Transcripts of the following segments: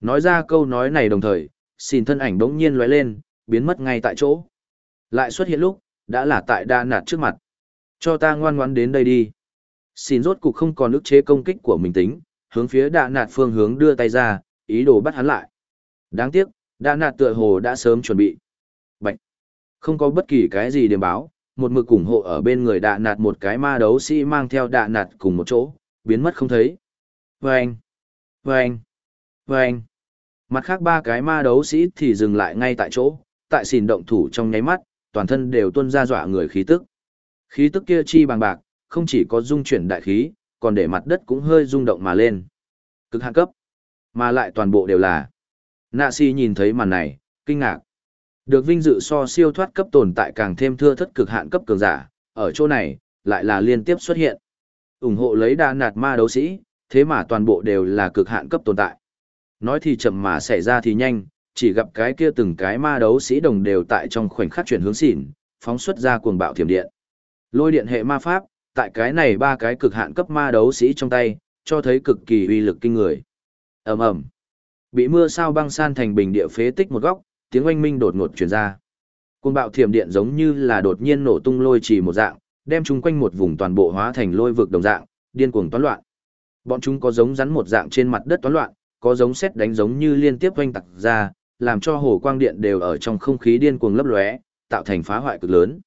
Nói ra câu nói này đồng thời, xin thân ảnh đống nhiên lóe lên, biến mất ngay tại chỗ. Lại xuất hiện lúc, đã là tại đa nạt trước mặt. Cho ta ngoan ngoãn đến đây đi. Xin rốt cục không còn ức chế công kích của mình tính, hướng phía đa nạt phương hướng đưa tay ra, ý đồ bắt hắn lại. Đáng tiếc, đa nạt tựa hồ đã sớm chuẩn bị. Bạch. Không có bất kỳ cái gì điểm báo, một mực ủng hộ ở bên người đạ nạt một cái ma đấu sĩ mang theo đạ nạt cùng một chỗ, biến mất không thấy. Vâng! Vâng! Vâng! Mặt khác ba cái ma đấu sĩ thì dừng lại ngay tại chỗ, tại xìn động thủ trong nháy mắt, toàn thân đều tuôn ra dọa người khí tức. Khí tức kia chi bằng bạc, không chỉ có dung chuyển đại khí, còn để mặt đất cũng hơi rung động mà lên. Cực hạn cấp, mà lại toàn bộ đều là. Nạ si nhìn thấy màn này, kinh ngạc. Được vinh dự so siêu thoát cấp tồn tại càng thêm thưa thất cực hạn cấp cường giả, ở chỗ này, lại là liên tiếp xuất hiện. ủng hộ lấy đa nạt ma đấu sĩ, thế mà toàn bộ đều là cực hạn cấp tồn tại. Nói thì chậm mà xảy ra thì nhanh, chỉ gặp cái kia từng cái ma đấu sĩ đồng đều tại trong khoảnh khắc chuyển hướng xỉn, phóng xuất ra cuồng bạo thiểm điện. Lôi điện hệ ma pháp, tại cái này ba cái cực hạn cấp ma đấu sĩ trong tay, cho thấy cực kỳ uy lực kinh người. Ầm ầm. Bị mưa sao băng san thành bình địa phế tích một góc, tiếng oanh minh đột ngột truyền ra. Cuồng bạo thiểm điện giống như là đột nhiên nổ tung lôi trì một dạng, đem chúng quanh một vùng toàn bộ hóa thành lôi vực đồng dạng, điên cuồng toán loạn. Bọn chúng có giống rắn một dạng trên mặt đất toán loạn, có giống xét đánh giống như liên tiếp oanh tặc ra, làm cho hồ quang điện đều ở trong không khí điên cuồng lấp lóe, tạo thành phá hoại cực lớn.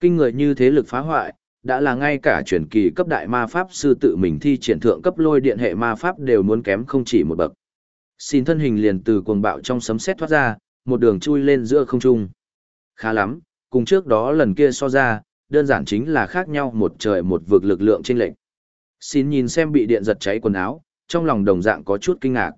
Kinh người như thế lực phá hoại, đã là ngay cả truyền kỳ cấp đại ma pháp sư tự mình thi triển thượng cấp lôi điện hệ ma pháp đều muốn kém không chỉ một bậc. Xin thân hình liền từ cuồng bạo trong sấm sét thoát ra, một đường chui lên giữa không trung. Khá lắm, cùng trước đó lần kia so ra, đơn giản chính là khác nhau một trời một vực lực lượng trên lệnh. Xin nhìn xem bị điện giật cháy quần áo, trong lòng đồng dạng có chút kinh ngạc.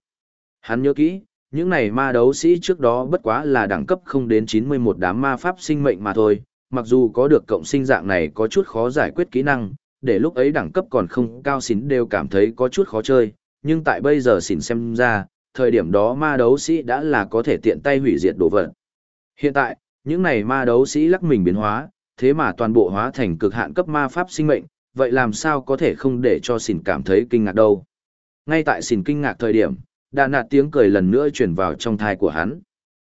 Hắn nhớ kỹ, những này ma đấu sĩ trước đó bất quá là đẳng cấp không đến 91 đám ma pháp sinh mệnh mà thôi, mặc dù có được cộng sinh dạng này có chút khó giải quyết kỹ năng, để lúc ấy đẳng cấp còn không cao xín đều cảm thấy có chút khó chơi, nhưng tại bây giờ xỉn xem ra, thời điểm đó ma đấu sĩ đã là có thể tiện tay hủy diệt đồ vật. Hiện tại, những này ma đấu sĩ lắc mình biến hóa, thế mà toàn bộ hóa thành cực hạn cấp ma pháp sinh mệnh, vậy làm sao có thể không để cho xỉn cảm thấy kinh ngạc đâu. Ngay tại xỉn kinh ngạc thời điểm, đà nạt tiếng cười lần nữa chuyển vào trong thai của hắn.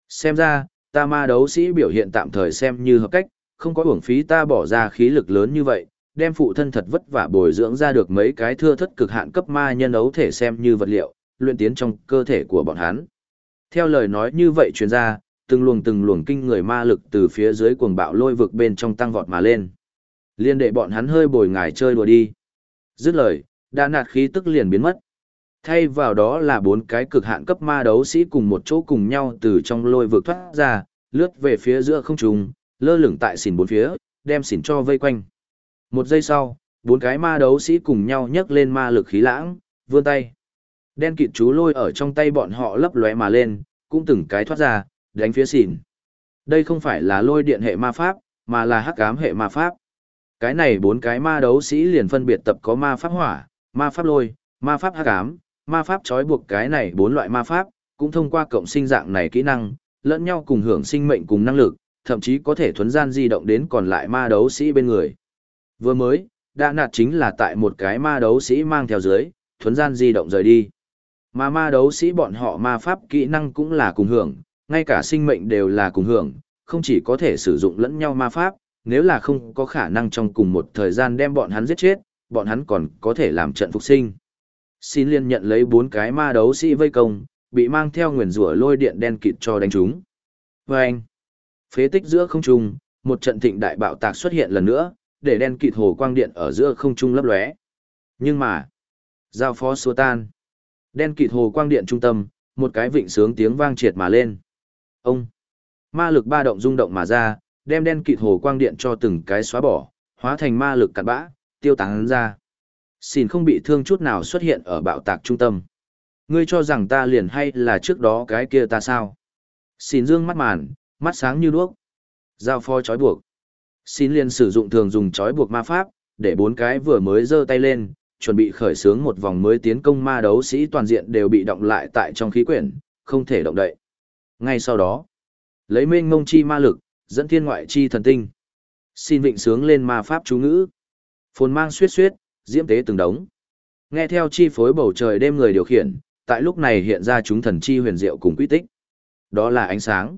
Xem ra, ta ma đấu sĩ biểu hiện tạm thời xem như hợp cách, không có uổng phí ta bỏ ra khí lực lớn như vậy, đem phụ thân thật vất vả bồi dưỡng ra được mấy cái thưa thất cực hạn cấp ma nhân ấu thể xem như vật liệu, luyện tiến trong cơ thể của bọn hắn. Theo lời nói như vậy truyền ra, từng luồng từng luồng kinh người ma lực từ phía dưới cuồng bạo lôi vực bên trong tăng vọt mà lên. Liên đệ bọn hắn hơi bồi ngài chơi đùa đi. Dứt lời, đã nạt khí tức liền biến mất. Thay vào đó là bốn cái cực hạn cấp ma đấu sĩ cùng một chỗ cùng nhau từ trong lôi vực thoát ra, lướt về phía giữa không trung, lơ lửng tại xỉn bốn phía, đem xỉn cho vây quanh. Một giây sau, bốn cái ma đấu sĩ cùng nhau nhấc lên ma lực khí lãng, vươn tay. Đen kịt chú lôi ở trong tay bọn họ lấp lóe mà lên, cũng từng cái thoát ra, đánh phía xỉn. Đây không phải là lôi điện hệ ma pháp, mà là hắc ám hệ ma pháp. Cái này bốn cái ma đấu sĩ liền phân biệt tập có ma pháp hỏa, ma pháp lôi, ma pháp hắc ám, ma pháp trói buộc cái này bốn loại ma pháp, cũng thông qua cộng sinh dạng này kỹ năng, lẫn nhau cùng hưởng sinh mệnh cùng năng lực, thậm chí có thể thuấn gian di động đến còn lại ma đấu sĩ bên người. Vừa mới, đã nạt chính là tại một cái ma đấu sĩ mang theo dưới, thuấn gian di động rời đi. Mà ma đấu sĩ bọn họ ma pháp kỹ năng cũng là cùng hưởng, ngay cả sinh mệnh đều là cùng hưởng, không chỉ có thể sử dụng lẫn nhau ma pháp, nếu là không có khả năng trong cùng một thời gian đem bọn hắn giết chết, bọn hắn còn có thể làm trận phục sinh. Xin liên nhận lấy bốn cái ma đấu sĩ vây công, bị mang theo nguyền rủa lôi điện đen kịt cho đánh chúng. Vâng! Phế tích giữa không trung, một trận thịnh đại bạo tạc xuất hiện lần nữa, để đen kịt hồ quang điện ở giữa không trung lấp lóe. Nhưng mà, giao phó xua tan. Đen kịt hồ quang điện trung tâm, một cái vịnh sướng tiếng vang triệt mà lên. Ông! Ma lực ba động rung động mà ra, đem đen kịt hồ quang điện cho từng cái xóa bỏ, hóa thành ma lực cặn bã, tiêu tán ra. Xin không bị thương chút nào xuất hiện ở bạo tạc trung tâm. Ngươi cho rằng ta liền hay là trước đó cái kia ta sao? Xin dương mắt màn, mắt sáng như đuốc. Giao phó chói buộc. Xin liền sử dụng thường dùng chói buộc ma pháp, để bốn cái vừa mới giơ tay lên, chuẩn bị khởi xướng một vòng mới tiến công ma đấu sĩ toàn diện đều bị động lại tại trong khí quyển, không thể động đậy. Ngay sau đó, lấy mênh ngông chi ma lực, dẫn thiên ngoại chi thần tinh. Xin vịnh sướng lên ma pháp chú ngữ. Phồn mang suyết suyết, diễm tế từng đống. Nghe theo chi phối bầu trời đêm người điều khiển, tại lúc này hiện ra chúng thần chi huyền diệu cùng quy tích. Đó là ánh sáng.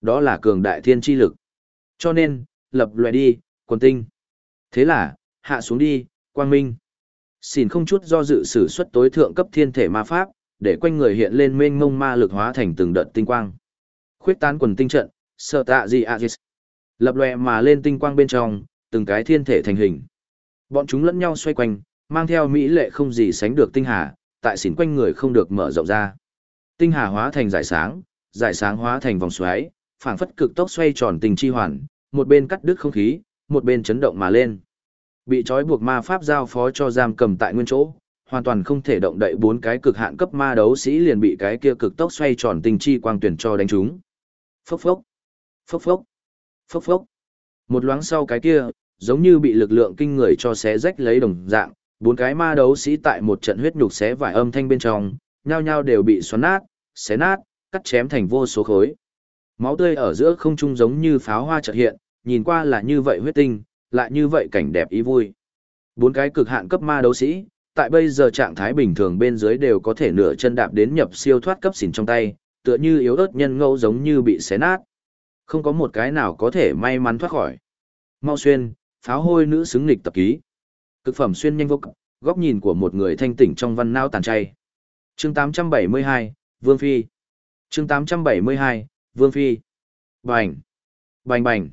Đó là cường đại thiên chi lực. Cho nên, lập loè đi, quần tinh. Thế là, hạ xuống đi, quang minh. Xin không chút do dự sử xuất tối thượng cấp thiên thể ma pháp, để quanh người hiện lên mênh mông ma lực hóa thành từng đợt tinh quang. Khuyết tán quần tinh trận, sợ tạ gì à Lập loè mà lên tinh quang bên trong, từng cái thiên thể thành hình. Bọn chúng lẫn nhau xoay quanh, mang theo mỹ lệ không gì sánh được tinh hà, tại xỉn quanh người không được mở rộng ra. Tinh hà hóa thành giải sáng, giải sáng hóa thành vòng xoáy, phảng phất cực tốc xoay tròn tình chi hoàn, một bên cắt đứt không khí, một bên chấn động mà lên. Bị trói buộc ma pháp giao phó cho giam cầm tại nguyên chỗ, hoàn toàn không thể động đậy bốn cái cực hạn cấp ma đấu sĩ liền bị cái kia cực tốc xoay tròn tình chi quang tuyển cho đánh trúng. Phốc phốc, phốc phốc, phốc phốc. Một loáng sau cái kia, giống như bị lực lượng kinh người cho xé rách lấy đồng dạng, bốn cái ma đấu sĩ tại một trận huyết nhục xé vải âm thanh bên trong, nhao nhao đều bị xoắn nát, xé nát, cắt chém thành vô số khối. Máu tươi ở giữa không trung giống như pháo hoa chợt hiện, nhìn qua là như vậy huyết tinh, lại như vậy cảnh đẹp ý vui. Bốn cái cực hạn cấp ma đấu sĩ, tại bây giờ trạng thái bình thường bên dưới đều có thể nửa chân đạp đến nhập siêu thoát cấp xỉn trong tay, tựa như yếu ớt nhân ngẫu giống như bị xé nát. Không có một cái nào có thể may mắn thoát khỏi. Mau xuyên, pháo hôi nữ xứng nghịch tập ký. Cực phẩm xuyên nhanh vô cực, góc nhìn của một người thanh tỉnh trong văn nao tàn chay. Chương 872, Vương Phi. Chương 872, Vương Phi. Bành. Bành bành.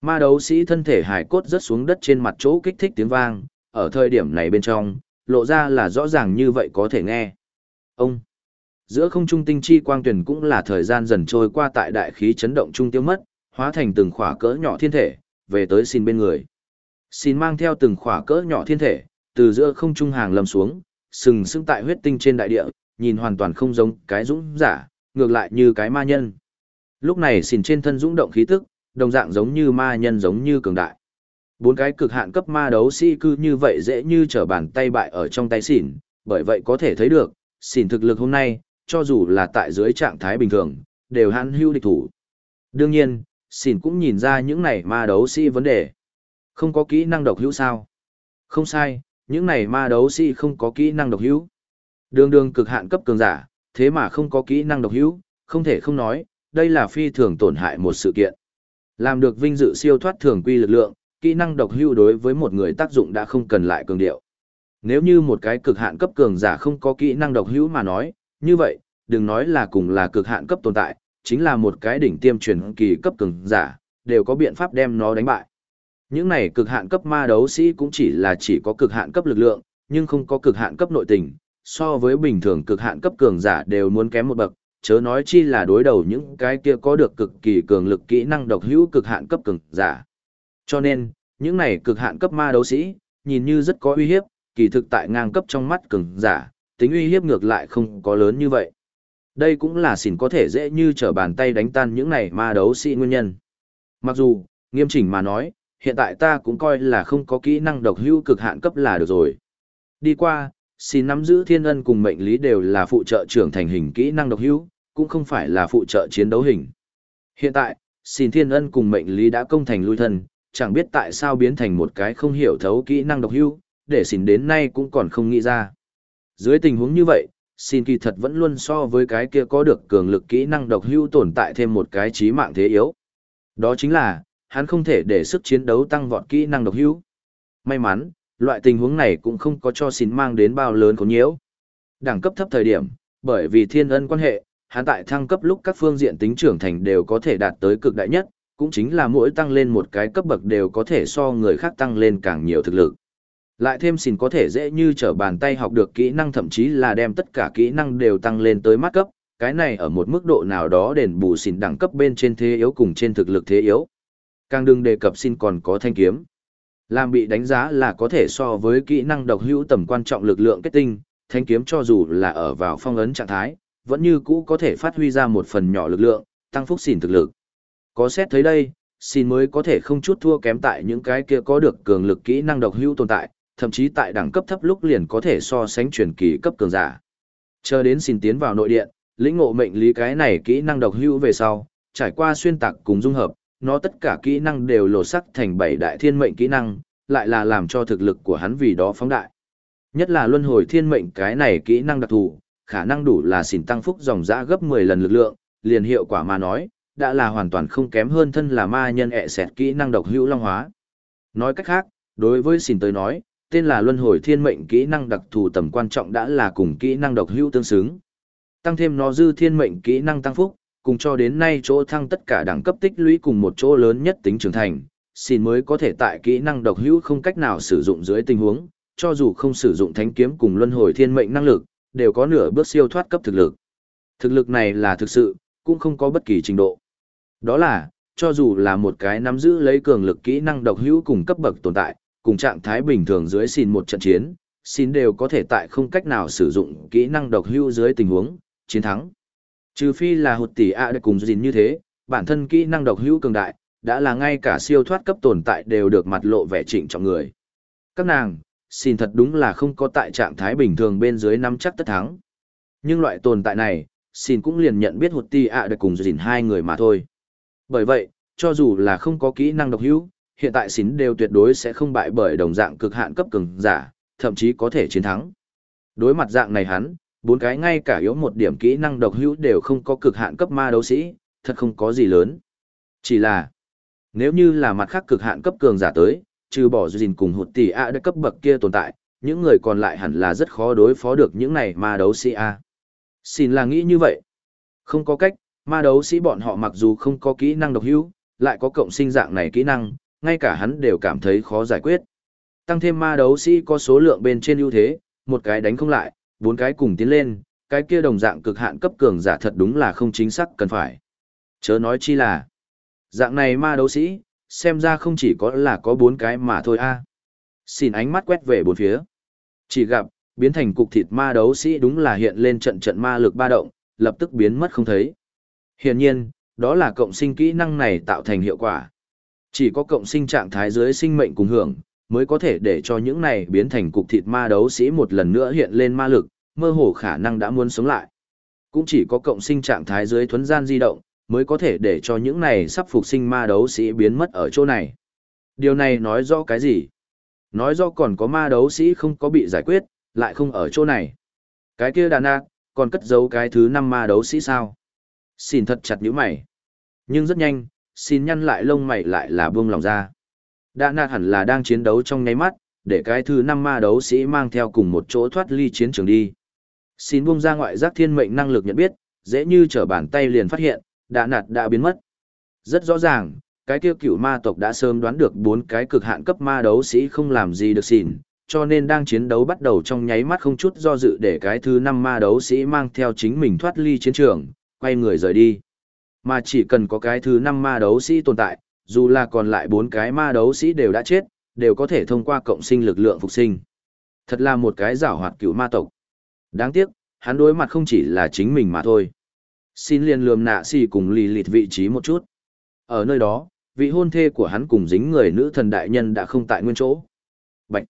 Ma đấu sĩ thân thể hải cốt rớt xuống đất trên mặt chỗ kích thích tiếng vang, ở thời điểm này bên trong, lộ ra là rõ ràng như vậy có thể nghe. Ông. Giữa không trung tinh chi quang tuyển cũng là thời gian dần trôi qua tại đại khí chấn động trung tiêu mất, hóa thành từng khỏa cỡ nhỏ thiên thể, về tới xin bên người. Xin mang theo từng khỏa cỡ nhỏ thiên thể, từ giữa không trung hàng lầm xuống, sừng sững tại huyết tinh trên đại địa, nhìn hoàn toàn không giống cái dũng giả, ngược lại như cái ma nhân. Lúc này xin trên thân dũng động khí tức, đồng dạng giống như ma nhân giống như cường đại. Bốn cái cực hạn cấp ma đấu sĩ cư như vậy dễ như trở bàn tay bại ở trong tay xỉn, bởi vậy có thể thấy được, xỉn thực lực hôm nay, cho dù là tại dưới trạng thái bình thường, đều hãn hưu địch thủ. Đương nhiên, xỉn cũng nhìn ra những này ma đấu sĩ vấn đề. Không có kỹ năng độc hữu sao? Không sai, những này ma đấu sĩ không có kỹ năng độc hữu. Đường đường cực hạn cấp cường giả, thế mà không có kỹ năng độc hữu, không thể không nói, đây là phi thường tổn hại một sự kiện. Làm được vinh dự siêu thoát thường quy lực lượng, kỹ năng độc hữu đối với một người tác dụng đã không cần lại cường điệu. Nếu như một cái cực hạn cấp cường giả không có kỹ năng độc hữu mà nói, như vậy, đừng nói là cùng là cực hạn cấp tồn tại, chính là một cái đỉnh tiêm truyền kỳ cấp cường giả, đều có biện pháp đem nó đánh bại. Những này cực hạn cấp ma đấu sĩ cũng chỉ là chỉ có cực hạn cấp lực lượng, nhưng không có cực hạn cấp nội tình, so với bình thường cực hạn cấp cường giả đều muốn kém một bậc, chớ nói chi là đối đầu những cái kia có được cực kỳ cường lực kỹ năng độc hữu cực hạn cấp cường giả. Cho nên, những này cực hạn cấp ma đấu sĩ, nhìn như rất có uy hiếp, kỳ thực tại ngang cấp trong mắt cường giả, tính uy hiếp ngược lại không có lớn như vậy. Đây cũng là xỉn có thể dễ như trở bàn tay đánh tan những này ma đấu sĩ nguyên nhân. Mặc dù, nghiêm chỉnh mà nói, hiện tại ta cũng coi là không có kỹ năng độc hữu cực hạn cấp là được rồi. Đi qua, xin nắm giữ thiên ân cùng mệnh lý đều là phụ trợ trưởng thành hình kỹ năng độc hữu, cũng không phải là phụ trợ chiến đấu hình. Hiện tại, xin thiên ân cùng mệnh lý đã công thành lui thân, chẳng biết tại sao biến thành một cái không hiểu thấu kỹ năng độc hữu, để xin đến nay cũng còn không nghĩ ra. Dưới tình huống như vậy, xin kỳ thật vẫn luôn so với cái kia có được cường lực kỹ năng độc hữu tồn tại thêm một cái trí mạng thế yếu. Đó chính là, hắn không thể để sức chiến đấu tăng vọt kỹ năng độc hữu. May mắn, loại tình huống này cũng không có cho xin mang đến bao lớn có nhiễu. Đẳng cấp thấp thời điểm, bởi vì thiên ân quan hệ, hắn tại thăng cấp lúc các phương diện tính trưởng thành đều có thể đạt tới cực đại nhất, cũng chính là mỗi tăng lên một cái cấp bậc đều có thể so người khác tăng lên càng nhiều thực lực. Lại thêm xin có thể dễ như trở bàn tay học được kỹ năng thậm chí là đem tất cả kỹ năng đều tăng lên tới mắt cấp, cái này ở một mức độ nào đó đền bù xin đẳng cấp bên trên thế yếu cùng trên thực lực thế yếu. Càng đừng đề cập xin còn có thanh kiếm. Làm bị đánh giá là có thể so với kỹ năng độc hữu tầm quan trọng lực lượng kết tinh, thanh kiếm cho dù là ở vào phong ấn trạng thái, vẫn như cũ có thể phát huy ra một phần nhỏ lực lượng, tăng phúc xỉn thực lực. Có xét thấy đây, xin mới có thể không chút thua kém tại những cái kia có được cường lực kỹ năng độc hữu tồn tại, thậm chí tại đẳng cấp thấp lúc liền có thể so sánh truyền kỳ cấp cường giả. Chờ đến xin tiến vào nội điện, lĩnh ngộ mệnh lý cái này kỹ năng độc hữu về sau, trải qua xuyên tạc cùng dung hợp, nó tất cả kỹ năng đều lột sắc thành bảy đại thiên mệnh kỹ năng, lại là làm cho thực lực của hắn vì đó phóng đại. Nhất là luân hồi thiên mệnh cái này kỹ năng đặc thù, khả năng đủ là xỉn tăng phúc dòng dã gấp 10 lần lực lượng, liền hiệu quả mà nói, đã là hoàn toàn không kém hơn thân là ma nhân ẹ xẹt kỹ năng độc hữu long hóa. Nói cách khác, đối với xỉn tới nói, tên là luân hồi thiên mệnh kỹ năng đặc thù tầm quan trọng đã là cùng kỹ năng độc hữu tương xứng. Tăng thêm nó dư thiên mệnh kỹ năng tăng phúc, cùng cho đến nay chỗ thăng tất cả đẳng cấp tích lũy cùng một chỗ lớn nhất tính trưởng thành, xin mới có thể tại kỹ năng độc hữu không cách nào sử dụng dưới tình huống, cho dù không sử dụng thánh kiếm cùng luân hồi thiên mệnh năng lực, đều có nửa bước siêu thoát cấp thực lực. Thực lực này là thực sự, cũng không có bất kỳ trình độ. Đó là, cho dù là một cái nắm giữ lấy cường lực kỹ năng độc hữu cùng cấp bậc tồn tại, cùng trạng thái bình thường dưới xin một trận chiến, xin đều có thể tại không cách nào sử dụng kỹ năng độc hữu dưới tình huống, chiến thắng. Trừ phi là hụt tỷ ạ à cùng gìn như thế, bản thân kỹ năng độc hữu cường đại, đã là ngay cả siêu thoát cấp tồn tại đều được mặt lộ vẻ trịnh trọng người. Các nàng, xin thật đúng là không có tại trạng thái bình thường bên dưới nắm chắc tất thắng. Nhưng loại tồn tại này, xin cũng liền nhận biết hụt tỷ ạ à cùng gìn hai người mà thôi. Bởi vậy, cho dù là không có kỹ năng độc hữu, hiện tại xin đều tuyệt đối sẽ không bại bởi đồng dạng cực hạn cấp cường giả, thậm chí có thể chiến thắng. Đối mặt dạng này hắn, bốn cái ngay cả yếu một điểm kỹ năng độc hữu đều không có cực hạn cấp ma đấu sĩ, thật không có gì lớn. Chỉ là, nếu như là mặt khác cực hạn cấp cường giả tới, trừ bỏ gìn cùng hụt tỷ A à cấp bậc kia tồn tại, những người còn lại hẳn là rất khó đối phó được những này ma đấu sĩ A. Xin là nghĩ như vậy. Không có cách, ma đấu sĩ bọn họ mặc dù không có kỹ năng độc hữu, lại có cộng sinh dạng này kỹ năng, ngay cả hắn đều cảm thấy khó giải quyết. Tăng thêm ma đấu sĩ có số lượng bên trên ưu thế, một cái đánh không lại, bốn cái cùng tiến lên, cái kia đồng dạng cực hạn cấp cường giả thật đúng là không chính xác cần phải. Chớ nói chi là, dạng này ma đấu sĩ, xem ra không chỉ có là có bốn cái mà thôi a. Xin ánh mắt quét về bốn phía. Chỉ gặp, biến thành cục thịt ma đấu sĩ đúng là hiện lên trận trận ma lực ba động, lập tức biến mất không thấy. Hiển nhiên, đó là cộng sinh kỹ năng này tạo thành hiệu quả. Chỉ có cộng sinh trạng thái dưới sinh mệnh cùng hưởng, mới có thể để cho những này biến thành cục thịt ma đấu sĩ một lần nữa hiện lên ma lực, mơ hồ khả năng đã muốn sống lại. Cũng chỉ có cộng sinh trạng thái dưới thuấn gian di động, mới có thể để cho những này sắp phục sinh ma đấu sĩ biến mất ở chỗ này. Điều này nói rõ cái gì? Nói rõ còn có ma đấu sĩ không có bị giải quyết, lại không ở chỗ này. Cái kia đàn ác, còn cất giấu cái thứ năm ma đấu sĩ sao? Xin thật chặt những mày. Nhưng rất nhanh, xin nhăn lại lông mày lại là buông lòng ra. Đã nạt hẳn là đang chiến đấu trong nháy mắt, để cái thứ năm ma đấu sĩ mang theo cùng một chỗ thoát ly chiến trường đi. Xin buông ra ngoại giác thiên mệnh năng lực nhận biết, dễ như trở bàn tay liền phát hiện, đã nạt đã biến mất. Rất rõ ràng, cái kia cựu ma tộc đã sớm đoán được bốn cái cực hạn cấp ma đấu sĩ không làm gì được xỉn, cho nên đang chiến đấu bắt đầu trong nháy mắt không chút do dự để cái thứ năm ma đấu sĩ mang theo chính mình thoát ly chiến trường, quay người rời đi. Mà chỉ cần có cái thứ năm ma đấu sĩ tồn tại, dù là còn lại bốn cái ma đấu sĩ đều đã chết, đều có thể thông qua cộng sinh lực lượng phục sinh. Thật là một cái giảo hoạt cựu ma tộc. Đáng tiếc, hắn đối mặt không chỉ là chính mình mà thôi. Xin liền lườm nạ xì cùng lì lịt vị trí một chút. Ở nơi đó, vị hôn thê của hắn cùng dính người nữ thần đại nhân đã không tại nguyên chỗ. Bạch.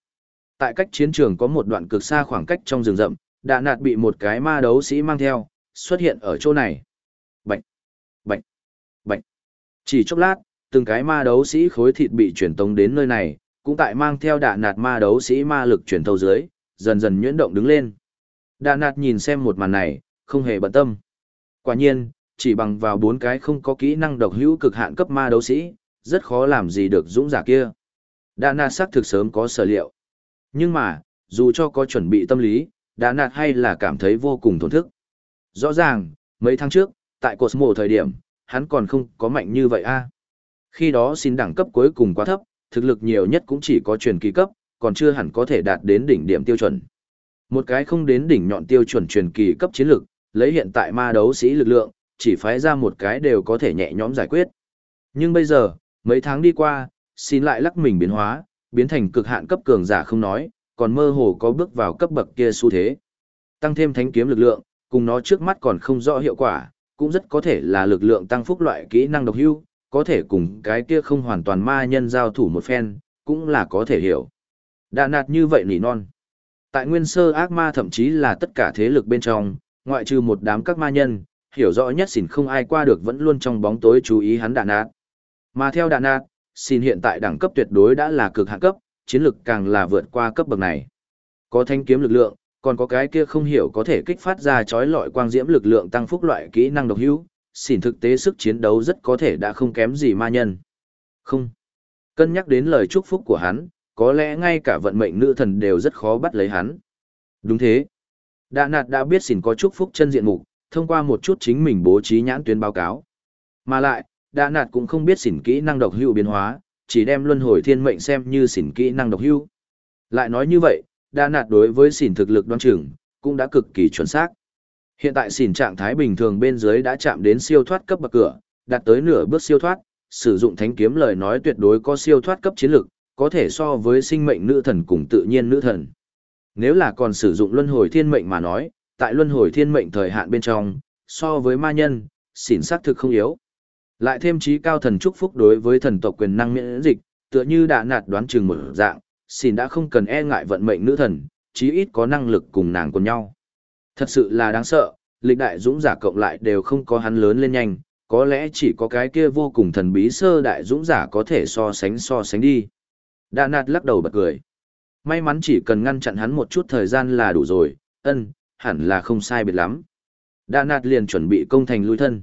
Tại cách chiến trường có một đoạn cực xa khoảng cách trong rừng rậm, đã nạt bị một cái ma đấu sĩ mang theo, xuất hiện ở chỗ này. Bạch. Bạch. Bạch. Chỉ chốc lát, từng cái ma đấu sĩ khối thịt bị truyền tống đến nơi này, cũng tại mang theo đạ nạt ma đấu sĩ ma lực truyền thâu dưới, dần dần nhuyễn động đứng lên. Đạ nạt nhìn xem một màn này, không hề bận tâm. Quả nhiên, chỉ bằng vào bốn cái không có kỹ năng độc hữu cực hạn cấp ma đấu sĩ, rất khó làm gì được dũng giả kia. Đạ nạt xác thực sớm có sở liệu. Nhưng mà, dù cho có chuẩn bị tâm lý, đạ nạt hay là cảm thấy vô cùng thổn thức. Rõ ràng, mấy tháng trước, tại Cosmo thời điểm, hắn còn không có mạnh như vậy a. Khi đó xin đẳng cấp cuối cùng quá thấp, thực lực nhiều nhất cũng chỉ có truyền kỳ cấp, còn chưa hẳn có thể đạt đến đỉnh điểm tiêu chuẩn. Một cái không đến đỉnh nhọn tiêu chuẩn truyền kỳ cấp chiến lực, lấy hiện tại ma đấu sĩ lực lượng, chỉ phái ra một cái đều có thể nhẹ nhõm giải quyết. Nhưng bây giờ, mấy tháng đi qua, xin lại lắc mình biến hóa, biến thành cực hạn cấp cường giả không nói, còn mơ hồ có bước vào cấp bậc kia xu thế. Tăng thêm thánh kiếm lực lượng, cùng nó trước mắt còn không rõ hiệu quả, cũng rất có thể là lực lượng tăng phúc loại kỹ năng độc hưu, có thể cùng cái kia không hoàn toàn ma nhân giao thủ một phen, cũng là có thể hiểu. Đà nạt như vậy nỉ non. Tại nguyên sơ ác ma thậm chí là tất cả thế lực bên trong, ngoại trừ một đám các ma nhân, hiểu rõ nhất xỉn không ai qua được vẫn luôn trong bóng tối chú ý hắn đà nạt. Mà theo đà nạt, xin hiện tại đẳng cấp tuyệt đối đã là cực hạn cấp, chiến lực càng là vượt qua cấp bậc này. Có thanh kiếm lực lượng, còn có cái kia không hiểu có thể kích phát ra chói lọi quang diễm lực lượng tăng phúc loại kỹ năng độc hữu, xỉn thực tế sức chiến đấu rất có thể đã không kém gì ma nhân. Không. Cân nhắc đến lời chúc phúc của hắn, có lẽ ngay cả vận mệnh nữ thần đều rất khó bắt lấy hắn. Đúng thế. Đạ nạt đã biết xỉn có chúc phúc chân diện mục, thông qua một chút chính mình bố trí nhãn tuyến báo cáo. Mà lại, đạ nạt cũng không biết xỉn kỹ năng độc hữu biến hóa, chỉ đem luân hồi thiên mệnh xem như xỉn kỹ năng độc hữu. Lại nói như vậy, đạ nạt đối với xỉn thực lực đoan chừng, cũng đã cực kỳ chuẩn xác. Hiện tại xỉn trạng thái bình thường bên dưới đã chạm đến siêu thoát cấp bậc cửa, đạt tới nửa bước siêu thoát, sử dụng thánh kiếm lời nói tuyệt đối có siêu thoát cấp chiến lực, có thể so với sinh mệnh nữ thần cùng tự nhiên nữ thần. Nếu là còn sử dụng luân hồi thiên mệnh mà nói, tại luân hồi thiên mệnh thời hạn bên trong, so với ma nhân, xỉn xác thực không yếu. Lại thêm trí cao thần chúc phúc đối với thần tộc quyền năng miễn dịch, tựa như đã nạt đoán chừng một dạng, xỉn đã không cần e ngại vận mệnh nữ thần, chí ít có năng lực cùng nàng cùng nhau. Thật sự là đáng sợ, lịch đại dũng giả cộng lại đều không có hắn lớn lên nhanh, có lẽ chỉ có cái kia vô cùng thần bí sơ đại dũng giả có thể so sánh so sánh đi. Đà nạt lắc đầu bật cười. May mắn chỉ cần ngăn chặn hắn một chút thời gian là đủ rồi, ân, hẳn là không sai biệt lắm. Đà nạt liền chuẩn bị công thành lui thân.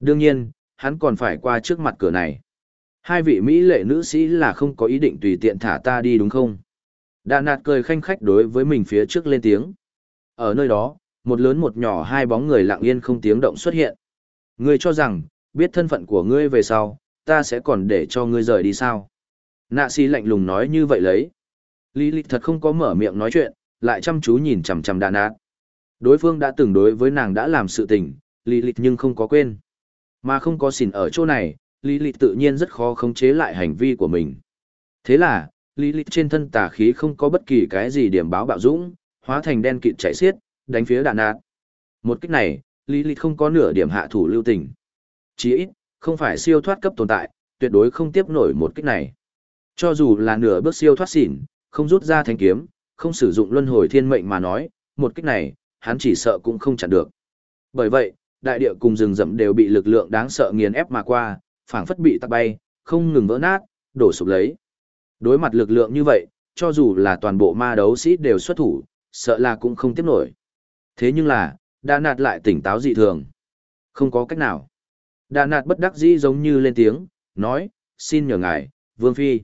Đương nhiên, hắn còn phải qua trước mặt cửa này. Hai vị Mỹ lệ nữ sĩ là không có ý định tùy tiện thả ta đi đúng không? Đà nạt cười khanh khách đối với mình phía trước lên tiếng. Ở nơi đó, một lớn một nhỏ hai bóng người lặng yên không tiếng động xuất hiện. Ngươi cho rằng, biết thân phận của ngươi về sau, ta sẽ còn để cho ngươi rời đi sao? Nạ si lạnh lùng nói như vậy lấy. Lý lịch thật không có mở miệng nói chuyện, lại chăm chú nhìn chằm chằm đà nạt. Đối phương đã từng đối với nàng đã làm sự tình, lý lịch nhưng không có quên. Mà không có xỉn ở chỗ này, lý lịch tự nhiên rất khó khống chế lại hành vi của mình. Thế là, lý lịch trên thân tà khí không có bất kỳ cái gì điểm báo bạo dũng, hóa thành đen kịt chảy xiết, đánh phía đạn nạt. Một kích này, lý lịch không có nửa điểm hạ thủ lưu tình. Chỉ ít, không phải siêu thoát cấp tồn tại, tuyệt đối không tiếp nổi một kích này. Cho dù là nửa bước siêu thoát xỉn, không rút ra thanh kiếm, không sử dụng luân hồi thiên mệnh mà nói, một kích này, hắn chỉ sợ cũng không chặn được. Bởi vậy, đại địa cùng rừng rậm đều bị lực lượng đáng sợ nghiền ép mà qua, phảng phất bị tạt bay, không ngừng vỡ nát, đổ sụp lấy. Đối mặt lực lượng như vậy, cho dù là toàn bộ ma đấu sĩ đều xuất thủ, sợ là cũng không tiếp nổi. Thế nhưng là, Đà Nạt lại tỉnh táo dị thường. Không có cách nào. Đà Nạt bất đắc dĩ giống như lên tiếng, nói, xin nhờ ngài, Vương Phi.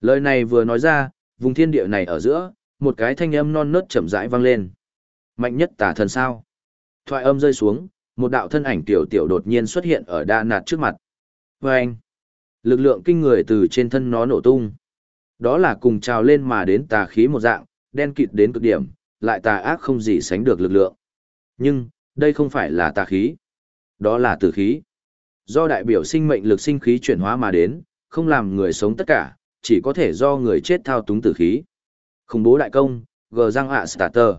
Lời này vừa nói ra, vùng thiên địa này ở giữa, một cái thanh âm non nớt chậm rãi vang lên. Mạnh nhất tả thần sao? Thoại âm rơi xuống, một đạo thân ảnh tiểu tiểu đột nhiên xuất hiện ở đà nạt trước mặt. Và anh, lực lượng kinh người từ trên thân nó nổ tung. Đó là cùng trào lên mà đến tà khí một dạng, đen kịt đến cực điểm, lại tà ác không gì sánh được lực lượng. Nhưng, đây không phải là tà khí. Đó là tử khí. Do đại biểu sinh mệnh lực sinh khí chuyển hóa mà đến, không làm người sống tất cả, chỉ có thể do người chết thao túng tử khí. Khủng bố đại công, gờ răng ạ starter.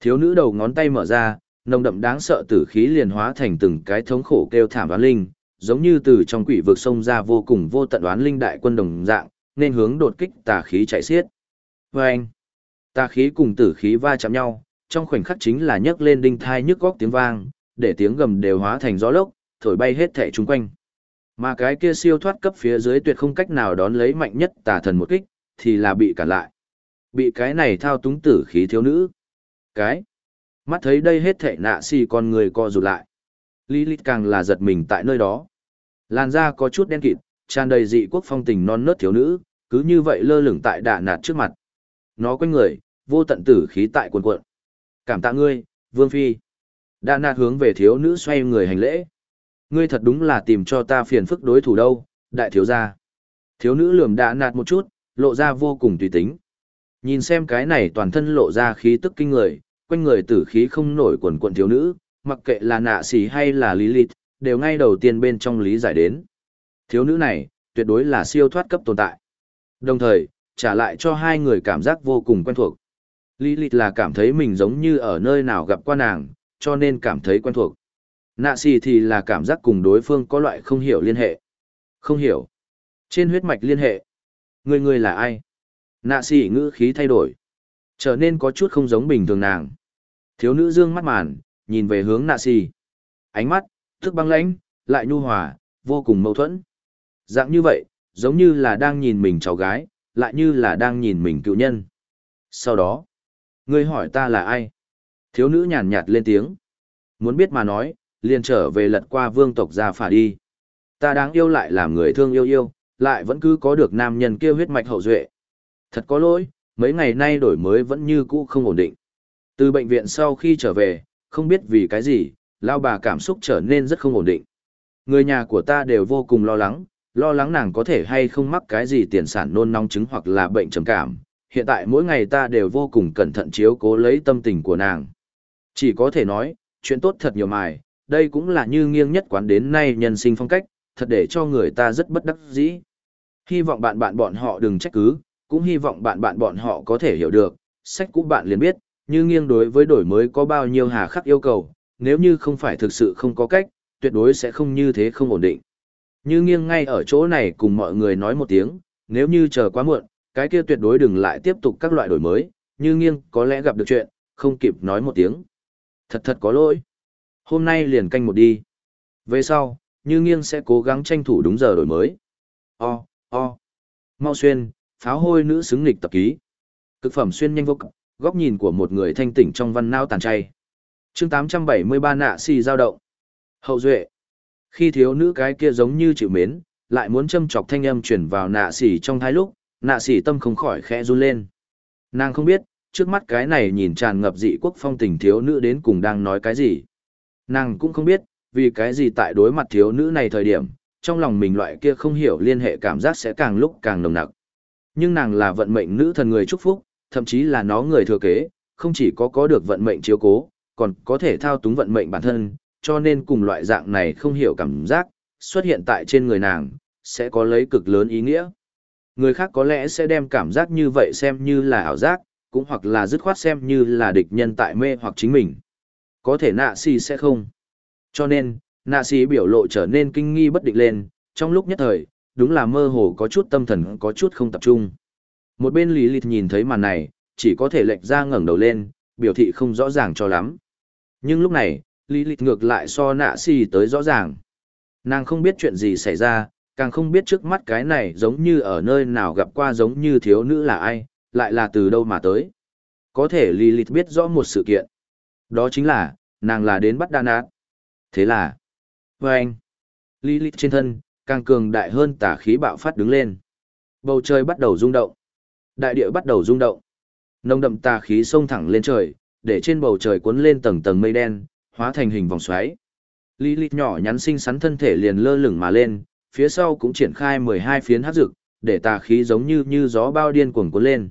Thiếu nữ đầu ngón tay mở ra, nồng đậm đáng sợ tử khí liền hóa thành từng cái thống khổ kêu thảm đoán linh, giống như từ trong quỷ vực sông ra vô cùng vô tận đoán linh đại quân đồng dạng, nên hướng đột kích tà khí chạy xiết. Vâng! Tà khí cùng tử khí va chạm nhau, trong khoảnh khắc chính là nhấc lên đinh thai nhức góc tiếng vang, để tiếng gầm đều hóa thành gió lốc, thổi bay hết thảy chung quanh. Mà cái kia siêu thoát cấp phía dưới tuyệt không cách nào đón lấy mạnh nhất tà thần một kích, thì là bị cản lại. Bị cái này thao túng tử khí thiếu nữ. Cái. Mắt thấy đây hết thảy nạ si con người co rụt lại. Lilith càng là giật mình tại nơi đó. Làn da có chút đen kịt, tràn đầy dị quốc phong tình non nớt thiếu nữ, cứ như vậy lơ lửng tại đạ nạt trước mặt. Nó quanh người, vô tận tử khí tại cuồn cuộn. Cảm tạ ngươi, Vương Phi. Đạ nạt hướng về thiếu nữ xoay người hành lễ. Ngươi thật đúng là tìm cho ta phiền phức đối thủ đâu, đại thiếu gia. Thiếu nữ lườm đã nạt một chút, lộ ra vô cùng tùy tính. Nhìn xem cái này toàn thân lộ ra khí tức kinh người, quanh người tử khí không nổi quần quận thiếu nữ, mặc kệ là nạ xỉ hay là lý lịt, đều ngay đầu tiên bên trong lý giải đến. Thiếu nữ này, tuyệt đối là siêu thoát cấp tồn tại. Đồng thời, trả lại cho hai người cảm giác vô cùng quen thuộc. Lilith là cảm thấy mình giống như ở nơi nào gặp qua nàng, cho nên cảm thấy quen thuộc. Nạ xì thì là cảm giác cùng đối phương có loại không hiểu liên hệ. Không hiểu. Trên huyết mạch liên hệ. Người người là ai? Nạ xì ngữ khí thay đổi. Trở nên có chút không giống bình thường nàng. Thiếu nữ dương mắt màn, nhìn về hướng nạ xì. Ánh mắt, thức băng lãnh, lại nhu hòa, vô cùng mâu thuẫn. Dạng như vậy, giống như là đang nhìn mình cháu gái, lại như là đang nhìn mình cựu nhân. Sau đó, Ngươi hỏi ta là ai? Thiếu nữ nhàn nhạt lên tiếng. Muốn biết mà nói, liền trở về lật qua vương tộc gia phả đi. Ta đáng yêu lại làm người thương yêu yêu, lại vẫn cứ có được nam nhân kia huyết mạch hậu duệ. Thật có lỗi, mấy ngày nay đổi mới vẫn như cũ không ổn định. Từ bệnh viện sau khi trở về, không biết vì cái gì, lao bà cảm xúc trở nên rất không ổn định. Người nhà của ta đều vô cùng lo lắng, lo lắng nàng có thể hay không mắc cái gì tiền sản nôn nóng chứng hoặc là bệnh trầm cảm. Hiện tại mỗi ngày ta đều vô cùng cẩn thận chiếu cố lấy tâm tình của nàng. Chỉ có thể nói, chuyện tốt thật nhiều mài, đây cũng là như nghiêng nhất quán đến nay nhân sinh phong cách, thật để cho người ta rất bất đắc dĩ. Hy vọng bạn bạn bọn họ đừng trách cứ, cũng hy vọng bạn bạn bọn họ có thể hiểu được, sách cũ bạn liền biết, như nghiêng đối với đổi mới có bao nhiêu hà khắc yêu cầu, nếu như không phải thực sự không có cách, tuyệt đối sẽ không như thế không ổn định. Như nghiêng ngay ở chỗ này cùng mọi người nói một tiếng, nếu như chờ quá muộn, cái kia tuyệt đối đừng lại tiếp tục các loại đổi mới, như nghiêng có lẽ gặp được chuyện, không kịp nói một tiếng. Thật thật có lỗi. Hôm nay liền canh một đi. Về sau, như nghiêng sẽ cố gắng tranh thủ đúng giờ đổi mới. O, o. Mau xuyên, pháo hôi nữ xứng nghịch tập ký. Cực phẩm xuyên nhanh vô cực, góc nhìn của một người thanh tỉnh trong văn nao tàn chay. chương 873 nạ xì giao động. Hậu duệ. Khi thiếu nữ cái kia giống như chịu mến, lại muốn châm chọc thanh âm chuyển vào nạ xỉ trong thái lúc, nạ sĩ tâm không khỏi khẽ run lên. Nàng không biết, trước mắt cái này nhìn tràn ngập dị quốc phong tình thiếu nữ đến cùng đang nói cái gì. Nàng cũng không biết, vì cái gì tại đối mặt thiếu nữ này thời điểm, trong lòng mình loại kia không hiểu liên hệ cảm giác sẽ càng lúc càng nồng nặc. Nhưng nàng là vận mệnh nữ thần người chúc phúc, thậm chí là nó người thừa kế, không chỉ có có được vận mệnh chiếu cố, còn có thể thao túng vận mệnh bản thân, cho nên cùng loại dạng này không hiểu cảm giác, xuất hiện tại trên người nàng, sẽ có lấy cực lớn ý nghĩa. Người khác có lẽ sẽ đem cảm giác như vậy xem như là ảo giác, cũng hoặc là dứt khoát xem như là địch nhân tại mê hoặc chính mình. Có thể nạ si sẽ không. Cho nên, nạ si biểu lộ trở nên kinh nghi bất định lên, trong lúc nhất thời, đúng là mơ hồ có chút tâm thần có chút không tập trung. Một bên lý lịch nhìn thấy màn này, chỉ có thể lệch ra ngẩng đầu lên, biểu thị không rõ ràng cho lắm. Nhưng lúc này, lý lịch ngược lại so nạ si tới rõ ràng. Nàng không biết chuyện gì xảy ra, càng không biết trước mắt cái này giống như ở nơi nào gặp qua giống như thiếu nữ là ai, lại là từ đâu mà tới. Có thể Lilith biết rõ một sự kiện. Đó chính là, nàng là đến bắt đa nát. Thế là, với anh, Lilith trên thân, càng cường đại hơn tả khí bạo phát đứng lên. Bầu trời bắt đầu rung động. Đại địa bắt đầu rung động. Nông đậm tà khí xông thẳng lên trời, để trên bầu trời cuốn lên tầng tầng mây đen, hóa thành hình vòng xoáy. Lilith nhỏ nhắn xinh xắn thân thể liền lơ lửng mà lên, phía sau cũng triển khai 12 phiến hắc dực, để tà khí giống như như gió bao điên cuồng cuốn lên.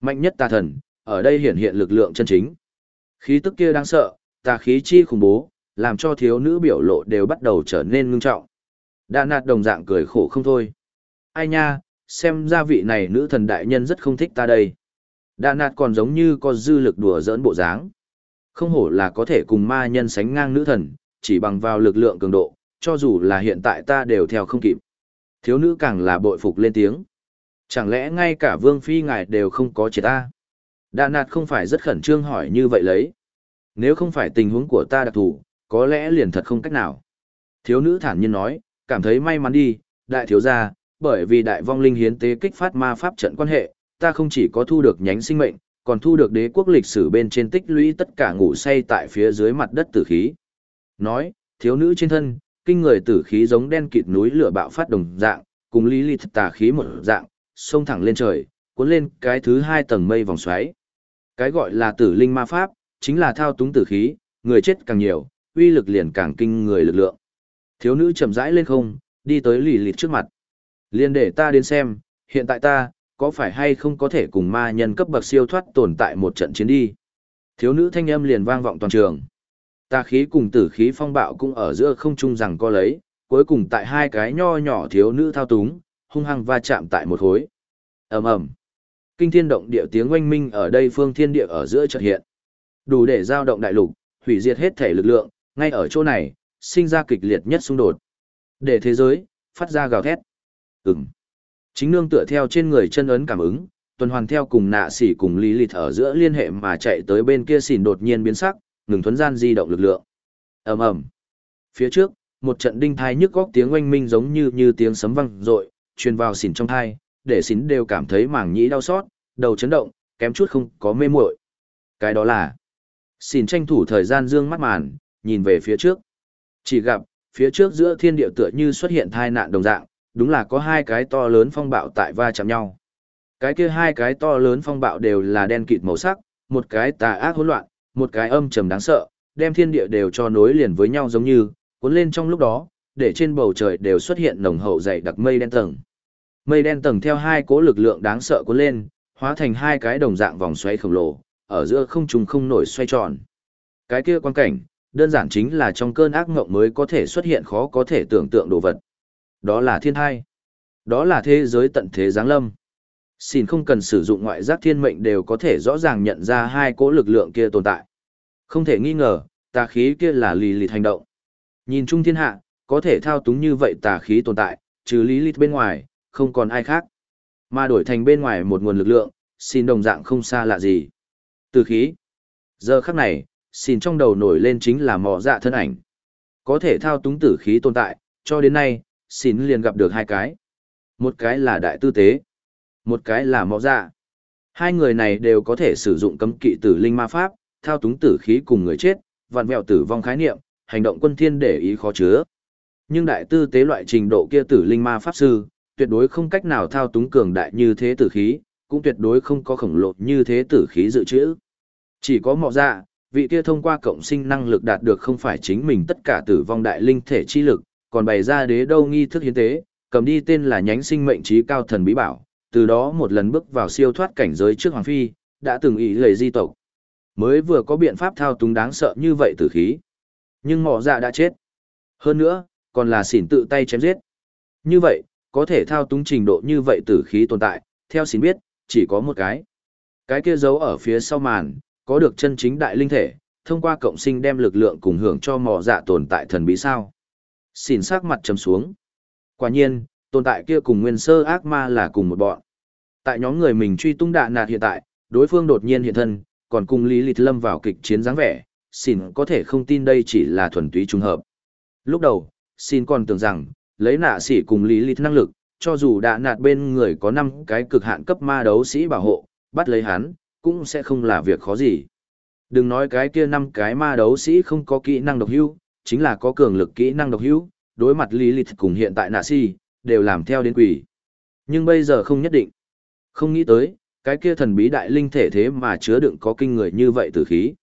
Mạnh nhất tà thần, ở đây hiển hiện lực lượng chân chính. Khí tức kia đáng sợ, tà khí chi khủng bố, làm cho thiếu nữ biểu lộ đều bắt đầu trở nên ngưng trọng. Đà nạt đồng dạng cười khổ không thôi. Ai nha, xem ra vị này nữ thần đại nhân rất không thích ta đây. Đà nạt còn giống như có dư lực đùa giỡn bộ dáng. Không hổ là có thể cùng ma nhân sánh ngang nữ thần, chỉ bằng vào lực lượng cường độ, cho dù là hiện tại ta đều theo không kịp. Thiếu nữ càng là bội phục lên tiếng. Chẳng lẽ ngay cả vương phi ngài đều không có chỉ ta? Đà nạt không phải rất khẩn trương hỏi như vậy lấy. Nếu không phải tình huống của ta đặc thù, có lẽ liền thật không cách nào. Thiếu nữ thản nhiên nói, cảm thấy may mắn đi, đại thiếu gia, bởi vì đại vong linh hiến tế kích phát ma pháp trận quan hệ, ta không chỉ có thu được nhánh sinh mệnh, còn thu được đế quốc lịch sử bên trên tích lũy tất cả ngủ say tại phía dưới mặt đất tử khí. Nói, thiếu nữ trên thân, kinh người tử khí giống đen kịt núi lửa bạo phát đồng dạng, cùng lý lịch tà khí một dạng, xông thẳng lên trời, cuốn lên cái thứ hai tầng mây vòng xoáy. Cái gọi là tử linh ma pháp, chính là thao túng tử khí, người chết càng nhiều, uy lực liền càng kinh người lực lượng. Thiếu nữ chậm rãi lên không, đi tới lì lịt trước mặt. Liên để ta đến xem, hiện tại ta, có phải hay không có thể cùng ma nhân cấp bậc siêu thoát tồn tại một trận chiến đi. Thiếu nữ thanh âm liền vang vọng toàn trường. Ta khí cùng tử khí phong bạo cũng ở giữa không trung rằng co lấy, cuối cùng tại hai cái nho nhỏ thiếu nữ thao túng, hung hăng va chạm tại một hối. ầm ầm Kinh thiên động địa tiếng oanh minh ở đây phương thiên địa ở giữa chợt hiện. Đủ để giao động đại lục, hủy diệt hết thể lực lượng, ngay ở chỗ này, sinh ra kịch liệt nhất xung đột. Để thế giới, phát ra gào thét. Ừm. Chính nương tựa theo trên người chân ấn cảm ứng, tuần hoàn theo cùng nạ sỉ cùng lý lịt ở giữa liên hệ mà chạy tới bên kia xỉn đột nhiên biến sắc, ngừng thuấn gian di động lực lượng. ầm ầm Phía trước, một trận đinh thai nhức góc tiếng oanh minh giống như như tiếng sấm vang rội, truyền vào xỉn trong thai, để xỉn đều cảm thấy mảng nhĩ đau xót, đầu chấn động, kém chút không có mê muội. Cái đó là, xỉn tranh thủ thời gian dương mắt màn, nhìn về phía trước. Chỉ gặp, phía trước giữa thiên địa tựa như xuất hiện thai nạn đồng dạng, đúng là có hai cái to lớn phong bạo tại va chạm nhau. Cái kia hai cái to lớn phong bạo đều là đen kịt màu sắc, một cái tà ác hỗn loạn, một cái âm trầm đáng sợ, đem thiên địa đều cho nối liền với nhau giống như, cuốn lên trong lúc đó, để trên bầu trời đều xuất hiện nồng hậu dày đặc mây đen tầng. Mây đen tầng theo hai cố lực lượng đáng sợ cuốn lên, hóa thành hai cái đồng dạng vòng xoáy khổng lồ, ở giữa không trung không nổi xoay tròn. Cái kia quan cảnh, đơn giản chính là trong cơn ác ngộng mới có thể xuất hiện khó có thể tưởng tượng đồ vật. Đó là thiên thai. Đó là thế giới tận thế giáng lâm. Xin không cần sử dụng ngoại giác thiên mệnh đều có thể rõ ràng nhận ra hai cỗ lực lượng kia tồn tại. Không thể nghi ngờ, tà khí kia là lì lìt hành động. Nhìn chung thiên hạ, có thể thao túng như vậy tà khí tồn tại, trừ lý lìt bên ngoài, không còn ai khác. Mà đổi thành bên ngoài một nguồn lực lượng, xin đồng dạng không xa lạ gì. Từ khí. Giờ khắc này, xin trong đầu nổi lên chính là mò dạ thân ảnh. Có thể thao túng tử khí tồn tại, cho đến nay, xin liền gặp được hai cái. Một cái là đại tư tế, một cái là mọ dạ. Hai người này đều có thể sử dụng cấm kỵ tử linh ma pháp, thao túng tử khí cùng người chết, vặn vẹo tử vong khái niệm, hành động quân thiên để ý khó chứa. Nhưng đại tư tế loại trình độ kia tử linh ma pháp sư, tuyệt đối không cách nào thao túng cường đại như thế tử khí, cũng tuyệt đối không có khổng lồ như thế tử khí dự trữ. Chỉ có mọ dạ, vị kia thông qua cộng sinh năng lực đạt được không phải chính mình tất cả tử vong đại linh thể chi lực, còn bày ra đế đâu nghi thức hiến tế, cầm đi tên là nhánh sinh mệnh trí cao thần bí bảo, từ đó một lần bước vào siêu thoát cảnh giới trước hoàng phi, đã từng ý lầy di tộc. Mới vừa có biện pháp thao túng đáng sợ như vậy tử khí. Nhưng mỏ dạ đã chết. Hơn nữa, còn là xỉn tự tay chém giết. Như vậy, có thể thao túng trình độ như vậy tử khí tồn tại, theo xỉn biết, chỉ có một cái. Cái kia giấu ở phía sau màn, có được chân chính đại linh thể, thông qua cộng sinh đem lực lượng cùng hưởng cho mỏ dạ tồn tại thần bí sao. Xỉn sắc mặt trầm xuống. Quả nhiên, tồn tại kia cùng nguyên sơ ác ma là cùng một bọn. Tại nhóm người mình truy tung đạn nạt hiện tại, đối phương đột nhiên hiện thân, còn cùng Lý Lịch Lâm vào kịch chiến dáng vẻ, xin có thể không tin đây chỉ là thuần túy trùng hợp. Lúc đầu, xin còn tưởng rằng, lấy nạ sĩ cùng Lý Lịch năng lực, cho dù đạ nạt bên người có 5 cái cực hạn cấp ma đấu sĩ bảo hộ, bắt lấy hắn, cũng sẽ không là việc khó gì. Đừng nói cái kia 5 cái ma đấu sĩ không có kỹ năng độc hưu, chính là có cường lực kỹ năng độc hưu, đối mặt Lý Lilith cùng hiện tại nạ si, đều làm theo đến quỷ. Nhưng bây giờ không nhất định. Không nghĩ tới, cái kia thần bí đại linh thể thế mà chứa đựng có kinh người như vậy tử khí.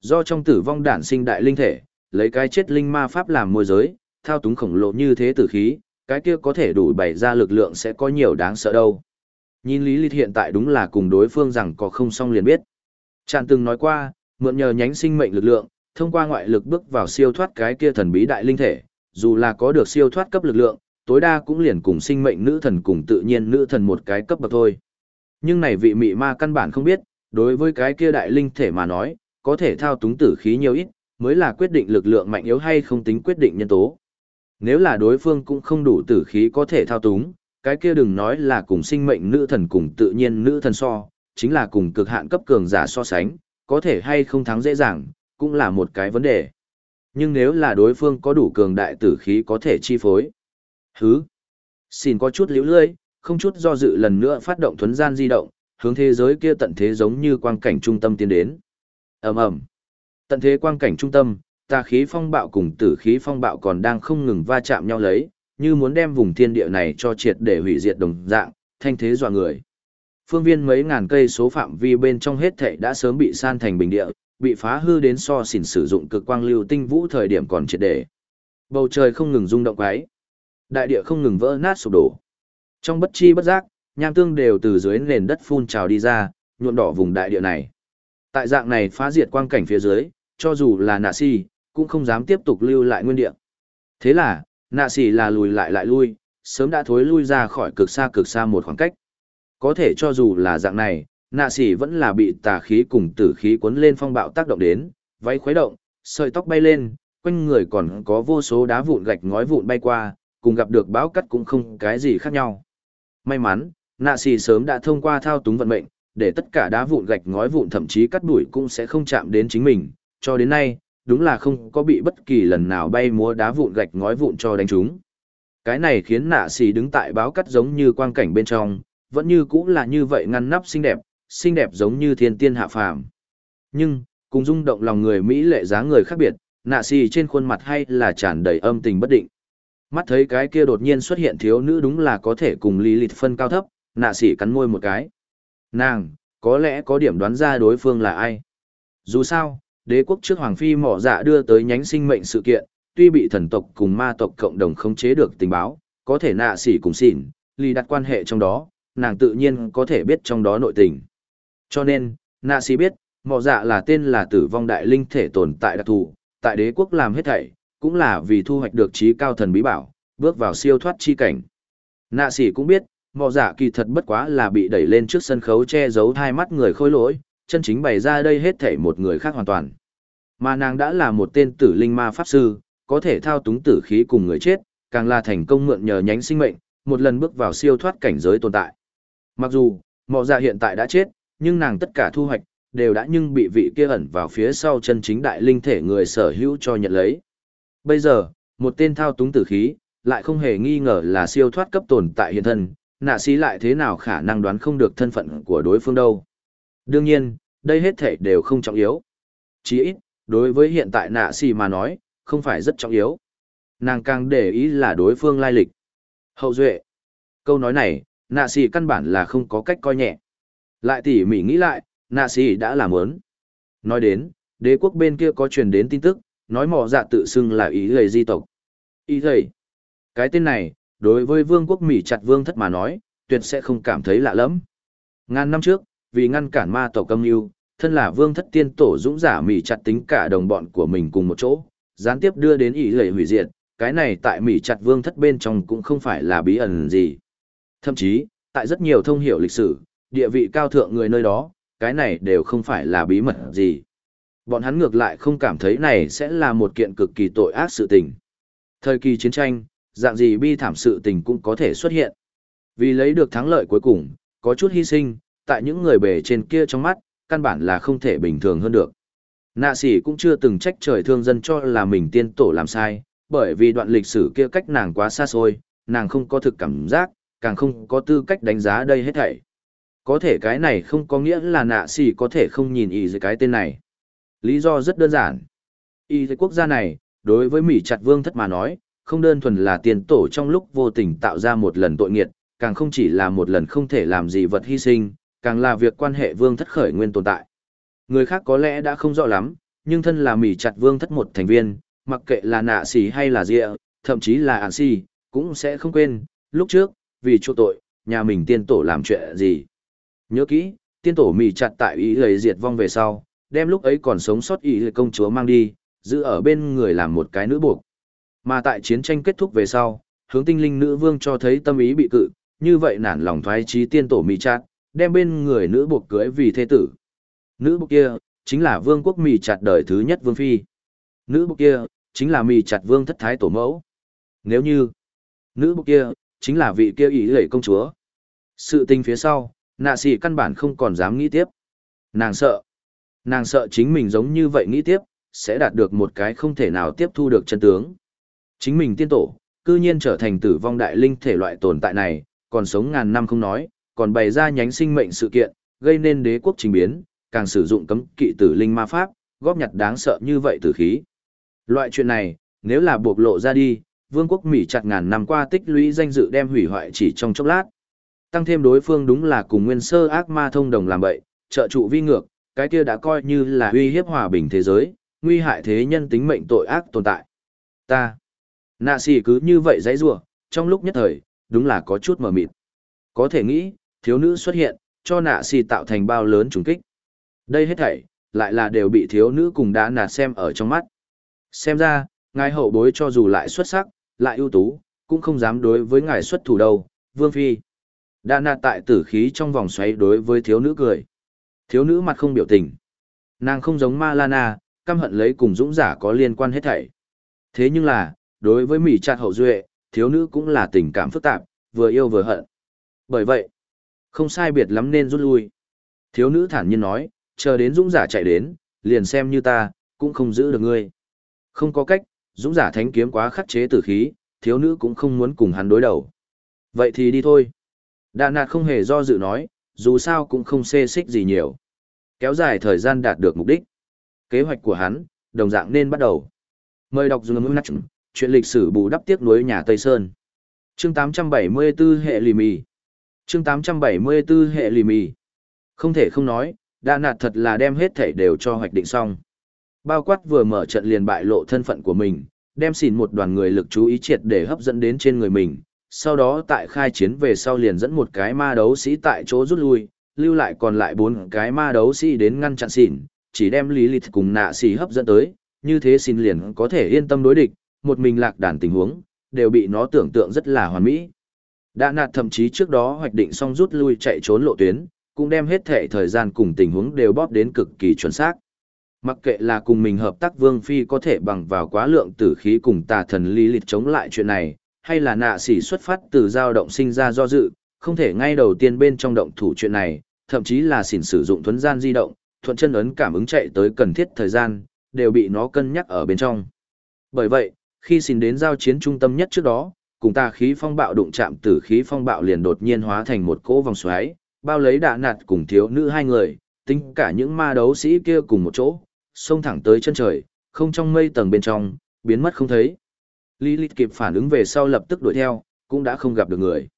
Do trong tử vong đản sinh đại linh thể, lấy cái chết linh ma pháp làm môi giới, thao túng khổng lồ như thế tử khí, cái kia có thể đủ bày ra lực lượng sẽ có nhiều đáng sợ đâu. Nhìn Lý Lịch hiện tại đúng là cùng đối phương rằng có không xong liền biết. Chàng từng nói qua, mượn nhờ nhánh sinh mệnh lực lượng, thông qua ngoại lực bước vào siêu thoát cái kia thần bí đại linh thể, dù là có được siêu thoát cấp lực lượng, tối đa cũng liền cùng sinh mệnh nữ thần cùng tự nhiên nữ thần một cái cấp bậc thôi. Nhưng này vị mị ma căn bản không biết, đối với cái kia đại linh thể mà nói, có thể thao túng tử khí nhiều ít, mới là quyết định lực lượng mạnh yếu hay không tính quyết định nhân tố. Nếu là đối phương cũng không đủ tử khí có thể thao túng, cái kia đừng nói là cùng sinh mệnh nữ thần cùng tự nhiên nữ thần so, chính là cùng cực hạn cấp cường giả so sánh, có thể hay không thắng dễ dàng, cũng là một cái vấn đề. Nhưng nếu là đối phương có đủ cường đại tử khí có thể chi phối. Hứ. Xin có chút liễu lưỡi, không chút do dự lần nữa phát động thuấn gian di động, hướng thế giới kia tận thế giống như quang cảnh trung tâm tiến đến. ầm ầm Tận thế quang cảnh trung tâm, tà khí phong bạo cùng tử khí phong bạo còn đang không ngừng va chạm nhau lấy, như muốn đem vùng thiên địa này cho triệt để hủy diệt đồng dạng, thanh thế dọa người. Phương viên mấy ngàn cây số phạm vi bên trong hết thảy đã sớm bị san thành bình địa, bị phá hư đến so xỉn sử dụng cực quang lưu tinh vũ thời điểm còn triệt để. Bầu trời không ngừng rung động quái. Đại địa không ngừng vỡ nát sụp đổ. Trong bất chi bất giác, nham tương đều từ dưới nền đất phun trào đi ra, nhuộm đỏ vùng đại địa này. Tại dạng này phá diệt quang cảnh phía dưới, cho dù là nạ si, cũng không dám tiếp tục lưu lại nguyên địa. Thế là, nạ xỉ là lùi lại lại lui, sớm đã thối lui ra khỏi cực xa cực xa một khoảng cách. Có thể cho dù là dạng này, nạ xỉ vẫn là bị tà khí cùng tử khí cuốn lên phong bạo tác động đến, váy khuấy động, sợi tóc bay lên, quanh người còn có vô số đá vụn gạch ngói vụn bay qua, cùng gặp được bão cắt cũng không cái gì khác nhau. May mắn, nạ xì sớm đã thông qua thao túng vận mệnh, để tất cả đá vụn gạch ngói vụn thậm chí cắt đuổi cũng sẽ không chạm đến chính mình, cho đến nay, đúng là không có bị bất kỳ lần nào bay múa đá vụn gạch ngói vụn cho đánh chúng. Cái này khiến nạ xì đứng tại báo cắt giống như quang cảnh bên trong, vẫn như cũng là như vậy ngăn nắp xinh đẹp, xinh đẹp giống như thiên tiên hạ phàm. Nhưng, cùng rung động lòng người Mỹ lệ dáng người khác biệt, nạ xì trên khuôn mặt hay là tràn đầy âm tình bất định. Mắt thấy cái kia đột nhiên xuất hiện thiếu nữ đúng là có thể cùng lý lịch phân cao thấp, nạ sỉ cắn môi một cái. Nàng, có lẽ có điểm đoán ra đối phương là ai. Dù sao, đế quốc trước Hoàng Phi mỏ dạ đưa tới nhánh sinh mệnh sự kiện, tuy bị thần tộc cùng ma tộc cộng đồng khống chế được tình báo, có thể nạ sỉ cùng xỉn, lý đặt quan hệ trong đó, nàng tự nhiên có thể biết trong đó nội tình. Cho nên, nạ xỉ biết, mỏ dạ là tên là tử vong đại linh thể tồn tại đặc thù, tại đế quốc làm hết thảy, cũng là vì thu hoạch được trí cao thần bí bảo, bước vào siêu thoát chi cảnh. Nạ sĩ cũng biết, mỏ giả dạ kỳ thật bất quá là bị đẩy lên trước sân khấu che giấu hai mắt người khôi lỗi, chân chính bày ra đây hết thảy một người khác hoàn toàn. Mà nàng đã là một tên tử linh ma pháp sư, có thể thao túng tử khí cùng người chết, càng là thành công mượn nhờ nhánh sinh mệnh, một lần bước vào siêu thoát cảnh giới tồn tại. Mặc dù, mọ dạ hiện tại đã chết, nhưng nàng tất cả thu hoạch, đều đã nhưng bị vị kia ẩn vào phía sau chân chính đại linh thể người sở hữu cho nhận lấy. Bây giờ, một tên thao túng tử khí, lại không hề nghi ngờ là siêu thoát cấp tồn tại hiện thân, nạ sĩ lại thế nào khả năng đoán không được thân phận của đối phương đâu. Đương nhiên, đây hết thể đều không trọng yếu. Chỉ ít, đối với hiện tại nạ sĩ mà nói, không phải rất trọng yếu. Nàng càng để ý là đối phương lai lịch. Hậu duệ. Câu nói này, nạ sĩ căn bản là không có cách coi nhẹ. Lại tỉ mỉ nghĩ lại, nạ sĩ đã làm ớn. Nói đến, đế quốc bên kia có truyền đến tin tức, nói mỏ dạ tự xưng là ý gầy di tộc. Ý gầy. Cái tên này, đối với vương quốc Mỹ chặt vương thất mà nói, tuyệt sẽ không cảm thấy lạ lắm. Ngàn năm trước, vì ngăn cản ma tộc âm mưu thân là vương thất tiên tổ dũng giả Mỹ chặt tính cả đồng bọn của mình cùng một chỗ, gián tiếp đưa đến ý gầy hủy diệt, cái này tại Mỹ chặt vương thất bên trong cũng không phải là bí ẩn gì. Thậm chí, tại rất nhiều thông hiểu lịch sử, địa vị cao thượng người nơi đó, cái này đều không phải là bí mật gì. Bọn hắn ngược lại không cảm thấy này sẽ là một kiện cực kỳ tội ác sự tình. Thời kỳ chiến tranh, dạng gì bi thảm sự tình cũng có thể xuất hiện. Vì lấy được thắng lợi cuối cùng, có chút hy sinh, tại những người bề trên kia trong mắt, căn bản là không thể bình thường hơn được. Nạ sĩ cũng chưa từng trách trời thương dân cho là mình tiên tổ làm sai, bởi vì đoạn lịch sử kia cách nàng quá xa xôi, nàng không có thực cảm giác, càng không có tư cách đánh giá đây hết thảy. Có thể cái này không có nghĩa là nạ sĩ có thể không nhìn ý dưới cái tên này. Lý do rất đơn giản. Y thế quốc gia này, đối với Mỹ chặt vương thất mà nói, không đơn thuần là tiền tổ trong lúc vô tình tạo ra một lần tội nghiệt, càng không chỉ là một lần không thể làm gì vật hy sinh, càng là việc quan hệ vương thất khởi nguyên tồn tại. Người khác có lẽ đã không rõ lắm, nhưng thân là Mỹ chặt vương thất một thành viên, mặc kệ là nạ xì hay là dịa, thậm chí là ản xì, cũng sẽ không quên, lúc trước, vì chỗ tội, nhà mình tiên tổ làm chuyện gì. Nhớ kỹ, tiên tổ Mỹ chặt tại ý gầy diệt vong về sau, đem lúc ấy còn sống sót ý công chúa mang đi, giữ ở bên người làm một cái nữ buộc. Mà tại chiến tranh kết thúc về sau, hướng tinh linh nữ vương cho thấy tâm ý bị cự, như vậy nản lòng thoái trí tiên tổ mì chặt, đem bên người nữ buộc cưới vì thế tử. Nữ buộc kia, chính là vương quốc mì chặt đời thứ nhất vương phi. Nữ buộc kia, chính là mì chặt vương thất thái tổ mẫu. Nếu như, nữ buộc kia, chính là vị kia ý lệ công chúa. Sự tình phía sau, nạ sĩ căn bản không còn dám nghĩ tiếp. Nàng sợ. Nàng sợ chính mình giống như vậy nghĩ tiếp, sẽ đạt được một cái không thể nào tiếp thu được chân tướng. Chính mình tiên tổ, cư nhiên trở thành tử vong đại linh thể loại tồn tại này, còn sống ngàn năm không nói, còn bày ra nhánh sinh mệnh sự kiện, gây nên đế quốc trình biến, càng sử dụng cấm kỵ tử linh ma pháp, góp nhặt đáng sợ như vậy tử khí. Loại chuyện này, nếu là buộc lộ ra đi, vương quốc Mỹ chặt ngàn năm qua tích lũy danh dự đem hủy hoại chỉ trong chốc lát. Tăng thêm đối phương đúng là cùng nguyên sơ ác ma thông đồng làm bậy, trợ trụ vi ngược, cái kia đã coi như là uy hiếp hòa bình thế giới, nguy hại thế nhân tính mệnh tội ác tồn tại. Ta, nạ xì cứ như vậy dãy rủa trong lúc nhất thời, đúng là có chút mờ mịt. Có thể nghĩ, thiếu nữ xuất hiện, cho nạ xì tạo thành bao lớn trùng kích. Đây hết thảy, lại là đều bị thiếu nữ cùng đã nạt xem ở trong mắt. Xem ra, ngài hậu bối cho dù lại xuất sắc, lại ưu tú, cũng không dám đối với ngài xuất thủ đâu, vương phi. Đã nạt tại tử khí trong vòng xoáy đối với thiếu nữ cười. Thiếu nữ mặt không biểu tình. Nàng không giống ma lana, căm hận lấy cùng dũng giả có liên quan hết thảy. Thế nhưng là, đối với mỹ chặt hậu duệ, thiếu nữ cũng là tình cảm phức tạp, vừa yêu vừa hận. Bởi vậy, không sai biệt lắm nên rút lui. Thiếu nữ thản nhiên nói, chờ đến dũng giả chạy đến, liền xem như ta, cũng không giữ được ngươi. Không có cách, dũng giả thánh kiếm quá khắc chế tử khí, thiếu nữ cũng không muốn cùng hắn đối đầu. Vậy thì đi thôi. Đà nạt không hề do dự nói, dù sao cũng không xê xích gì nhiều. Kéo dài thời gian đạt được mục đích. Kế hoạch của hắn, đồng dạng nên bắt đầu. Mời đọc dùng ngữ nắc chuyện lịch sử bù đắp tiếc nuối nhà Tây Sơn. Chương 874 hệ lì mì. Chương 874 hệ lì mì. Không thể không nói, đa nạt thật là đem hết thể đều cho hoạch định xong. Bao quát vừa mở trận liền bại lộ thân phận của mình, đem xỉn một đoàn người lực chú ý triệt để hấp dẫn đến trên người mình. Sau đó tại khai chiến về sau liền dẫn một cái ma đấu sĩ tại chỗ rút lui, lưu lại còn lại bốn cái ma đấu sĩ đến ngăn chặn xỉn, chỉ đem lý lịch cùng nạ xỉ hấp dẫn tới, như thế xin liền có thể yên tâm đối địch, một mình lạc đàn tình huống, đều bị nó tưởng tượng rất là hoàn mỹ. Đã nạt thậm chí trước đó hoạch định xong rút lui chạy trốn lộ tuyến, cũng đem hết thể thời gian cùng tình huống đều bóp đến cực kỳ chuẩn xác. Mặc kệ là cùng mình hợp tác Vương Phi có thể bằng vào quá lượng tử khí cùng tà thần lý lịch chống lại chuyện này, hay là nạ sỉ xuất phát từ dao động sinh ra do dự, không thể ngay đầu tiên bên trong động thủ chuyện này, thậm chí là xỉn sử dụng thuấn gian di động, thuận chân ấn cảm ứng chạy tới cần thiết thời gian, đều bị nó cân nhắc ở bên trong. Bởi vậy, khi xỉn đến giao chiến trung tâm nhất trước đó, cùng tà khí phong bạo đụng chạm tử khí phong bạo liền đột nhiên hóa thành một cỗ vòng xoáy, bao lấy đạ nạt cùng thiếu nữ hai người, tính cả những ma đấu sĩ kia cùng một chỗ, xông thẳng tới chân trời, không trong mây tầng bên trong, biến mất không thấy. Lilith kịp phản ứng về sau lập tức đuổi theo, cũng đã không gặp được người.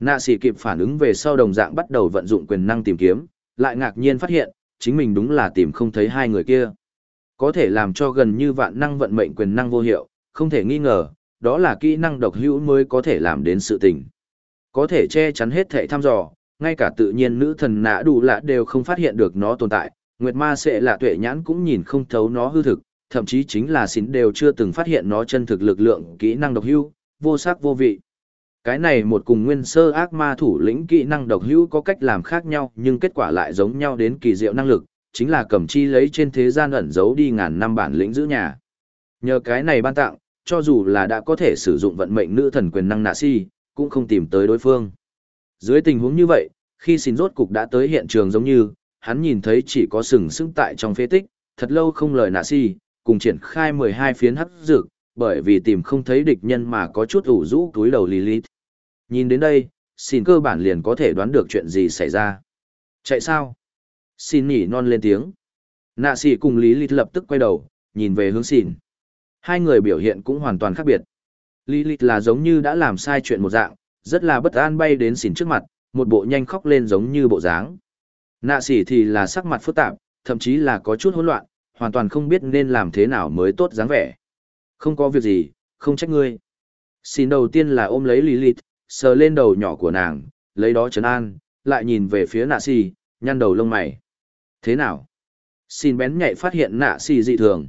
Nạ sĩ kịp phản ứng về sau đồng dạng bắt đầu vận dụng quyền năng tìm kiếm, lại ngạc nhiên phát hiện, chính mình đúng là tìm không thấy hai người kia. Có thể làm cho gần như vạn năng vận mệnh quyền năng vô hiệu, không thể nghi ngờ, đó là kỹ năng độc hữu mới có thể làm đến sự tình. Có thể che chắn hết thể thăm dò, ngay cả tự nhiên nữ thần nã đủ lạ đều không phát hiện được nó tồn tại, Nguyệt Ma sẽ là tuệ nhãn cũng nhìn không thấu nó hư thực, thậm chí chính là xín đều chưa từng phát hiện nó chân thực lực lượng kỹ năng độc hưu, vô sắc vô vị. Cái này một cùng nguyên sơ ác ma thủ lĩnh kỹ năng độc hưu có cách làm khác nhau nhưng kết quả lại giống nhau đến kỳ diệu năng lực, chính là cầm chi lấy trên thế gian ẩn giấu đi ngàn năm bản lĩnh giữ nhà. Nhờ cái này ban tặng, cho dù là đã có thể sử dụng vận mệnh nữ thần quyền năng nạ si, cũng không tìm tới đối phương. Dưới tình huống như vậy, khi xin rốt cục đã tới hiện trường giống như, hắn nhìn thấy chỉ có sừng sững tại trong phế tích, thật lâu không lời nạ si, cùng triển khai 12 phiến hấp dược, bởi vì tìm không thấy địch nhân mà có chút ủ rũ túi đầu Lilith. Nhìn đến đây, xin cơ bản liền có thể đoán được chuyện gì xảy ra. Chạy sao? Xin nhỉ non lên tiếng. Nạ sĩ cùng Lý Lilith lập tức quay đầu, nhìn về hướng xin. Hai người biểu hiện cũng hoàn toàn khác biệt. Lý Lilith là giống như đã làm sai chuyện một dạng, rất là bất an bay đến xỉn trước mặt, một bộ nhanh khóc lên giống như bộ dáng. Nạ sĩ thì là sắc mặt phức tạp, thậm chí là có chút hỗn loạn, hoàn toàn không biết nên làm thế nào mới tốt dáng vẻ. Không có việc gì, không trách ngươi. Xin đầu tiên là ôm lấy Lilith, sờ lên đầu nhỏ của nàng, lấy đó trấn an, lại nhìn về phía nạ xì, nhăn đầu lông mày. Thế nào? Xin bén nhạy phát hiện nạ xì dị thường.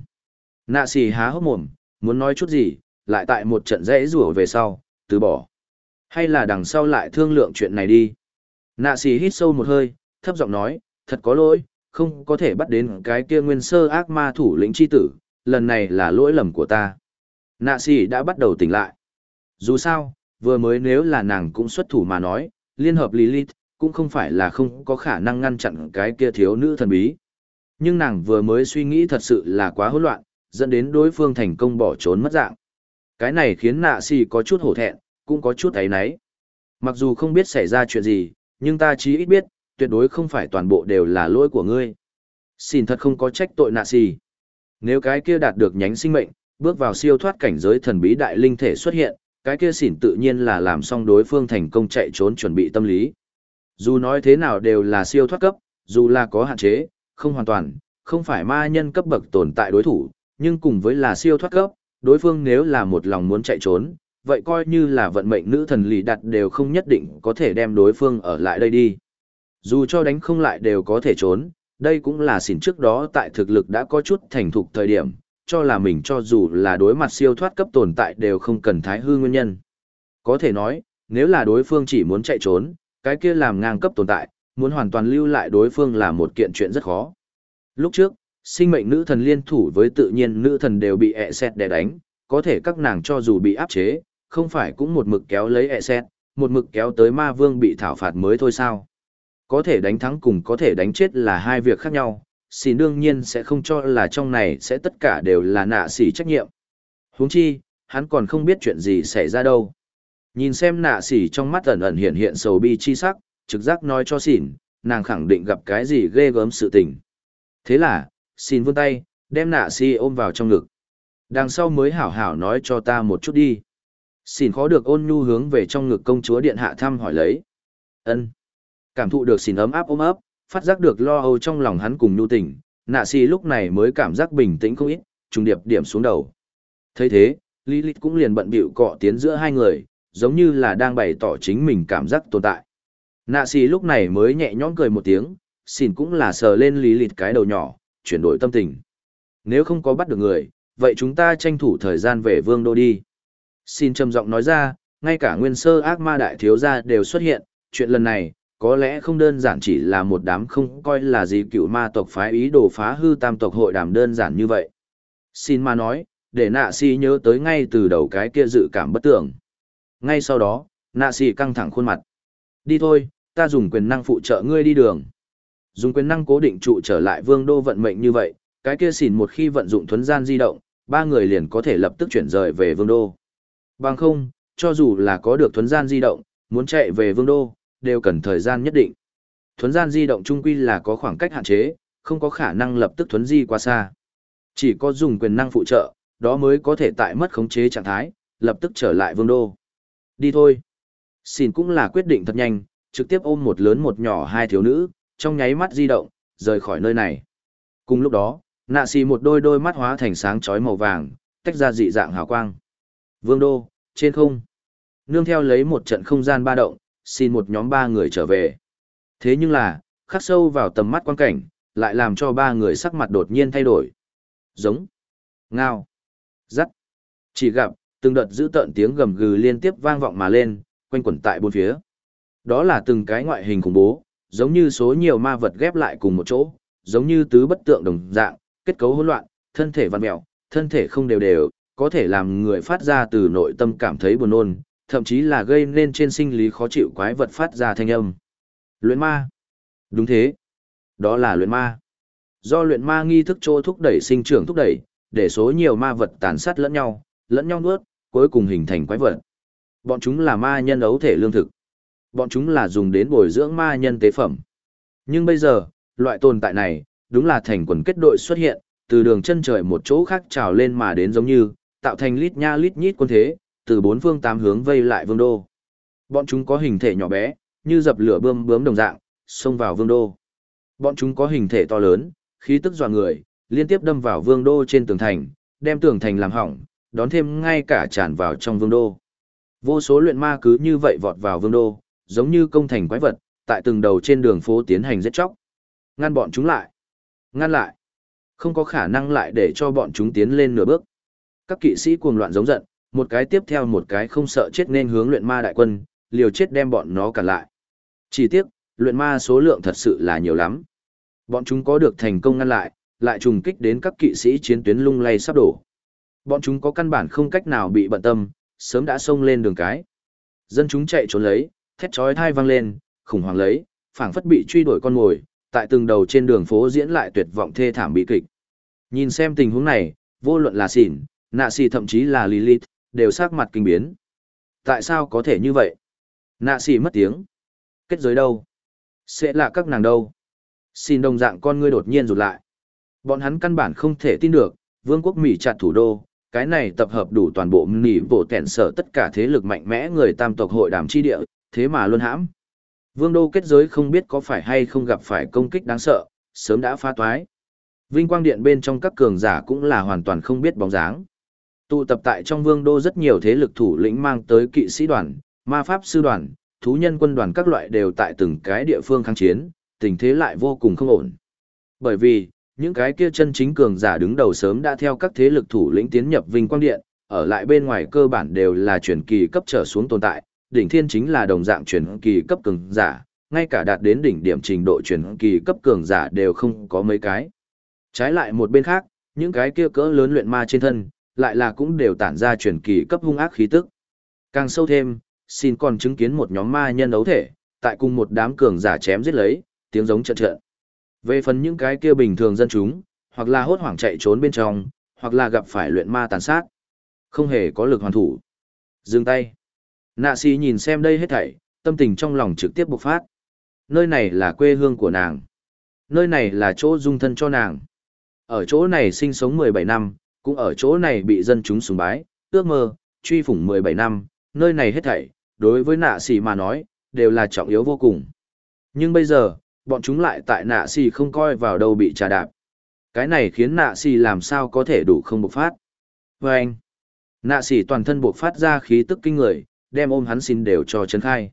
Nạ xì há hốc mồm, muốn nói chút gì, lại tại một trận rẽ rủa về sau, từ bỏ. Hay là đằng sau lại thương lượng chuyện này đi. Nạ xì hít sâu một hơi, thấp giọng nói, thật có lỗi, không có thể bắt đến cái kia nguyên sơ ác ma thủ lĩnh chi tử, lần này là lỗi lầm của ta. Nạ xì đã bắt đầu tỉnh lại. Dù sao, vừa mới nếu là nàng cũng xuất thủ mà nói, liên hợp Lilith, cũng không phải là không có khả năng ngăn chặn cái kia thiếu nữ thần bí. Nhưng nàng vừa mới suy nghĩ thật sự là quá hỗn loạn, dẫn đến đối phương thành công bỏ trốn mất dạng. Cái này khiến nạ xì có chút hổ thẹn, cũng có chút ấy náy. Mặc dù không biết xảy ra chuyện gì, nhưng ta chí ít biết, tuyệt đối không phải toàn bộ đều là lỗi của ngươi. Xin thật không có trách tội nạ xì. Nếu cái kia đạt được nhánh sinh mệnh, bước vào siêu thoát cảnh giới thần bí đại linh thể xuất hiện, cái kia xỉn tự nhiên là làm xong đối phương thành công chạy trốn chuẩn bị tâm lý. Dù nói thế nào đều là siêu thoát cấp, dù là có hạn chế, không hoàn toàn, không phải ma nhân cấp bậc tồn tại đối thủ, nhưng cùng với là siêu thoát cấp, đối phương nếu là một lòng muốn chạy trốn, vậy coi như là vận mệnh nữ thần lì đặt đều không nhất định có thể đem đối phương ở lại đây đi. Dù cho đánh không lại đều có thể trốn, đây cũng là xỉn trước đó tại thực lực đã có chút thành thục thời điểm, cho là mình cho dù là đối mặt siêu thoát cấp tồn tại đều không cần thái hư nguyên nhân. Có thể nói, nếu là đối phương chỉ muốn chạy trốn, cái kia làm ngang cấp tồn tại, muốn hoàn toàn lưu lại đối phương là một kiện chuyện rất khó. Lúc trước, sinh mệnh nữ thần liên thủ với tự nhiên nữ thần đều bị ẹ xét đè đánh, có thể các nàng cho dù bị áp chế, không phải cũng một mực kéo lấy ẹ xét, một mực kéo tới ma vương bị thảo phạt mới thôi sao. Có thể đánh thắng cùng có thể đánh chết là hai việc khác nhau, xin đương nhiên sẽ không cho là trong này sẽ tất cả đều là nạ xỉ trách nhiệm. huống chi, hắn còn không biết chuyện gì xảy ra đâu. Nhìn xem nạ xỉ trong mắt ẩn ẩn hiện hiện sầu bi chi sắc, trực giác nói cho xỉn, nàng khẳng định gặp cái gì ghê gớm sự tình. Thế là, xin vươn tay, đem nạ xỉ ôm vào trong ngực. Đằng sau mới hảo hảo nói cho ta một chút đi. Xin khó được ôn nhu hướng về trong ngực công chúa điện hạ thăm hỏi lấy. ân Cảm thụ được xin ấm áp ôm ấp, phát giác được lo âu trong lòng hắn cùng nhu tình, nạ xì lúc này mới cảm giác bình tĩnh không ít, trùng điệp điểm xuống đầu. thấy thế, Lilith cũng liền bận bịu cọ tiến giữa hai người, giống như là đang bày tỏ chính mình cảm giác tồn tại. Nạ xì lúc này mới nhẹ nhõm cười một tiếng, xin cũng là sờ lên Lilith cái đầu nhỏ, chuyển đổi tâm tình. Nếu không có bắt được người, vậy chúng ta tranh thủ thời gian về vương đô đi. Xin trầm giọng nói ra, ngay cả nguyên sơ ác ma đại thiếu gia đều xuất hiện, chuyện lần này, có lẽ không đơn giản chỉ là một đám không coi là gì cựu ma tộc phái ý đồ phá hư tam tộc hội đàm đơn giản như vậy. Xin ma nói, để nạ si nhớ tới ngay từ đầu cái kia dự cảm bất tưởng. Ngay sau đó, nạ si căng thẳng khuôn mặt. Đi thôi, ta dùng quyền năng phụ trợ ngươi đi đường. Dùng quyền năng cố định trụ trở lại vương đô vận mệnh như vậy, cái kia xỉn một khi vận dụng thuấn gian di động, ba người liền có thể lập tức chuyển rời về vương đô. Bằng không, cho dù là có được thuấn gian di động, muốn chạy về vương đô, đều cần thời gian nhất định. Thuấn gian di động trung quy là có khoảng cách hạn chế, không có khả năng lập tức thuấn di qua xa. Chỉ có dùng quyền năng phụ trợ, đó mới có thể tại mất khống chế trạng thái, lập tức trở lại vương đô. Đi thôi. Xin cũng là quyết định thật nhanh, trực tiếp ôm một lớn một nhỏ hai thiếu nữ, trong nháy mắt di động, rời khỏi nơi này. Cùng lúc đó, nạ xì một đôi đôi mắt hóa thành sáng chói màu vàng, tách ra dị dạng hào quang. Vương đô, trên không. Nương theo lấy một trận không gian ba động, xin một nhóm ba người trở về. Thế nhưng là, khắc sâu vào tầm mắt quan cảnh, lại làm cho ba người sắc mặt đột nhiên thay đổi. Giống, ngao, rắt. Chỉ gặp, từng đợt giữ tợn tiếng gầm gừ liên tiếp vang vọng mà lên, quanh quẩn tại bốn phía. Đó là từng cái ngoại hình khủng bố, giống như số nhiều ma vật ghép lại cùng một chỗ, giống như tứ bất tượng đồng dạng, kết cấu hỗn loạn, thân thể vặn mèo, thân thể không đều đều, có thể làm người phát ra từ nội tâm cảm thấy buồn nôn, thậm chí là gây nên trên sinh lý khó chịu quái vật phát ra thanh âm. Luyện ma. Đúng thế. Đó là luyện ma. Do luyện ma nghi thức trô thúc đẩy sinh trưởng thúc đẩy, để số nhiều ma vật tàn sát lẫn nhau, lẫn nhau nuốt, cuối cùng hình thành quái vật. Bọn chúng là ma nhân ấu thể lương thực. Bọn chúng là dùng đến bồi dưỡng ma nhân tế phẩm. Nhưng bây giờ, loại tồn tại này, đúng là thành quần kết đội xuất hiện, từ đường chân trời một chỗ khác trào lên mà đến giống như, tạo thành lít nha lít nhít quân thế, từ bốn phương tám hướng vây lại vương đô. Bọn chúng có hình thể nhỏ bé, như dập lửa bơm bướm đồng dạng, xông vào vương đô. Bọn chúng có hình thể to lớn, khí tức dọa người, liên tiếp đâm vào vương đô trên tường thành, đem tường thành làm hỏng, đón thêm ngay cả tràn vào trong vương đô. Vô số luyện ma cứ như vậy vọt vào vương đô, giống như công thành quái vật, tại từng đầu trên đường phố tiến hành giết chóc. Ngăn bọn chúng lại. Ngăn lại. Không có khả năng lại để cho bọn chúng tiến lên nửa bước. Các kỵ sĩ cuồng loạn giống giận, một cái tiếp theo một cái không sợ chết nên hướng luyện ma đại quân, liều chết đem bọn nó cản lại. Chỉ tiếc, luyện ma số lượng thật sự là nhiều lắm. Bọn chúng có được thành công ngăn lại, lại trùng kích đến các kỵ sĩ chiến tuyến lung lay sắp đổ. Bọn chúng có căn bản không cách nào bị bận tâm, sớm đã xông lên đường cái. Dân chúng chạy trốn lấy, thét chói thai vang lên, khủng hoảng lấy, phảng phất bị truy đuổi con mồi, tại từng đầu trên đường phố diễn lại tuyệt vọng thê thảm bị kịch. Nhìn xem tình huống này, vô luận là xỉn, nạ xì thậm chí là Lilith, đều sắc mặt kinh biến. Tại sao có thể như vậy? Nạ xỉ mất tiếng. Kết giới đâu? Sẽ là các nàng đâu? Xin đồng dạng con ngươi đột nhiên rụt lại. Bọn hắn căn bản không thể tin được, vương quốc Mỹ chặt thủ đô, cái này tập hợp đủ toàn bộ nỉ bộ kẹn sở tất cả thế lực mạnh mẽ người tam tộc hội đàm chi địa, thế mà luôn hãm. Vương đô kết giới không biết có phải hay không gặp phải công kích đáng sợ, sớm đã phá toái. Vinh quang điện bên trong các cường giả cũng là hoàn toàn không biết bóng dáng. Tụ tập tại trong vương đô rất nhiều thế lực thủ lĩnh mang tới kỵ sĩ đoàn, ma pháp sư đoàn, thú nhân quân đoàn các loại đều tại từng cái địa phương kháng chiến, tình thế lại vô cùng không ổn. Bởi vì, những cái kia chân chính cường giả đứng đầu sớm đã theo các thế lực thủ lĩnh tiến nhập Vinh Quang Điện, ở lại bên ngoài cơ bản đều là chuyển kỳ cấp trở xuống tồn tại, đỉnh thiên chính là đồng dạng chuyển kỳ cấp cường giả, ngay cả đạt đến đỉnh điểm trình độ chuyển kỳ cấp cường giả đều không có mấy cái. Trái lại một bên khác, những cái kia cỡ lớn luyện ma trên thân, lại là cũng đều tản ra truyền kỳ cấp hung ác khí tức. Càng sâu thêm, xin còn chứng kiến một nhóm ma nhân đấu thể, tại cùng một đám cường giả chém giết lấy, tiếng giống trận trận. Về phần những cái kia bình thường dân chúng, hoặc là hốt hoảng chạy trốn bên trong, hoặc là gặp phải luyện ma tàn sát, không hề có lực hoàn thủ. Dừng tay. Nạ si nhìn xem đây hết thảy, tâm tình trong lòng trực tiếp bộc phát. Nơi này là quê hương của nàng. nơi này là chỗ dung thân cho nàng. Ở chỗ này sinh sống 17 năm, cũng ở chỗ này bị dân chúng sùng bái, ước mơ, truy phủng 17 năm, nơi này hết thảy, đối với nạ xì mà nói, đều là trọng yếu vô cùng. Nhưng bây giờ, bọn chúng lại tại nạ xì không coi vào đâu bị trà đạp. Cái này khiến nạ xì làm sao có thể đủ không bộc phát. Và anh, nạ xì toàn thân bộc phát ra khí tức kinh người, đem ôm hắn xin đều cho chấn khai.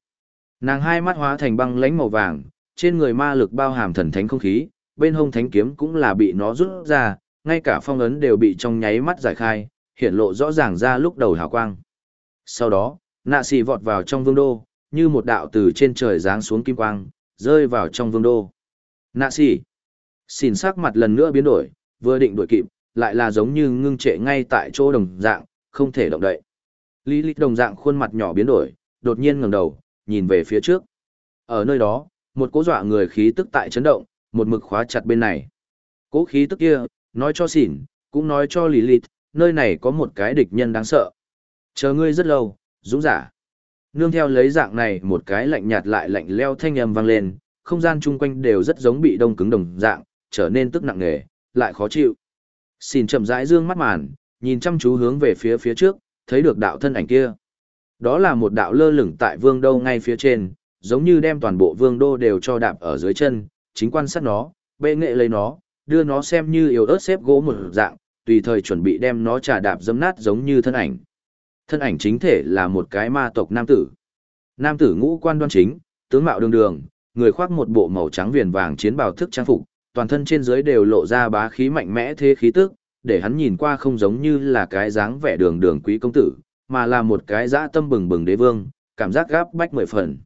Nàng hai mắt hóa thành băng lánh màu vàng, trên người ma lực bao hàm thần thánh không khí, bên hông thánh kiếm cũng là bị nó rút ra, ngay cả phong ấn đều bị trong nháy mắt giải khai, hiện lộ rõ ràng ra lúc đầu hào quang. Sau đó, nạ xì vọt vào trong vương đô, như một đạo từ trên trời giáng xuống kim quang, rơi vào trong vương đô. Nạ xì, xin sắc mặt lần nữa biến đổi, vừa định đuổi kịp, lại là giống như ngưng trệ ngay tại chỗ đồng dạng, không thể động đậy. Lý lịch đồng dạng khuôn mặt nhỏ biến đổi, đột nhiên ngẩng đầu, nhìn về phía trước. Ở nơi đó, một cỗ dọa người khí tức tại chấn động, một mực khóa chặt bên này. Cỗ khí tức kia, nói cho xỉn, cũng nói cho Lý nơi này có một cái địch nhân đáng sợ. Chờ ngươi rất lâu, dũng giả. Nương theo lấy dạng này một cái lạnh nhạt lại lạnh leo thanh âm vang lên, không gian chung quanh đều rất giống bị đông cứng đồng dạng, trở nên tức nặng nề, lại khó chịu. Xin chậm rãi dương mắt màn, nhìn chăm chú hướng về phía phía trước, thấy được đạo thân ảnh kia. Đó là một đạo lơ lửng tại vương đô ngay phía trên, giống như đem toàn bộ vương đô đều cho đạp ở dưới chân, chính quan sát nó, bệ nghệ lấy nó, đưa nó xem như yếu ớt xếp gỗ một dạng, tùy thời chuẩn bị đem nó trà đạp dấm nát giống như thân ảnh. Thân ảnh chính thể là một cái ma tộc nam tử. Nam tử ngũ quan đoan chính, tướng mạo đường đường, người khoác một bộ màu trắng viền vàng chiến bào thức trang phục, toàn thân trên dưới đều lộ ra bá khí mạnh mẽ thế khí tức, để hắn nhìn qua không giống như là cái dáng vẻ đường đường quý công tử, mà là một cái dã tâm bừng bừng đế vương, cảm giác gáp bách mười phần.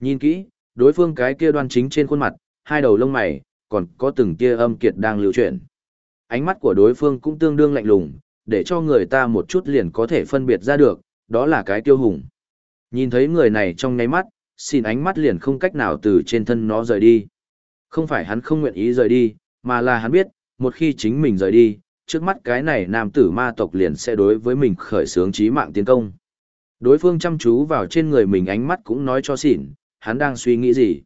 Nhìn kỹ, đối phương cái kia đoan chính trên khuôn mặt, hai đầu lông mày, còn có từng tia âm kiệt đang lưu chuyển. Ánh mắt của đối phương cũng tương đương lạnh lùng, để cho người ta một chút liền có thể phân biệt ra được, đó là cái tiêu hùng. Nhìn thấy người này trong ngáy mắt, xin ánh mắt liền không cách nào từ trên thân nó rời đi. Không phải hắn không nguyện ý rời đi, mà là hắn biết, một khi chính mình rời đi, trước mắt cái này nam tử ma tộc liền sẽ đối với mình khởi xướng chí mạng tiến công. Đối phương chăm chú vào trên người mình ánh mắt cũng nói cho xỉn, hắn đang suy nghĩ gì.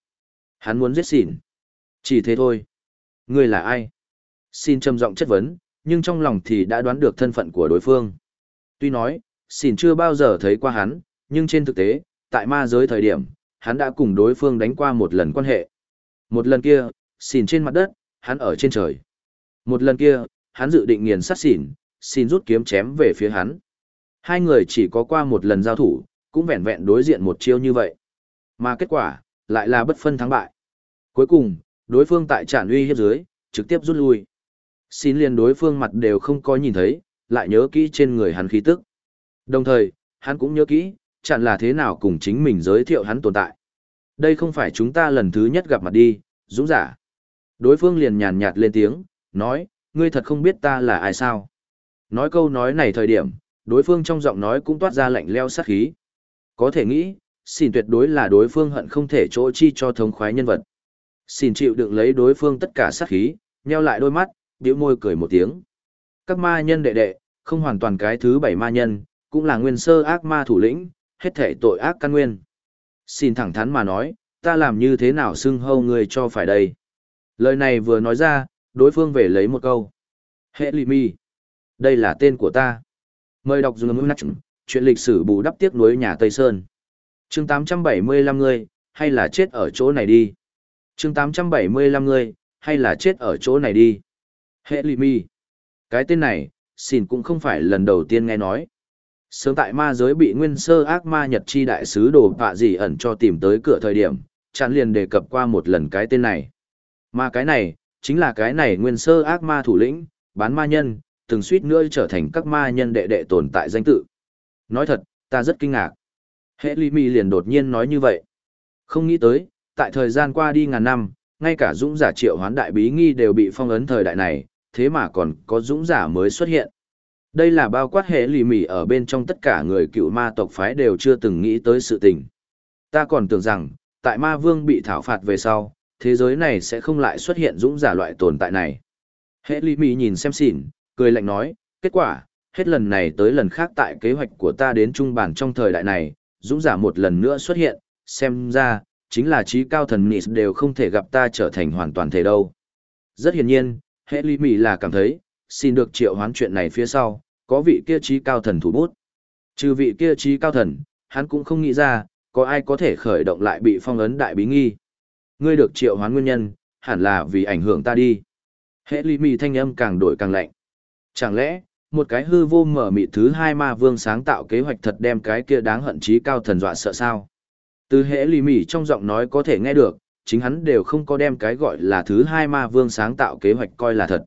Hắn muốn giết xỉn. Chỉ thế thôi. Ngươi là ai? Xin trầm giọng chất vấn, nhưng trong lòng thì đã đoán được thân phận của đối phương. Tuy nói, xin chưa bao giờ thấy qua hắn, nhưng trên thực tế, tại ma giới thời điểm, hắn đã cùng đối phương đánh qua một lần quan hệ. Một lần kia, xin trên mặt đất, hắn ở trên trời. Một lần kia, hắn dự định nghiền sát xỉn, xin rút kiếm chém về phía hắn. Hai người chỉ có qua một lần giao thủ, cũng vẹn vẹn đối diện một chiêu như vậy. Mà kết quả, lại là bất phân thắng bại. Cuối cùng, đối phương tại trản uy hiếp dưới, trực tiếp rút lui. Xin liền đối phương mặt đều không có nhìn thấy, lại nhớ kỹ trên người hắn khí tức. Đồng thời, hắn cũng nhớ kỹ, chẳng là thế nào cùng chính mình giới thiệu hắn tồn tại. Đây không phải chúng ta lần thứ nhất gặp mặt đi, dũng giả. Đối phương liền nhàn nhạt lên tiếng, nói, ngươi thật không biết ta là ai sao. Nói câu nói này thời điểm, đối phương trong giọng nói cũng toát ra lạnh leo sát khí. Có thể nghĩ, xin tuyệt đối là đối phương hận không thể chỗ chi cho thống khoái nhân vật. Xin chịu đựng lấy đối phương tất cả sát khí, nheo lại đôi mắt, biểu môi cười một tiếng. Các ma nhân đệ đệ, không hoàn toàn cái thứ bảy ma nhân, cũng là nguyên sơ ác ma thủ lĩnh, hết thể tội ác căn nguyên. Xin thẳng thắn mà nói, ta làm như thế nào xưng hâu người cho phải đây. Lời này vừa nói ra, đối phương về lấy một câu. Hệ lì mi. Đây là tên của ta. Mời đọc dùng ngữ nắc chuyện lịch sử bù đắp tiếc nuối nhà Tây Sơn. chương 875 người, hay là chết ở chỗ này đi chương 875 người, hay là chết ở chỗ này đi. Hệ lì mi. Cái tên này, xin cũng không phải lần đầu tiên nghe nói. Sớm tại ma giới bị nguyên sơ ác ma nhật chi đại sứ đồ vạ gì ẩn cho tìm tới cửa thời điểm, chặn liền đề cập qua một lần cái tên này. Mà cái này, chính là cái này nguyên sơ ác ma thủ lĩnh, bán ma nhân, từng suýt nữa trở thành các ma nhân đệ đệ tồn tại danh tự. Nói thật, ta rất kinh ngạc. Hệ lì mi liền đột nhiên nói như vậy. Không nghĩ tới, tại thời gian qua đi ngàn năm, ngay cả dũng giả triệu hoán đại bí nghi đều bị phong ấn thời đại này, thế mà còn có dũng giả mới xuất hiện. Đây là bao quát hệ lì mỉ ở bên trong tất cả người cựu ma tộc phái đều chưa từng nghĩ tới sự tình. Ta còn tưởng rằng, tại ma vương bị thảo phạt về sau, thế giới này sẽ không lại xuất hiện dũng giả loại tồn tại này. Hệ lì mỉ nhìn xem xỉn, cười lạnh nói, kết quả, hết lần này tới lần khác tại kế hoạch của ta đến trung bản trong thời đại này, dũng giả một lần nữa xuất hiện, xem ra, chính là trí cao thần Nis đều không thể gặp ta trở thành hoàn toàn thể đâu. Rất hiển nhiên, hệ lý mỉ là cảm thấy, xin được triệu hoán chuyện này phía sau, có vị kia trí cao thần thủ bút. Trừ vị kia trí cao thần, hắn cũng không nghĩ ra, có ai có thể khởi động lại bị phong ấn đại bí nghi. Ngươi được triệu hoán nguyên nhân, hẳn là vì ảnh hưởng ta đi. Hệ lý mỉ thanh âm càng đổi càng lạnh. Chẳng lẽ, một cái hư vô mở mị thứ hai ma vương sáng tạo kế hoạch thật đem cái kia đáng hận trí cao thần dọa sợ sao? Từ hệ lì mỉ trong giọng nói có thể nghe được, chính hắn đều không có đem cái gọi là thứ hai ma vương sáng tạo kế hoạch coi là thật.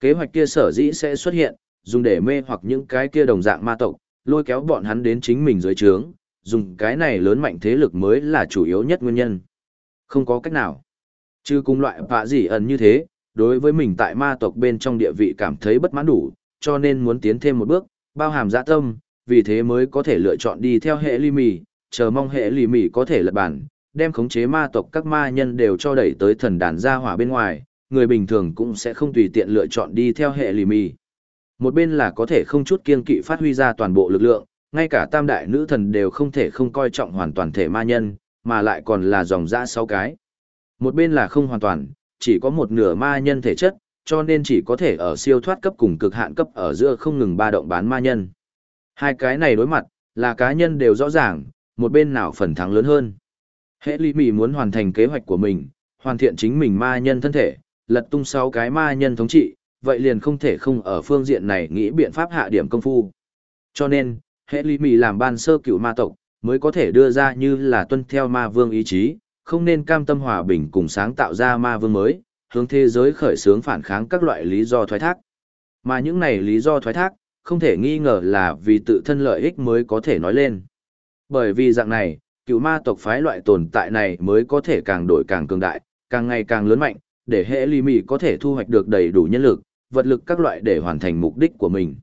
Kế hoạch kia sở dĩ sẽ xuất hiện, dùng để mê hoặc những cái kia đồng dạng ma tộc, lôi kéo bọn hắn đến chính mình dưới trướng, dùng cái này lớn mạnh thế lực mới là chủ yếu nhất nguyên nhân. Không có cách nào. Chứ cùng loại vạ gì ẩn như thế, đối với mình tại ma tộc bên trong địa vị cảm thấy bất mãn đủ, cho nên muốn tiến thêm một bước, bao hàm dạ tâm, vì thế mới có thể lựa chọn đi theo hệ ly mì, chờ mong hệ lì mỉ có thể lật bản, đem khống chế ma tộc các ma nhân đều cho đẩy tới thần đàn gia hỏa bên ngoài, người bình thường cũng sẽ không tùy tiện lựa chọn đi theo hệ lì mì. Một bên là có thể không chút kiên kỵ phát huy ra toàn bộ lực lượng, ngay cả tam đại nữ thần đều không thể không coi trọng hoàn toàn thể ma nhân, mà lại còn là dòng dã sáu cái. Một bên là không hoàn toàn, chỉ có một nửa ma nhân thể chất, cho nên chỉ có thể ở siêu thoát cấp cùng cực hạn cấp ở giữa không ngừng ba động bán ma nhân. Hai cái này đối mặt, là cá nhân đều rõ ràng, một bên nào phần thắng lớn hơn. Hệ lý mỉ muốn hoàn thành kế hoạch của mình, hoàn thiện chính mình ma nhân thân thể, lật tung sáu cái ma nhân thống trị, vậy liền không thể không ở phương diện này nghĩ biện pháp hạ điểm công phu. Cho nên, hệ lý mỉ làm ban sơ cựu ma tộc, mới có thể đưa ra như là tuân theo ma vương ý chí, không nên cam tâm hòa bình cùng sáng tạo ra ma vương mới, hướng thế giới khởi xướng phản kháng các loại lý do thoái thác. Mà những này lý do thoái thác, không thể nghi ngờ là vì tự thân lợi ích mới có thể nói lên. Bởi vì dạng này, cựu ma tộc phái loại tồn tại này mới có thể càng đổi càng cường đại, càng ngày càng lớn mạnh, để hệ ly mì có thể thu hoạch được đầy đủ nhân lực, vật lực các loại để hoàn thành mục đích của mình.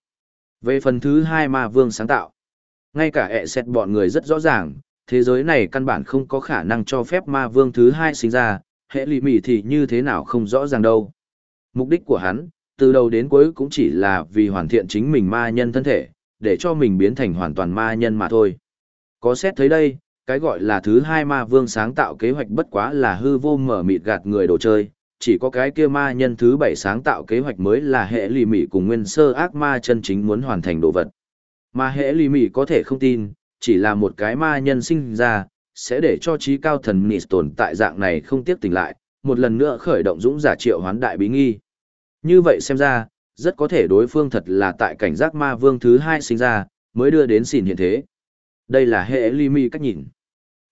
Về phần thứ hai ma vương sáng tạo, ngay cả ẹ xét bọn người rất rõ ràng, thế giới này căn bản không có khả năng cho phép ma vương thứ hai sinh ra, hệ lì mì thì như thế nào không rõ ràng đâu. Mục đích của hắn, từ đầu đến cuối cũng chỉ là vì hoàn thiện chính mình ma nhân thân thể, để cho mình biến thành hoàn toàn ma nhân mà thôi. Có xét thấy đây, cái gọi là thứ hai ma vương sáng tạo kế hoạch bất quá là hư vô mở mịt gạt người đồ chơi, chỉ có cái kia ma nhân thứ bảy sáng tạo kế hoạch mới là hệ lì mị cùng nguyên sơ ác ma chân chính muốn hoàn thành đồ vật. Mà hệ lì mị có thể không tin, chỉ là một cái ma nhân sinh ra, sẽ để cho trí cao thần Nis tồn tại dạng này không tiếp tỉnh lại, một lần nữa khởi động dũng giả triệu hoán đại bí nghi. Như vậy xem ra, rất có thể đối phương thật là tại cảnh giác ma vương thứ hai sinh ra, mới đưa đến xỉn hiện thế. Đây là hệ ly mi cách nhìn.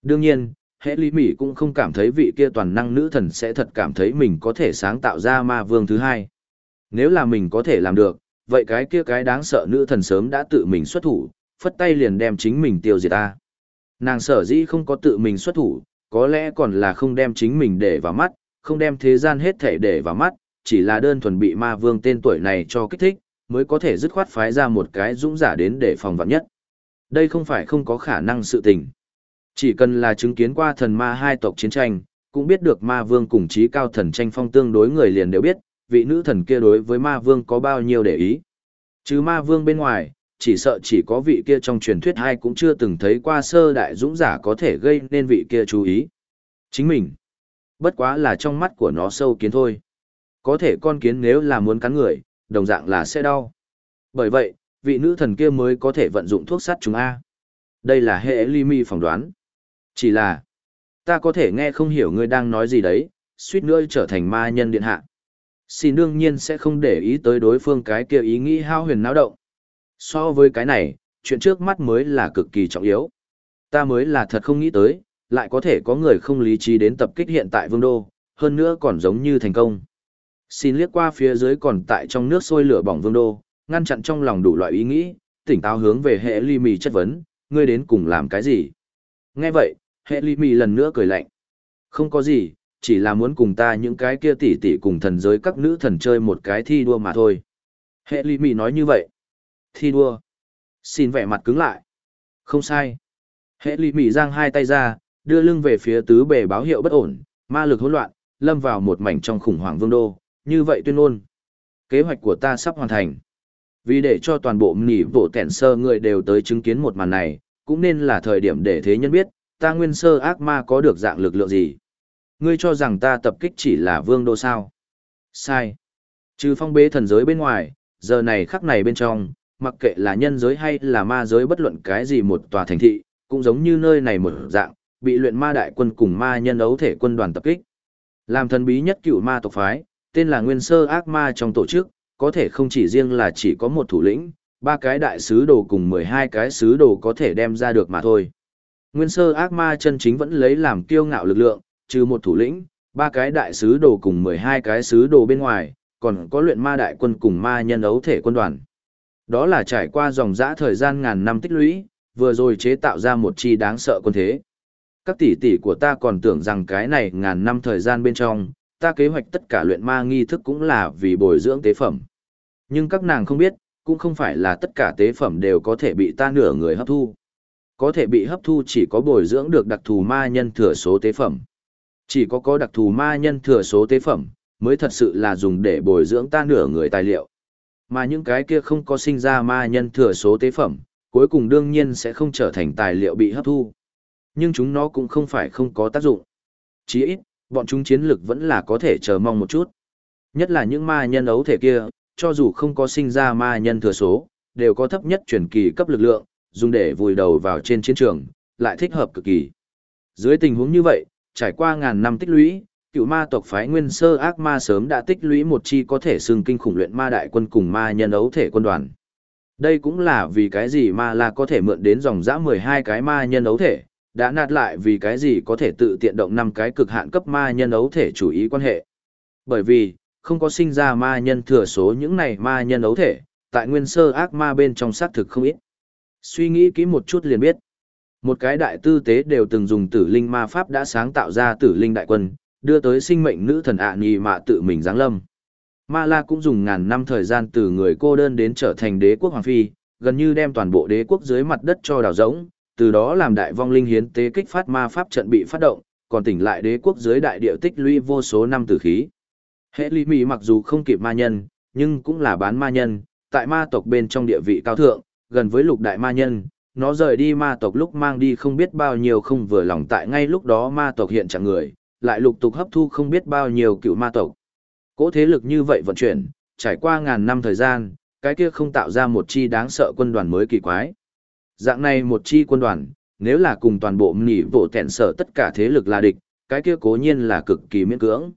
Đương nhiên, hệ ly mi cũng không cảm thấy vị kia toàn năng nữ thần sẽ thật cảm thấy mình có thể sáng tạo ra ma vương thứ hai. Nếu là mình có thể làm được, vậy cái kia cái đáng sợ nữ thần sớm đã tự mình xuất thủ, phất tay liền đem chính mình tiêu diệt ta. Nàng sở dĩ không có tự mình xuất thủ, có lẽ còn là không đem chính mình để vào mắt, không đem thế gian hết thể để vào mắt, chỉ là đơn thuần bị ma vương tên tuổi này cho kích thích, mới có thể dứt khoát phái ra một cái dũng giả đến để phòng vạn nhất. Đây không phải không có khả năng sự tình. Chỉ cần là chứng kiến qua thần ma hai tộc chiến tranh, cũng biết được ma vương cùng trí cao thần tranh phong tương đối người liền đều biết, vị nữ thần kia đối với ma vương có bao nhiêu để ý. Chứ ma vương bên ngoài, chỉ sợ chỉ có vị kia trong truyền thuyết hai cũng chưa từng thấy qua sơ đại dũng giả có thể gây nên vị kia chú ý. Chính mình, bất quá là trong mắt của nó sâu kiến thôi. Có thể con kiến nếu là muốn cắn người, đồng dạng là sẽ đau. Bởi vậy, vị nữ thần kia mới có thể vận dụng thuốc sắt chúng A. Đây là hệ ly mi phỏng đoán. Chỉ là, ta có thể nghe không hiểu ngươi đang nói gì đấy, suýt nữa trở thành ma nhân điện hạ. Xin đương nhiên sẽ không để ý tới đối phương cái kia ý nghĩ hao huyền náo động. So với cái này, chuyện trước mắt mới là cực kỳ trọng yếu. Ta mới là thật không nghĩ tới, lại có thể có người không lý trí đến tập kích hiện tại vương đô, hơn nữa còn giống như thành công. Xin liếc qua phía dưới còn tại trong nước sôi lửa bỏng vương đô, ngăn chặn trong lòng đủ loại ý nghĩ, tỉnh táo hướng về hệ ly mì chất vấn, ngươi đến cùng làm cái gì? Nghe vậy, hệ ly mì lần nữa cười lạnh. Không có gì, chỉ là muốn cùng ta những cái kia tỷ tỷ cùng thần giới các nữ thần chơi một cái thi đua mà thôi. Hệ ly mì nói như vậy. Thi đua. Xin vẻ mặt cứng lại. Không sai. Hệ ly mì giang hai tay ra, đưa lưng về phía tứ bề báo hiệu bất ổn, ma lực hỗn loạn, lâm vào một mảnh trong khủng hoảng vương đô, như vậy tuyên ngôn. Kế hoạch của ta sắp hoàn thành. Vì để cho toàn bộ nỉ bộ tẻn sơ người đều tới chứng kiến một màn này, cũng nên là thời điểm để thế nhân biết, ta nguyên sơ ác ma có được dạng lực lượng gì? Ngươi cho rằng ta tập kích chỉ là vương đô sao? Sai. Trừ phong bế thần giới bên ngoài, giờ này khắc này bên trong, mặc kệ là nhân giới hay là ma giới bất luận cái gì một tòa thành thị, cũng giống như nơi này một dạng, bị luyện ma đại quân cùng ma nhân ấu thể quân đoàn tập kích. Làm thần bí nhất cựu ma tộc phái, tên là nguyên sơ ác ma trong tổ chức, có thể không chỉ riêng là chỉ có một thủ lĩnh, ba cái đại sứ đồ cùng 12 cái sứ đồ có thể đem ra được mà thôi. Nguyên sơ ác ma chân chính vẫn lấy làm kiêu ngạo lực lượng, trừ một thủ lĩnh, ba cái đại sứ đồ cùng 12 cái sứ đồ bên ngoài, còn có luyện ma đại quân cùng ma nhân ấu thể quân đoàn. Đó là trải qua dòng dã thời gian ngàn năm tích lũy, vừa rồi chế tạo ra một chi đáng sợ quân thế. Các tỷ tỷ của ta còn tưởng rằng cái này ngàn năm thời gian bên trong, ta kế hoạch tất cả luyện ma nghi thức cũng là vì bồi dưỡng tế phẩm. Nhưng các nàng không biết, cũng không phải là tất cả tế phẩm đều có thể bị ta nửa người hấp thu. Có thể bị hấp thu chỉ có bồi dưỡng được đặc thù ma nhân thừa số tế phẩm. Chỉ có có đặc thù ma nhân thừa số tế phẩm, mới thật sự là dùng để bồi dưỡng ta nửa người tài liệu. Mà những cái kia không có sinh ra ma nhân thừa số tế phẩm, cuối cùng đương nhiên sẽ không trở thành tài liệu bị hấp thu. Nhưng chúng nó cũng không phải không có tác dụng. Chỉ ít, bọn chúng chiến lực vẫn là có thể chờ mong một chút. Nhất là những ma nhân ấu thể kia, cho dù không có sinh ra ma nhân thừa số, đều có thấp nhất chuyển kỳ cấp lực lượng, dùng để vùi đầu vào trên chiến trường, lại thích hợp cực kỳ. Dưới tình huống như vậy, trải qua ngàn năm tích lũy, cựu ma tộc phái nguyên sơ ác ma sớm đã tích lũy một chi có thể xưng kinh khủng luyện ma đại quân cùng ma nhân ấu thể quân đoàn. Đây cũng là vì cái gì ma là có thể mượn đến dòng dã 12 cái ma nhân ấu thể, đã nạt lại vì cái gì có thể tự tiện động năm cái cực hạn cấp ma nhân ấu thể chủ ý quan hệ. Bởi vì, không có sinh ra ma nhân thừa số những này ma nhân ấu thể, tại nguyên sơ ác ma bên trong xác thực không ít. Suy nghĩ kỹ một chút liền biết. Một cái đại tư tế đều từng dùng tử linh ma pháp đã sáng tạo ra tử linh đại quân, đưa tới sinh mệnh nữ thần ạ à nhì mạ tự mình giáng lâm. Ma La cũng dùng ngàn năm thời gian từ người cô đơn đến trở thành đế quốc hoàng phi, gần như đem toàn bộ đế quốc dưới mặt đất cho đào rỗng, từ đó làm đại vong linh hiến tế kích phát ma pháp trận bị phát động, còn tỉnh lại đế quốc dưới đại địa tích lũy vô số năm tử khí. Hệ lý mì mặc dù không kịp ma nhân, nhưng cũng là bán ma nhân, tại ma tộc bên trong địa vị cao thượng, gần với lục đại ma nhân, nó rời đi ma tộc lúc mang đi không biết bao nhiêu không vừa lòng tại ngay lúc đó ma tộc hiện trạng người, lại lục tục hấp thu không biết bao nhiêu cựu ma tộc. Cỗ thế lực như vậy vận chuyển, trải qua ngàn năm thời gian, cái kia không tạo ra một chi đáng sợ quân đoàn mới kỳ quái. Dạng này một chi quân đoàn, nếu là cùng toàn bộ mỉ bộ tẹn sở tất cả thế lực là địch, cái kia cố nhiên là cực kỳ miễn cưỡng.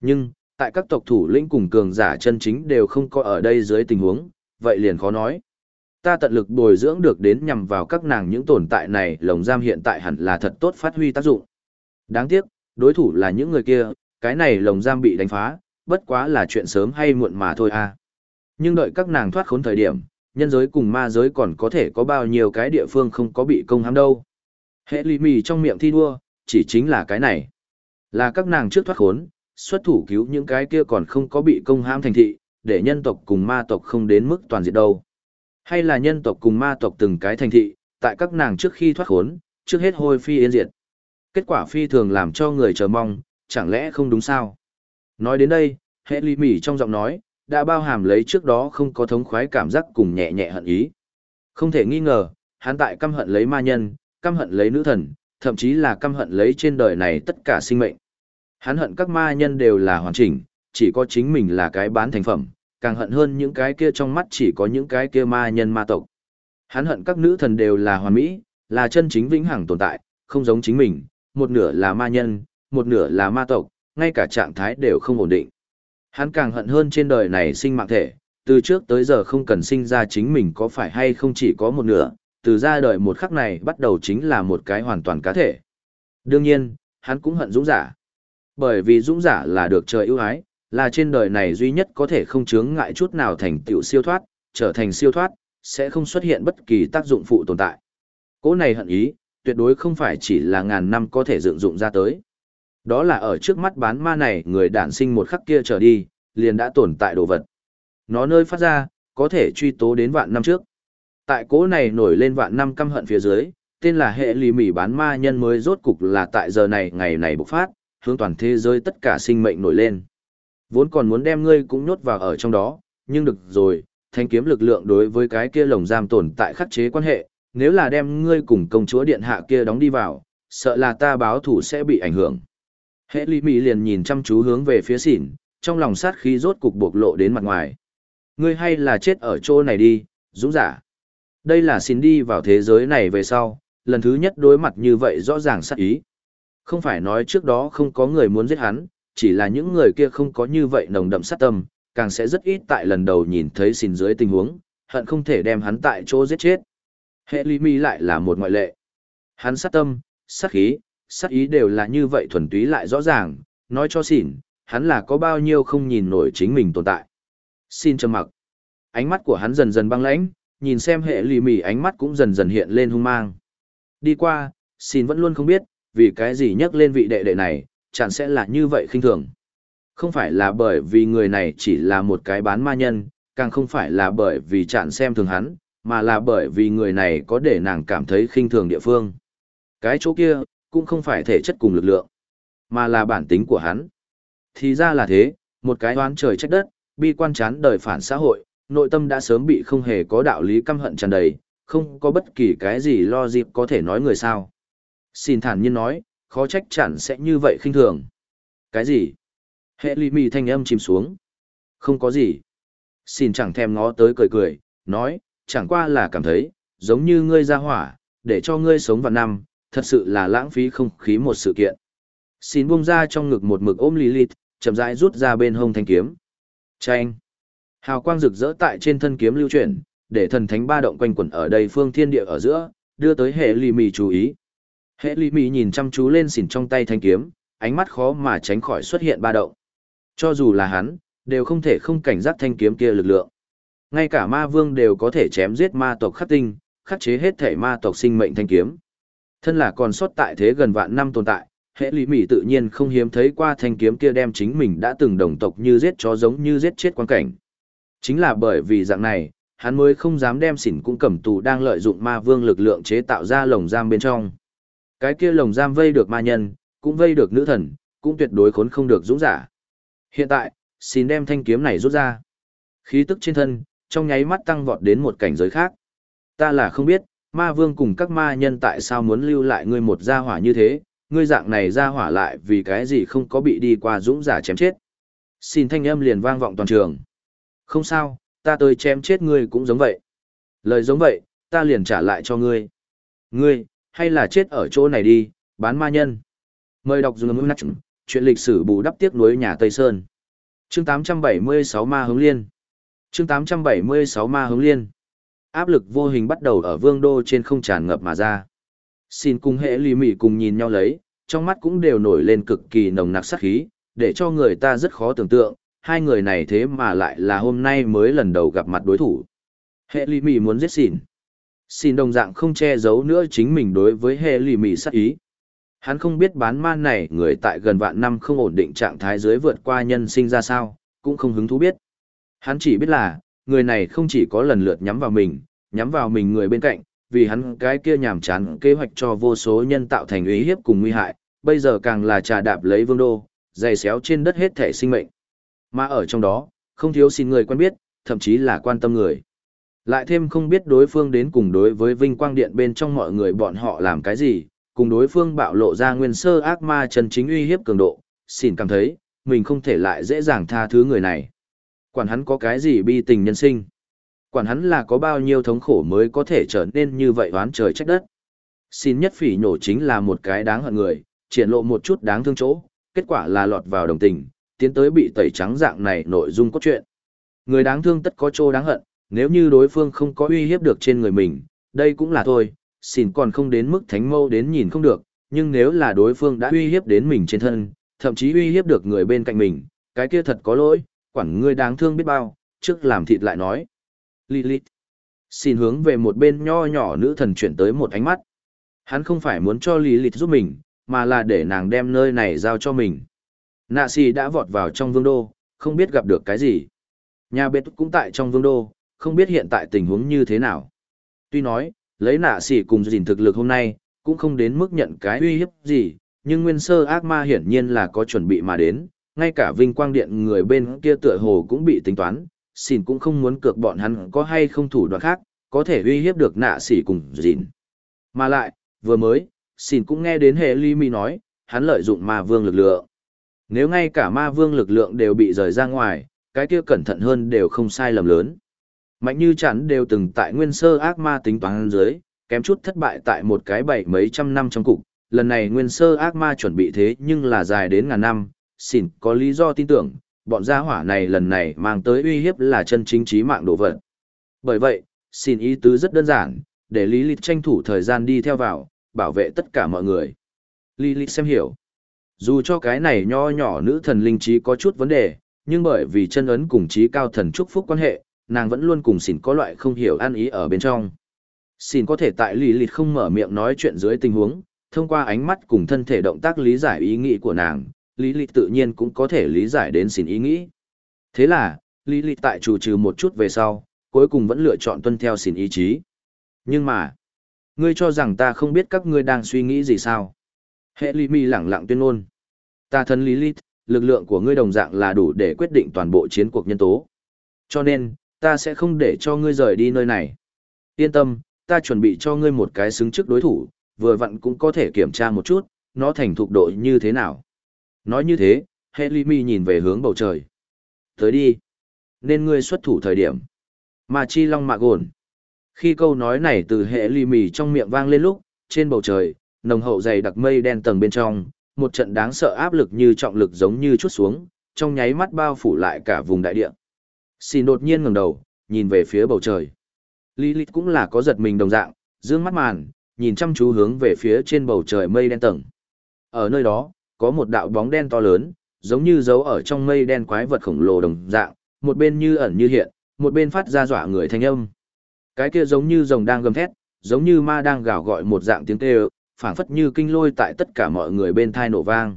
Nhưng, tại các tộc thủ lĩnh cùng cường giả chân chính đều không có ở đây dưới tình huống, vậy liền khó nói. Ta tận lực bồi dưỡng được đến nhằm vào các nàng những tồn tại này lồng giam hiện tại hẳn là thật tốt phát huy tác dụng. Đáng tiếc, đối thủ là những người kia, cái này lồng giam bị đánh phá, bất quá là chuyện sớm hay muộn mà thôi à. Nhưng đợi các nàng thoát khốn thời điểm, nhân giới cùng ma giới còn có thể có bao nhiêu cái địa phương không có bị công hãm đâu. Hệ lì mì trong miệng thi đua, chỉ chính là cái này. Là các nàng trước thoát khốn, xuất thủ cứu những cái kia còn không có bị công hãm thành thị, để nhân tộc cùng ma tộc không đến mức toàn diện đâu. Hay là nhân tộc cùng ma tộc từng cái thành thị, tại các nàng trước khi thoát khốn, trước hết hôi phi yên diệt. Kết quả phi thường làm cho người chờ mong, chẳng lẽ không đúng sao? Nói đến đây, hệ ly mỉ trong giọng nói, đã bao hàm lấy trước đó không có thống khoái cảm giác cùng nhẹ nhẹ hận ý. Không thể nghi ngờ, hắn tại căm hận lấy ma nhân, căm hận lấy nữ thần, thậm chí là căm hận lấy trên đời này tất cả sinh mệnh. Hắn hận các ma nhân đều là hoàn chỉnh, chỉ có chính mình là cái bán thành phẩm, càng hận hơn những cái kia trong mắt chỉ có những cái kia ma nhân ma tộc. Hắn hận các nữ thần đều là hoàn mỹ, là chân chính vĩnh hằng tồn tại, không giống chính mình, một nửa là ma nhân, một nửa là ma tộc, ngay cả trạng thái đều không ổn định. Hắn càng hận hơn trên đời này sinh mạng thể, từ trước tới giờ không cần sinh ra chính mình có phải hay không chỉ có một nửa, từ ra đời một khắc này bắt đầu chính là một cái hoàn toàn cá thể. Đương nhiên, hắn cũng hận dũng giả. Bởi vì dũng giả là được trời ưu ái, là trên đời này duy nhất có thể không chướng ngại chút nào thành tựu siêu thoát, trở thành siêu thoát, sẽ không xuất hiện bất kỳ tác dụng phụ tồn tại. Cố này hận ý, tuyệt đối không phải chỉ là ngàn năm có thể dựng dụng ra tới. Đó là ở trước mắt bán ma này người đản sinh một khắc kia trở đi, liền đã tồn tại đồ vật. Nó nơi phát ra, có thể truy tố đến vạn năm trước. Tại cố này nổi lên vạn năm căm hận phía dưới, tên là hệ lì mỉ bán ma nhân mới rốt cục là tại giờ này ngày này bộc phát, hướng toàn thế giới tất cả sinh mệnh nổi lên. Vốn còn muốn đem ngươi cũng nhốt vào ở trong đó, nhưng được rồi, thanh kiếm lực lượng đối với cái kia lồng giam tồn tại khắc chế quan hệ, nếu là đem ngươi cùng công chúa điện hạ kia đóng đi vào, sợ là ta báo thủ sẽ bị ảnh hưởng. Hệ lý mỹ liền nhìn chăm chú hướng về phía xỉn, trong lòng sát khí rốt cục bộc lộ đến mặt ngoài. Ngươi hay là chết ở chỗ này đi, dũng giả. Đây là xin đi vào thế giới này về sau, lần thứ nhất đối mặt như vậy rõ ràng sát ý. Không phải nói trước đó không có người muốn giết hắn, chỉ là những người kia không có như vậy nồng đậm sát tâm, càng sẽ rất ít tại lần đầu nhìn thấy xin dưới tình huống, hận không thể đem hắn tại chỗ giết chết. Hệ lý mi lại là một ngoại lệ. Hắn sát tâm, sát khí, sát ý đều là như vậy thuần túy lại rõ ràng, nói cho xỉn, hắn là có bao nhiêu không nhìn nổi chính mình tồn tại. Xin trầm mặc. Ánh mắt của hắn dần dần băng lãnh, nhìn xem hệ lì mì ánh mắt cũng dần dần hiện lên hung mang. Đi qua, xin vẫn luôn không biết, vì cái gì nhắc lên vị đệ đệ này, chẳng sẽ là như vậy khinh thường. Không phải là bởi vì người này chỉ là một cái bán ma nhân, càng không phải là bởi vì chẳng xem thường hắn, mà là bởi vì người này có để nàng cảm thấy khinh thường địa phương. Cái chỗ kia, cũng không phải thể chất cùng lực lượng, mà là bản tính của hắn. Thì ra là thế, một cái oán trời trách đất, bi quan chán đời phản xã hội, nội tâm đã sớm bị không hề có đạo lý căm hận tràn đầy, không có bất kỳ cái gì lo dịp có thể nói người sao. Xin thản nhiên nói, khó trách chẳng sẽ như vậy khinh thường. Cái gì? Hệ lì mì thanh âm chìm xuống. Không có gì. Xin chẳng thèm ngó tới cười cười, nói, chẳng qua là cảm thấy, giống như ngươi ra hỏa, để cho ngươi sống vào năm, thật sự là lãng phí không khí một sự kiện. Xin buông ra trong ngực một mực ôm Lilith, chậm rãi rút ra bên hông thanh kiếm. Chanh! Hào quang rực rỡ tại trên thân kiếm lưu chuyển, để thần thánh ba động quanh quẩn ở đây phương thiên địa ở giữa, đưa tới hệ lì mì chú ý. Hệ lì mì nhìn chăm chú lên xỉn trong tay thanh kiếm, ánh mắt khó mà tránh khỏi xuất hiện ba động. Cho dù là hắn, đều không thể không cảnh giác thanh kiếm kia lực lượng. Ngay cả ma vương đều có thể chém giết ma tộc khắc tinh, khắc chế hết thể ma tộc sinh mệnh thanh kiếm. Thân là còn sót tại thế gần vạn năm tồn tại, hệ lý mỹ tự nhiên không hiếm thấy qua thanh kiếm kia đem chính mình đã từng đồng tộc như giết chó giống như giết chết quan cảnh. Chính là bởi vì dạng này, hắn mới không dám đem xỉn cũng cầm tù đang lợi dụng ma vương lực lượng chế tạo ra lồng giam bên trong. Cái kia lồng giam vây được ma nhân, cũng vây được nữ thần, cũng tuyệt đối khốn không được dũng giả. Hiện tại, xin đem thanh kiếm này rút ra. Khí tức trên thân, trong nháy mắt tăng vọt đến một cảnh giới khác. Ta là không biết, ma vương cùng các ma nhân tại sao muốn lưu lại ngươi một gia hỏa như thế, ngươi dạng này gia hỏa lại vì cái gì không có bị đi qua dũng giả chém chết. Xin thanh âm liền vang vọng toàn trường. Không sao, ta tới chém chết ngươi cũng giống vậy. Lời giống vậy, ta liền trả lại cho ngươi. Ngươi, hay là chết ở chỗ này đi, bán ma nhân. Mời đọc dùng ngữ nắc chuyện lịch sử bù đắp tiếc nuối nhà Tây Sơn. Chương 876 Ma Hướng Liên Chương 876 Ma Hướng Liên Áp lực vô hình bắt đầu ở vương đô trên không tràn ngập mà ra. Xin cùng hệ lì mỉ cùng nhìn nhau lấy, trong mắt cũng đều nổi lên cực kỳ nồng nặc sát khí, để cho người ta rất khó tưởng tượng, hai người này thế mà lại là hôm nay mới lần đầu gặp mặt đối thủ. Hệ lì mỉ muốn giết xỉn. Xin đồng dạng không che giấu nữa chính mình đối với hệ lì mỉ sát ý. Hắn không biết bán man này người tại gần vạn năm không ổn định trạng thái dưới vượt qua nhân sinh ra sao, cũng không hứng thú biết. Hắn chỉ biết là, người này không chỉ có lần lượt nhắm vào mình, nhắm vào mình người bên cạnh, vì hắn cái kia nhàm chán kế hoạch cho vô số nhân tạo thành ý hiếp cùng nguy hại, bây giờ càng là trà đạp lấy vương đô, dày xéo trên đất hết thể sinh mệnh. Mà ở trong đó, không thiếu xin người quen biết, thậm chí là quan tâm người. Lại thêm không biết đối phương đến cùng đối với vinh quang điện bên trong mọi người bọn họ làm cái gì, cùng đối phương bạo lộ ra nguyên sơ ác ma chân chính uy hiếp cường độ, xin cảm thấy, mình không thể lại dễ dàng tha thứ người này. Quản hắn có cái gì bi tình nhân sinh. Quản hắn là có bao nhiêu thống khổ mới có thể trở nên như vậy oán trời trách đất. Xin nhất phỉ nhổ chính là một cái đáng hận người, triển lộ một chút đáng thương chỗ, kết quả là lọt vào đồng tình, tiến tới bị tẩy trắng dạng này nội dung cốt truyện. Người đáng thương tất có chỗ đáng hận, nếu như đối phương không có uy hiếp được trên người mình, đây cũng là thôi, xin còn không đến mức thánh mâu đến nhìn không được, nhưng nếu là đối phương đã uy hiếp đến mình trên thân, thậm chí uy hiếp được người bên cạnh mình, cái kia thật có lỗi, quản ngươi đáng thương biết bao, trước làm thịt lại nói. Lilith. Xin hướng về một bên nho nhỏ nữ thần chuyển tới một ánh mắt. Hắn không phải muốn cho Lilith giúp mình, mà là để nàng đem nơi này giao cho mình. Nạ xì đã vọt vào trong vương đô, không biết gặp được cái gì. Nhà bếp cũng tại trong vương đô, không biết hiện tại tình huống như thế nào. Tuy nói, lấy nạ xì cùng gìn thực lực hôm nay, cũng không đến mức nhận cái uy hiếp gì, nhưng nguyên sơ ác ma hiển nhiên là có chuẩn bị mà đến, ngay cả vinh quang điện người bên kia tựa hồ cũng bị tính toán, xin cũng không muốn cược bọn hắn có hay không thủ đoạn khác, có thể uy hiếp được nạ xỉ cùng gìn. Mà lại, vừa mới, xin cũng nghe đến hệ ly mi nói, hắn lợi dụng ma vương lực lượng. Nếu ngay cả ma vương lực lượng đều bị rời ra ngoài, cái kia cẩn thận hơn đều không sai lầm lớn. Mạnh như chắn đều từng tại nguyên sơ ác ma tính toán dưới, kém chút thất bại tại một cái bảy mấy trăm năm trong cục. Lần này nguyên sơ ác ma chuẩn bị thế nhưng là dài đến ngàn năm, xỉn có lý do tin tưởng, bọn gia hỏa này lần này mang tới uy hiếp là chân chính trí mạng đồ vật. Bởi vậy, xin ý tứ rất đơn giản, để Lý Lịch tranh thủ thời gian đi theo vào, bảo vệ tất cả mọi người. Lý Lịch xem hiểu. Dù cho cái này nho nhỏ nữ thần linh trí có chút vấn đề, nhưng bởi vì chân ấn cùng trí cao thần chúc phúc quan hệ, nàng vẫn luôn cùng xỉn có loại không hiểu ăn ý ở bên trong. Xỉn có thể tại Lý lịt không mở miệng nói chuyện dưới tình huống, thông qua ánh mắt cùng thân thể động tác lý giải ý nghĩ của nàng, Lý lịt tự nhiên cũng có thể lý giải đến xỉn ý nghĩ. Thế là, Lý lịt tại chủ trừ một chút về sau, cuối cùng vẫn lựa chọn tuân theo xỉn ý chí. Nhưng mà, ngươi cho rằng ta không biết các ngươi đang suy nghĩ gì sao? Hệ Lý Mi lẳng lặng tuyên ngôn. Ta thân Lý lịt, lực lượng của ngươi đồng dạng là đủ để quyết định toàn bộ chiến cuộc nhân tố. Cho nên, ta sẽ không để cho ngươi rời đi nơi này. Yên tâm, ta chuẩn bị cho ngươi một cái xứng trước đối thủ, vừa vặn cũng có thể kiểm tra một chút, nó thành thục độ như thế nào. Nói như thế, Helimi nhìn về hướng bầu trời. Tới đi. Nên ngươi xuất thủ thời điểm. Mà chi long mạc ổn. Khi câu nói này từ Helimi trong miệng vang lên lúc, trên bầu trời, nồng hậu dày đặc mây đen tầng bên trong, một trận đáng sợ áp lực như trọng lực giống như chút xuống, trong nháy mắt bao phủ lại cả vùng đại địa. Xin đột nhiên ngẩng đầu, nhìn về phía bầu trời. Lilith cũng là có giật mình đồng dạng, dương mắt màn, nhìn chăm chú hướng về phía trên bầu trời mây đen tầng. Ở nơi đó, có một đạo bóng đen to lớn, giống như dấu ở trong mây đen quái vật khổng lồ đồng dạng, một bên như ẩn như hiện, một bên phát ra dọa người thanh âm. Cái kia giống như rồng đang gầm thét, giống như ma đang gào gọi một dạng tiếng kêu, phảng phất như kinh lôi tại tất cả mọi người bên thai nổ vang.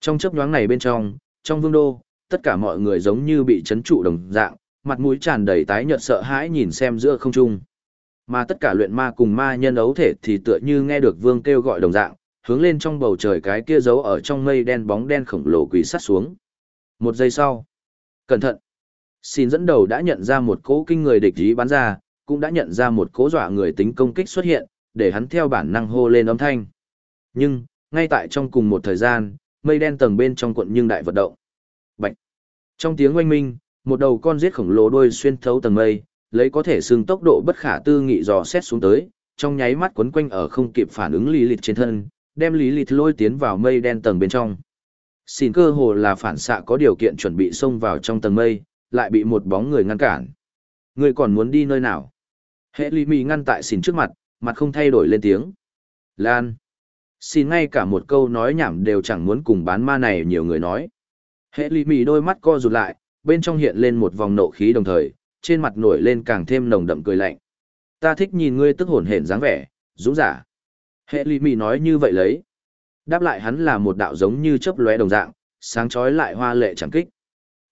Trong chớp nhoáng này bên trong, trong vương đô, tất cả mọi người giống như bị chấn trụ đồng dạng, mặt mũi tràn đầy tái nhợt sợ hãi nhìn xem giữa không trung. Mà tất cả luyện ma cùng ma nhân ấu thể thì tựa như nghe được vương kêu gọi đồng dạng, hướng lên trong bầu trời cái kia giấu ở trong mây đen bóng đen khổng lồ quỳ sát xuống. Một giây sau, cẩn thận. Xin dẫn đầu đã nhận ra một cỗ kinh người địch ý bắn ra, cũng đã nhận ra một cỗ dọa người tính công kích xuất hiện, để hắn theo bản năng hô lên âm thanh. Nhưng, ngay tại trong cùng một thời gian, mây đen tầng bên trong cuộn nhưng đại vật động. Bạch. Trong tiếng oanh minh, một đầu con giết khổng lồ đuôi xuyên thấu tầng mây, lấy có thể xương tốc độ bất khả tư nghị dò xét xuống tới, trong nháy mắt quấn quanh ở không kịp phản ứng lý lịch trên thân, đem lý lịch lôi tiến vào mây đen tầng bên trong. Xin cơ hồ là phản xạ có điều kiện chuẩn bị xông vào trong tầng mây, lại bị một bóng người ngăn cản. Người còn muốn đi nơi nào? Hệ lý mì ngăn tại xin trước mặt, mặt không thay đổi lên tiếng. Lan. Xin ngay cả một câu nói nhảm đều chẳng muốn cùng bán ma này nhiều người nói. Hệ lý mì đôi mắt co rụt lại, bên trong hiện lên một vòng nộ khí đồng thời, trên mặt nổi lên càng thêm nồng đậm cười lạnh. Ta thích nhìn ngươi tức hồn hển dáng vẻ, dũng giả. Hệ lý mì nói như vậy lấy. Đáp lại hắn là một đạo giống như chớp lóe đồng dạng, sáng chói lại hoa lệ chẳng kích.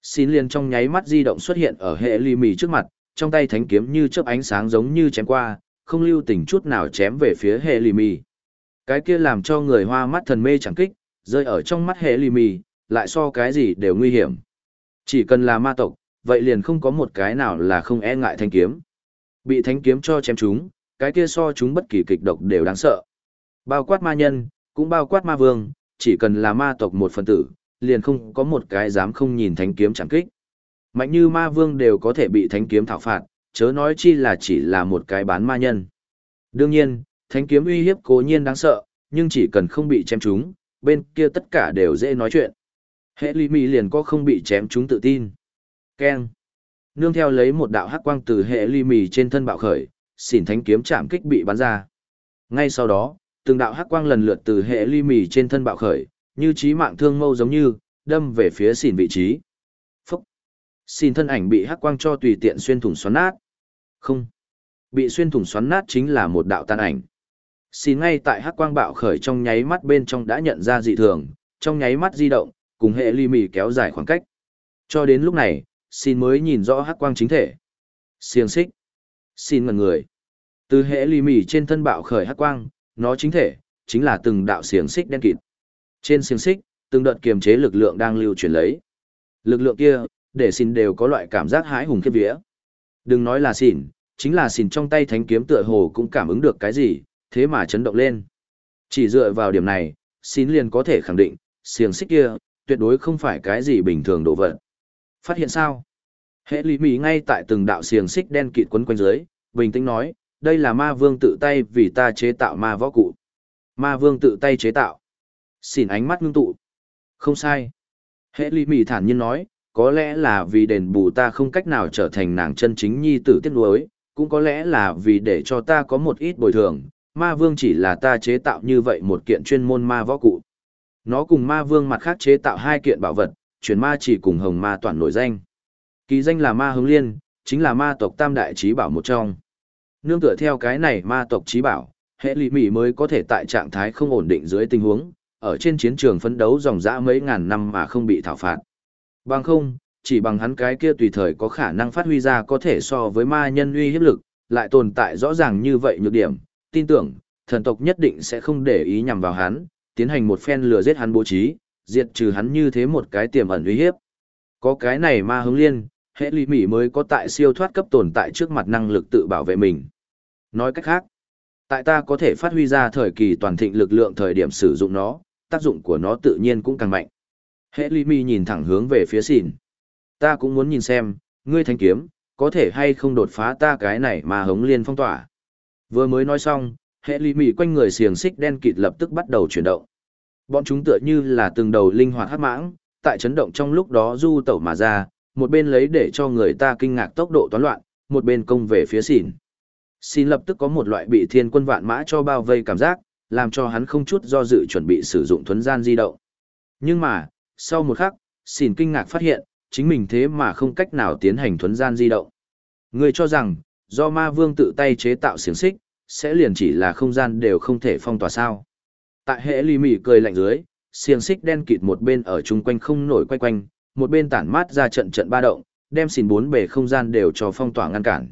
Xin liền trong nháy mắt di động xuất hiện ở hệ lý mì trước mặt, trong tay thánh kiếm như chớp ánh sáng giống như chém qua, không lưu tình chút nào chém về phía hệ lì mì. Cái kia làm cho người hoa mắt thần mê chẳng kích, rơi ở trong mắt hệ lì mì, lại so cái gì đều nguy hiểm. Chỉ cần là ma tộc, vậy liền không có một cái nào là không e ngại thanh kiếm. Bị thanh kiếm cho chém chúng, cái kia so chúng bất kỳ kịch độc đều đáng sợ. Bao quát ma nhân, cũng bao quát ma vương, chỉ cần là ma tộc một phần tử, liền không có một cái dám không nhìn thánh kiếm chẳng kích. Mạnh như ma vương đều có thể bị thánh kiếm thảo phạt, chớ nói chi là chỉ là một cái bán ma nhân. Đương nhiên, thánh kiếm uy hiếp cố nhiên đáng sợ, nhưng chỉ cần không bị chém chúng, bên kia tất cả đều dễ nói chuyện. Hệ ly mì liền có không bị chém chúng tự tin. Keng. Nương theo lấy một đạo hắc quang từ hệ ly mì trên thân bạo khởi, xỉn thánh kiếm chạm kích bị bắn ra. Ngay sau đó, từng đạo hắc quang lần lượt từ hệ ly mì trên thân bạo khởi, như trí mạng thương mâu giống như, đâm về phía xỉn vị trí. Phúc. Xỉn thân ảnh bị hắc quang cho tùy tiện xuyên thủng xoắn nát. Không. Bị xuyên thủng xoắn nát chính là một đạo tan ảnh. Xỉn ngay tại hắc quang bạo khởi trong nháy mắt bên trong đã nhận ra dị thường, trong nháy mắt di động, cùng hệ ly mì kéo dài khoảng cách. Cho đến lúc này, xin mới nhìn rõ hắc quang chính thể. Xiềng xích. Xin ngần người. Từ hệ ly mì trên thân bạo khởi hắc quang, nó chính thể, chính là từng đạo xiềng xích đen kịt. Trên xiềng xích, từng đợt kiềm chế lực lượng đang lưu chuyển lấy. Lực lượng kia, để xin đều có loại cảm giác hãi hùng khiếp vía. Đừng nói là xỉn, chính là xỉn trong tay thánh kiếm tựa hồ cũng cảm ứng được cái gì, thế mà chấn động lên. Chỉ dựa vào điểm này, xin liền có thể khẳng định, xiềng xích kia, tuyệt đối không phải cái gì bình thường đồ vật. Phát hiện sao? Hệ lý mỉ ngay tại từng đạo xiềng xích đen kịt quấn quanh dưới, bình tĩnh nói, đây là ma vương tự tay vì ta chế tạo ma võ cụ. Ma vương tự tay chế tạo. xỉn ánh mắt ngưng tụ. Không sai. Hệ lý mỉ thản nhiên nói, có lẽ là vì đền bù ta không cách nào trở thành nàng chân chính nhi tử tiết nuối, cũng có lẽ là vì để cho ta có một ít bồi thường, ma vương chỉ là ta chế tạo như vậy một kiện chuyên môn ma võ cụ. Nó cùng ma vương mặt khác chế tạo hai kiện bảo vật, chuyển ma chỉ cùng hồng ma toàn nổi danh. Kỳ danh là ma hướng liên, chính là ma tộc tam đại trí bảo một trong. Nương tựa theo cái này ma tộc trí bảo, hệ lì mỉ mới có thể tại trạng thái không ổn định dưới tình huống, ở trên chiến trường phấn đấu dòng dã mấy ngàn năm mà không bị thảo phạt. Bằng không, chỉ bằng hắn cái kia tùy thời có khả năng phát huy ra có thể so với ma nhân uy hiếp lực, lại tồn tại rõ ràng như vậy nhược điểm, tin tưởng, thần tộc nhất định sẽ không để ý nhằm vào hắn, tiến hành một phen lừa giết hắn bố trí, diệt trừ hắn như thế một cái tiềm ẩn uy hiếp. Có cái này ma hướng liên, hệ lý mỹ mới có tại siêu thoát cấp tồn tại trước mặt năng lực tự bảo vệ mình. Nói cách khác, tại ta có thể phát huy ra thời kỳ toàn thịnh lực lượng thời điểm sử dụng nó, tác dụng của nó tự nhiên cũng càng mạnh. Hệ lý mỹ nhìn thẳng hướng về phía xỉn. Ta cũng muốn nhìn xem, ngươi thanh kiếm, có thể hay không đột phá ta cái này mà hống liên phong tỏa. Vừa mới nói xong, hệ lý mỹ quanh người xiềng xích đen kịt lập tức bắt đầu chuyển động. Bọn chúng tựa như là từng đầu linh hoạt hát mãng, tại chấn động trong lúc đó du tẩu mà ra, một bên lấy để cho người ta kinh ngạc tốc độ toán loạn, một bên công về phía xỉn. Xin lập tức có một loại bị thiên quân vạn mã cho bao vây cảm giác, làm cho hắn không chút do dự chuẩn bị sử dụng thuấn gian di động. Nhưng mà, sau một khắc, xỉn kinh ngạc phát hiện, chính mình thế mà không cách nào tiến hành thuấn gian di động. Người cho rằng, do ma vương tự tay chế tạo xiềng xích, sẽ liền chỉ là không gian đều không thể phong tỏa sao. Tại hệ lì mỉ cười lạnh dưới, xiềng xích đen kịt một bên ở chung quanh không nổi quay quanh, một bên tản mát ra trận trận ba động, đem xìn bốn bề không gian đều cho phong tỏa ngăn cản.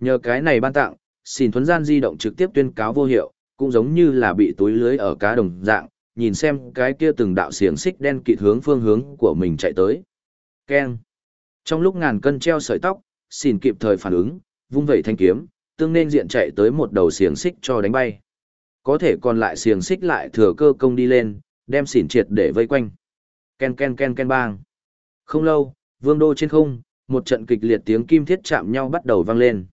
Nhờ cái này ban tặng, xìn thuấn gian di động trực tiếp tuyên cáo vô hiệu, cũng giống như là bị túi lưới ở cá đồng dạng, nhìn xem cái kia từng đạo xiềng xích đen kịt hướng phương hướng của mình chạy tới. Keng. Trong lúc ngàn cân treo sợi tóc, xìn kịp thời phản ứng, vung vẩy thanh kiếm, tương nên diện chạy tới một đầu xiềng xích cho đánh bay. Có thể còn lại xiềng xích lại thừa cơ công đi lên, đem xỉn triệt để vây quanh. Ken ken ken ken bang. Không lâu, vương đô trên không, một trận kịch liệt tiếng kim thiết chạm nhau bắt đầu vang lên.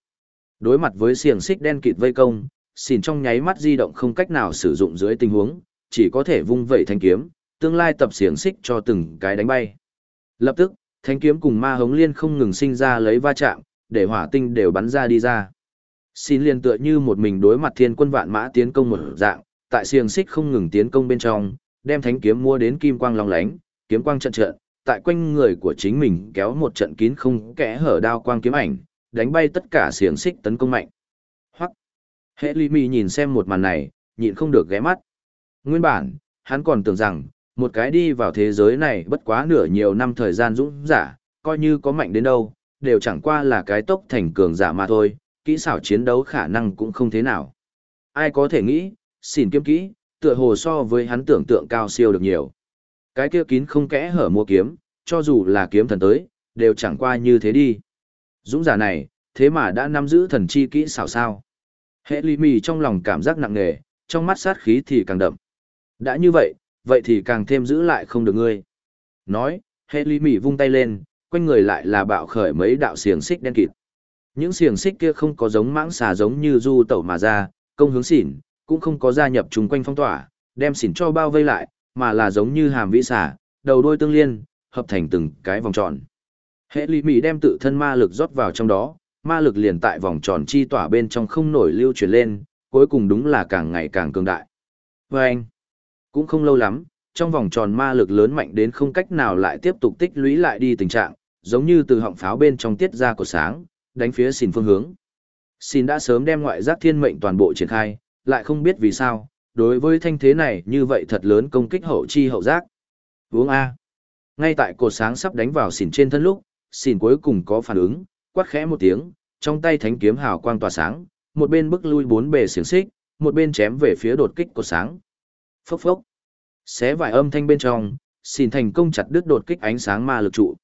Đối mặt với xiềng xích đen kịt vây công, xỉn trong nháy mắt di động không cách nào sử dụng dưới tình huống, chỉ có thể vung vẩy thanh kiếm, tương lai tập xiềng xích cho từng cái đánh bay. Lập tức, thanh kiếm cùng ma hống liên không ngừng sinh ra lấy va chạm, để hỏa tinh đều bắn ra đi ra. Xin liền tựa như một mình đối mặt thiên quân vạn mã tiến công một dạng, tại xiềng xích không ngừng tiến công bên trong, đem thánh kiếm mua đến kim quang long lánh, kiếm quang trận trận, tại quanh người của chính mình kéo một trận kín không kẽ hở đao quang kiếm ảnh, đánh bay tất cả xiềng xích tấn công mạnh. Hoặc, hệ ly mi nhìn xem một màn này, nhịn không được ghé mắt. Nguyên bản, hắn còn tưởng rằng, một cái đi vào thế giới này bất quá nửa nhiều năm thời gian dũng giả, coi như có mạnh đến đâu, đều chẳng qua là cái tốc thành cường giả mà thôi, kỹ xảo chiến đấu khả năng cũng không thế nào. Ai có thể nghĩ, xỉn kiếm kỹ, tựa hồ so với hắn tưởng tượng cao siêu được nhiều. Cái kia kín không kẽ hở mua kiếm, cho dù là kiếm thần tới, đều chẳng qua như thế đi. Dũng giả này, thế mà đã nắm giữ thần chi kỹ xảo sao. Hệ lì mì trong lòng cảm giác nặng nề, trong mắt sát khí thì càng đậm. Đã như vậy, vậy thì càng thêm giữ lại không được ngươi. Nói, hệ lì mì vung tay lên, quanh người lại là bạo khởi mấy đạo xiềng xích đen kịt. Những xiềng xích kia không có giống mãng xà giống như du tẩu mà ra, công hướng xỉn, cũng không có gia nhập chung quanh phong tỏa, đem xỉn cho bao vây lại, mà là giống như hàm vĩ xà, đầu đôi tương liên, hợp thành từng cái vòng tròn. Hệ lý mỉ đem tự thân ma lực rót vào trong đó, ma lực liền tại vòng tròn chi tỏa bên trong không nổi lưu chuyển lên, cuối cùng đúng là càng ngày càng cường đại. Và anh, cũng không lâu lắm, trong vòng tròn ma lực lớn mạnh đến không cách nào lại tiếp tục tích lũy lại đi tình trạng, giống như từ họng pháo bên trong tiết ra của sáng, đánh phía xìn phương hướng. Xin đã sớm đem ngoại giác thiên mệnh toàn bộ triển khai, lại không biết vì sao, đối với thanh thế này như vậy thật lớn công kích hậu chi hậu giác. Uống A. Ngay tại cột sáng sắp đánh vào xỉn trên thân lúc, xỉn cuối cùng có phản ứng, quát khẽ một tiếng, trong tay thánh kiếm hào quang tỏa sáng, một bên bức lui bốn bề xiềng xích, một bên chém về phía đột kích cột sáng. Phốc phốc. Xé vài âm thanh bên trong, xỉn thành công chặt đứt đột kích ánh sáng ma lực trụ.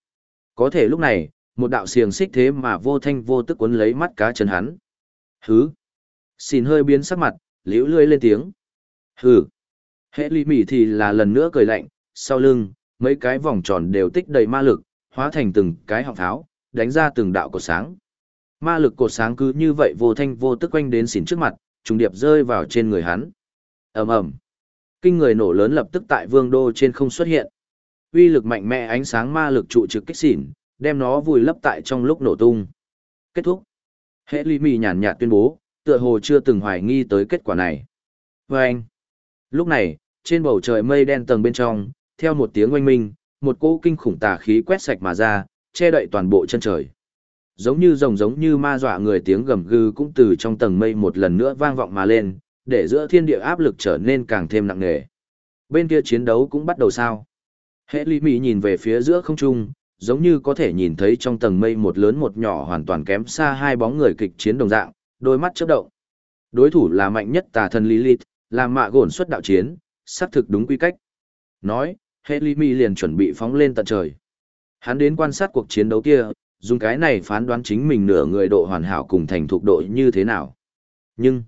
Có thể lúc này, một đạo xiềng xích thế mà vô thanh vô tức cuốn lấy mắt cá chân hắn. Hứ. Xin hơi biến sắc mặt, liễu lươi lên tiếng. Hừ. Hệ lý mỉ thì là lần nữa cười lạnh, sau lưng, mấy cái vòng tròn đều tích đầy ma lực, hóa thành từng cái họng tháo, đánh ra từng đạo cột sáng. Ma lực cột sáng cứ như vậy vô thanh vô tức quanh đến xỉn trước mặt, trùng điệp rơi vào trên người hắn. ầm ầm, Kinh người nổ lớn lập tức tại vương đô trên không xuất hiện. Uy lực mạnh mẽ ánh sáng ma lực trụ trực kích xỉn, đem nó vùi lấp tại trong lúc nổ tung. Kết thúc. Hệ lý mì nhàn nhạt tuyên bố, tựa hồ chưa từng hoài nghi tới kết quả này. Và anh. Lúc này, trên bầu trời mây đen tầng bên trong, theo một tiếng oanh minh, một cỗ kinh khủng tà khí quét sạch mà ra, che đậy toàn bộ chân trời. Giống như rồng giống như ma dọa người tiếng gầm gừ cũng từ trong tầng mây một lần nữa vang vọng mà lên, để giữa thiên địa áp lực trở nên càng thêm nặng nề. Bên kia chiến đấu cũng bắt đầu sao. Hệ lý mỹ nhìn về phía giữa không trung, giống như có thể nhìn thấy trong tầng mây một lớn một nhỏ hoàn toàn kém xa hai bóng người kịch chiến đồng dạng, đôi mắt chớp động. Đối thủ là mạnh nhất tà thần Lilith, là mạ gổn xuất đạo chiến, xác thực đúng quy cách. Nói, hệ lý liền chuẩn bị phóng lên tận trời. Hắn đến quan sát cuộc chiến đấu kia, dùng cái này phán đoán chính mình nửa người độ hoàn hảo cùng thành thục độ như thế nào. Nhưng,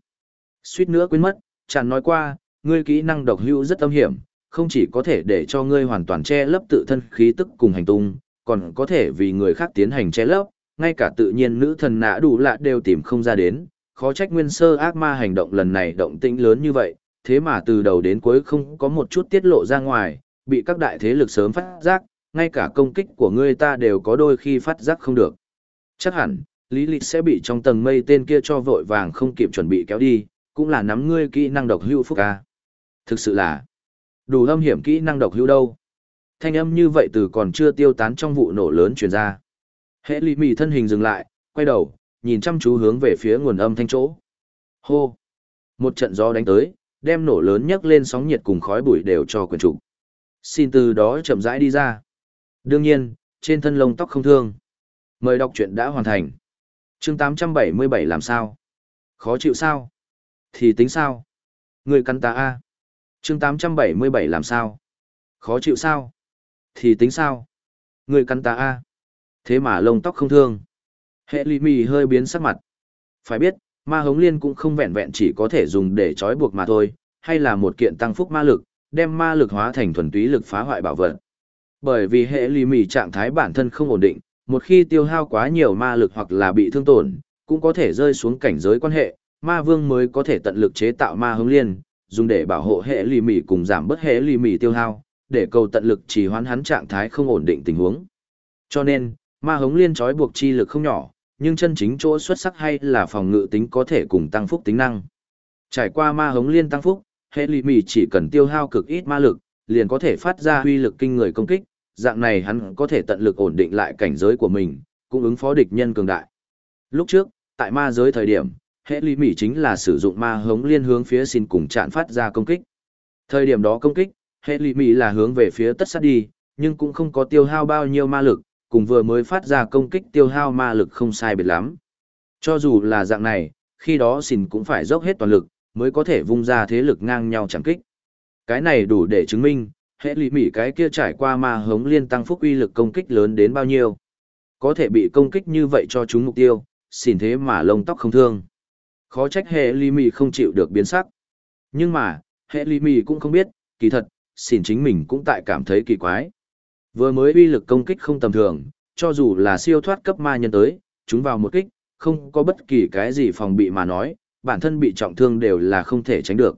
suýt nữa quên mất, chẳng nói qua, ngươi kỹ năng độc hữu rất âm hiểm, không chỉ có thể để cho ngươi hoàn toàn che lấp tự thân khí tức cùng hành tung, còn có thể vì người khác tiến hành che lấp, ngay cả tự nhiên nữ thần nã đủ lạ đều tìm không ra đến, khó trách nguyên sơ ác ma hành động lần này động tĩnh lớn như vậy, thế mà từ đầu đến cuối không có một chút tiết lộ ra ngoài, bị các đại thế lực sớm phát giác, ngay cả công kích của ngươi ta đều có đôi khi phát giác không được. Chắc hẳn, Lý Lịch sẽ bị trong tầng mây tên kia cho vội vàng không kịp chuẩn bị kéo đi, cũng là nắm ngươi kỹ năng độc hữu phúc ca. Thực sự là, đủ âm hiểm kỹ năng độc hữu đâu. Thanh âm như vậy từ còn chưa tiêu tán trong vụ nổ lớn truyền ra. Hệ lý mì thân hình dừng lại, quay đầu, nhìn chăm chú hướng về phía nguồn âm thanh chỗ. Hô! Một trận gió đánh tới, đem nổ lớn nhấc lên sóng nhiệt cùng khói bụi đều cho quyền trụ. Xin từ đó chậm rãi đi ra. Đương nhiên, trên thân lông tóc không thương. Mời đọc truyện đã hoàn thành. chương 877 làm sao? Khó chịu sao? Thì tính sao? Người cắn ta A. chương 877 làm sao? Khó chịu sao? Thì tính sao? Người căn ta A. Thế mà lông tóc không thương. Hệ lì mì hơi biến sắc mặt. Phải biết, ma hống liên cũng không vẹn vẹn chỉ có thể dùng để trói buộc mà thôi, hay là một kiện tăng phúc ma lực, đem ma lực hóa thành thuần túy lực phá hoại bảo vật. Bởi vì hệ lì mì trạng thái bản thân không ổn định, một khi tiêu hao quá nhiều ma lực hoặc là bị thương tổn, cũng có thể rơi xuống cảnh giới quan hệ, ma vương mới có thể tận lực chế tạo ma hống liên, dùng để bảo hộ hệ lì mì cùng giảm bớt hệ lì mì tiêu hao, để cầu tận lực chỉ hoán hắn trạng thái không ổn định tình huống. Cho nên, ma hống liên trói buộc chi lực không nhỏ, nhưng chân chính chỗ xuất sắc hay là phòng ngự tính có thể cùng tăng phúc tính năng. Trải qua ma hống liên tăng phúc, hệ lì mì chỉ cần tiêu hao cực ít ma lực, liền có thể phát ra huy lực kinh người công kích, dạng này hắn có thể tận lực ổn định lại cảnh giới của mình, cũng ứng phó địch nhân cường đại. Lúc trước, tại ma giới thời điểm, hệ lì mỹ chính là sử dụng ma hống liên hướng phía xin cùng chạn phát ra công kích. Thời điểm đó công kích, hệ lý mị là hướng về phía tất sát đi, nhưng cũng không có tiêu hao bao nhiêu ma lực, cùng vừa mới phát ra công kích tiêu hao ma lực không sai biệt lắm. Cho dù là dạng này, khi đó xin cũng phải dốc hết toàn lực, mới có thể vung ra thế lực ngang nhau chẳng kích. Cái này đủ để chứng minh, hệ lì mị cái kia trải qua ma hống liên tăng phúc uy lực công kích lớn đến bao nhiêu. Có thể bị công kích như vậy cho chúng mục tiêu, xỉn thế mà lông tóc không thương. Khó trách hệ lì mị không chịu được biến sắc. Nhưng mà, hệ lì mị cũng không biết, kỳ thật, xin chính mình cũng tại cảm thấy kỳ quái. Vừa mới uy lực công kích không tầm thường, cho dù là siêu thoát cấp ma nhân tới, chúng vào một kích, không có bất kỳ cái gì phòng bị mà nói, bản thân bị trọng thương đều là không thể tránh được.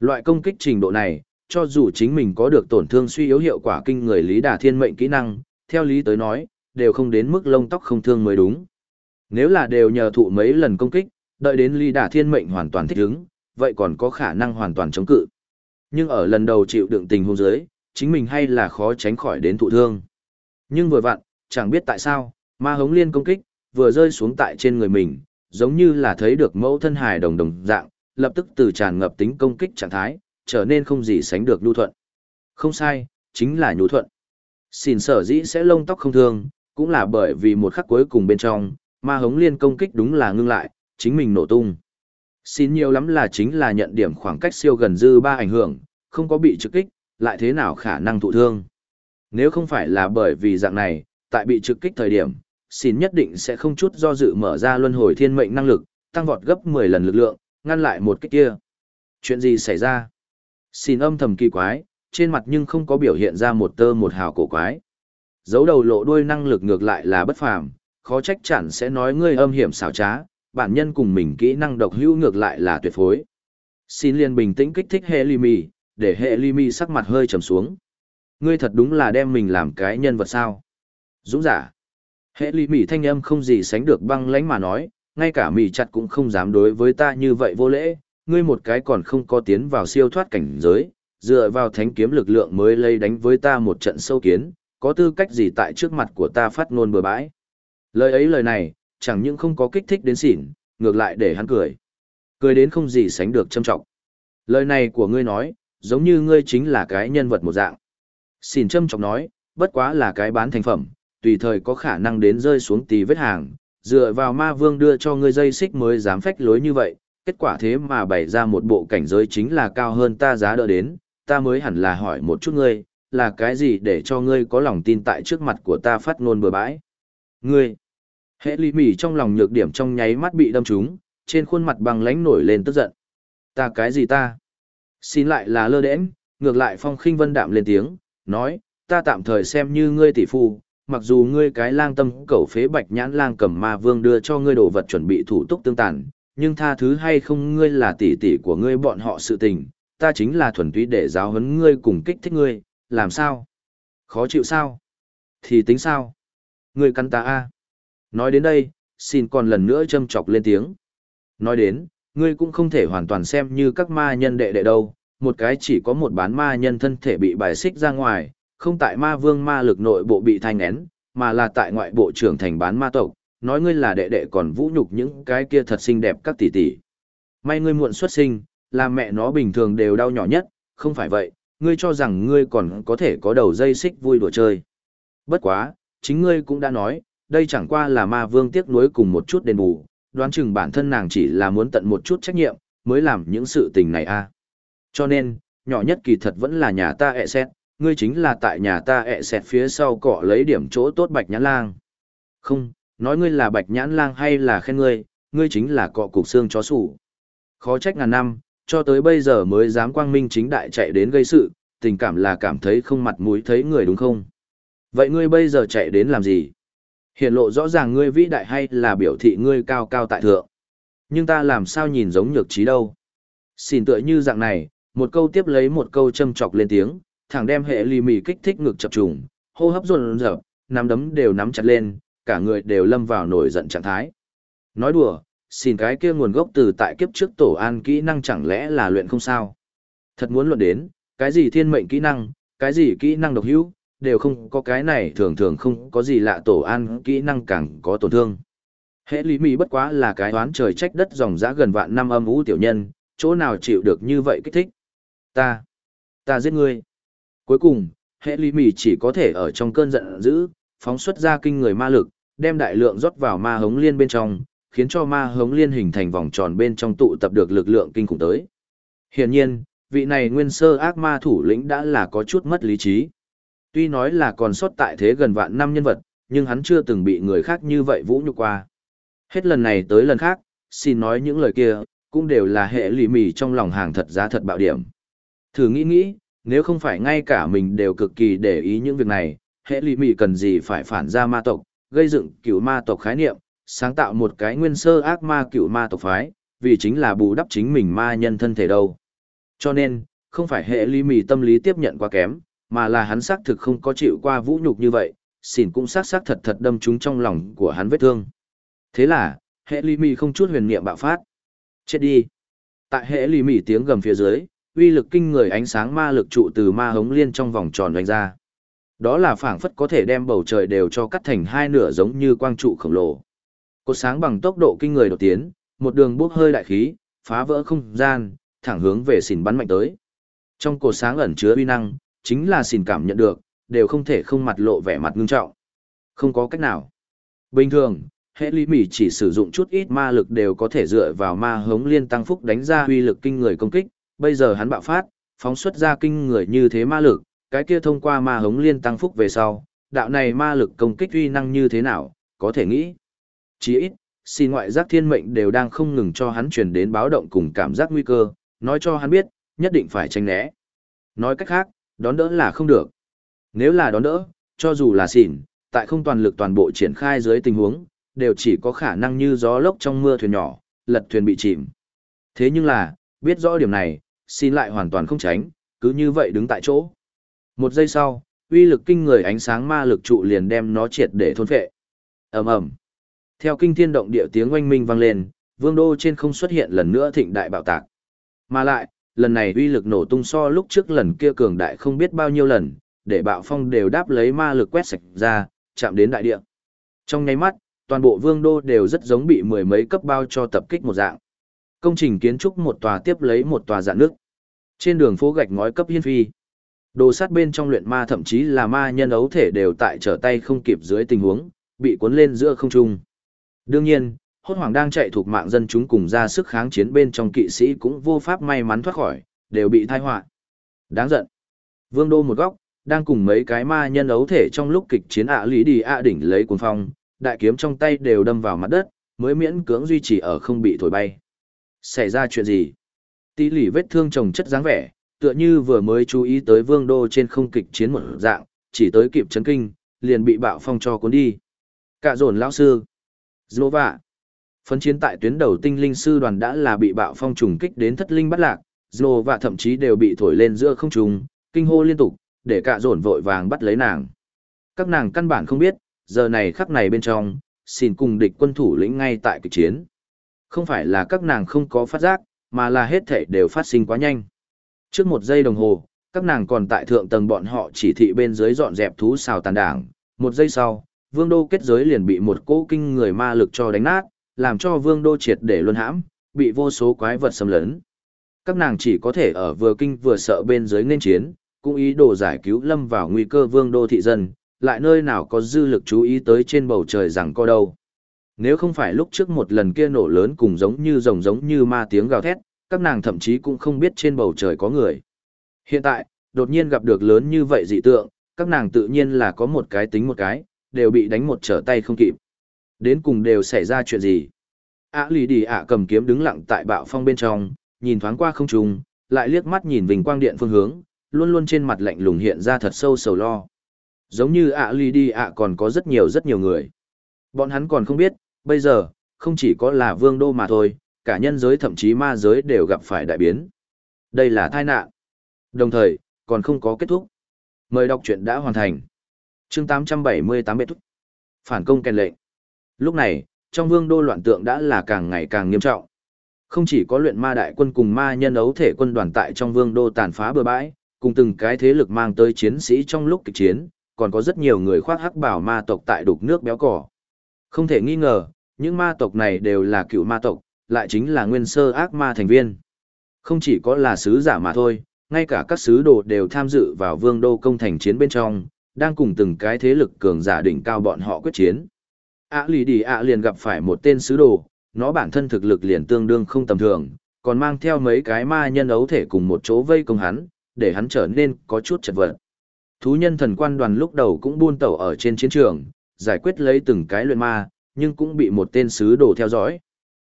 Loại công kích trình độ này, cho dù chính mình có được tổn thương suy yếu hiệu quả kinh người Lý Đà Thiên mệnh kỹ năng, theo lý tới nói, đều không đến mức lông tóc không thương mới đúng. Nếu là đều nhờ thụ mấy lần công kích, đợi đến Lý Đà Thiên mệnh hoàn toàn thích ứng, vậy còn có khả năng hoàn toàn chống cự. Nhưng ở lần đầu chịu đựng tình huống dưới, chính mình hay là khó tránh khỏi đến thụ thương. Nhưng vừa vặn, chẳng biết tại sao, ma hống liên công kích, vừa rơi xuống tại trên người mình, giống như là thấy được mẫu thân hài đồng đồng dạng, lập tức từ tràn ngập tính công kích trạng thái, trở nên không gì sánh được nhu thuận. Không sai, chính là nhu thuận. Xin sở dĩ sẽ lông tóc không thương, cũng là bởi vì một khắc cuối cùng bên trong, ma hống liên công kích đúng là ngưng lại, chính mình nổ tung. Xin nhiều lắm là chính là nhận điểm khoảng cách siêu gần dư ba ảnh hưởng, không có bị trực kích, lại thế nào khả năng thụ thương. Nếu không phải là bởi vì dạng này, tại bị trực kích thời điểm, xin nhất định sẽ không chút do dự mở ra luân hồi thiên mệnh năng lực, tăng vọt gấp 10 lần lực lượng, ngăn lại một kích kia. Chuyện gì xảy ra? Xin âm thầm kỳ quái, trên mặt nhưng không có biểu hiện ra một tơ một hào cổ quái. Giấu đầu lộ đuôi năng lực ngược lại là bất phàm, khó trách chẳng sẽ nói ngươi âm hiểm xảo trá, bản nhân cùng mình kỹ năng độc hữu ngược lại là tuyệt phối. Xin liền bình tĩnh kích thích hệ ly mì, để hệ ly mì sắc mặt hơi trầm xuống. Ngươi thật đúng là đem mình làm cái nhân vật sao. Dũng giả. Hệ ly mì thanh âm không gì sánh được băng lãnh mà nói, ngay cả mì chặt cũng không dám đối với ta như vậy vô lễ, ngươi một cái còn không có tiến vào siêu thoát cảnh giới, dựa vào thánh kiếm lực lượng mới lấy đánh với ta một trận sâu kiến, có tư cách gì tại trước mặt của ta phát ngôn bừa bãi. Lời ấy lời này, chẳng những không có kích thích đến xỉn, ngược lại để hắn cười. Cười đến không gì sánh được châm trọng. Lời này của ngươi nói, giống như ngươi chính là cái nhân vật một dạng. Xỉn châm trọng nói, bất quá là cái bán thành phẩm, tùy thời có khả năng đến rơi xuống tì vết hàng, dựa vào ma vương đưa cho ngươi dây xích mới dám phách lối như vậy, kết quả thế mà bày ra một bộ cảnh giới chính là cao hơn ta giá đỡ đến, ta mới hẳn là hỏi một chút ngươi, là cái gì để cho ngươi có lòng tin tại trước mặt của ta phát ngôn bừa bãi. Ngươi, hệ lì mỉ trong lòng nhược điểm trong nháy mắt bị đâm trúng, trên khuôn mặt bằng lánh nổi lên tức giận. Ta cái gì ta? Xin lại là lơ đễnh, ngược lại phong khinh vân đạm lên tiếng, nói, ta tạm thời xem như ngươi tỷ phu, mặc dù ngươi cái lang tâm cẩu phế bạch nhãn lang cầm ma vương đưa cho ngươi đồ vật chuẩn bị thủ túc tương tàn, nhưng tha thứ hay không ngươi là tỷ tỷ của ngươi bọn họ sự tình, ta chính là thuần túy để giáo huấn ngươi cùng kích thích ngươi, làm sao? Khó chịu sao? Thì tính sao? Ngươi căn ta a. Nói đến đây, xin còn lần nữa châm chọc lên tiếng. Nói đến, ngươi cũng không thể hoàn toàn xem như các ma nhân đệ đệ đâu, một cái chỉ có một bán ma nhân thân thể bị bài xích ra ngoài, không tại ma vương ma lực nội bộ bị thanh nén, mà là tại ngoại bộ trưởng thành bán ma tộc, nói ngươi là đệ đệ còn vũ nhục những cái kia thật xinh đẹp các tỷ tỷ. May ngươi muộn xuất sinh, làm mẹ nó bình thường đều đau nhỏ nhất, không phải vậy, ngươi cho rằng ngươi còn có thể có đầu dây xích vui đùa chơi. Bất quá, chính ngươi cũng đã nói, đây chẳng qua là ma vương tiếc nuối cùng một chút đền bù, đoán chừng bản thân nàng chỉ là muốn tận một chút trách nhiệm, mới làm những sự tình này a. À. Cho nên, nhỏ nhất kỳ thật vẫn là nhà ta ẹ xét, ngươi chính là tại nhà ta ẹ xét phía sau cọ lấy điểm chỗ tốt bạch nhãn lang. Không, nói ngươi là bạch nhãn lang hay là khen ngươi, ngươi chính là cọ cục xương chó sủ. Khó trách ngàn năm, cho tới bây giờ mới dám quang minh chính đại chạy đến gây sự, tình cảm là cảm thấy không mặt mũi thấy người đúng không? Vậy ngươi bây giờ chạy đến làm gì? Hiện lộ rõ ràng ngươi vĩ đại hay là biểu thị ngươi cao cao tại thượng? Nhưng ta làm sao nhìn giống nhược trí đâu? Xin tựa như dạng này, một câu tiếp lấy một câu châm chọc lên tiếng, thẳng đem hệ lì mì kích thích ngực chập trùng, hô hấp run rợp, nắm đấm đều nắm chặt lên, cả người đều lâm vào nổi giận trạng thái. Nói đùa, xin cái kia nguồn gốc từ tại kiếp trước tổ an kỹ năng chẳng lẽ là luyện không sao. Thật muốn luận đến, cái gì thiên mệnh kỹ năng, cái gì kỹ năng độc hữu, đều không có cái này thường thường không có gì lạ tổ an kỹ năng càng có tổn thương. Hệ lý mỹ bất quá là cái đoán trời trách đất dòng dã gần vạn năm âm ú tiểu nhân, chỗ nào chịu được như vậy kích thích. Ta, ta giết ngươi. Cuối cùng, hệ lý mỹ chỉ có thể ở trong cơn giận dữ, phóng xuất ra kinh người ma lực, đem đại lượng rót vào ma hống liên bên trong, khiến cho ma hống liên hình thành vòng tròn bên trong tụ tập được lực lượng kinh khủng tới. Hiển nhiên, vị này nguyên sơ ác ma thủ lĩnh đã là có chút mất lý trí. Tuy nói là còn sót tại thế gần vạn năm nhân vật, nhưng hắn chưa từng bị người khác như vậy vũ nhục qua. Hết lần này tới lần khác, xin nói những lời kia, cũng đều là hệ lì mì trong lòng hàng thật giá thật bạo điểm. Thử nghĩ nghĩ, nếu không phải ngay cả mình đều cực kỳ để ý những việc này, hệ lì mì cần gì phải phản ra ma tộc, gây dựng cửu ma tộc khái niệm, sáng tạo một cái nguyên sơ ác ma cựu ma tộc phái, vì chính là bù đắp chính mình ma nhân thân thể đâu. Cho nên, không phải hệ lì mì tâm lý tiếp nhận quá kém, mà là hắn xác thực không có chịu qua vũ nhục như vậy, xỉn cũng xác xác thật thật đâm trúng trong lòng của hắn vết thương. Thế là, hệ lý mì không chút huyền niệm bạo phát. Chết đi. Tại hệ lý mì tiếng gầm phía dưới, uy lực kinh người ánh sáng ma lực trụ từ ma hống liên trong vòng tròn đánh ra. Đó là phảng phất có thể đem bầu trời đều cho cắt thành hai nửa giống như quang trụ khổng lồ. Cột sáng bằng tốc độ kinh người đột tiến, một đường bốc hơi đại khí, phá vỡ không gian, thẳng hướng về xỉn bắn mạnh tới. Trong cột sáng ẩn chứa uy năng, chính là xin cảm nhận được, đều không thể không mặt lộ vẻ mặt ngưng trọng. Không có cách nào. Bình thường, hệ lý mỉ chỉ sử dụng chút ít ma lực đều có thể dựa vào ma hống liên tăng phúc đánh ra uy lực kinh người công kích, bây giờ hắn bạo phát, phóng xuất ra kinh người như thế ma lực, cái kia thông qua ma hống liên tăng phúc về sau, đạo này ma lực công kích uy năng như thế nào, có thể nghĩ chỉ ít, xin ngoại giác thiên mệnh đều đang không ngừng cho hắn truyền đến báo động cùng cảm giác nguy cơ, nói cho hắn biết, nhất định phải tránh né, Nói cách khác, đón đỡ là không được. Nếu là đón đỡ, cho dù là xỉn, tại không toàn lực toàn bộ triển khai dưới tình huống, đều chỉ có khả năng như gió lốc trong mưa thuyền nhỏ, lật thuyền bị chìm. Thế nhưng là, biết rõ điểm này, xin lại hoàn toàn không tránh, cứ như vậy đứng tại chỗ. Một giây sau, uy lực kinh người ánh sáng ma lực trụ liền đem nó triệt để thôn phệ. Ầm ầm. Theo kinh thiên động địa tiếng oanh minh vang lên, vương đô trên không xuất hiện lần nữa thịnh đại bạo tạc. Mà lại, lần này uy lực nổ tung so lúc trước lần kia cường đại không biết bao nhiêu lần, để bạo phong đều đáp lấy ma lực quét sạch ra, chạm đến đại địa. Trong nháy mắt, toàn bộ vương đô đều rất giống bị mười mấy cấp bao cho tập kích một dạng. Công trình kiến trúc một tòa tiếp lấy một tòa dạng nước. Trên đường phố gạch ngói cấp hiên phi. Đồ sát bên trong luyện ma thậm chí là ma nhân ấu thể đều tại trở tay không kịp dưới tình huống, bị cuốn lên giữa không trung. Đương nhiên, hốt hoảng đang chạy thuộc mạng dân chúng cùng ra sức kháng chiến bên trong kỵ sĩ cũng vô pháp may mắn thoát khỏi, đều bị tai họa. Đáng giận. Vương đô một góc, đang cùng mấy cái ma nhân ấu thể trong lúc kịch chiến ạ lý đi ạ đỉnh lấy cuồng phong, đại kiếm trong tay đều đâm vào mặt đất, mới miễn cưỡng duy trì ở không bị thổi bay. Xảy ra chuyện gì? Tỷ lỉ vết thương chồng chất dáng vẻ, tựa như vừa mới chú ý tới vương đô trên không kịch chiến một dạng, chỉ tới kịp chấn kinh, liền bị bạo phong cho cuốn đi. Cả dồn lão sư. Zlova. Phấn chiến tại tuyến đầu tinh linh sư đoàn đã là bị bạo phong trùng kích đến thất linh bắt lạc, Zlova thậm chí đều bị thổi lên giữa không trung, kinh hô liên tục, để cả dồn vội vàng bắt lấy nàng. Các nàng căn bản không biết, giờ này khắc này bên trong, xin cùng địch quân thủ lĩnh ngay tại kịch chiến. Không phải là các nàng không có phát giác, mà là hết thể đều phát sinh quá nhanh. Trước một giây đồng hồ, các nàng còn tại thượng tầng bọn họ chỉ thị bên dưới dọn dẹp thú xào tàn đảng. Một giây sau, vương đô kết giới liền bị một cỗ kinh người ma lực cho đánh nát, làm cho vương đô triệt để luân hãm, bị vô số quái vật xâm lấn. Các nàng chỉ có thể ở vừa kinh vừa sợ bên dưới nên chiến, cũng ý đồ giải cứu lâm vào nguy cơ vương đô thị dân, lại nơi nào có dư lực chú ý tới trên bầu trời rằng co đâu. Nếu không phải lúc trước một lần kia nổ lớn cùng giống như rồng giống như ma tiếng gào thét, các nàng thậm chí cũng không biết trên bầu trời có người. Hiện tại, đột nhiên gặp được lớn như vậy dị tượng, các nàng tự nhiên là có một cái tính một cái, đều bị đánh một trở tay không kịp. Đến cùng đều xảy ra chuyện gì? Ả lì đi ạ cầm kiếm đứng lặng tại bạo phong bên trong, nhìn thoáng qua không trung, lại liếc mắt nhìn vinh quang điện phương hướng, luôn luôn trên mặt lạnh lùng hiện ra thật sâu sầu lo. Giống như ạ lì đi ạ còn có rất nhiều rất nhiều người. Bọn hắn còn không biết, bây giờ, không chỉ có là vương đô mà thôi, cả nhân giới thậm chí ma giới đều gặp phải đại biến. Đây là tai nạn. Đồng thời, còn không có kết thúc. Mời đọc truyện đã hoàn thành. chương 878 bệ thúc. Phản công kèn lệnh. Lúc này, trong vương đô loạn tượng đã là càng ngày càng nghiêm trọng. Không chỉ có luyện ma đại quân cùng ma nhân ấu thể quân đoàn tại trong vương đô tàn phá bừa bãi, cùng từng cái thế lực mang tới chiến sĩ trong lúc kịch chiến, còn có rất nhiều người khoác hắc bảo ma tộc tại đục nước béo cỏ. Không thể nghi ngờ, những ma tộc này đều là cựu ma tộc, lại chính là nguyên sơ ác ma thành viên. Không chỉ có là sứ giả mà thôi, ngay cả các sứ đồ đều tham dự vào vương đô công thành chiến bên trong, đang cùng từng cái thế lực cường giả đỉnh cao bọn họ quyết chiến ạ lì đi ạ liền gặp phải một tên sứ đồ, nó bản thân thực lực liền tương đương không tầm thường, còn mang theo mấy cái ma nhân ấu thể cùng một chỗ vây công hắn, để hắn trở nên có chút chật vật. Thú nhân thần quan đoàn lúc đầu cũng buôn tẩu ở trên chiến trường, giải quyết lấy từng cái luyện ma, nhưng cũng bị một tên sứ đồ theo dõi.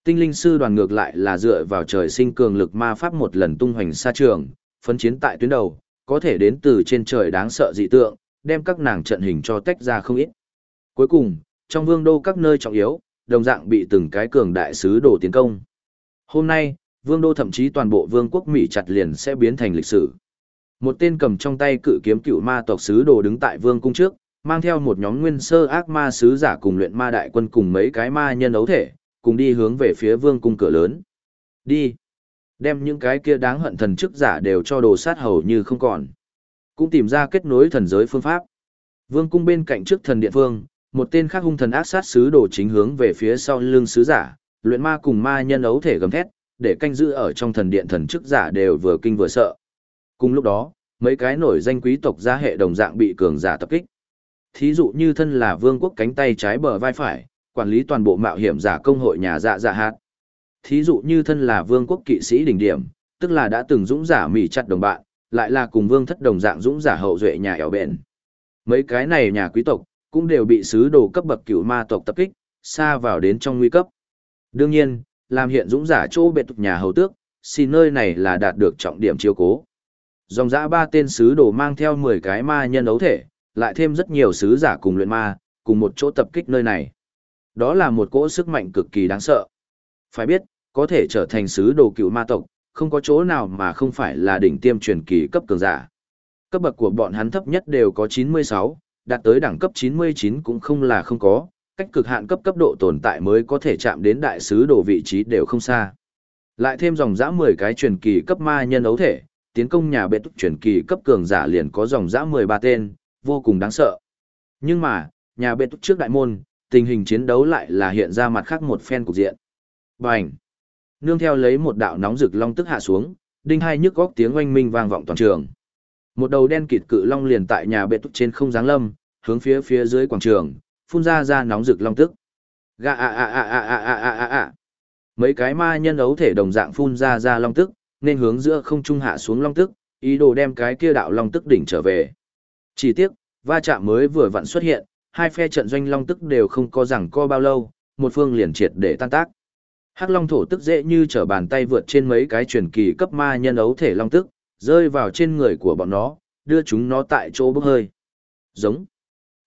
Tinh linh sư đoàn ngược lại là dựa vào trời sinh cường lực ma pháp một lần tung hoành xa trường, phấn chiến tại tuyến đầu, có thể đến từ trên trời đáng sợ dị tượng, đem các nàng trận hình cho tách ra không ít. Cuối cùng, trong vương đô các nơi trọng yếu, đồng dạng bị từng cái cường đại sứ đồ tiến công. Hôm nay, vương đô thậm chí toàn bộ vương quốc Mỹ chặt liền sẽ biến thành lịch sử. Một tên cầm trong tay cự kiếm cựu ma tộc sứ đồ đứng tại vương cung trước, mang theo một nhóm nguyên sơ ác ma sứ giả cùng luyện ma đại quân cùng mấy cái ma nhân ấu thể, cùng đi hướng về phía vương cung cửa lớn. Đi. Đem những cái kia đáng hận thần chức giả đều cho đồ sát hầu như không còn. Cũng tìm ra kết nối thần giới phương pháp. Vương cung bên cạnh trước thần điện phương, một tên khác hung thần ác sát sứ đồ chính hướng về phía sau lưng sứ giả, luyện ma cùng ma nhân ấu thể gầm thét, để canh giữ ở trong thần điện thần chức giả đều vừa kinh vừa sợ. Cùng lúc đó, mấy cái nổi danh quý tộc gia hệ đồng dạng bị cường giả tập kích. Thí dụ như thân là vương quốc cánh tay trái bờ vai phải, quản lý toàn bộ mạo hiểm giả công hội nhà dạ dạ hạt. Thí dụ như thân là vương quốc kỵ sĩ đỉnh điểm, tức là đã từng dũng giả mỉ chặt đồng bạn, lại là cùng vương thất đồng dạng dũng giả hậu duệ nhà ẻo bền. Mấy cái này nhà quý tộc, cũng đều bị sứ đồ cấp bậc cửu ma tộc tập kích, xa vào đến trong nguy cấp. Đương nhiên, làm hiện dũng giả chỗ bệ tục nhà hầu tước, xin nơi này là đạt được trọng điểm chiếu cố. dòng dã ba tên sứ đồ mang theo 10 cái ma nhân ấu thể, lại thêm rất nhiều sứ giả cùng luyện ma, cùng một chỗ tập kích nơi này. Đó là một cỗ sức mạnh cực kỳ đáng sợ. Phải biết, có thể trở thành sứ đồ cựu ma tộc, không có chỗ nào mà không phải là đỉnh tiêm truyền kỳ cấp cường giả. Cấp bậc của bọn hắn thấp nhất đều có 96, đạt tới đẳng cấp 99 cũng không là không có, cách cực hạn cấp cấp độ tồn tại mới có thể chạm đến đại sứ đồ vị trí đều không xa. Lại thêm dòng dã 10 cái truyền kỳ cấp ma nhân ấu thể, tiến công nhà bệ túc truyền kỳ cấp cường giả liền có dòng dã 13 tên, vô cùng đáng sợ. Nhưng mà, nhà bệ túc trước đại môn, tình hình chiến đấu lại là hiện ra mặt khác một phen cục diện. Bành! Nương theo lấy một đạo nóng rực long tức hạ xuống, đinh hai nhức góc tiếng oanh minh vang vọng toàn trường. Một đầu đen kịt cự long liền tại nhà bệ túc trên không giáng lâm, hướng phía phía dưới quảng trường, phun ra ra nóng rực long tức. Gà a a a a a a a a a. Mấy cái ma nhân ấu thể đồng dạng phun ra ra long tức, nên hướng giữa không trung hạ xuống long tức, ý đồ đem cái kia đạo long tức đỉnh trở về. Chỉ tiếc, va chạm mới vừa vặn xuất hiện, hai phe trận doanh long tức đều không có rằng co bao lâu, một phương liền triệt để tan tác. Hắc long thổ tức dễ như trở bàn tay vượt trên mấy cái truyền kỳ cấp ma nhân ấu thể long tức, rơi vào trên người của bọn nó, đưa chúng nó tại chỗ bốc hơi. Giống.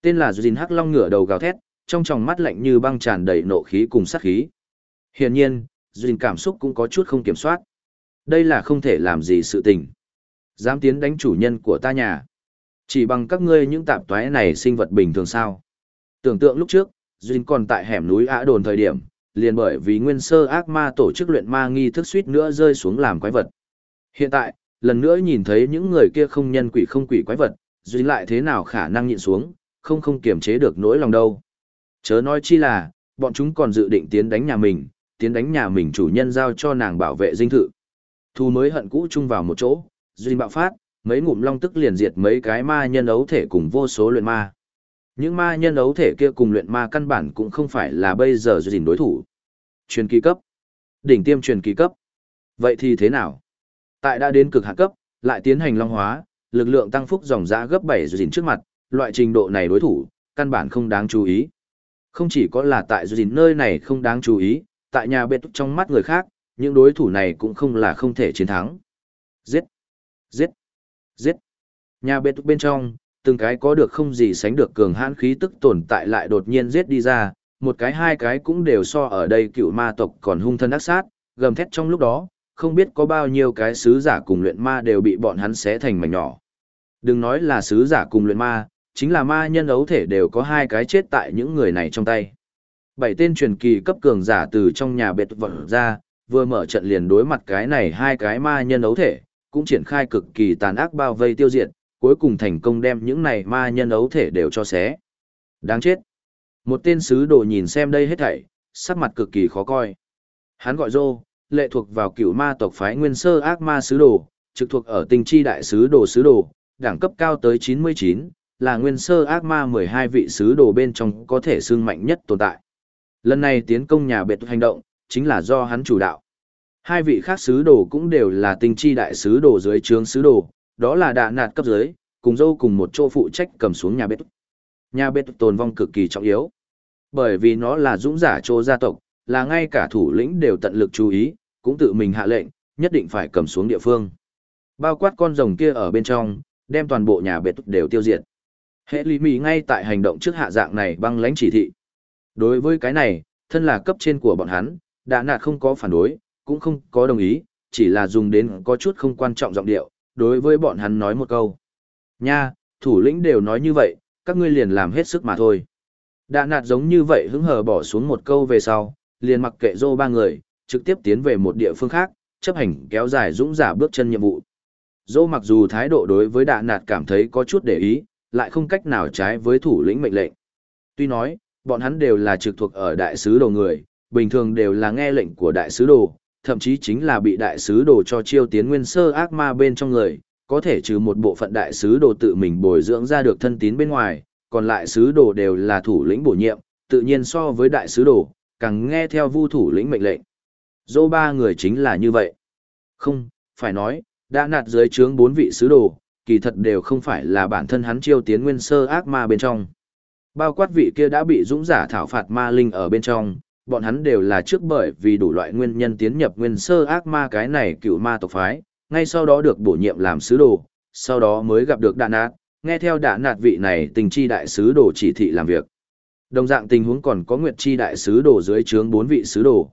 Tên là Duyên Hắc long ngửa đầu gào thét, trong tròng mắt lạnh như băng tràn đầy nộ khí cùng sát khí. Hiển nhiên, Duyên cảm xúc cũng có chút không kiểm soát. Đây là không thể làm gì sự tình. Dám tiến đánh chủ nhân của ta nhà. Chỉ bằng các ngươi những tạp toái này sinh vật bình thường sao. Tưởng tượng lúc trước, Duyên còn tại hẻm núi Ả Đồn thời điểm, liền bởi vì nguyên sơ ác ma tổ chức luyện ma nghi thức suýt nữa rơi xuống làm quái vật. Hiện tại, lần nữa nhìn thấy những người kia không nhân quỷ không quỷ quái vật, duy lại thế nào khả năng nhịn xuống, không không kiềm chế được nỗi lòng đâu. Chớ nói chi là, bọn chúng còn dự định tiến đánh nhà mình, tiến đánh nhà mình chủ nhân giao cho nàng bảo vệ dinh thự. Thu mới hận cũ chung vào một chỗ, duy bạo phát, mấy ngụm long tức liền diệt mấy cái ma nhân ấu thể cùng vô số luyện ma. Những ma nhân ấu thể kia cùng luyện ma căn bản cũng không phải là bây giờ duy đối thủ. Truyền kỳ cấp. Đỉnh tiêm truyền kỳ cấp. Vậy thì thế nào? Tại đã đến cực hạ cấp, lại tiến hành long hóa, lực lượng tăng phúc dòng dã gấp 7 Duyên trước mặt, loại trình độ này đối thủ, căn bản không đáng chú ý. Không chỉ có là tại Duyên nơi này không đáng chú ý, tại nhà bệt trong mắt người khác, những đối thủ này cũng không là không thể chiến thắng. Giết! Giết! Giết! Nhà bệt bên trong, từng cái có được không gì sánh được cường hãn khí tức tồn tại lại đột nhiên giết đi ra, một cái hai cái cũng đều so ở đây cựu ma tộc còn hung thân ác sát, gầm thét trong lúc đó, không biết có bao nhiêu cái sứ giả cùng luyện ma đều bị bọn hắn xé thành mảnh nhỏ. Đừng nói là sứ giả cùng luyện ma, chính là ma nhân ấu thể đều có hai cái chết tại những người này trong tay. Bảy tên truyền kỳ cấp cường giả từ trong nhà bệt vận ra, vừa mở trận liền đối mặt cái này hai cái ma nhân ấu thể, cũng triển khai cực kỳ tàn ác bao vây tiêu diệt, cuối cùng thành công đem những này ma nhân ấu thể đều cho xé. Đáng chết. Một tên sứ đồ nhìn xem đây hết thảy, sắc mặt cực kỳ khó coi. Hắn gọi Dô, lệ thuộc vào cựu ma tộc phái nguyên sơ ác ma sứ đồ, trực thuộc ở tinh chi đại sứ đồ sứ đồ, đẳng cấp cao tới 99, là nguyên sơ ác ma 12 vị sứ đồ bên trong có thể xương mạnh nhất tồn tại. Lần này tiến công nhà biệt hành động, chính là do hắn chủ đạo. Hai vị khác sứ đồ cũng đều là tinh chi đại sứ đồ dưới trướng sứ đồ, đó là đạ nạt cấp dưới, cùng dâu cùng một chỗ phụ trách cầm xuống nhà biệt. Nhà biệt tồn vong cực kỳ trọng yếu. Bởi vì nó là dũng giả chỗ gia tộc, là ngay cả thủ lĩnh đều tận lực chú ý, cũng tự mình hạ lệnh, nhất định phải cầm xuống địa phương. Bao quát con rồng kia ở bên trong, đem toàn bộ nhà biệt đều tiêu diệt. Hệ lý mì ngay tại hành động trước hạ dạng này băng lãnh chỉ thị. Đối với cái này, thân là cấp trên của bọn hắn, đã nạt không có phản đối, cũng không có đồng ý, chỉ là dùng đến có chút không quan trọng giọng điệu, đối với bọn hắn nói một câu. Nha, thủ lĩnh đều nói như vậy, các ngươi liền làm hết sức mà thôi. Đã nạt giống như vậy hứng hờ bỏ xuống một câu về sau, liền mặc kệ dô ba người, trực tiếp tiến về một địa phương khác, chấp hành kéo dài dũng giả bước chân nhiệm vụ. Dô mặc dù thái độ đối với đạ nạt cảm thấy có chút để ý, lại không cách nào trái với thủ lĩnh mệnh lệnh. Tuy nói, bọn hắn đều là trực thuộc ở đại sứ đồ người, bình thường đều là nghe lệnh của đại sứ đồ, thậm chí chính là bị đại sứ đồ cho chiêu tiến nguyên sơ ác ma bên trong người, có thể trừ một bộ phận đại sứ đồ tự mình bồi dưỡng ra được thân tín bên ngoài, còn lại sứ đồ đều là thủ lĩnh bổ nhiệm, tự nhiên so với đại sứ đồ, càng nghe theo vu thủ lĩnh mệnh lệnh. Dô ba người chính là như vậy. Không, phải nói, đã nạt dưới trướng bốn vị sứ đồ, kỳ thật đều không phải là bản thân hắn chiêu tiến nguyên sơ ác ma bên trong. Bao quát vị kia đã bị dũng giả thảo phạt ma linh ở bên trong, bọn hắn đều là trước bởi vì đủ loại nguyên nhân tiến nhập nguyên sơ ác ma cái này cựu ma tộc phái, ngay sau đó được bổ nhiệm làm sứ đồ, sau đó mới gặp được đạn nạt, nghe theo đạn nạt vị này tình chi đại sứ đồ chỉ thị làm việc. Đồng dạng tình huống còn có Nguyệt Chi đại sứ đồ dưới trướng bốn vị sứ đồ.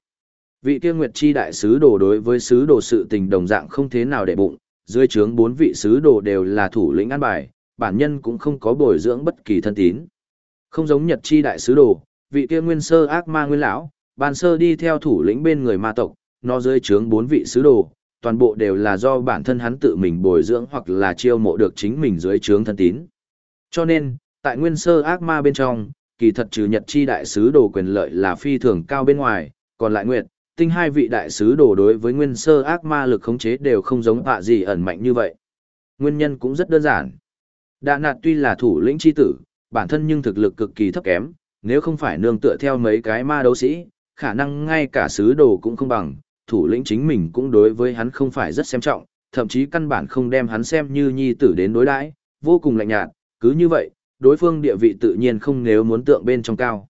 Vị kia Nguyệt Chi đại sứ đồ đối với sứ đồ sự tình đồng dạng không thế nào để bụng, dưới trướng bốn vị sứ đồ đều là thủ lĩnh an bài, bản nhân cũng không có bồi dưỡng bất kỳ thân tín. Không giống Nhật Chi đại sứ đồ, vị kia nguyên sơ ác ma nguyên lão, ban sơ đi theo thủ lĩnh bên người ma tộc, nó dưới trướng bốn vị sứ đồ, toàn bộ đều là do bản thân hắn tự mình bồi dưỡng hoặc là chiêu mộ được chính mình dưới trướng thân tín. Cho nên, tại nguyên sơ ác ma bên trong, kỳ thật trừ Nhật Chi đại sứ đồ quyền lợi là phi thường cao bên ngoài, còn lại Nguyệt, tinh hai vị đại sứ đồ đối với nguyên sơ ác ma lực khống chế đều không giống họa gì ẩn mạnh như vậy. Nguyên nhân cũng rất đơn giản. Đạ nạt tuy là thủ lĩnh chi tử, bản thân nhưng thực lực cực kỳ thấp kém, nếu không phải nương tựa theo mấy cái ma đấu sĩ, khả năng ngay cả sứ đồ cũng không bằng, thủ lĩnh chính mình cũng đối với hắn không phải rất xem trọng, thậm chí căn bản không đem hắn xem như nhi tử đến đối đãi, vô cùng lạnh nhạt, cứ như vậy, đối phương địa vị tự nhiên không nếu muốn tượng bên trong cao.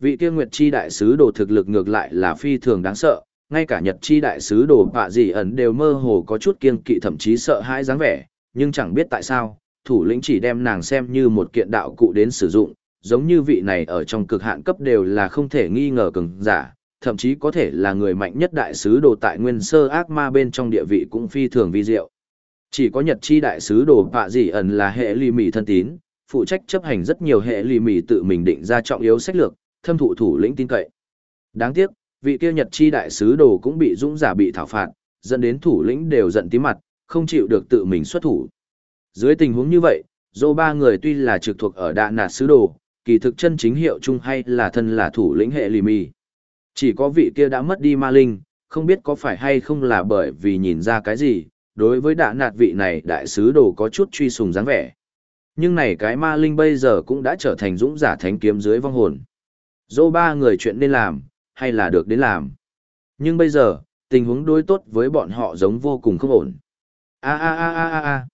Vị kia Nguyệt Chi đại sứ đồ thực lực ngược lại là phi thường đáng sợ, ngay cả Nhật Chi đại sứ đồ bạ gì ẩn đều mơ hồ có chút kiên kỵ thậm chí sợ hãi dáng vẻ, nhưng chẳng biết tại sao, thủ lĩnh chỉ đem nàng xem như một kiện đạo cụ đến sử dụng, giống như vị này ở trong cực hạn cấp đều là không thể nghi ngờ cường giả, thậm chí có thể là người mạnh nhất đại sứ đồ tại nguyên sơ ác ma bên trong địa vị cũng phi thường vi diệu. Chỉ có Nhật Chi đại sứ đồ bạ gì ẩn là hệ lì mỉ thân tín, phụ trách chấp hành rất nhiều hệ lì mỉ tự mình định ra trọng yếu sách lược, thâm thụ thủ lĩnh tin cậy. Đáng tiếc, vị kia Nhật chi đại sứ đồ cũng bị dũng giả bị thảo phạt, dẫn đến thủ lĩnh đều giận tí mặt, không chịu được tự mình xuất thủ. Dưới tình huống như vậy, dô ba người tuy là trực thuộc ở đạ nạt sứ đồ, kỳ thực chân chính hiệu chung hay là thân là thủ lĩnh hệ lì mì. Chỉ có vị kia đã mất đi ma linh, không biết có phải hay không là bởi vì nhìn ra cái gì, đối với đạ nạt vị này đại sứ đồ có chút truy sùng dáng vẻ. Nhưng này cái ma linh bây giờ cũng đã trở thành dũng giả thánh kiếm dưới vong hồn. Dô ba người chuyện nên làm, hay là được đến làm. Nhưng bây giờ, tình huống đối tốt với bọn họ giống vô cùng không ổn. A a a a a a.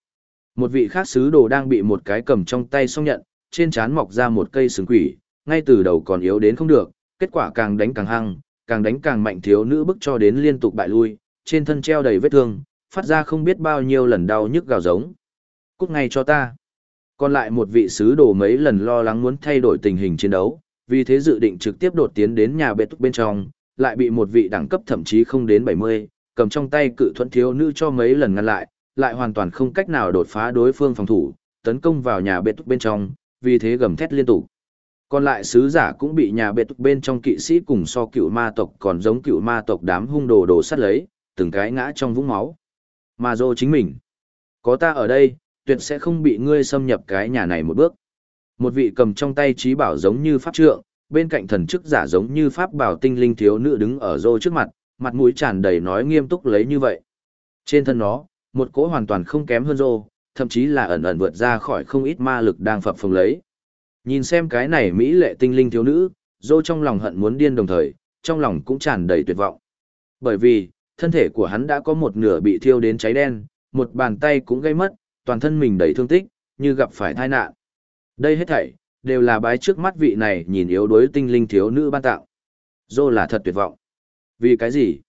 Một vị khác sứ đồ đang bị một cái cầm trong tay xong nhận, trên trán mọc ra một cây sừng quỷ, ngay từ đầu còn yếu đến không được, kết quả càng đánh càng hăng, càng đánh càng mạnh thiếu nữ bức cho đến liên tục bại lui, trên thân treo đầy vết thương, phát ra không biết bao nhiêu lần đau nhức gào giống. Cút ngay cho ta. Còn lại một vị sứ đồ mấy lần lo lắng muốn thay đổi tình hình chiến đấu, vì thế dự định trực tiếp đột tiến đến nhà bệ túc bên trong, lại bị một vị đẳng cấp thậm chí không đến 70, cầm trong tay cự thuẫn thiếu nữ cho mấy lần ngăn lại, lại hoàn toàn không cách nào đột phá đối phương phòng thủ, tấn công vào nhà bệ túc bên trong, vì thế gầm thét liên tục. Còn lại sứ giả cũng bị nhà bệ túc bên trong kỵ sĩ cùng so cựu ma tộc còn giống cựu ma tộc đám hung đồ đồ sắt lấy, từng cái ngã trong vũng máu. Mà dô chính mình, có ta ở đây, tuyệt sẽ không bị ngươi xâm nhập cái nhà này một bước. Một vị cầm trong tay trí bảo giống như pháp trượng, bên cạnh thần chức giả giống như pháp bảo tinh linh thiếu nữ đứng ở rô trước mặt, mặt mũi tràn đầy nói nghiêm túc lấy như vậy. Trên thân nó, một cỗ hoàn toàn không kém hơn rô, thậm chí là ẩn ẩn vượt ra khỏi không ít ma lực đang phập phồng lấy. Nhìn xem cái này mỹ lệ tinh linh thiếu nữ, rô trong lòng hận muốn điên đồng thời, trong lòng cũng tràn đầy tuyệt vọng. Bởi vì, thân thể của hắn đã có một nửa bị thiêu đến cháy đen, một bàn tay cũng gây mất, toàn thân mình đầy thương tích, như gặp phải tai nạn. Đây hết thảy, đều là bái trước mắt vị này nhìn yếu đuối tinh linh thiếu nữ ban tạo. Dô là thật tuyệt vọng. Vì cái gì?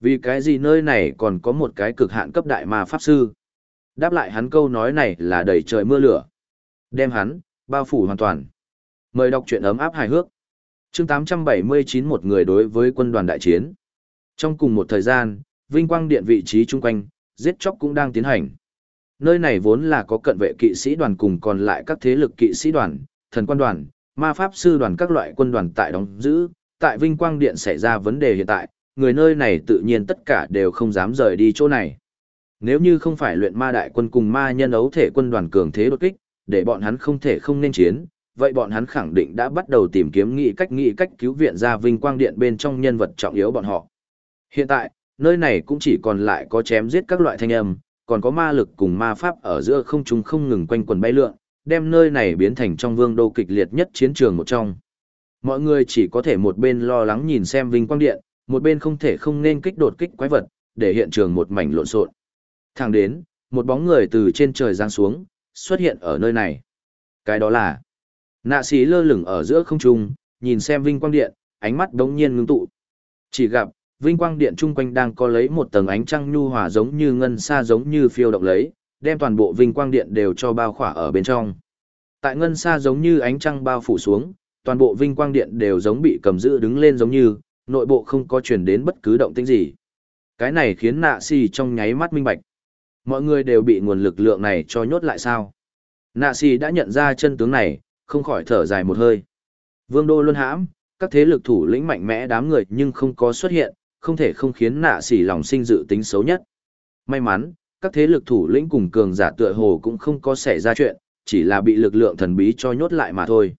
Vì cái gì nơi này còn có một cái cực hạn cấp đại ma pháp sư? Đáp lại hắn câu nói này là đầy trời mưa lửa. Đem hắn, bao phủ hoàn toàn. Mời đọc truyện ấm áp hài hước. chương 879 một người đối với quân đoàn đại chiến. Trong cùng một thời gian, vinh quang điện vị trí chung quanh, giết chóc cũng đang tiến hành nơi này vốn là có cận vệ kỵ sĩ đoàn cùng còn lại các thế lực kỵ sĩ đoàn, thần quan đoàn, ma pháp sư đoàn các loại quân đoàn tại đóng giữ, tại Vinh Quang Điện xảy ra vấn đề hiện tại, người nơi này tự nhiên tất cả đều không dám rời đi chỗ này. Nếu như không phải luyện ma đại quân cùng ma nhân ấu thể quân đoàn cường thế đột kích, để bọn hắn không thể không nên chiến, vậy bọn hắn khẳng định đã bắt đầu tìm kiếm nghị cách nghị cách cứu viện ra Vinh Quang Điện bên trong nhân vật trọng yếu bọn họ. Hiện tại, nơi này cũng chỉ còn lại có chém giết các loại thanh âm, còn có ma lực cùng ma pháp ở giữa không trung không ngừng quanh quần bay lượn, đem nơi này biến thành trong vương đô kịch liệt nhất chiến trường một trong. Mọi người chỉ có thể một bên lo lắng nhìn xem vinh quang điện, một bên không thể không nên kích đột kích quái vật, để hiện trường một mảnh lộn xộn. Thẳng đến, một bóng người từ trên trời giáng xuống, xuất hiện ở nơi này. Cái đó là nạ sĩ lơ lửng ở giữa không trung, nhìn xem vinh quang điện, ánh mắt đống nhiên ngưng tụ. Chỉ gặp, vinh quang điện chung quanh đang có lấy một tầng ánh trăng nhu hòa giống như ngân xa giống như phiêu động lấy, đem toàn bộ vinh quang điện đều cho bao khỏa ở bên trong. Tại ngân xa giống như ánh trăng bao phủ xuống, toàn bộ vinh quang điện đều giống bị cầm giữ đứng lên giống như, nội bộ không có truyền đến bất cứ động tĩnh gì. Cái này khiến nạ si trong nháy mắt minh bạch. Mọi người đều bị nguồn lực lượng này cho nhốt lại sao. Nạ si đã nhận ra chân tướng này, không khỏi thở dài một hơi. Vương đô luân hãm, các thế lực thủ lĩnh mạnh mẽ đám người nhưng không có xuất hiện, không thể không khiến nạ xỉ lòng sinh dự tính xấu nhất. May mắn, các thế lực thủ lĩnh cùng cường giả tựa hồ cũng không có xảy ra chuyện, chỉ là bị lực lượng thần bí cho nhốt lại mà thôi.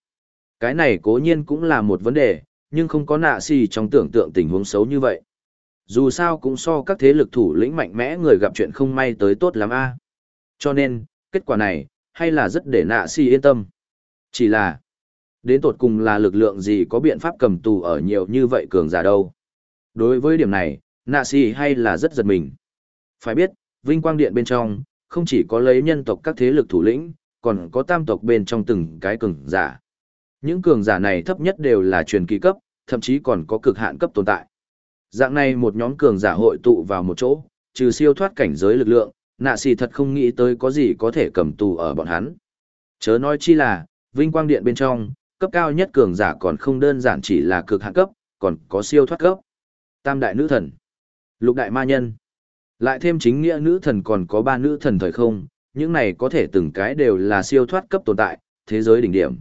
Cái này cố nhiên cũng là một vấn đề, nhưng không có nạ xỉ trong tưởng tượng tình huống xấu như vậy. Dù sao cũng so các thế lực thủ lĩnh mạnh mẽ người gặp chuyện không may tới tốt lắm a. Cho nên, kết quả này, hay là rất để nạ xỉ yên tâm. Chỉ là, đến tột cùng là lực lượng gì có biện pháp cầm tù ở nhiều như vậy cường giả đâu. Đối với điểm này, nạ xì hay là rất giật mình. Phải biết, vinh quang điện bên trong, không chỉ có lấy nhân tộc các thế lực thủ lĩnh, còn có tam tộc bên trong từng cái cường giả. Những cường giả này thấp nhất đều là truyền kỳ cấp, thậm chí còn có cực hạn cấp tồn tại. Dạng này một nhóm cường giả hội tụ vào một chỗ, trừ siêu thoát cảnh giới lực lượng, nạ xì thật không nghĩ tới có gì có thể cầm tù ở bọn hắn. Chớ nói chi là, vinh quang điện bên trong, cấp cao nhất cường giả còn không đơn giản chỉ là cực hạn cấp, còn có siêu thoát cấp. Tam đại nữ thần, lục đại ma nhân, lại thêm chính nghĩa nữ thần còn có ba nữ thần thời không, những này có thể từng cái đều là siêu thoát cấp tồn tại, thế giới đỉnh điểm.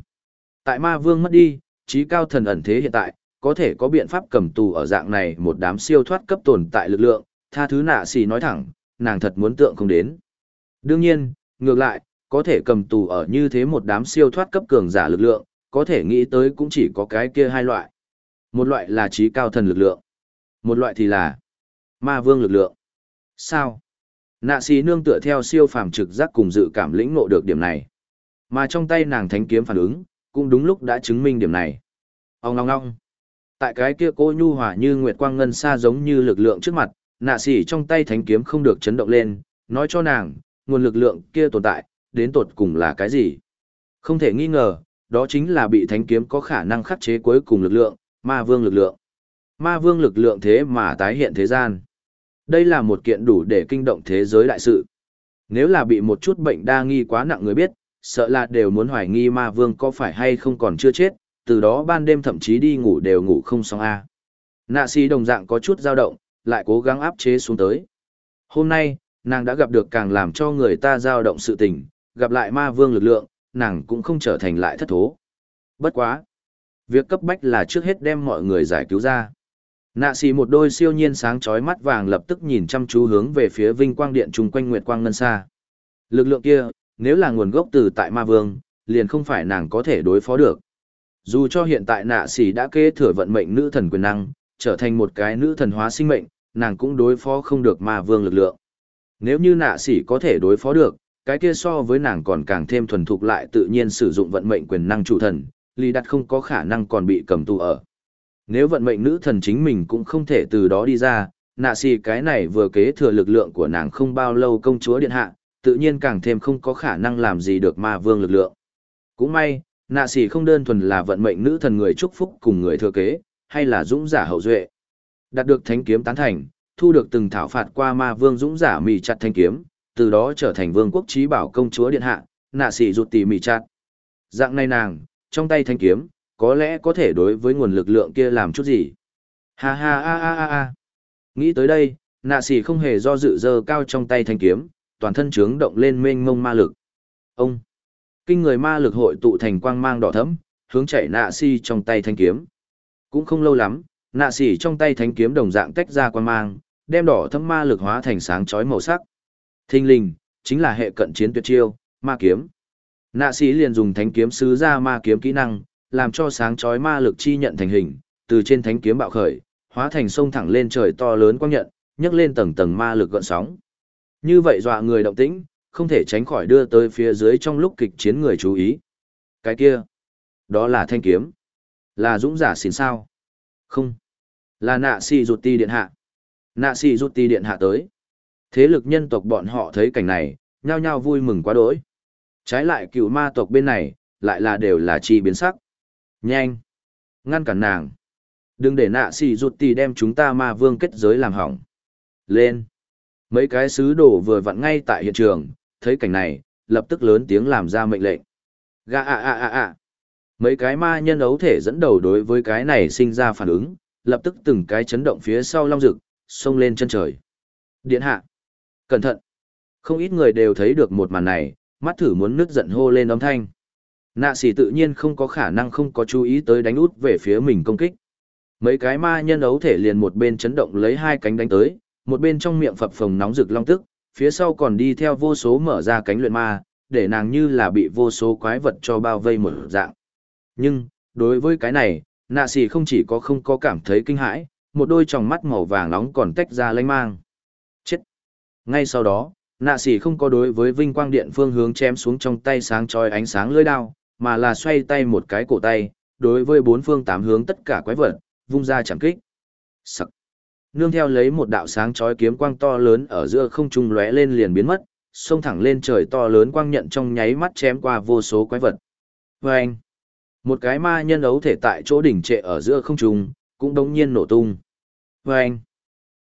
Tại ma vương mất đi, trí cao thần ẩn thế hiện tại, có thể có biện pháp cầm tù ở dạng này một đám siêu thoát cấp tồn tại lực lượng, tha thứ nạ xì nói thẳng, nàng thật muốn tượng không đến. Đương nhiên, ngược lại, có thể cầm tù ở như thế một đám siêu thoát cấp cường giả lực lượng, có thể nghĩ tới cũng chỉ có cái kia hai loại. Một loại là trí cao thần lực lượng. Một loại thì là ma vương lực lượng. Sao? Nạ xì nương tựa theo siêu phàm trực giác cùng dự cảm lĩnh ngộ được điểm này. Mà trong tay nàng thánh kiếm phản ứng, cũng đúng lúc đã chứng minh điểm này. Ông ngong ngong. Tại cái kia cô nhu hòa như nguyệt quang ngân xa giống như lực lượng trước mặt, nạ xì trong tay thánh kiếm không được chấn động lên, nói cho nàng, nguồn lực lượng kia tồn tại, đến tột cùng là cái gì? Không thể nghi ngờ, đó chính là bị thánh kiếm có khả năng khắc chế cuối cùng lực lượng, ma vương lực lượng. Ma vương lực lượng thế mà tái hiện thế gian. Đây là một kiện đủ để kinh động thế giới đại sự. Nếu là bị một chút bệnh đa nghi quá nặng người biết, sợ là đều muốn hoài nghi ma vương có phải hay không còn chưa chết, từ đó ban đêm thậm chí đi ngủ đều ngủ không xong a. Nạ si đồng dạng có chút dao động, lại cố gắng áp chế xuống tới. Hôm nay, nàng đã gặp được càng làm cho người ta dao động sự tình, gặp lại ma vương lực lượng, nàng cũng không trở thành lại thất thố. Bất quá. Việc cấp bách là trước hết đem mọi người giải cứu ra. Nạ xì một đôi siêu nhiên sáng chói mắt vàng lập tức nhìn chăm chú hướng về phía vinh quang điện chung quanh nguyệt quang ngân xa. Lực lượng kia, nếu là nguồn gốc từ tại ma vương, liền không phải nàng có thể đối phó được. Dù cho hiện tại nạ xì đã kế thừa vận mệnh nữ thần quyền năng, trở thành một cái nữ thần hóa sinh mệnh, nàng cũng đối phó không được ma vương lực lượng. Nếu như nạ xỉ có thể đối phó được, cái kia so với nàng còn càng thêm thuần thục lại tự nhiên sử dụng vận mệnh quyền năng chủ thần, Lý Đạt không có khả năng còn bị cầm tù ở. Nếu vận mệnh nữ thần chính mình cũng không thể từ đó đi ra, nạ xì cái này vừa kế thừa lực lượng của nàng không bao lâu công chúa điện hạ, tự nhiên càng thêm không có khả năng làm gì được ma vương lực lượng. Cũng may, nạ xì không đơn thuần là vận mệnh nữ thần người chúc phúc cùng người thừa kế, hay là dũng giả hậu duệ. Đạt được thánh kiếm tán thành, thu được từng thảo phạt qua ma vương dũng giả mì chặt thanh kiếm, từ đó trở thành vương quốc trí bảo công chúa điện hạ, nạ xì rụt tỉ mì chặt. Dạng này nàng, trong tay thanh kiếm, có lẽ có thể đối với nguồn lực lượng kia làm chút gì. Ha ha ha ha ha ha. Nghĩ tới đây, nạ xỉ không hề do dự dơ cao trong tay thanh kiếm, toàn thân trướng động lên mênh mông ma lực. Ông! Kinh người ma lực hội tụ thành quang mang đỏ thẫm, hướng chạy nạ xỉ trong tay thanh kiếm. Cũng không lâu lắm, nạ xỉ trong tay thanh kiếm đồng dạng tách ra quang mang, đem đỏ thẫm ma lực hóa thành sáng chói màu sắc. Thinh linh, chính là hệ cận chiến tuyệt chiêu, ma kiếm. Nạ sĩ liền dùng thánh kiếm sứ ra ma kiếm kỹ năng, làm cho sáng chói ma lực chi nhận thành hình, từ trên thánh kiếm bạo khởi, hóa thành sông thẳng lên trời to lớn quang nhận, nhấc lên tầng tầng ma lực gợn sóng. Như vậy dọa người động tĩnh, không thể tránh khỏi đưa tới phía dưới trong lúc kịch chiến người chú ý. Cái kia, đó là thanh kiếm. Là dũng giả xin sao? Không. Là nạ si rụt ti điện hạ. Nạ si rụt ti điện hạ tới. Thế lực nhân tộc bọn họ thấy cảnh này, nhao nhao vui mừng quá đỗi. Trái lại cựu ma tộc bên này, lại là đều là chi biến sắc. Nhanh! Ngăn cản nàng! Đừng để nạ xì rụt tì đem chúng ta ma vương kết giới làm hỏng. Lên. Mấy cái sứ đồ vừa vặn ngay tại hiện trường, thấy cảnh này, lập tức lớn tiếng làm ra mệnh lệnh. Gà à à à à. Mấy cái ma nhân ấu thể dẫn đầu đối với cái này sinh ra phản ứng, lập tức từng cái chấn động phía sau long rực, xông lên chân trời. Điện hạ. Cẩn thận. Không ít người đều thấy được một màn này, mắt thử muốn nứt giận hô lên âm thanh. Nạ sĩ tự nhiên không có khả năng không có chú ý tới đánh út về phía mình công kích. Mấy cái ma nhân ấu thể liền một bên chấn động lấy hai cánh đánh tới, một bên trong miệng phập phồng nóng rực long tức, phía sau còn đi theo vô số mở ra cánh luyện ma, để nàng như là bị vô số quái vật cho bao vây một dạng. Nhưng, đối với cái này, nạ sĩ không chỉ có không có cảm thấy kinh hãi, một đôi tròng mắt màu vàng nóng còn tách ra lanh mang. Chết! Ngay sau đó, nạ sĩ không có đối với vinh quang điện phương hướng chém xuống trong tay sáng chói ánh sáng lưỡi đao, mà là xoay tay một cái cổ tay, đối với bốn phương tám hướng tất cả quái vật, vung ra chẳng kích. Sắc! Nương theo lấy một đạo sáng chói kiếm quang to lớn ở giữa không trung lóe lên liền biến mất, xông thẳng lên trời to lớn quang nhận trong nháy mắt chém qua vô số quái vật. Vâng! Một cái ma nhân ấu thể tại chỗ đỉnh trệ ở giữa không trung, cũng đống nhiên nổ tung. Vâng!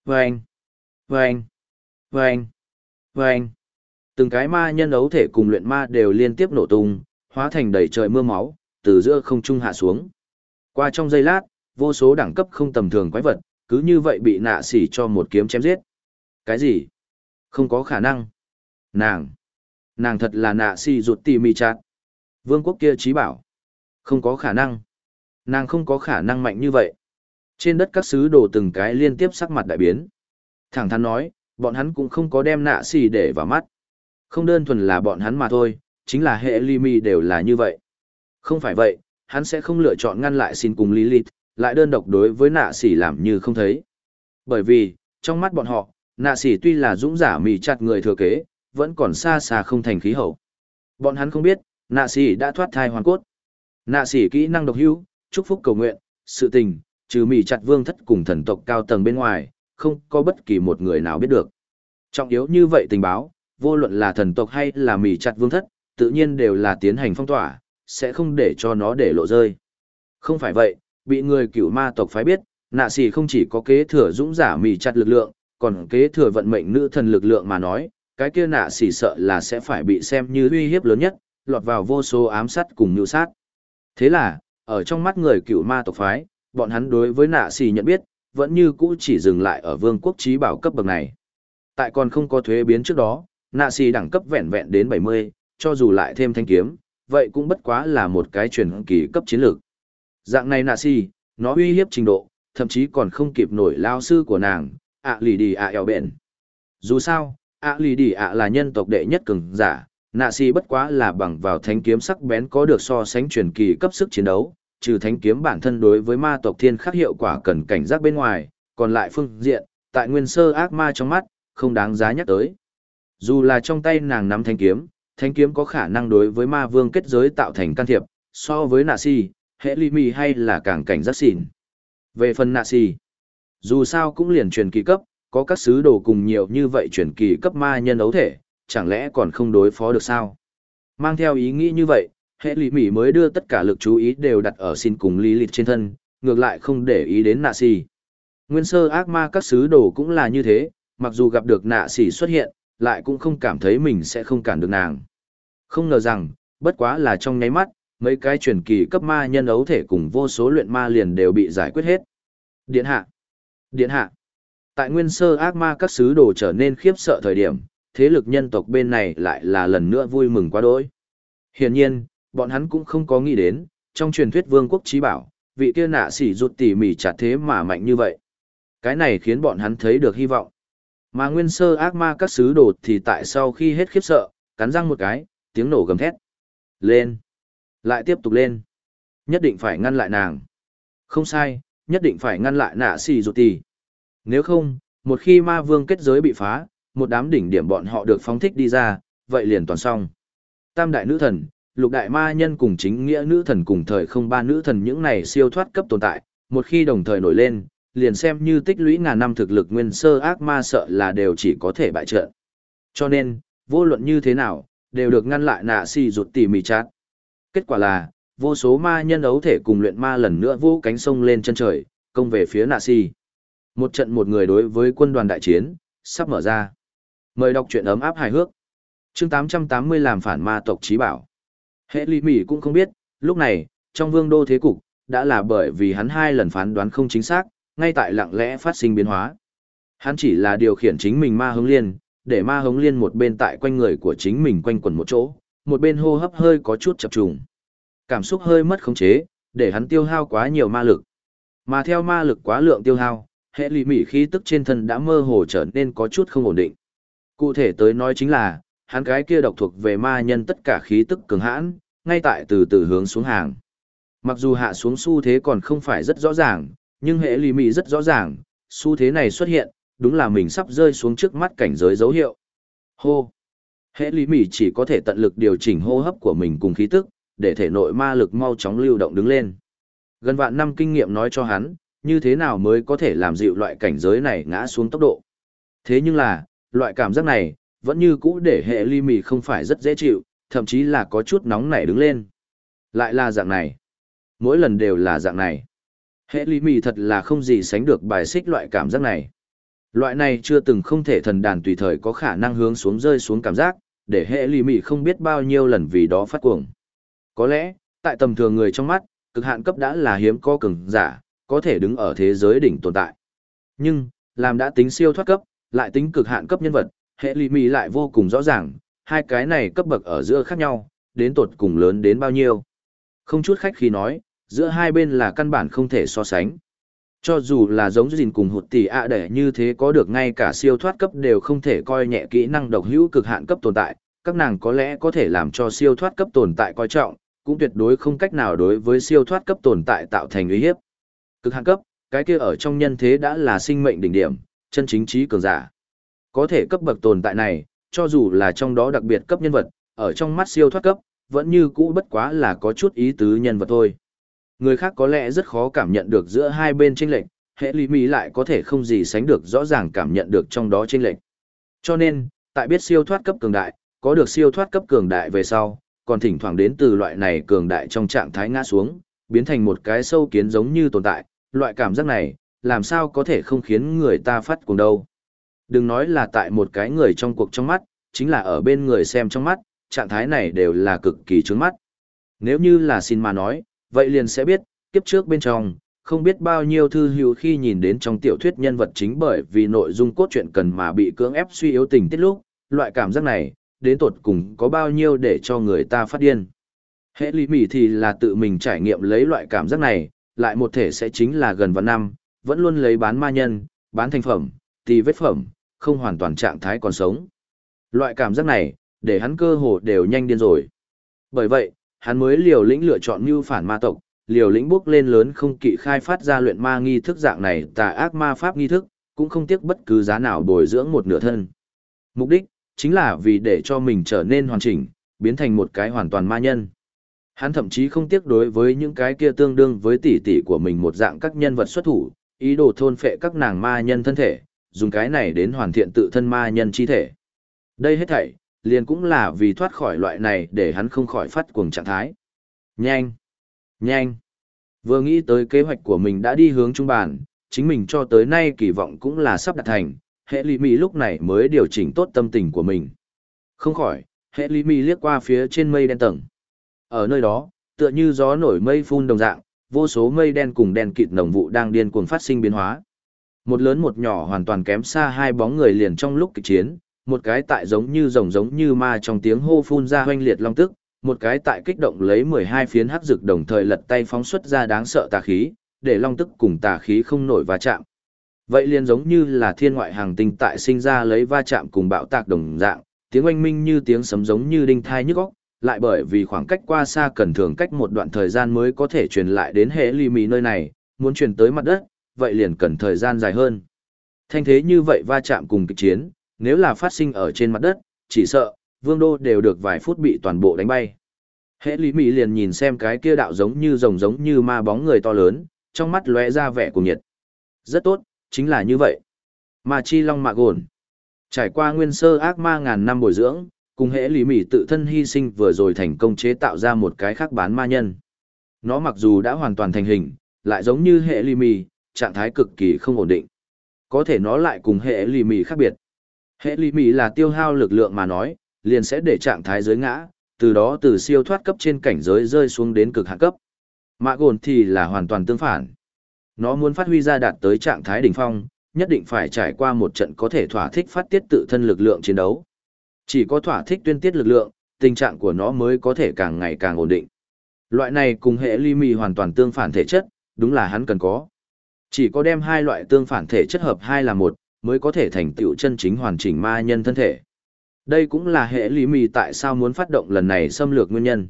Vâng! Vâng! Vâng! Vâng! Từng cái ma nhân ấu thể cùng luyện ma đều liên tiếp nổ tung, hóa thành đầy trời mưa máu, từ giữa không trung hạ xuống. Qua trong giây lát, vô số đẳng cấp không tầm thường quái vật, cứ như vậy bị nạ xỉ cho một kiếm chém giết. Cái gì? Không có khả năng. Nàng! Nàng thật là nạ xỉ rụt tì mì chát. Vương quốc kia trí bảo. Không có khả năng. Nàng không có khả năng mạnh như vậy. Trên đất các sứ đồ từng cái liên tiếp sắc mặt đại biến. Thẳng thắn nói, bọn hắn cũng không có đem nạ xỉ để vào mắt. Không đơn thuần là bọn hắn mà thôi, chính là hệ ly mi đều là như vậy. Không phải vậy, hắn sẽ không lựa chọn ngăn lại xin cùng Lilith, lại đơn độc đối với nạ sỉ làm như không thấy. Bởi vì, trong mắt bọn họ, nạ sỉ tuy là dũng giả mì chặt người thừa kế, vẫn còn xa xa không thành khí hậu. Bọn hắn không biết, nạ sỉ đã thoát thai hoàn cốt. Nạ sỉ kỹ năng độc hữu, chúc phúc cầu nguyện, sự tình, trừ mì chặt vương thất cùng thần tộc cao tầng bên ngoài, không có bất kỳ một người nào biết được. Trọng yếu như vậy tình báo, vô luận là thần tộc hay là mì chặt vương thất, tự nhiên đều là tiến hành phong tỏa, sẽ không để cho nó để lộ rơi. Không phải vậy, bị người cửu ma tộc phái biết, nạ xì không chỉ có kế thừa dũng giả mì chặt lực lượng, còn kế thừa vận mệnh nữ thần lực lượng mà nói, cái kia nạ xì sợ là sẽ phải bị xem như uy hiếp lớn nhất, lọt vào vô số ám sát cùng nhu sát. Thế là, ở trong mắt người cửu ma tộc phái, bọn hắn đối với nạ xì nhận biết, vẫn như cũ chỉ dừng lại ở vương quốc trí bảo cấp bậc này. Tại còn không có thuế biến trước đó, nạ xì đẳng cấp vẹn vẹn đến 70, cho dù lại thêm thanh kiếm, vậy cũng bất quá là một cái truyền kỳ cấp chiến lược. Dạng này nạ si, nó uy hiếp trình độ, thậm chí còn không kịp nổi lao sư của nàng, ạ lì đi ạ eo bện. Dù sao, ạ lì đi ạ là nhân tộc đệ nhất cường giả, nạ si bất quá là bằng vào thánh kiếm sắc bén có được so sánh truyền kỳ cấp sức chiến đấu, trừ thánh kiếm bản thân đối với ma tộc thiên khắc hiệu quả cần cảnh giác bên ngoài, còn lại phương diện, tại nguyên sơ ác ma trong mắt, không đáng giá nhắc tới. Dù là trong tay nàng nắm thanh kiếm, thánh kiếm có khả năng đối với ma vương kết giới tạo thành can thiệp, so với nạ si, hệ ly mì hay là càng cảnh giác xỉn. Về phần nạ si, dù sao cũng liền truyền kỳ cấp, có các sứ đồ cùng nhiều như vậy truyền kỳ cấp ma nhân ấu thể, chẳng lẽ còn không đối phó được sao? Mang theo ý nghĩ như vậy, hệ lì mỉ mới đưa tất cả lực chú ý đều đặt ở xin cùng lý lịch trên thân, ngược lại không để ý đến nạ xì. Nguyên sơ ác ma các sứ đồ cũng là như thế, mặc dù gặp được nạ xì xuất hiện, lại cũng không cảm thấy mình sẽ không cản được nàng. Không ngờ rằng, bất quá là trong nháy mắt, mấy cái truyền kỳ cấp ma nhân ấu thể cùng vô số luyện ma liền đều bị giải quyết hết. Điện hạ! Điện hạ! Tại nguyên sơ ác ma các sứ đồ trở nên khiếp sợ thời điểm, thế lực nhân tộc bên này lại là lần nữa vui mừng quá đỗi. Hiển nhiên, bọn hắn cũng không có nghĩ đến, trong truyền thuyết vương quốc trí bảo, vị kia nạ sỉ rụt tỉ mỉ chặt thế mà mạnh như vậy. Cái này khiến bọn hắn thấy được hy vọng. Mà nguyên sơ ác ma các sứ đồ thì tại sau khi hết khiếp sợ, cắn răng một cái, tiếng nổ gầm thét. Lên! Lại tiếp tục lên. Nhất định phải ngăn lại nàng. Không sai, nhất định phải ngăn lại nạ xì rụt tì. Nếu không, một khi ma vương kết giới bị phá, một đám đỉnh điểm bọn họ được phóng thích đi ra, vậy liền toàn xong. Tam đại nữ thần, lục đại ma nhân cùng chính nghĩa nữ thần cùng thời không ba nữ thần những này siêu thoát cấp tồn tại, một khi đồng thời nổi lên, liền xem như tích lũy ngàn năm thực lực nguyên sơ ác ma sợ là đều chỉ có thể bại trận. Cho nên, vô luận như thế nào, đều được ngăn lại nạ xì rụt tỉ mì chát. Kết quả là, vô số ma nhân ấu thể cùng luyện ma lần nữa vô cánh sông lên chân trời, công về phía nạ si. Một trận một người đối với quân đoàn đại chiến, sắp mở ra. Mời đọc truyện ấm áp hài hước. chương 880 làm phản ma tộc trí bảo. Hệ lý mỉ cũng không biết, lúc này, trong vương đô thế cục, đã là bởi vì hắn hai lần phán đoán không chính xác, ngay tại lặng lẽ phát sinh biến hóa. Hắn chỉ là điều khiển chính mình ma hống liên, để ma hống liên một bên tại quanh người của chính mình quanh quẩn một chỗ, một bên hô hấp hơi có chút chập trùng. Cảm xúc hơi mất khống chế, để hắn tiêu hao quá nhiều ma lực. Mà theo ma lực quá lượng tiêu hao, hệ lì mỉ khí tức trên thân đã mơ hồ trở nên có chút không ổn định. Cụ thể tới nói chính là, hắn cái kia độc thuộc về ma nhân tất cả khí tức cường hãn, ngay tại từ từ hướng xuống hàng. Mặc dù hạ xuống xu thế còn không phải rất rõ ràng, nhưng hệ lì mị rất rõ ràng, xu thế này xuất hiện, đúng là mình sắp rơi xuống trước mắt cảnh giới dấu hiệu. Hô! Hệ lý mị chỉ có thể tận lực điều chỉnh hô hấp của mình cùng khí tức, để thể nội ma lực mau chóng lưu động đứng lên. Gần vạn năm kinh nghiệm nói cho hắn, như thế nào mới có thể làm dịu loại cảnh giới này ngã xuống tốc độ. Thế nhưng là, loại cảm giác này, vẫn như cũ để hệ ly mì không phải rất dễ chịu, thậm chí là có chút nóng nảy đứng lên. Lại là dạng này. Mỗi lần đều là dạng này. Hệ Lý mì thật là không gì sánh được bài xích loại cảm giác này. Loại này chưa từng không thể thần đàn tùy thời có khả năng hướng xuống rơi xuống cảm giác, để hệ Lý mì không biết bao nhiêu lần vì đó phát cuồng. Có lẽ, tại tầm thường người trong mắt, cực hạn cấp đã là hiếm có cường giả, có thể đứng ở thế giới đỉnh tồn tại. Nhưng, làm đã tính siêu thoát cấp, lại tính cực hạn cấp nhân vật, hệ lì mì lại vô cùng rõ ràng, hai cái này cấp bậc ở giữa khác nhau, đến tột cùng lớn đến bao nhiêu. Không chút khách khi nói, giữa hai bên là căn bản không thể so sánh. Cho dù là giống gìn cùng hụt tỷ ạ để như thế có được ngay cả siêu thoát cấp đều không thể coi nhẹ kỹ năng độc hữu cực hạn cấp tồn tại, các nàng có lẽ có thể làm cho siêu thoát cấp tồn tại coi trọng, cũng tuyệt đối không cách nào đối với siêu thoát cấp tồn tại tạo thành uy hiếp. Cực hạn cấp, cái kia ở trong nhân thế đã là sinh mệnh đỉnh điểm, chân chính trí cường giả. Có thể cấp bậc tồn tại này, cho dù là trong đó đặc biệt cấp nhân vật, ở trong mắt siêu thoát cấp, vẫn như cũ bất quá là có chút ý tứ nhân vật thôi. Người khác có lẽ rất khó cảm nhận được giữa hai bên chênh lệch, hệ lý mỹ lại có thể không gì sánh được rõ ràng cảm nhận được trong đó chênh lệch. Cho nên, tại biết siêu thoát cấp cường đại, có được siêu thoát cấp cường đại về sau, còn thỉnh thoảng đến từ loại này cường đại trong trạng thái ngã xuống, biến thành một cái sâu kiến giống như tồn tại, loại cảm giác này, làm sao có thể không khiến người ta phát cuồng đâu. Đừng nói là tại một cái người trong cuộc trong mắt, chính là ở bên người xem trong mắt, trạng thái này đều là cực kỳ trướng mắt. Nếu như là xin mà nói, vậy liền sẽ biết, kiếp trước bên trong, không biết bao nhiêu thư hữu khi nhìn đến trong tiểu thuyết nhân vật chính bởi vì nội dung cốt truyện cần mà bị cưỡng ép suy yếu tình tiết lúc, loại cảm giác này, đến tột cùng có bao nhiêu để cho người ta phát điên. Hệ lý mỉ thì là tự mình trải nghiệm lấy loại cảm giác này, lại một thể sẽ chính là gần vạn năm, vẫn luôn lấy bán ma nhân, bán thành phẩm, tì vết phẩm, không hoàn toàn trạng thái còn sống. Loại cảm giác này, để hắn cơ hồ đều nhanh điên rồi. Bởi vậy, hắn mới liều lĩnh lựa chọn mưu phản ma tộc, liều lĩnh bước lên lớn không kỵ khai phát ra luyện ma nghi thức dạng này tà ác ma pháp nghi thức, cũng không tiếc bất cứ giá nào bồi dưỡng một nửa thân. Mục đích, chính là vì để cho mình trở nên hoàn chỉnh, biến thành một cái hoàn toàn ma nhân. Hắn thậm chí không tiếc đối với những cái kia tương đương với tỷ tỷ của mình một dạng các nhân vật xuất thủ, ý đồ thôn phệ các nàng ma nhân thân thể, dùng cái này đến hoàn thiện tự thân ma nhân chi thể. Đây hết thảy, liền cũng là vì thoát khỏi loại này để hắn không khỏi phát cuồng trạng thái. Nhanh! Nhanh! Vừa nghĩ tới kế hoạch của mình đã đi hướng trung bản, chính mình cho tới nay kỳ vọng cũng là sắp đạt thành, hệ lý mỹ lúc này mới điều chỉnh tốt tâm tình của mình. Không khỏi, hệ lý mỹ liếc qua phía trên mây đen tầng. Ở nơi đó, tựa như gió nổi mây phun đồng dạng, vô số mây đen cùng đen kịt nồng vụ đang điên cuồng phát sinh biến hóa. Một lớn một nhỏ hoàn toàn kém xa hai bóng người liền trong lúc kịch chiến, một cái tại giống như rồng giống như ma trong tiếng hô phun ra hoanh liệt long tức, một cái tại kích động lấy 12 phiến hắc dược đồng thời lật tay phóng xuất ra đáng sợ tà khí, để long tức cùng tà khí không nổi va chạm. Vậy liền giống như là thiên ngoại hàng tinh tại sinh ra lấy va chạm cùng bạo tạc đồng dạng, tiếng oanh minh như tiếng sấm giống như đinh thai nhức óc, lại bởi vì khoảng cách qua xa cần thường cách một đoạn thời gian mới có thể truyền lại đến hệ ly mì nơi này, muốn truyền tới mặt đất, vậy liền cần thời gian dài hơn. Thanh thế như vậy va chạm cùng kịch chiến, nếu là phát sinh ở trên mặt đất, chỉ sợ, vương đô đều được vài phút bị toàn bộ đánh bay. Hệ lý mỹ liền nhìn xem cái kia đạo giống như rồng giống như ma bóng người to lớn, trong mắt lóe ra vẻ của nhiệt. Rất tốt, chính là như vậy. Ma chi long mạ gồn. Trải qua nguyên sơ ác ma ngàn năm bồi dưỡng, cùng hệ lý mỹ tự thân hy sinh vừa rồi thành công chế tạo ra một cái khác bán ma nhân. Nó mặc dù đã hoàn toàn thành hình, lại giống như hệ lý mỹ trạng thái cực kỳ không ổn định. Có thể nó lại cùng hệ lý mỹ khác biệt. Hệ lì mì là tiêu hao lực lượng mà nói, liền sẽ để trạng thái dưới ngã, từ đó từ siêu thoát cấp trên cảnh giới rơi xuống đến cực hạn cấp. Mạ gồn thì là hoàn toàn tương phản. Nó muốn phát huy ra đạt tới trạng thái đỉnh phong, nhất định phải trải qua một trận có thể thỏa thích phát tiết tự thân lực lượng chiến đấu. Chỉ có thỏa thích tuyên tiết lực lượng, tình trạng của nó mới có thể càng ngày càng ổn định. Loại này cùng hệ ly mì hoàn toàn tương phản thể chất, đúng là hắn cần có. Chỉ có đem hai loại tương phản thể chất hợp hai là một, mới có thể thành tựu chân chính hoàn chỉnh ma nhân thân thể. Đây cũng là hệ lý mì tại sao muốn phát động lần này xâm lược nguyên nhân.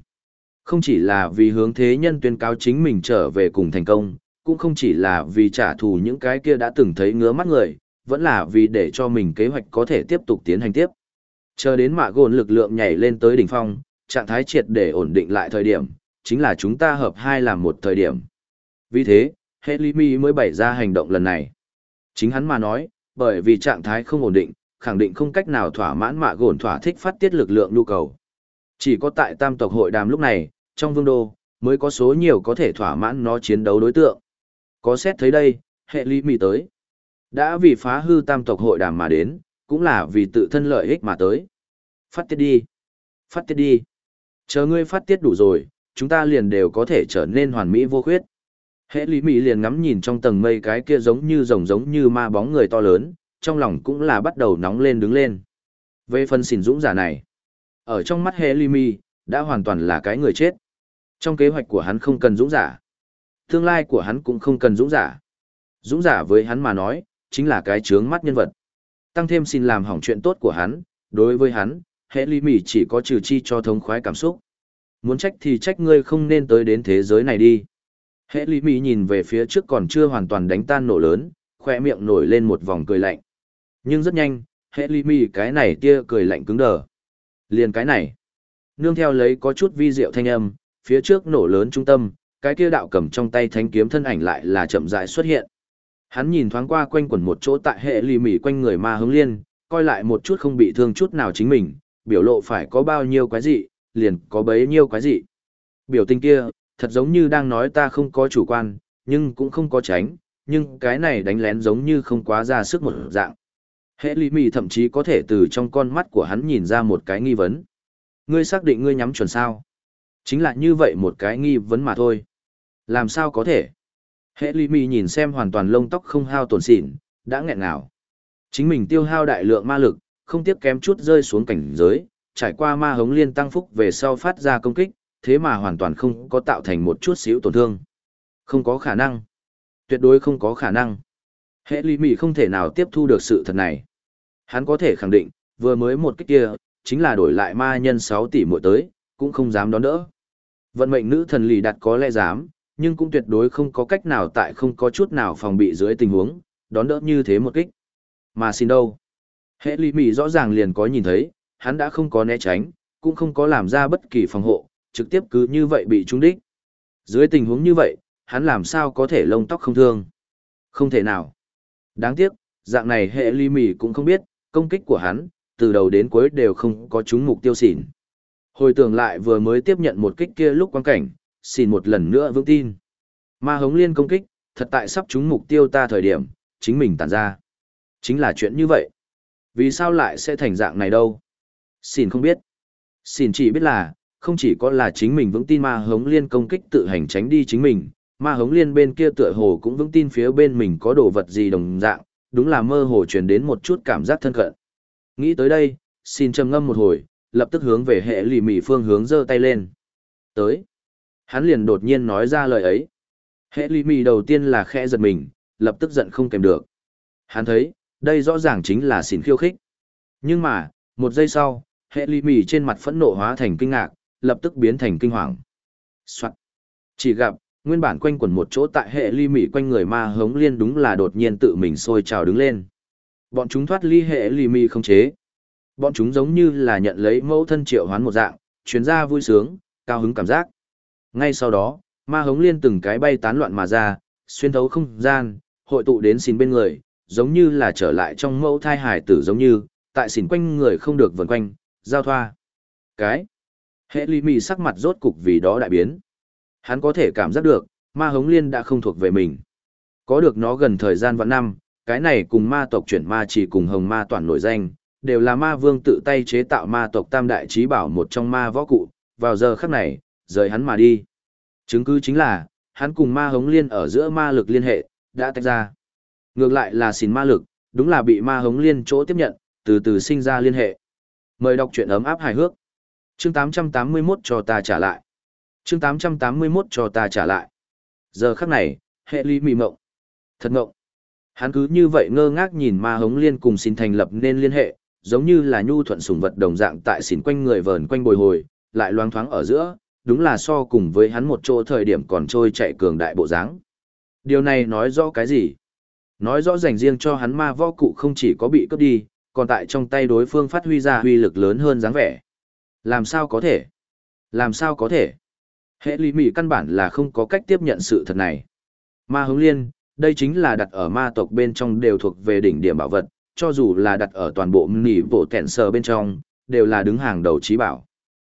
Không chỉ là vì hướng thế nhân tuyên cáo chính mình trở về cùng thành công, cũng không chỉ là vì trả thù những cái kia đã từng thấy ngứa mắt người, vẫn là vì để cho mình kế hoạch có thể tiếp tục tiến hành tiếp. Chờ đến mạ gồn lực lượng nhảy lên tới đỉnh phong, trạng thái triệt để ổn định lại thời điểm, chính là chúng ta hợp hai làm một thời điểm. Vì thế, Helimi mới bày ra hành động lần này. Chính hắn mà nói, bởi vì trạng thái không ổn định, khẳng định không cách nào thỏa mãn mạ gồn thỏa thích phát tiết lực lượng nhu cầu. Chỉ có tại tam tộc hội đàm lúc này, trong vương đô, mới có số nhiều có thể thỏa mãn nó chiến đấu đối tượng. Có xét thấy đây, hệ lý mì tới. Đã vì phá hư tam tộc hội đàm mà đến, cũng là vì tự thân lợi ích mà tới. Phát tiết đi. Phát tiết đi. Chờ ngươi phát tiết đủ rồi, chúng ta liền đều có thể trở nên hoàn mỹ vô khuyết. Hệ lý mỹ liền ngắm nhìn trong tầng mây cái kia giống như rồng giống như ma bóng người to lớn, trong lòng cũng là bắt đầu nóng lên đứng lên. Về phần xỉn dũng giả này, ở trong mắt hệ lý mỹ, đã hoàn toàn là cái người chết. Trong kế hoạch của hắn không cần dũng giả. Tương lai của hắn cũng không cần dũng giả. Dũng giả với hắn mà nói, chính là cái trướng mắt nhân vật. Tăng thêm xin làm hỏng chuyện tốt của hắn, đối với hắn, hệ lý mỹ chỉ có trừ chi cho thống khoái cảm xúc. Muốn trách thì trách ngươi không nên tới đến thế giới này đi. Hệ lý mỹ nhìn về phía trước còn chưa hoàn toàn đánh tan nổ lớn, khoe miệng nổi lên một vòng cười lạnh. Nhưng rất nhanh, hệ lý mỹ cái này tia cười lạnh cứng đờ. Liền cái này. Nương theo lấy có chút vi diệu thanh âm, phía trước nổ lớn trung tâm, cái kia đạo cầm trong tay thánh kiếm thân ảnh lại là chậm rãi xuất hiện. Hắn nhìn thoáng qua quanh quẩn một chỗ tại hệ lì mỉ quanh người ma hướng liên, coi lại một chút không bị thương chút nào chính mình, biểu lộ phải có bao nhiêu quái dị, liền có bấy nhiêu quái dị. Biểu tình kia, thật giống như đang nói ta không có chủ quan, nhưng cũng không có tránh, nhưng cái này đánh lén giống như không quá ra sức một dạng. Hệ lý mì thậm chí có thể từ trong con mắt của hắn nhìn ra một cái nghi vấn. Ngươi xác định ngươi nhắm chuẩn sao? Chính là như vậy một cái nghi vấn mà thôi. Làm sao có thể? Hệ lý mì nhìn xem hoàn toàn lông tóc không hao tổn xỉn, đã nghẹn ngào. Chính mình tiêu hao đại lượng ma lực, không tiếc kém chút rơi xuống cảnh giới, trải qua ma hống liên tăng phúc về sau phát ra công kích, thế mà hoàn toàn không có tạo thành một chút xíu tổn thương. Không có khả năng. Tuyệt đối không có khả năng. Hệ lý mỉ không thể nào tiếp thu được sự thật này. Hắn có thể khẳng định, vừa mới một kích kia, chính là đổi lại ma nhân 6 tỷ mỗi tới, cũng không dám đón đỡ. Vận mệnh nữ thần lì đặt có lẽ dám, nhưng cũng tuyệt đối không có cách nào tại không có chút nào phòng bị dưới tình huống, đón đỡ như thế một kích. Mà xin đâu? Hệ lý mỉ rõ ràng liền có nhìn thấy, hắn đã không có né tránh, cũng không có làm ra bất kỳ phòng hộ, trực tiếp cứ như vậy bị trúng đích. Dưới tình huống như vậy, hắn làm sao có thể lông tóc không thương? Không thể nào. Đáng tiếc, dạng này hệ ly mì cũng không biết, công kích của hắn, từ đầu đến cuối đều không có trúng mục tiêu xỉn. Hồi tưởng lại vừa mới tiếp nhận một kích kia lúc quan cảnh, xỉn một lần nữa vững tin. Ma hống liên công kích, thật tại sắp trúng mục tiêu ta thời điểm, chính mình tản ra. Chính là chuyện như vậy. Vì sao lại sẽ thành dạng này đâu? Xin không biết. Xin chỉ biết là, không chỉ có là chính mình vững tin ma hống liên công kích tự hành tránh đi chính mình, ma hống liên bên kia tựa hồ cũng vững tin phía bên mình có đồ vật gì đồng dạng, đúng là mơ hồ truyền đến một chút cảm giác thân cận. Nghĩ tới đây, xin trầm ngâm một hồi, lập tức hướng về hệ lì mỉ phương hướng giơ tay lên. Tới. Hắn liền đột nhiên nói ra lời ấy. Hệ lì mỉ đầu tiên là khẽ giật mình, lập tức giận không kèm được. Hắn thấy, đây rõ ràng chính là xin khiêu khích. Nhưng mà, một giây sau, hệ lì mỉ trên mặt phẫn nộ hóa thành kinh ngạc, lập tức biến thành kinh hoàng. Soạn. Chỉ gặp, nguyên bản quanh quẩn một chỗ tại hệ ly mỉ quanh người ma hống liên đúng là đột nhiên tự mình sôi trào đứng lên. Bọn chúng thoát ly hệ ly mỉ không chế. Bọn chúng giống như là nhận lấy mẫu thân triệu hoán một dạng, chuyến ra vui sướng, cao hứng cảm giác. Ngay sau đó, ma hống liên từng cái bay tán loạn mà ra, xuyên thấu không gian, hội tụ đến xin bên người, giống như là trở lại trong mẫu thai hải tử giống như, tại xỉn quanh người không được vần quanh, giao thoa. Cái Hệ ly mì sắc mặt rốt cục vì đó đại biến. Hắn có thể cảm giác được, ma hống liên đã không thuộc về mình. Có được nó gần thời gian vạn năm, cái này cùng ma tộc chuyển ma chỉ cùng hồng ma toàn nổi danh, đều là ma vương tự tay chế tạo ma tộc tam đại trí bảo một trong ma võ cụ, vào giờ khắc này, rời hắn mà đi. Chứng cứ chính là, hắn cùng ma hống liên ở giữa ma lực liên hệ, đã tách ra. Ngược lại là xin ma lực, đúng là bị ma hống liên chỗ tiếp nhận, từ từ sinh ra liên hệ. Mời đọc truyện ấm áp hài hước. Chương 881 cho ta trả lại. Chương 881 cho ta trả lại. Giờ khắc này, hệ ly mị mộng. Thật mộng Hắn cứ như vậy ngơ ngác nhìn ma hống liên cùng xin thành lập nên liên hệ, giống như là nhu thuận sùng vật đồng dạng tại xỉn quanh người vờn quanh bồi hồi, lại loáng thoáng ở giữa, đúng là so cùng với hắn một chỗ thời điểm còn trôi chạy cường đại bộ dáng. Điều này nói rõ cái gì? Nói rõ dành riêng cho hắn ma võ cụ không chỉ có bị cướp đi, còn tại trong tay đối phương phát huy ra huy lực lớn hơn dáng vẻ. Làm sao có thể? Làm sao có thể? Hệ lý mỉ căn bản là không có cách tiếp nhận sự thật này. Ma hống liên, đây chính là đặt ở ma tộc bên trong đều thuộc về đỉnh điểm bảo vật, cho dù là đặt ở toàn bộ nỉ bộ kẹn sờ bên trong, đều là đứng hàng đầu trí bảo.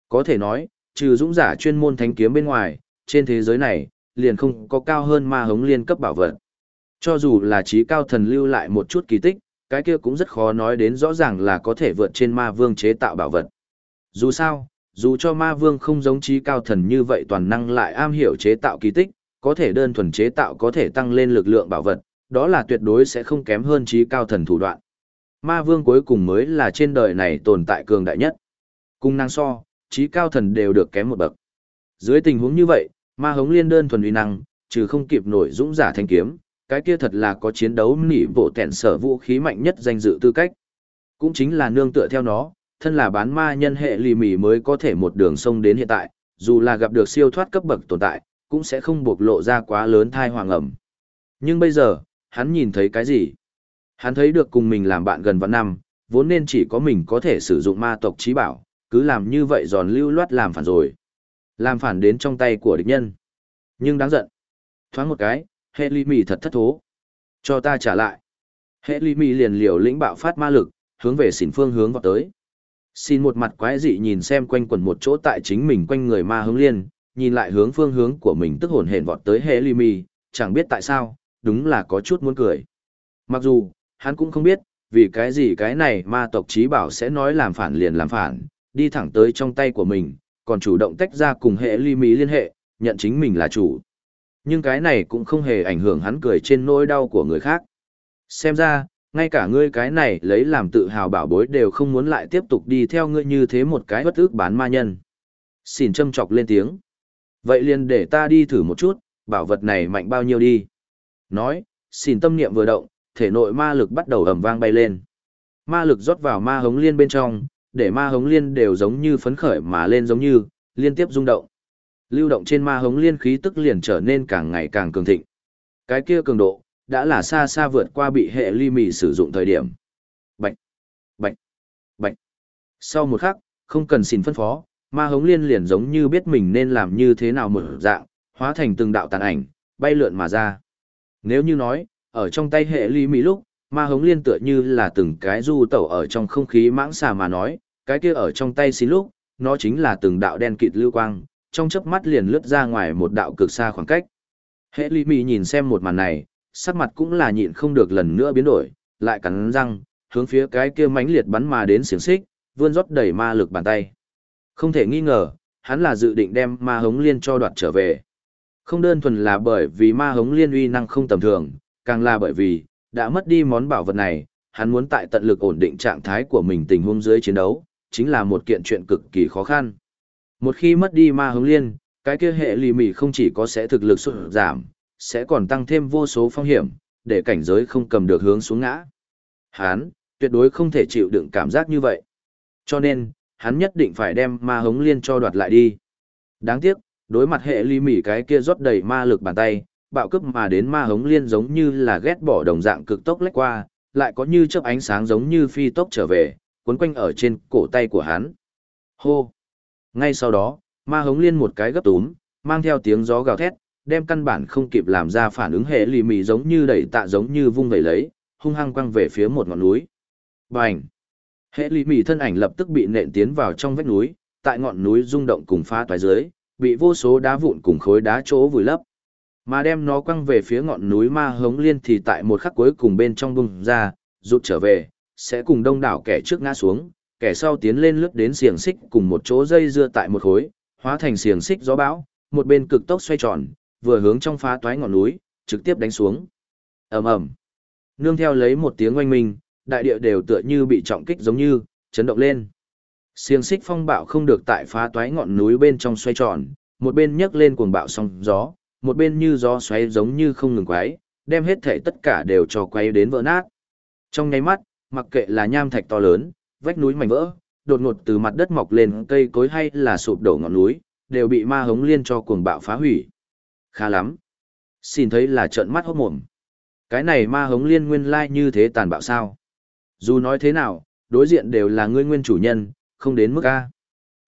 Có thể nói, trừ dũng giả chuyên môn thánh kiếm bên ngoài, trên thế giới này, liền không có cao hơn ma hống liên cấp bảo vật. Cho dù là trí cao thần lưu lại một chút kỳ tích, cái kia cũng rất khó nói đến rõ ràng là có thể vượt trên ma vương chế tạo bảo vật. Dù sao, dù cho ma vương không giống trí cao thần như vậy toàn năng lại am hiểu chế tạo kỳ tích, có thể đơn thuần chế tạo có thể tăng lên lực lượng bảo vật, đó là tuyệt đối sẽ không kém hơn trí cao thần thủ đoạn. Ma vương cuối cùng mới là trên đời này tồn tại cường đại nhất. Cung năng so, trí cao thần đều được kém một bậc. Dưới tình huống như vậy, ma hống liên đơn thuần uy năng, trừ không kịp nổi dũng giả thanh kiếm, cái kia thật là có chiến đấu nỉ bộ tẹn sở vũ khí mạnh nhất danh dự tư cách. Cũng chính là nương tựa theo nó, thân là bán ma nhân hệ lì mỉ mới có thể một đường sông đến hiện tại, dù là gặp được siêu thoát cấp bậc tồn tại, cũng sẽ không bộc lộ ra quá lớn thai hoàng ẩm. Nhưng bây giờ, hắn nhìn thấy cái gì? Hắn thấy được cùng mình làm bạn gần vạn năm, vốn nên chỉ có mình có thể sử dụng ma tộc trí bảo, cứ làm như vậy giòn lưu loát làm phản rồi. Làm phản đến trong tay của địch nhân. Nhưng đáng giận. Thoáng một cái, hệ ly mì thật thất thố. Cho ta trả lại. Hệ ly mì liền liều lĩnh bạo phát ma lực, hướng về xỉn phương hướng vào tới. Xin một mặt quái dị nhìn xem quanh quần một chỗ tại chính mình quanh người ma hướng liên, nhìn lại hướng phương hướng của mình tức hồn hển vọt tới hệ ly chẳng biết tại sao, đúng là có chút muốn cười. Mặc dù, hắn cũng không biết, vì cái gì cái này ma tộc trí bảo sẽ nói làm phản liền làm phản, đi thẳng tới trong tay của mình, còn chủ động tách ra cùng hệ ly mỹ liên hệ, nhận chính mình là chủ. Nhưng cái này cũng không hề ảnh hưởng hắn cười trên nỗi đau của người khác. Xem ra, ngay cả ngươi cái này lấy làm tự hào bảo bối đều không muốn lại tiếp tục đi theo ngươi như thế một cái bất ước bán ma nhân. Xin châm chọc lên tiếng. Vậy liền để ta đi thử một chút, bảo vật này mạnh bao nhiêu đi. Nói, xin tâm niệm vừa động, thể nội ma lực bắt đầu ầm vang bay lên. Ma lực rót vào ma hống liên bên trong, để ma hống liên đều giống như phấn khởi mà lên giống như, liên tiếp rung động. Lưu động trên ma hống liên khí tức liền trở nên càng ngày càng cường thịnh. Cái kia cường độ, đã là xa xa vượt qua bị hệ ly mì sử dụng thời điểm. Bạch, bạch, bạch. Sau một khắc, không cần xin phân phó, ma hống liên liền giống như biết mình nên làm như thế nào mở dạng, hóa thành từng đạo tàn ảnh, bay lượn mà ra. Nếu như nói, ở trong tay hệ ly mì lúc, ma hống liên tựa như là từng cái du tẩu ở trong không khí mãng xà mà nói, cái kia ở trong tay xin lúc, nó chính là từng đạo đen kịt lưu quang, trong chớp mắt liền lướt ra ngoài một đạo cực xa khoảng cách. Hệ ly mì nhìn xem một màn này, sắc mặt cũng là nhịn không được lần nữa biến đổi, lại cắn răng, hướng phía cái kia mãnh liệt bắn mà đến xiềng xích, vươn rót đầy ma lực bàn tay. Không thể nghi ngờ, hắn là dự định đem ma hống liên cho đoạt trở về. Không đơn thuần là bởi vì ma hống liên uy năng không tầm thường, càng là bởi vì, đã mất đi món bảo vật này, hắn muốn tại tận lực ổn định trạng thái của mình tình huống dưới chiến đấu, chính là một kiện chuyện cực kỳ khó khăn. Một khi mất đi ma hống liên, cái kia hệ lì mì không chỉ có sẽ thực lực sụt giảm, sẽ còn tăng thêm vô số phong hiểm, để cảnh giới không cầm được hướng xuống ngã. Hắn, tuyệt đối không thể chịu đựng cảm giác như vậy. Cho nên, hắn nhất định phải đem ma hống liên cho đoạt lại đi. Đáng tiếc, đối mặt hệ ly mỉ cái kia rót đầy ma lực bàn tay, bạo cướp mà đến ma hống liên giống như là ghét bỏ đồng dạng cực tốc lách qua, lại có như chớp ánh sáng giống như phi tốc trở về, cuốn quanh ở trên cổ tay của hắn. Hô! Ngay sau đó, ma hống liên một cái gấp túm, mang theo tiếng gió gào thét, đem căn bản không kịp làm ra phản ứng hệ lì mì giống như đẩy tạ giống như vung vẩy lấy, hung hăng quăng về phía một ngọn núi. Bành! Hệ lì mì thân ảnh lập tức bị nện tiến vào trong vách núi, tại ngọn núi rung động cùng phá toái dưới, bị vô số đá vụn cùng khối đá chỗ vùi lấp. Mà đem nó quăng về phía ngọn núi ma hống liên thì tại một khắc cuối cùng bên trong bung ra, rụt trở về, sẽ cùng đông đảo kẻ trước ngã xuống, kẻ sau tiến lên lướt đến xiềng xích cùng một chỗ dây dưa tại một khối, hóa thành xiềng xích gió bão, một bên cực tốc xoay tròn, vừa hướng trong phá toái ngọn núi, trực tiếp đánh xuống. Ầm ầm. Nương theo lấy một tiếng oanh minh, đại địa đều tựa như bị trọng kích giống như chấn động lên. Xiềng xích phong bạo không được tại phá toái ngọn núi bên trong xoay tròn, một bên nhấc lên cuồng bạo sóng gió, một bên như gió xoáy giống như không ngừng quấy, đem hết thể tất cả đều cho quay đến vỡ nát. Trong nháy mắt, mặc kệ là nham thạch to lớn, vách núi mảnh vỡ, đột ngột từ mặt đất mọc lên cây cối hay là sụp đổ ngọn núi, đều bị ma hống liên cho cuồng bạo phá hủy. Khá lắm. Xin thấy là trợn mắt hốt mồm. Cái này ma hống liên nguyên lai như thế tàn bạo sao? Dù nói thế nào, đối diện đều là ngươi nguyên chủ nhân, không đến mức A.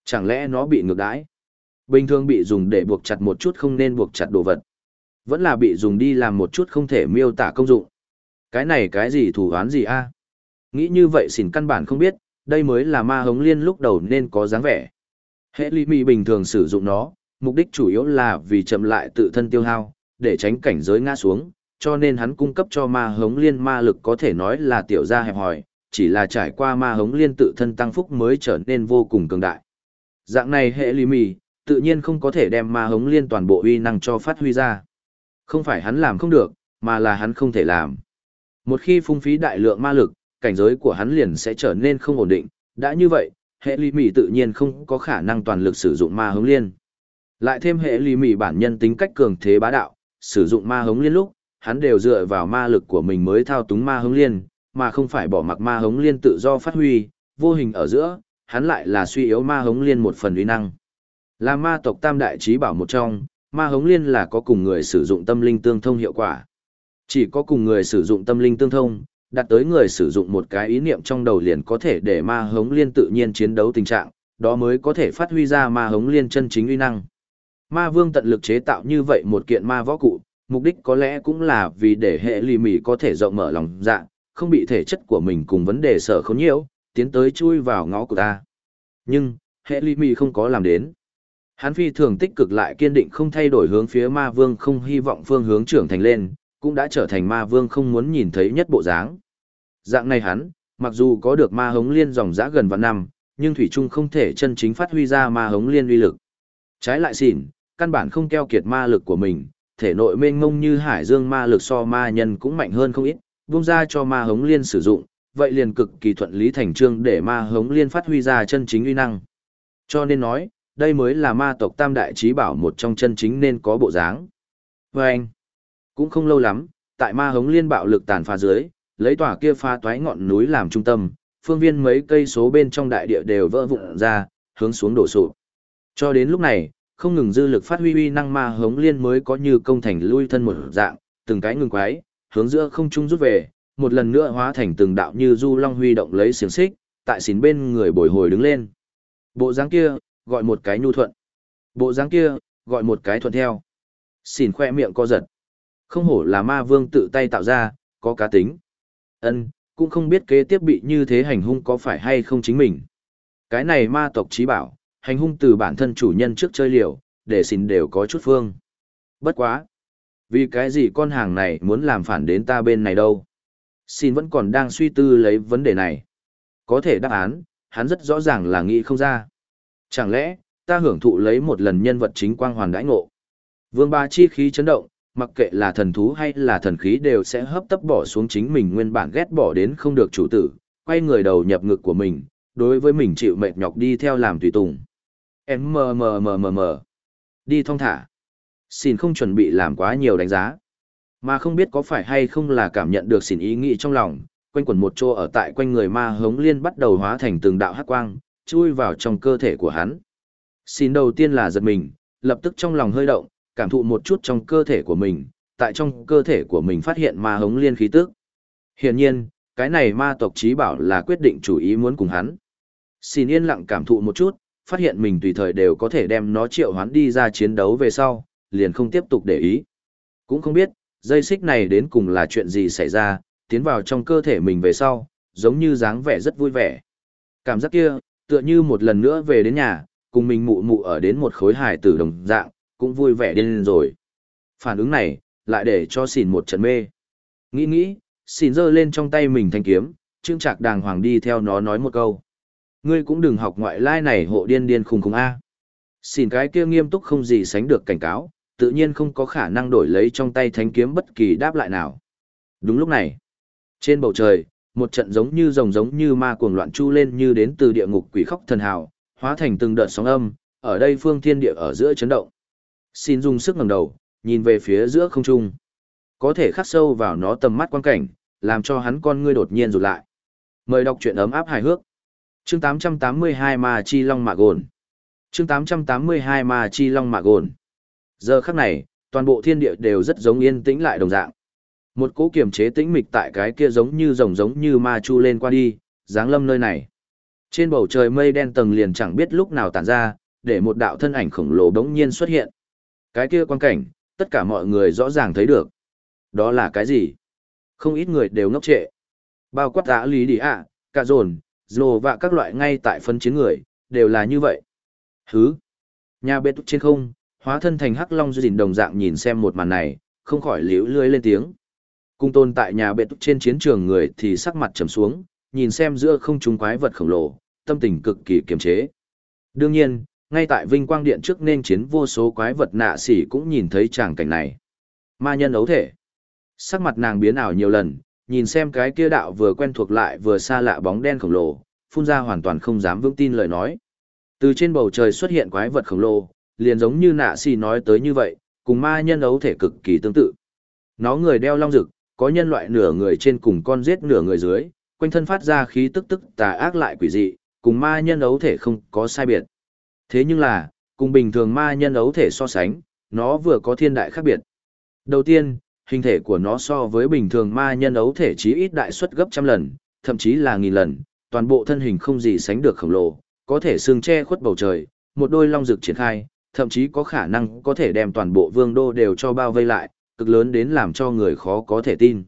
Chẳng lẽ nó bị ngược đãi? Bình thường bị dùng để buộc chặt một chút không nên buộc chặt đồ vật. Vẫn là bị dùng đi làm một chút không thể miêu tả công dụng. Cái này cái gì thủ án gì A? Nghĩ như vậy xỉn căn bản không biết, đây mới là ma hống liên lúc đầu nên có dáng vẻ. Hệ lý mi bình thường sử dụng nó, mục đích chủ yếu là vì chậm lại tự thân tiêu hao, để tránh cảnh giới ngã xuống, cho nên hắn cung cấp cho ma hống liên ma lực có thể nói là tiểu gia hẹp hòi, chỉ là trải qua ma hống liên tự thân tăng phúc mới trở nên vô cùng cường đại. Dạng này hệ lý mì, tự nhiên không có thể đem ma hống liên toàn bộ uy năng cho phát huy ra. Không phải hắn làm không được, mà là hắn không thể làm. Một khi phung phí đại lượng ma lực, cảnh giới của hắn liền sẽ trở nên không ổn định, đã như vậy, hệ lý mì tự nhiên không có khả năng toàn lực sử dụng ma hống liên. Lại thêm hệ lý mì bản nhân tính cách cường thế bá đạo, sử dụng ma hống liên lúc, hắn đều dựa vào ma lực của mình mới thao túng ma hống liên, mà không phải bỏ mặc ma hống liên tự do phát huy, vô hình ở giữa, hắn lại là suy yếu ma hống liên một phần uy năng. Là ma tộc tam đại trí bảo một trong, ma hống liên là có cùng người sử dụng tâm linh tương thông hiệu quả. Chỉ có cùng người sử dụng tâm linh tương thông, đặt tới người sử dụng một cái ý niệm trong đầu liền có thể để ma hống liên tự nhiên chiến đấu tình trạng, đó mới có thể phát huy ra ma hống liên chân chính uy năng. Ma vương tận lực chế tạo như vậy một kiện ma võ cụ, mục đích có lẽ cũng là vì để hệ lì mì có thể rộng mở lòng dạ, không bị thể chất của mình cùng vấn đề sở khốn nhiễu, tiến tới chui vào ngõ của ta. Nhưng, hệ lì mì không có làm đến. Hắn phi thường tích cực lại kiên định không thay đổi hướng phía ma vương không hy vọng phương hướng trưởng thành lên, cũng đã trở thành ma vương không muốn nhìn thấy nhất bộ dáng. Dạng này hắn, mặc dù có được ma hống liên dòng dã gần vạn năm, nhưng Thủy Trung không thể chân chính phát huy ra ma hống liên uy lực. Trái lại xỉn, căn bản không keo kiệt ma lực của mình, thể nội mênh mông như hải dương ma lực so ma nhân cũng mạnh hơn không ít, buông ra cho ma hống liên sử dụng, vậy liền cực kỳ thuận lý thành trương để ma hống liên phát huy ra chân chính uy năng. Cho nên nói, đây mới là ma tộc tam đại trí bảo một trong chân chính nên có bộ dáng. Và anh, cũng không lâu lắm, tại ma hống liên bạo lực tàn phá dưới, lấy tòa kia pha toái ngọn núi làm trung tâm, phương viên mấy cây số bên trong đại địa đều vỡ vụn ra, hướng xuống đổ sụp. Cho đến lúc này, không ngừng dư lực phát huy uy năng ma hống liên mới có như công thành lui thân một dạng, từng cái ngừng quái, hướng giữa không trung rút về, một lần nữa hóa thành từng đạo như du long huy động lấy xiềng xích, tại xín bên người bồi hồi đứng lên. Bộ dáng kia, gọi một cái nhu thuận. Bộ dáng kia, gọi một cái thuận theo. Xỉn khoe miệng co giật. Không hổ là ma vương tự tay tạo ra, có cá tính. Ân, cũng không biết kế tiếp bị như thế hành hung có phải hay không chính mình. Cái này ma tộc trí bảo, hành hung từ bản thân chủ nhân trước chơi liều, để xin đều có chút phương. Bất quá. Vì cái gì con hàng này muốn làm phản đến ta bên này đâu? Xin vẫn còn đang suy tư lấy vấn đề này. Có thể đáp án, hắn rất rõ ràng là nghĩ không ra. Chẳng lẽ, ta hưởng thụ lấy một lần nhân vật chính quang hoàn đãi ngộ? Vương ba chi khí chấn động, mặc kệ là thần thú hay là thần khí đều sẽ hấp tấp bỏ xuống chính mình nguyên bản ghét bỏ đến không được chủ tử, quay người đầu nhập ngực của mình, đối với mình chịu mệt nhọc đi theo làm tùy tùng. Em mờ mờ mờ mờ mờ. Đi thong thả. Xin không chuẩn bị làm quá nhiều đánh giá. Mà không biết có phải hay không là cảm nhận được xin ý nghĩ trong lòng, quanh quẩn một chỗ ở tại quanh người ma hống liên bắt đầu hóa thành từng đạo hắc quang, chui vào trong cơ thể của hắn. Xin đầu tiên là giật mình, lập tức trong lòng hơi động, cảm thụ một chút trong cơ thể của mình, tại trong cơ thể của mình phát hiện ma hống liên khí tức. Hiển nhiên, cái này ma tộc trí bảo là quyết định chủ ý muốn cùng hắn. Xin yên lặng cảm thụ một chút, phát hiện mình tùy thời đều có thể đem nó triệu hoán đi ra chiến đấu về sau, liền không tiếp tục để ý. Cũng không biết, dây xích này đến cùng là chuyện gì xảy ra, tiến vào trong cơ thể mình về sau, giống như dáng vẻ rất vui vẻ. Cảm giác kia, tựa như một lần nữa về đến nhà, cùng mình mụ mụ ở đến một khối hải tử đồng dạng, cũng vui vẻ điên lên rồi. Phản ứng này, lại để cho xỉn một trận mê. Nghĩ nghĩ, xỉn giơ lên trong tay mình thanh kiếm, trương trạc đàng hoàng đi theo nó nói một câu. Ngươi cũng đừng học ngoại lai này hộ điên điên khùng khùng A. Xin cái kia nghiêm túc không gì sánh được cảnh cáo, tự nhiên không có khả năng đổi lấy trong tay thánh kiếm bất kỳ đáp lại nào. Đúng lúc này, trên bầu trời, một trận giống như rồng giống như ma cuồng loạn chu lên như đến từ địa ngục quỷ khóc thần hào, hóa thành từng đợt sóng âm, ở đây phương thiên địa ở giữa chấn động. Xin dùng sức ngẩng đầu, nhìn về phía giữa không trung. Có thể khắc sâu vào nó tầm mắt quan cảnh, làm cho hắn con ngươi đột nhiên rụt lại. Mời đọc truyện ấm áp hài hước. Chương 882 Ma Chi Long Mạ Gồn. Chương 882 Ma Chi Long Mạ Gồn. Giờ khắc này, toàn bộ thiên địa đều rất giống yên tĩnh lại đồng dạng. Một cỗ kiềm chế tĩnh mịch tại cái kia giống như rồng giống như ma chu lên qua đi, giáng lâm nơi này. Trên bầu trời mây đen tầng liền chẳng biết lúc nào tản ra, để một đạo thân ảnh khổng lồ đống nhiên xuất hiện. Cái kia quan cảnh, tất cả mọi người rõ ràng thấy được. Đó là cái gì? Không ít người đều ngốc trệ. Bao quát ả lý đi ạ, cả dồn, dồ và các loại ngay tại phân chiến người, đều là như vậy. Hứ! Nhà bê túc trên không, hóa thân thành hắc long dình đồng dạng nhìn xem một màn này, không khỏi liễu lưới lên tiếng. Cung tôn tại nhà bệ túc trên chiến trường người thì sắc mặt trầm xuống, nhìn xem giữa không trung quái vật khổng lồ, tâm tình cực kỳ kiềm chế. Đương nhiên, ngay tại vinh quang điện trước nên chiến vô số quái vật nạ sỉ cũng nhìn thấy tràng cảnh này. Ma nhân ấu thể. Sắc mặt nàng biến ảo nhiều lần, nhìn xem cái kia đạo vừa quen thuộc lại vừa xa lạ bóng đen khổng lồ, phun ra hoàn toàn không dám vững tin lời nói. Từ trên bầu trời xuất hiện quái vật khổng lồ, liền giống như nạ xì nói tới như vậy, cùng ma nhân ấu thể cực kỳ tương tự. Nó người đeo long rực, có nhân loại nửa người trên cùng con giết nửa người dưới, quanh thân phát ra khí tức tức tà ác lại quỷ dị, cùng ma nhân ấu thể không có sai biệt. Thế nhưng là, cùng bình thường ma nhân ấu thể so sánh, nó vừa có thiên đại khác biệt. Đầu tiên, hình thể của nó so với bình thường ma nhân ấu thể chí ít đại suất gấp trăm lần, thậm chí là nghìn lần, toàn bộ thân hình không gì sánh được khổng lồ, có thể xương che khuất bầu trời, một đôi long rực triển khai, thậm chí có khả năng có thể đem toàn bộ vương đô đều cho bao vây lại, cực lớn đến làm cho người khó có thể tin.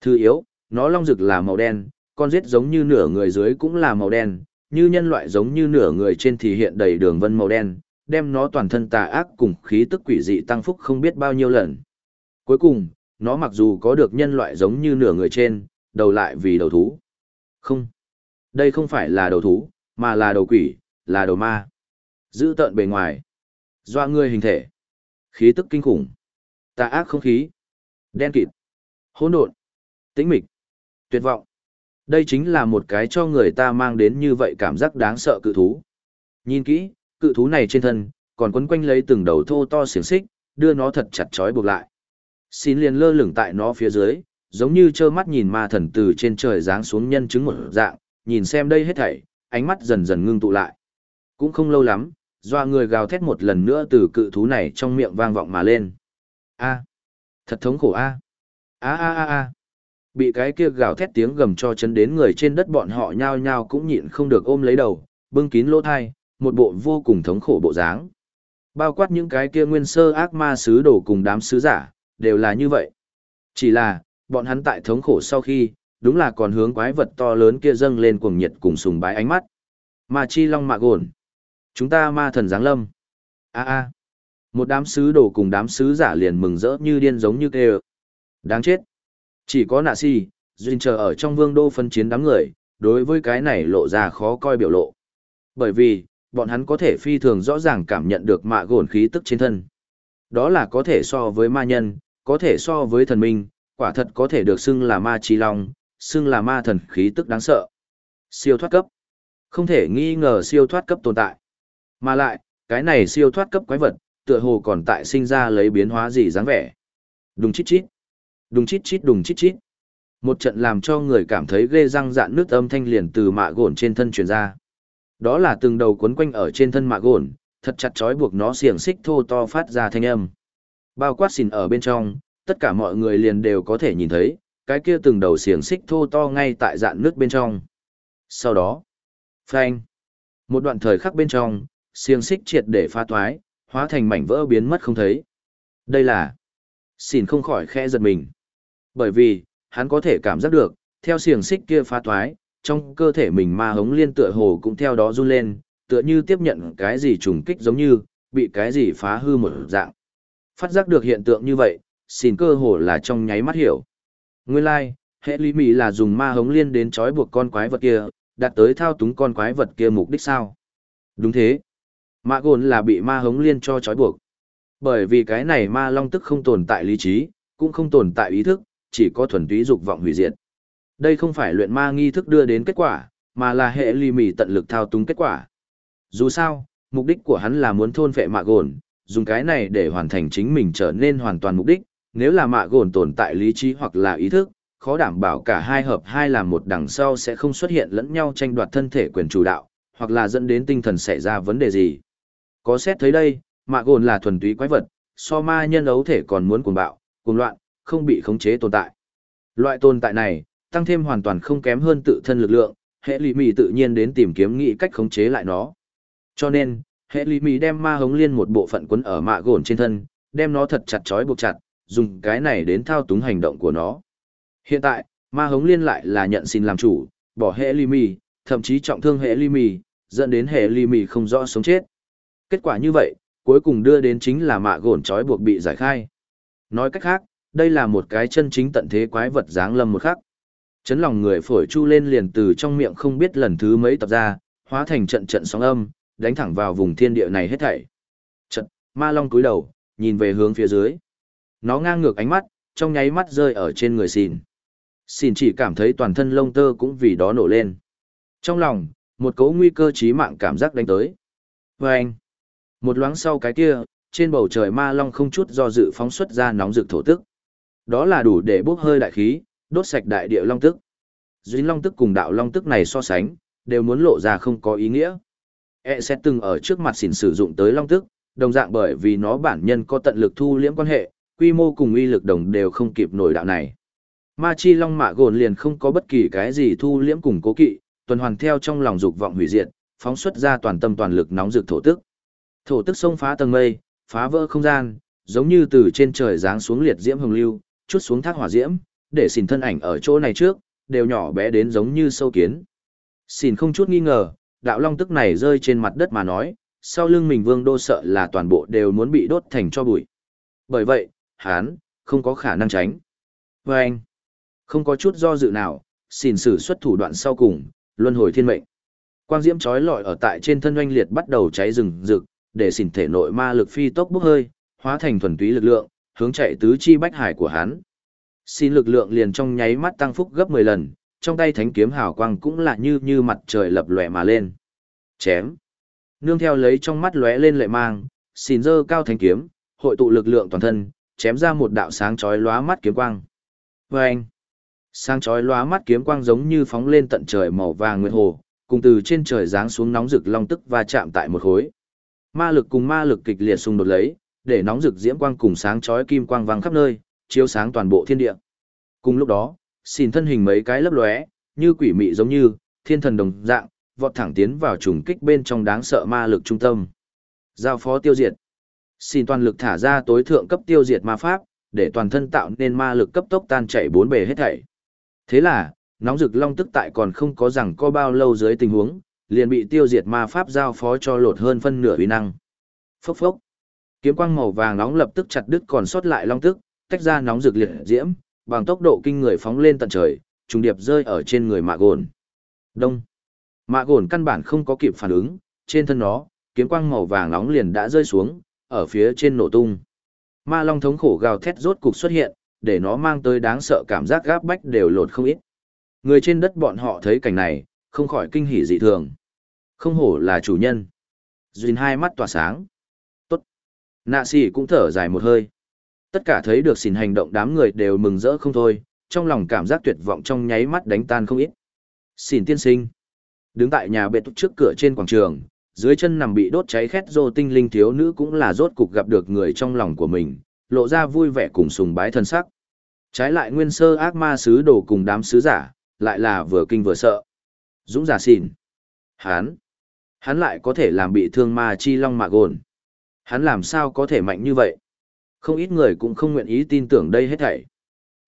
Thứ yếu, nó long rực là màu đen, con giết giống như nửa người dưới cũng là màu đen, như nhân loại giống như nửa người trên thì hiện đầy đường vân màu đen, đem nó toàn thân tà ác cùng khí tức quỷ dị tăng phúc không biết bao nhiêu lần. Cuối cùng, nó mặc dù có được nhân loại giống như nửa người trên, đầu lại vì đầu thú. Không. Đây không phải là đầu thú, mà là đầu quỷ, là đầu ma. Giữ tợn bề ngoài. Doa người hình thể. Khí tức kinh khủng. Tà ác không khí. Đen kịt. hỗn độn. Tĩnh mịch. Tuyệt vọng. Đây chính là một cái cho người ta mang đến như vậy cảm giác đáng sợ cự thú. Nhìn kỹ, cự thú này trên thân, còn quấn quanh lấy từng đầu thô to xiềng xích, đưa nó thật chặt chói buộc lại. Xin liền lơ lửng tại nó phía dưới, giống như trơ mắt nhìn ma thần từ trên trời giáng xuống nhân chứng một dạng, nhìn xem đây hết thảy, ánh mắt dần dần ngưng tụ lại. Cũng không lâu lắm, doa người gào thét một lần nữa từ cự thú này trong miệng vang vọng mà lên. A, thật thống khổ a. A a a a. Bị cái kia gào thét tiếng gầm cho chấn đến người trên đất bọn họ nhao nhao cũng nhịn không được ôm lấy đầu, bưng kín lỗ thai, một bộ vô cùng thống khổ bộ dáng. Bao quát những cái kia nguyên sơ ác ma sứ đồ cùng đám sứ giả, đều là như vậy. Chỉ là, bọn hắn tại thống khổ sau khi, đúng là còn hướng quái vật to lớn kia dâng lên cuồng nhiệt cùng sùng bái ánh mắt. Ma chi long mạ gồn. Chúng ta ma thần giáng lâm. a a Một đám sứ đồ cùng đám sứ giả liền mừng rỡ như điên giống như kêu. Đáng chết. Chỉ có nạ si, duyên chờ ở trong vương đô phân chiến đám người, đối với cái này lộ ra khó coi biểu lộ. Bởi vì, bọn hắn có thể phi thường rõ ràng cảm nhận được mạ gồn khí tức trên thân. Đó là có thể so với ma nhân, có thể so với thần minh, quả thật có thể được xưng là ma trí long, xưng là ma thần khí tức đáng sợ. Siêu thoát cấp. Không thể nghi ngờ siêu thoát cấp tồn tại. Mà lại, cái này siêu thoát cấp quái vật, tựa hồ còn tại sinh ra lấy biến hóa gì dáng vẻ. Đùng chít chít. Đùng chít chít đùng chít chít. Một trận làm cho người cảm thấy ghê răng dạn nước âm thanh liền từ mạ gồn trên thân truyền ra. Đó là từng đầu cuốn quanh ở trên thân mạ gồn, thật chặt chói buộc nó xiềng xích thô to phát ra thanh âm. Bao quát xìn ở bên trong, tất cả mọi người liền đều có thể nhìn thấy, cái kia từng đầu xiềng xích thô to ngay tại dạn nước bên trong. Sau đó, phanh, một đoạn thời khắc bên trong, xiềng xích triệt để phá toái, hóa thành mảnh vỡ biến mất không thấy. Đây là, xìn không khỏi khẽ giật mình. Bởi vì, hắn có thể cảm giác được, theo xiềng xích kia phá toái, trong cơ thể mình ma hống liên tựa hồ cũng theo đó run lên, tựa như tiếp nhận cái gì trùng kích giống như, bị cái gì phá hư một dạng. Phát giác được hiện tượng như vậy, xin cơ hồ là trong nháy mắt hiểu. Nguyên lai、like, hệ lý mỹ là dùng ma hống liên đến trói buộc con quái vật kia, đạt tới thao túng con quái vật kia mục đích sao? Đúng thế. Mạ gồn là bị ma hống liên cho trói buộc. Bởi vì cái này ma long tức không tồn tại lý trí, cũng không tồn tại ý thức, chỉ có thuần túy dục vọng hủy diệt. Đây không phải luyện ma nghi thức đưa đến kết quả, mà là hệ lì mì tận lực thao túng kết quả. Dù sao, mục đích của hắn là muốn thôn phệ mạ gồn, dùng cái này để hoàn thành chính mình trở nên hoàn toàn mục đích, nếu là mạ gồn tồn tại lý trí hoặc là ý thức, khó đảm bảo cả hai hợp hai làm một đằng sau sẽ không xuất hiện lẫn nhau tranh đoạt thân thể quyền chủ đạo, hoặc là dẫn đến tinh thần xảy ra vấn đề gì. Có xét thấy đây, mạ gồn là thuần túy quái vật, so ma nhân ấu thể còn muốn cuồng bạo, cuồng loạn, không bị khống chế tồn tại. Loại tồn tại này, tăng thêm hoàn toàn không kém hơn tự thân lực lượng, hệ lì mì tự nhiên đến tìm kiếm nghĩ cách khống chế lại nó. Cho nên, hệ lý mì đem ma hống liên một bộ phận quấn ở mạ gồn trên thân, đem nó thật chặt chói buộc chặt, dùng cái này đến thao túng hành động của nó. Hiện tại, ma hống liên lại là nhận xin làm chủ, bỏ hệ lý mì, thậm chí trọng thương hệ lý mì, dẫn đến hệ lý mì không rõ sống chết. Kết quả như vậy, cuối cùng đưa đến chính là mạ gồn trói buộc bị giải khai. Nói cách khác, đây là một cái chân chính tận thế quái vật dáng lâm một khắc. Chấn lòng người phổi chu lên liền từ trong miệng không biết lần thứ mấy tập ra, hóa thành trận trận sóng âm, đánh thẳng vào vùng thiên địa này hết thảy. Chật, ma long cúi đầu, nhìn về hướng phía dưới. Nó ngang ngược ánh mắt, trong nháy mắt rơi ở trên người xìn. Xìn chỉ cảm thấy toàn thân lông tơ cũng vì đó nổ lên. Trong lòng, một cấu nguy cơ chí mạng cảm giác đánh tới. Và anh, một loáng sau cái kia, trên bầu trời ma long không chút do dự phóng xuất ra nóng rực thổ tức. Đó là đủ để bốc hơi đại khí, đốt sạch đại địa long tức. Duyên long tức cùng đạo long tức này so sánh, đều muốn lộ ra không có ý nghĩa. E sẽ từng ở trước mặt xỉn sử dụng tới long tức, đồng dạng bởi vì nó bản nhân có tận lực thu liễm quan hệ, quy mô cùng uy lực đồng đều không kịp nổi đạo này. Ma chi long mạ gồn liền không có bất kỳ cái gì thu liễm cùng cố kỵ, tuần hoàn theo trong lòng dục vọng hủy diệt, phóng xuất ra toàn tâm toàn lực nóng rực thổ tức. Thổ tức xông phá tầng mây, phá vỡ không gian, giống như từ trên trời giáng xuống liệt diễm hồng lưu, chút xuống thác hỏa diễm, để xỉn thân ảnh ở chỗ này trước, đều nhỏ bé đến giống như sâu kiến. Xỉn không chút nghi ngờ, đạo long tức này rơi trên mặt đất mà nói, sau lưng mình vương đô sợ là toàn bộ đều muốn bị đốt thành cho bụi. Bởi vậy, hán, không có khả năng tránh. Và anh, không có chút do dự nào, xỉn sử xuất thủ đoạn sau cùng, luân hồi thiên mệnh. Quang diễm trói lọi ở tại trên thân oanh liệt bắt đầu cháy rừng rực, để xỉn thể nội ma lực phi tốc bốc hơi, hóa thành thuần túy lực lượng, hướng chạy tứ chi bách hải của hắn. Xin lực lượng liền trong nháy mắt tăng phúc gấp 10 lần, trong tay thánh kiếm hào quang cũng là như như mặt trời lập lòe mà lên. Chém. Nương theo lấy trong mắt lóe lên lệ mang, xin dơ cao thánh kiếm, hội tụ lực lượng toàn thân, chém ra một đạo sáng chói lóa mắt kiếm quang. Vâng! Sáng chói lóa mắt kiếm quang giống như phóng lên tận trời màu vàng nguyệt hồ, cùng từ trên trời giáng xuống nóng rực long tức và chạm tại một khối. Ma lực cùng ma lực kịch liệt xung đột lấy, để nóng rực diễm quang cùng sáng chói kim quang vang khắp nơi, chiếu sáng toàn bộ thiên địa. Cùng lúc đó, xin thân hình mấy cái lấp lóe, như quỷ mị giống như thiên thần đồng dạng, vọt thẳng tiến vào trùng kích bên trong đáng sợ ma lực trung tâm. Giao phó tiêu diệt. Xin toàn lực thả ra tối thượng cấp tiêu diệt ma pháp, để toàn thân tạo nên ma lực cấp tốc tan chảy bốn bề hết thảy. Thế là, nóng rực long tức tại còn không có rằng có bao lâu dưới tình huống, liền bị tiêu diệt ma pháp giao phó cho lột hơn phân nửa uy năng. Phốc phốc. Kiếm quang màu vàng nóng lập tức chặt đứt còn sót lại long tức, tách ra nóng rực liệt diễm, bằng tốc độ kinh người phóng lên tận trời, trùng điệp rơi ở trên người mạ gồn. Đông. Mạ gồn căn bản không có kịp phản ứng, trên thân nó, kiếm quang màu vàng nóng liền đã rơi xuống, ở phía trên nổ tung. Ma long thống khổ gào thét rốt cục xuất hiện, để nó mang tới đáng sợ cảm giác gáp bách đều lột không ít. Người trên đất bọn họ thấy cảnh này, không khỏi kinh hỉ dị thường. Không hổ là chủ nhân. Duyên hai mắt tỏa sáng. Tốt. Nạ sĩ cũng thở dài một hơi. Tất cả thấy được xỉn hành động đám người đều mừng rỡ không thôi, trong lòng cảm giác tuyệt vọng trong nháy mắt đánh tan không ít. Xỉn tiên sinh. Đứng tại nhà bệ túc trước cửa trên quảng trường, dưới chân nằm bị đốt cháy khét rô tinh linh thiếu nữ cũng là rốt cục gặp được người trong lòng của mình, lộ ra vui vẻ cùng sùng bái thân sắc. Trái lại nguyên sơ ác ma sứ đồ cùng đám sứ giả, lại là vừa kinh vừa sợ. Dũng giả xỉn. Hán. Hắn lại có thể làm bị thương ma chi long mạ gồn. Hắn làm sao có thể mạnh như vậy? Không ít người cũng không nguyện ý tin tưởng đây hết thảy.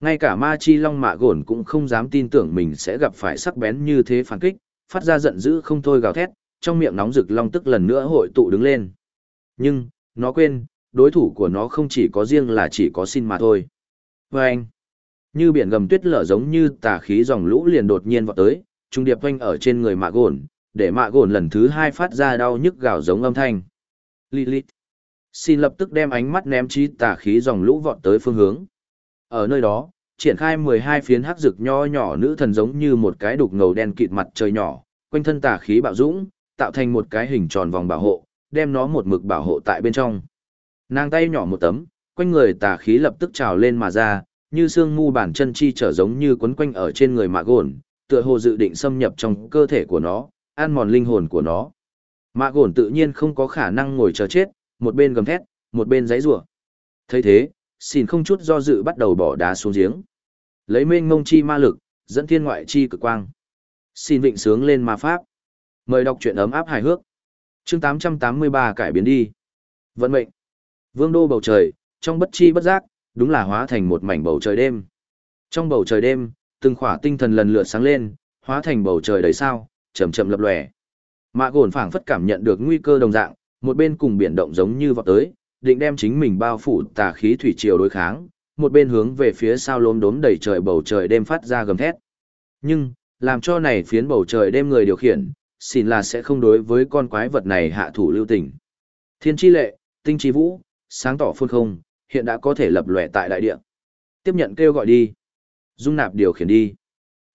Ngay cả ma chi long mạ gồn cũng không dám tin tưởng mình sẽ gặp phải sắc bén như thế phản kích, phát ra giận dữ không thôi gào thét, trong miệng nóng rực long tức lần nữa hội tụ đứng lên. Nhưng, nó quên, đối thủ của nó không chỉ có riêng là chỉ có xin mà thôi. Và anh, như biển gầm tuyết lở giống như tà khí dòng lũ liền đột nhiên vọt tới, trung điệp quanh ở trên người mạ gồn, để mạ gồn lần thứ hai phát ra đau nhức gào giống âm thanh. Lilith. Xin lập tức đem ánh mắt ném trí tà khí dòng lũ vọt tới phương hướng. Ở nơi đó, triển khai 12 phiến hắc rực nho nhỏ nữ thần giống như một cái đục ngầu đen kịt mặt trời nhỏ, quanh thân tà khí bạo dũng, tạo thành một cái hình tròn vòng bảo hộ, đem nó một mực bảo hộ tại bên trong. Nàng tay nhỏ một tấm, quanh người tà khí lập tức trào lên mà ra, như xương mu bản chân chi trở giống như quấn quanh ở trên người mạ gồn, tựa hồ dự định xâm nhập trong cơ thể của nó, ăn mòn linh hồn của nó. Mạ gồn tự nhiên không có khả năng ngồi chờ chết, một bên gầm thét, một bên giấy rủa. thấy thế, xin không chút do dự bắt đầu bỏ đá xuống giếng. Lấy mênh ngông chi ma lực, dẫn thiên ngoại chi cực quang. Xin vịnh sướng lên ma pháp. Mời đọc truyện ấm áp hài hước. Chương 883 cải biến đi. Vận mệnh. Vương đô bầu trời, trong bất chi bất giác, đúng là hóa thành một mảnh bầu trời đêm. Trong bầu trời đêm, từng khỏa tinh thần lần lượt sáng lên, hóa thành bầu trời đầy sao, chậm chậm lập lòe. Mạ Gồn phảng phất cảm nhận được nguy cơ đồng dạng, một bên cùng biển động giống như vọt tới, định đem chính mình bao phủ tà khí thủy triều đối kháng, một bên hướng về phía sao lốm đốm đầy trời bầu trời đêm phát ra gầm thét. Nhưng, làm cho này phiến bầu trời đêm người điều khiển, xin là sẽ không đối với con quái vật này hạ thủ lưu tình. Thiên chi lệ, tinh chi vũ, sáng tỏ phun không, hiện đã có thể lập lòe tại đại địa. Tiếp nhận kêu gọi đi. Dung nạp điều khiển đi.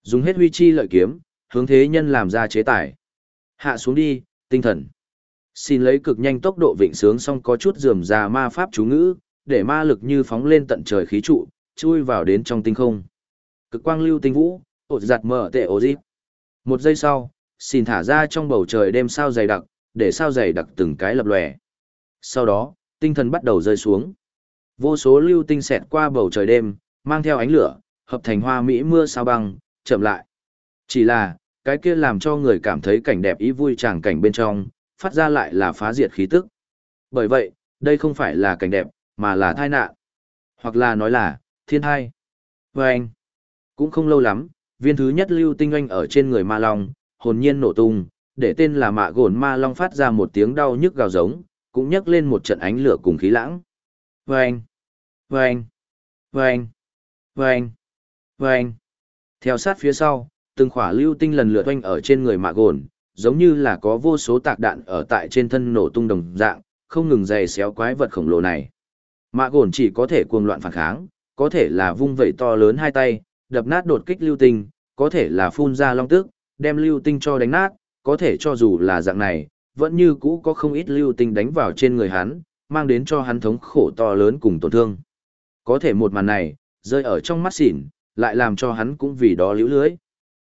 Dùng hết huy chi lợi kiếm, hướng thế nhân làm ra chế tải. Hạ xuống đi, tinh thần. Xin lấy cực nhanh tốc độ vịnh sướng xong có chút dườm già ma pháp chú ngữ, để ma lực như phóng lên tận trời khí trụ, chui vào đến trong tinh không. Cực quang lưu tinh vũ, ột giặt mở tệ ổ dịp. Một giây sau, xin thả ra trong bầu trời đêm sao dày đặc, để sao dày đặc từng cái lập lòe. Sau đó, tinh thần bắt đầu rơi xuống. Vô số lưu tinh xẹt qua bầu trời đêm, mang theo ánh lửa, hợp thành hoa mỹ mưa sao băng, chậm lại. Chỉ là, cái kia làm cho người cảm thấy cảnh đẹp ý vui tràng cảnh bên trong, phát ra lại là phá diệt khí tức. Bởi vậy, đây không phải là cảnh đẹp, mà là tai nạn. Hoặc là nói là, thiên thai. Và anh, cũng không lâu lắm, viên thứ nhất lưu tinh anh ở trên người ma long, hồn nhiên nổ tung, để tên là mạ gồn ma long phát ra một tiếng đau nhức gào giống, cũng nhấc lên một trận ánh lửa cùng khí lãng. Và anh, và anh, và anh, và anh, và anh. Theo sát phía sau, từng khỏa lưu tinh lần lượt oanh ở trên người mạ gồn, giống như là có vô số tạc đạn ở tại trên thân nổ tung đồng dạng, không ngừng dày xéo quái vật khổng lồ này. Mạ gồn chỉ có thể cuồng loạn phản kháng, có thể là vung vẩy to lớn hai tay, đập nát đột kích lưu tinh, có thể là phun ra long tức, đem lưu tinh cho đánh nát, có thể cho dù là dạng này, vẫn như cũ có không ít lưu tinh đánh vào trên người hắn, mang đến cho hắn thống khổ to lớn cùng tổn thương. Có thể một màn này, rơi ở trong mắt xỉn, lại làm cho hắn cũng vì đó liễu lưới.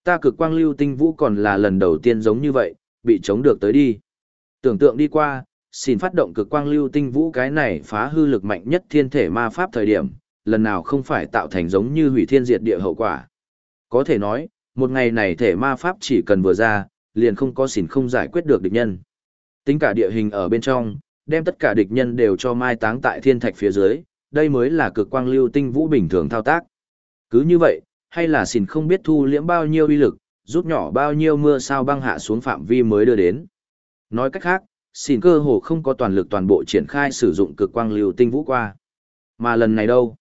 Ta cực quang lưu tinh vũ còn là lần đầu tiên giống như vậy, bị chống được tới đi. Tưởng tượng đi qua, xin phát động cực quang lưu tinh vũ cái này phá hư lực mạnh nhất thiên thể ma pháp thời điểm, lần nào không phải tạo thành giống như hủy thiên diệt địa hậu quả. Có thể nói, một ngày này thể ma pháp chỉ cần vừa ra, liền không có xỉn không giải quyết được địch nhân. Tính cả địa hình ở bên trong, đem tất cả địch nhân đều cho mai táng tại thiên thạch phía dưới, đây mới là cực quang lưu tinh vũ bình thường thao tác. Cứ như vậy, hay là xỉn không biết thu liễm bao nhiêu uy lực, rút nhỏ bao nhiêu mưa sao băng hạ xuống phạm vi mới đưa đến. Nói cách khác, xỉn cơ hồ không có toàn lực toàn bộ triển khai sử dụng cực quang lưu tinh vũ qua. Mà lần này đâu?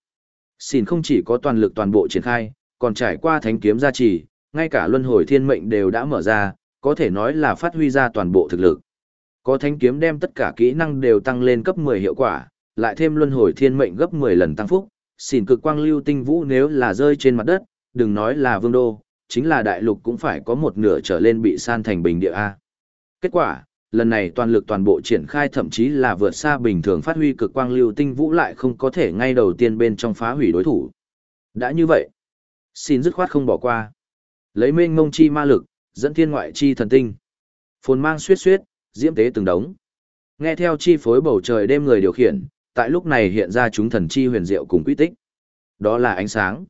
Xỉn không chỉ có toàn lực toàn bộ triển khai, còn trải qua thánh kiếm gia trì, ngay cả luân hồi thiên mệnh đều đã mở ra, có thể nói là phát huy ra toàn bộ thực lực. Có thánh kiếm đem tất cả kỹ năng đều tăng lên cấp 10 hiệu quả, lại thêm luân hồi thiên mệnh gấp 10 lần tăng phúc, xỉn cực quang lưu tinh vũ nếu là rơi trên mặt đất, đừng nói là vương đô, chính là đại lục cũng phải có một nửa trở lên bị san thành bình địa A. Kết quả, lần này toàn lực toàn bộ triển khai thậm chí là vượt xa bình thường phát huy cực quang lưu tinh vũ lại không có thể ngay đầu tiên bên trong phá hủy đối thủ. Đã như vậy, xin dứt khoát không bỏ qua. Lấy mênh ngông chi ma lực, dẫn thiên ngoại chi thần tinh. Phồn mang suyết suyết, diễm tế từng đống. Nghe theo chi phối bầu trời đêm người điều khiển, tại lúc này hiện ra chúng thần chi huyền diệu cùng quy tích. Đó là ánh sáng.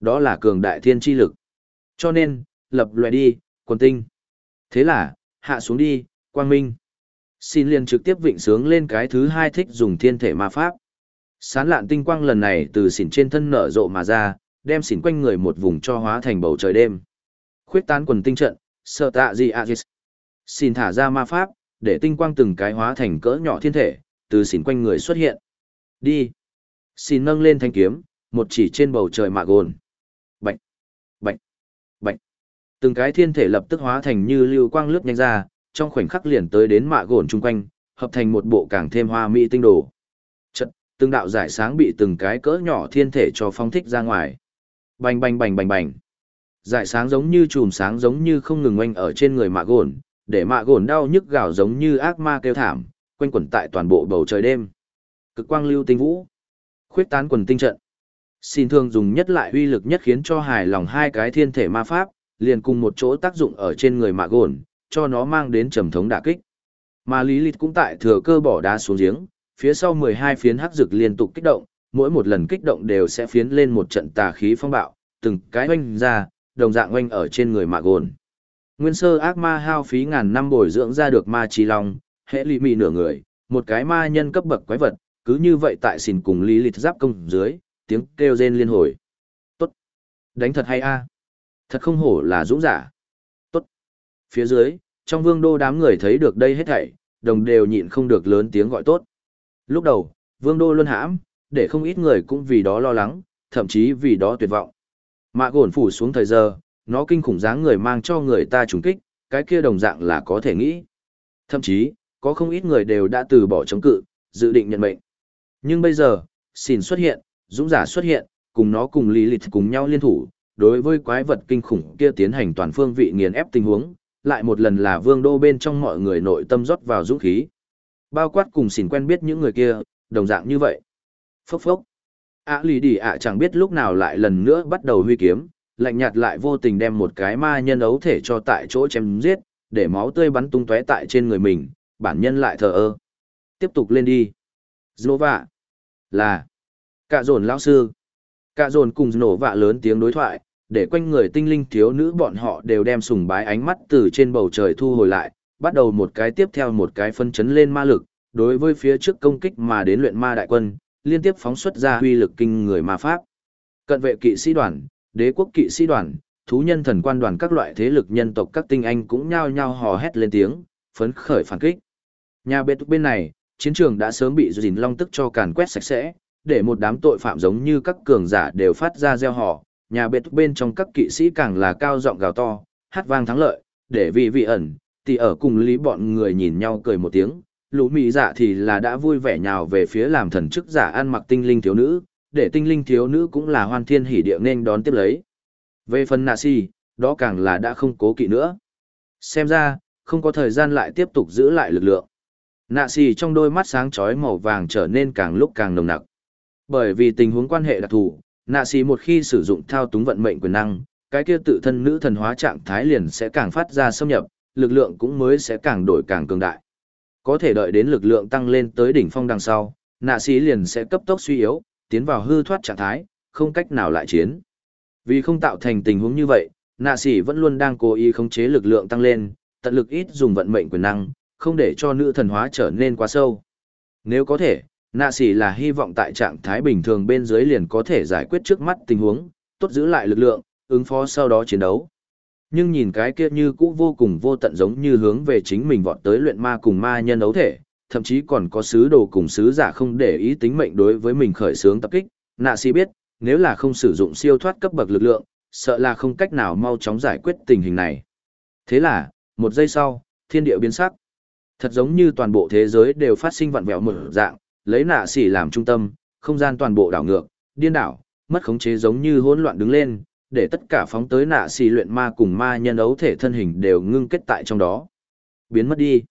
Đó là cường đại thiên chi lực. Cho nên, lập loại đi, quần tinh. Thế là, hạ xuống đi, quang minh. Xin liền trực tiếp vịnh sướng lên cái thứ hai thích dùng thiên thể ma pháp. Sán lạn tinh quang lần này từ xỉn trên thân nở rộ mà ra, đem xỉn quanh người một vùng cho hóa thành bầu trời đêm. Khuyết tán quần tinh trận, sợ tạ gì à Xin thả ra ma pháp, để tinh quang từng cái hóa thành cỡ nhỏ thiên thể, từ xỉn quanh người xuất hiện. Đi. Xin nâng lên thanh kiếm, một chỉ trên bầu trời mạ gồn. Bạch, bạch, bạch. Từng cái thiên thể lập tức hóa thành như lưu quang lướt nhanh ra, trong khoảnh khắc liền tới đến mạ gồn chung quanh, hợp thành một bộ càng thêm hoa mỹ tinh đồ. Chật, từng đạo giải sáng bị từng cái cỡ nhỏ thiên thể cho phong thích ra ngoài. Bành bành bành bành bành. Giải sáng giống như chùm sáng giống như không ngừng oanh ở trên người mạ gồn, để mạ gồn đau nhức gào giống như ác ma kêu thảm, quanh quẩn tại toàn bộ bầu trời đêm. Cực quang lưu tinh vũ. Khuyết tán quần tinh trận. Xin thương dùng nhất lại uy lực nhất khiến cho hài lòng hai cái thiên thể ma pháp, liền cùng một chỗ tác dụng ở trên người mạ gồn, cho nó mang đến trầm thống đả kích. Mà Lý Lịch cũng tại thừa cơ bỏ đá xuống giếng, phía sau 12 phiến hắc dược liên tục kích động, mỗi một lần kích động đều sẽ phiến lên một trận tà khí phong bạo, từng cái oanh ra, đồng dạng oanh ở trên người mạ gồn. Nguyên sơ ác ma hao phí ngàn năm bồi dưỡng ra được ma trí long, hệ lì mị nửa người, một cái ma nhân cấp bậc quái vật, cứ như vậy tại xìn cùng lý lịch giáp công dưới, tiếng kêu rên liên hồi. Tốt! Đánh thật hay a Thật không hổ là dũng giả. Tốt! Phía dưới, trong vương đô đám người thấy được đây hết thảy, đồng đều nhịn không được lớn tiếng gọi tốt. Lúc đầu, vương đô luôn hãm, để không ít người cũng vì đó lo lắng, thậm chí vì đó tuyệt vọng. Mạ gồn phủ xuống thời giờ, nó kinh khủng dáng người mang cho người ta trùng kích, cái kia đồng dạng là có thể nghĩ. Thậm chí, có không ít người đều đã từ bỏ chống cự, dự định nhận mệnh. Nhưng bây giờ, xin xuất hiện, dũng giả xuất hiện, cùng nó cùng lý lịch cùng nhau liên thủ, đối với quái vật kinh khủng kia tiến hành toàn phương vị nghiền ép tình huống, lại một lần là vương đô bên trong mọi người nội tâm rót vào dũng khí. Bao quát cùng xỉn quen biết những người kia, đồng dạng như vậy. Phốc phốc. ạ lì đi ạ chẳng biết lúc nào lại lần nữa bắt đầu huy kiếm, lạnh nhạt lại vô tình đem một cái ma nhân ấu thể cho tại chỗ chém giết, để máu tươi bắn tung tóe tại trên người mình, bản nhân lại thờ ơ. Tiếp tục lên đi. Znova. Là. Cả dồn lão sư. Cả dồn cùng nổ vạ lớn tiếng đối thoại, để quanh người tinh linh thiếu nữ bọn họ đều đem sùng bái ánh mắt từ trên bầu trời thu hồi lại, bắt đầu một cái tiếp theo một cái phân chấn lên ma lực, đối với phía trước công kích mà đến luyện ma đại quân, liên tiếp phóng xuất ra huy lực kinh người ma pháp. Cận vệ kỵ sĩ đoàn, đế quốc kỵ sĩ đoàn, thú nhân thần quan đoàn các loại thế lực nhân tộc các tinh anh cũng nhao nhao hò hét lên tiếng, phấn khởi phản kích. Nhà bê túc bên này, chiến trường đã sớm bị dình long tức cho càn quét sạch sẽ, để một đám tội phạm giống như các cường giả đều phát ra gieo họ, nhà biệt bên trong các kỵ sĩ càng là cao giọng gào to, hát vang thắng lợi, để vì vị ẩn, thì ở cùng lý bọn người nhìn nhau cười một tiếng, lũ mỹ dạ thì là đã vui vẻ nhào về phía làm thần chức giả ăn mặc tinh linh thiếu nữ, để tinh linh thiếu nữ cũng là hoan thiên hỉ địa nên đón tiếp lấy. Về phần nạ si, đó càng là đã không cố kỵ nữa. Xem ra, không có thời gian lại tiếp tục giữ lại lực lượng. Nạ xì trong đôi mắt sáng chói màu vàng trở nên càng lúc càng nồng nặc. Bởi vì tình huống quan hệ đặc thù, nạ xì một khi sử dụng thao túng vận mệnh quyền năng, cái kia tự thân nữ thần hóa trạng thái liền sẽ càng phát ra xâm nhập, lực lượng cũng mới sẽ càng đổi càng cường đại. Có thể đợi đến lực lượng tăng lên tới đỉnh phong đằng sau, nạ xì liền sẽ cấp tốc suy yếu, tiến vào hư thoát trạng thái, không cách nào lại chiến. Vì không tạo thành tình huống như vậy, nạ xì vẫn luôn đang cố ý khống chế lực lượng tăng lên, tận lực ít dùng vận mệnh quyền năng, không để cho nữ thần hóa trở nên quá sâu. Nếu có thể, nạ xỉ là hy vọng tại trạng thái bình thường bên dưới liền có thể giải quyết trước mắt tình huống, tốt giữ lại lực lượng, ứng phó sau đó chiến đấu. Nhưng nhìn cái kia như cũ vô cùng vô tận giống như hướng về chính mình vọt tới luyện ma cùng ma nhân ấu thể, thậm chí còn có sứ đồ cùng sứ giả không để ý tính mệnh đối với mình khởi sướng tập kích, nạ xỉ biết, nếu là không sử dụng siêu thoát cấp bậc lực lượng, sợ là không cách nào mau chóng giải quyết tình hình này. Thế là, một giây sau, thiên địa biến sắc. Thật giống như toàn bộ thế giới đều phát sinh vặn vẹo một dạng, lấy nạ xỉ làm trung tâm, không gian toàn bộ đảo ngược, điên đảo, mất khống chế giống như hỗn loạn đứng lên, để tất cả phóng tới nạ xỉ luyện ma cùng ma nhân ấu thể thân hình đều ngưng kết tại trong đó. Biến mất đi.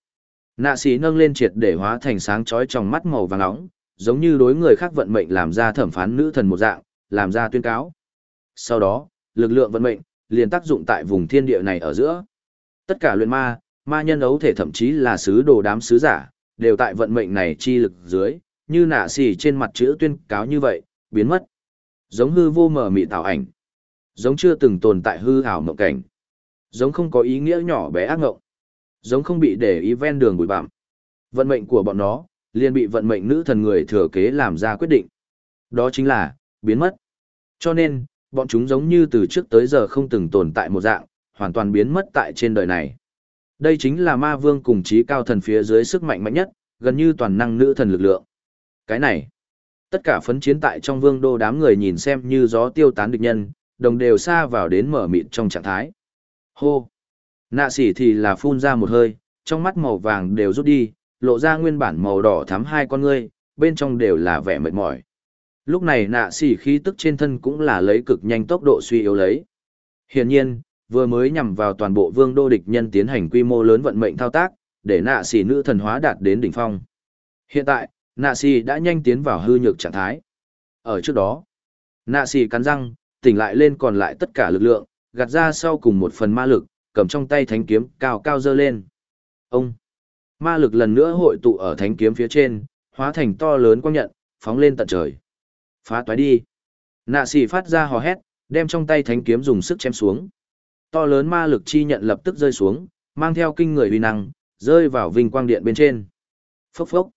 Nạ xỉ nâng lên triệt để hóa thành sáng chói trong mắt màu vàng nóng, giống như đối người khác vận mệnh làm ra thẩm phán nữ thần một dạng, làm ra tuyên cáo. Sau đó, lực lượng vận mệnh liền tác dụng tại vùng thiên địa này ở giữa. Tất cả luyện ma, ma nhân ấu thể thậm chí là sứ đồ đám sứ giả, đều tại vận mệnh này chi lực dưới, như nạ xì trên mặt chữ tuyên cáo như vậy, biến mất. Giống hư vô mờ mị tạo ảnh. Giống chưa từng tồn tại hư ảo mộng cảnh. Giống không có ý nghĩa nhỏ bé ác ngộng. Giống không bị để ý ven đường bụi bặm. Vận mệnh của bọn nó, liền bị vận mệnh nữ thần người thừa kế làm ra quyết định. Đó chính là, biến mất. Cho nên, bọn chúng giống như từ trước tới giờ không từng tồn tại một dạng, hoàn toàn biến mất tại trên đời này. Đây chính là ma vương cùng trí cao thần phía dưới sức mạnh mạnh nhất, gần như toàn năng nữ thần lực lượng. Cái này, tất cả phấn chiến tại trong vương đô đám người nhìn xem như gió tiêu tán địch nhân, đồng đều xa vào đến mở mịt trong trạng thái. Hô! Nạ xỉ thì là phun ra một hơi, trong mắt màu vàng đều rút đi, lộ ra nguyên bản màu đỏ thắm hai con ngươi, bên trong đều là vẻ mệt mỏi. Lúc này nạ xỉ khí tức trên thân cũng là lấy cực nhanh tốc độ suy yếu lấy. Hiển nhiên, vừa mới nhằm vào toàn bộ vương đô địch nhân tiến hành quy mô lớn vận mệnh thao tác, để nạ xỉ nữ thần hóa đạt đến đỉnh phong. Hiện tại, nạ xì đã nhanh tiến vào hư nhược trạng thái. Ở trước đó, nạ xì cắn răng, tỉnh lại lên còn lại tất cả lực lượng, gạt ra sau cùng một phần ma lực, cầm trong tay thánh kiếm cao cao dơ lên. Ông! Ma lực lần nữa hội tụ ở thánh kiếm phía trên, hóa thành to lớn quang nhận, phóng lên tận trời. Phá toái đi! Nạ xì phát ra hò hét, đem trong tay thánh kiếm dùng sức chém xuống. To lớn ma lực chi nhận lập tức rơi xuống, mang theo kinh người uy năng, rơi vào vinh quang điện bên trên. Phốc phốc.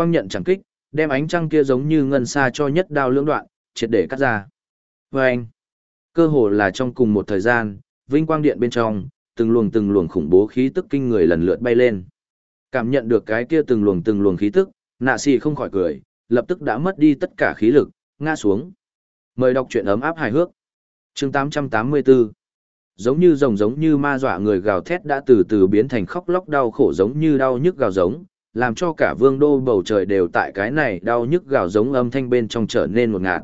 Quang nhận chẳng kích, đem ánh trăng kia giống như ngân xa cho nhất đao lưỡng đoạn, triệt để cắt ra. Và anh. Cơ hồ là trong cùng một thời gian, vinh quang điện bên trong, từng luồng từng luồng khủng bố khí tức kinh người lần lượt bay lên. Cảm nhận được cái kia từng luồng từng luồng khí tức, nạ xì không khỏi cười, lập tức đã mất đi tất cả khí lực, ngã xuống. Mời đọc truyện ấm áp hài hước. chương 884 giống như rồng giống như ma dọa người gào thét đã từ từ biến thành khóc lóc đau khổ giống như đau nhức gào giống, làm cho cả vương đô bầu trời đều tại cái này đau nhức gào giống âm thanh bên trong trở nên một ngạt.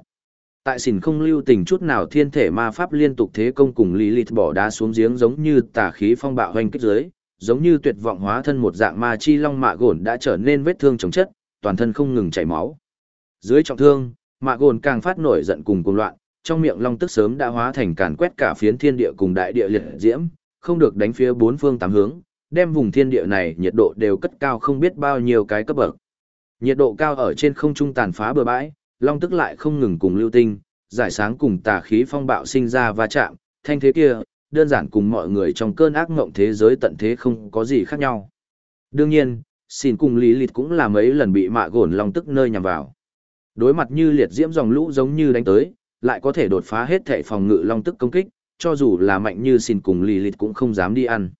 Tại xỉn không lưu tình chút nào thiên thể ma pháp liên tục thế công cùng lý lịt bỏ đá xuống giếng giống như tà khí phong bạo hoành kích dưới, giống như tuyệt vọng hóa thân một dạng ma chi long mạ gồn đã trở nên vết thương chống chất, toàn thân không ngừng chảy máu. Dưới trọng thương, mạ gồn càng phát nổi giận cùng cuồng loạn, trong miệng long tức sớm đã hóa thành càn quét cả phiến thiên địa cùng đại địa liệt diễm, không được đánh phía bốn phương tám hướng, đem vùng thiên địa này nhiệt độ đều cất cao không biết bao nhiêu cái cấp bậc. Nhiệt độ cao ở trên không trung tàn phá bờ bãi, long tức lại không ngừng cùng lưu tinh, giải sáng cùng tà khí phong bạo sinh ra va chạm, thanh thế kia, đơn giản cùng mọi người trong cơn ác ngộng thế giới tận thế không có gì khác nhau. Đương nhiên, xin cùng lý lịt cũng là mấy lần bị mạ gồn long tức nơi nhằm vào. Đối mặt như liệt diễm dòng lũ giống như đánh tới, lại có thể đột phá hết thể phòng ngự long tức công kích, cho dù là mạnh như xin cùng lý lịt cũng không dám đi ăn.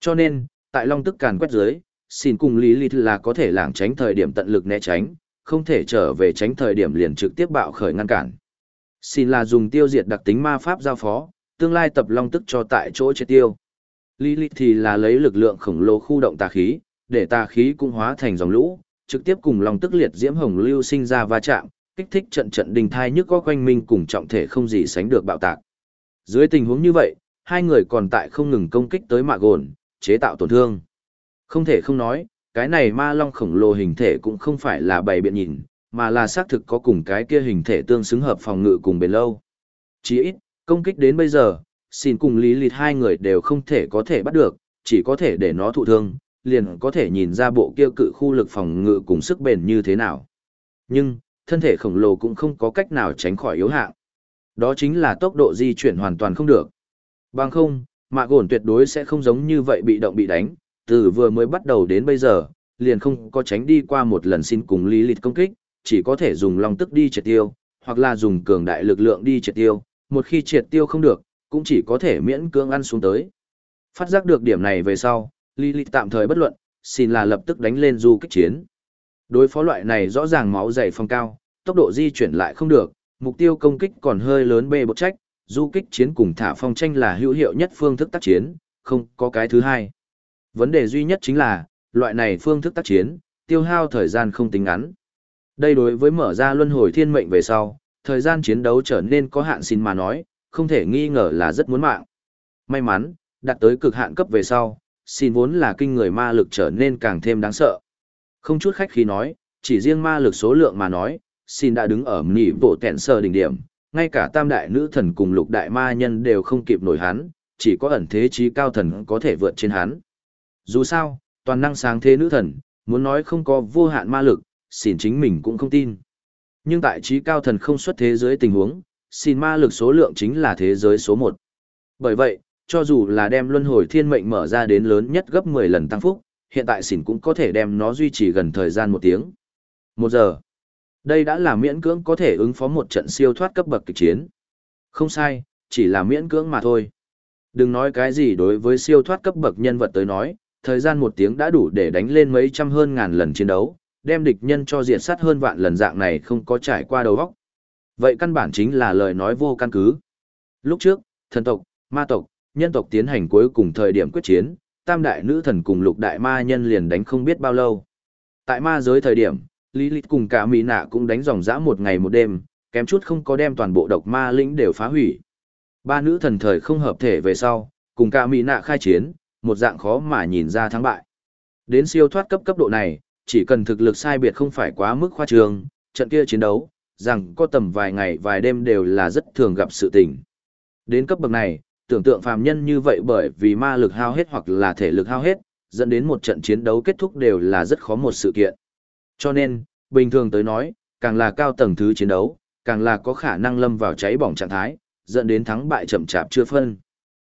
Cho nên, tại long tức càn quét dưới, xin cùng lý lịt là có thể lảng tránh thời điểm tận lực né tránh, không thể trở về tránh thời điểm liền trực tiếp bạo khởi ngăn cản. Xin là dùng tiêu diệt đặc tính ma pháp giao phó, tương lai tập long tức cho tại chỗ chết tiêu. Lý lịt thì là lấy lực lượng khổng lồ khu động tà khí, để tà khí cũng hóa thành dòng lũ, trực tiếp cùng long tức liệt diễm hồng lưu sinh ra va chạm, kích thích trận trận đình thai nhức có quanh minh cùng trọng thể không gì sánh được bạo tạc. Dưới tình huống như vậy, hai người còn tại không ngừng công kích tới mạ gồn, chế tạo tổn thương. Không thể không nói, cái này ma long khổng lồ hình thể cũng không phải là bày biện nhìn, mà là xác thực có cùng cái kia hình thể tương xứng hợp phòng ngự cùng bền lâu. Chỉ ít, công kích đến bây giờ, xin cùng lý lịt hai người đều không thể có thể bắt được, chỉ có thể để nó thụ thương, liền có thể nhìn ra bộ kia cự khu lực phòng ngự cùng sức bền như thế nào. Nhưng, thân thể khổng lồ cũng không có cách nào tránh khỏi yếu hạng. Đó chính là tốc độ di chuyển hoàn toàn không được. Bằng không, mạ gồn tuyệt đối sẽ không giống như vậy bị động bị đánh, từ vừa mới bắt đầu đến bây giờ, liền không có tránh đi qua một lần xin cùng lý lịch công kích, chỉ có thể dùng long tức đi triệt tiêu, hoặc là dùng cường đại lực lượng đi triệt tiêu, một khi triệt tiêu không được, cũng chỉ có thể miễn cưỡng ăn xuống tới. Phát giác được điểm này về sau, lý lịch tạm thời bất luận, xin là lập tức đánh lên du kích chiến. Đối phó loại này rõ ràng máu dày phong cao, tốc độ di chuyển lại không được, mục tiêu công kích còn hơi lớn bê bột trách, du kích chiến cùng thả phong tranh là hữu hiệu nhất phương thức tác chiến, không có cái thứ hai. Vấn đề duy nhất chính là, loại này phương thức tác chiến, tiêu hao thời gian không tính ngắn. Đây đối với mở ra luân hồi thiên mệnh về sau, thời gian chiến đấu trở nên có hạn xin mà nói, không thể nghi ngờ là rất muốn mạng. May mắn, đạt tới cực hạn cấp về sau, xin vốn là kinh người ma lực trở nên càng thêm đáng sợ. Không chút khách khí nói, chỉ riêng ma lực số lượng mà nói, xin đã đứng ở mỉ bộ tẹn sơ đỉnh điểm, ngay cả tam đại nữ thần cùng lục đại ma nhân đều không kịp nổi hắn, chỉ có ẩn thế trí cao thần có thể vượt trên hắn. Dù sao, toàn năng sáng thế nữ thần, muốn nói không có vô hạn ma lực, xin chính mình cũng không tin. Nhưng tại trí cao thần không xuất thế giới tình huống, xin ma lực số lượng chính là thế giới số 1. Bởi vậy, cho dù là đem luân hồi thiên mệnh mở ra đến lớn nhất gấp 10 lần tăng phúc, hiện tại xỉn cũng có thể đem nó duy trì gần thời gian một tiếng. Một giờ. Đây đã là miễn cưỡng có thể ứng phó một trận siêu thoát cấp bậc kịch chiến. Không sai, chỉ là miễn cưỡng mà thôi. Đừng nói cái gì đối với siêu thoát cấp bậc nhân vật tới nói, thời gian một tiếng đã đủ để đánh lên mấy trăm hơn ngàn lần chiến đấu, đem địch nhân cho diệt sát hơn vạn lần dạng này không có trải qua đầu óc. Vậy căn bản chính là lời nói vô căn cứ. Lúc trước, thần tộc, ma tộc, nhân tộc tiến hành cuối cùng thời điểm quyết chiến, tam đại nữ thần cùng lục đại ma nhân liền đánh không biết bao lâu. Tại ma giới thời điểm, Lý Lịch cùng cả Mỹ nạ cũng đánh dòng dã một ngày một đêm, kém chút không có đem toàn bộ độc ma lĩnh đều phá hủy. Ba nữ thần thời không hợp thể về sau, cùng cả Mỹ nạ khai chiến, một dạng khó mà nhìn ra thắng bại. Đến siêu thoát cấp cấp độ này, chỉ cần thực lực sai biệt không phải quá mức khoa trương, trận kia chiến đấu, rằng có tầm vài ngày vài đêm đều là rất thường gặp sự tình. Đến cấp bậc này, tưởng tượng phàm nhân như vậy bởi vì ma lực hao hết hoặc là thể lực hao hết, dẫn đến một trận chiến đấu kết thúc đều là rất khó một sự kiện. Cho nên, bình thường tới nói, càng là cao tầng thứ chiến đấu, càng là có khả năng lâm vào cháy bỏng trạng thái, dẫn đến thắng bại chậm chạp chưa phân.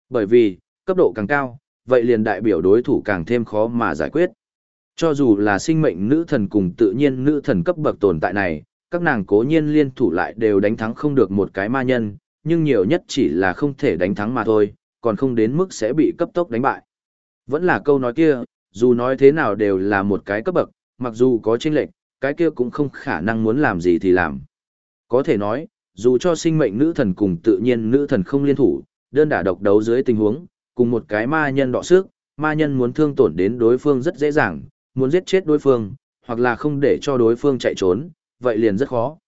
Bởi vì, cấp độ càng cao, vậy liền đại biểu đối thủ càng thêm khó mà giải quyết. Cho dù là sinh mệnh nữ thần cùng tự nhiên nữ thần cấp bậc tồn tại này, các nàng cố nhiên liên thủ lại đều đánh thắng không được một cái ma nhân, nhưng nhiều nhất chỉ là không thể đánh thắng mà thôi, còn không đến mức sẽ bị cấp tốc đánh bại. Vẫn là câu nói kia, dù nói thế nào đều là một cái cấp bậc, mặc dù có chênh lệch, cái kia cũng không khả năng muốn làm gì thì làm. Có thể nói, dù cho sinh mệnh nữ thần cùng tự nhiên nữ thần không liên thủ, đơn đả độc đấu dưới tình huống, cùng một cái ma nhân đọ sức, ma nhân muốn thương tổn đến đối phương rất dễ dàng, muốn giết chết đối phương, hoặc là không để cho đối phương chạy trốn, vậy liền rất khó.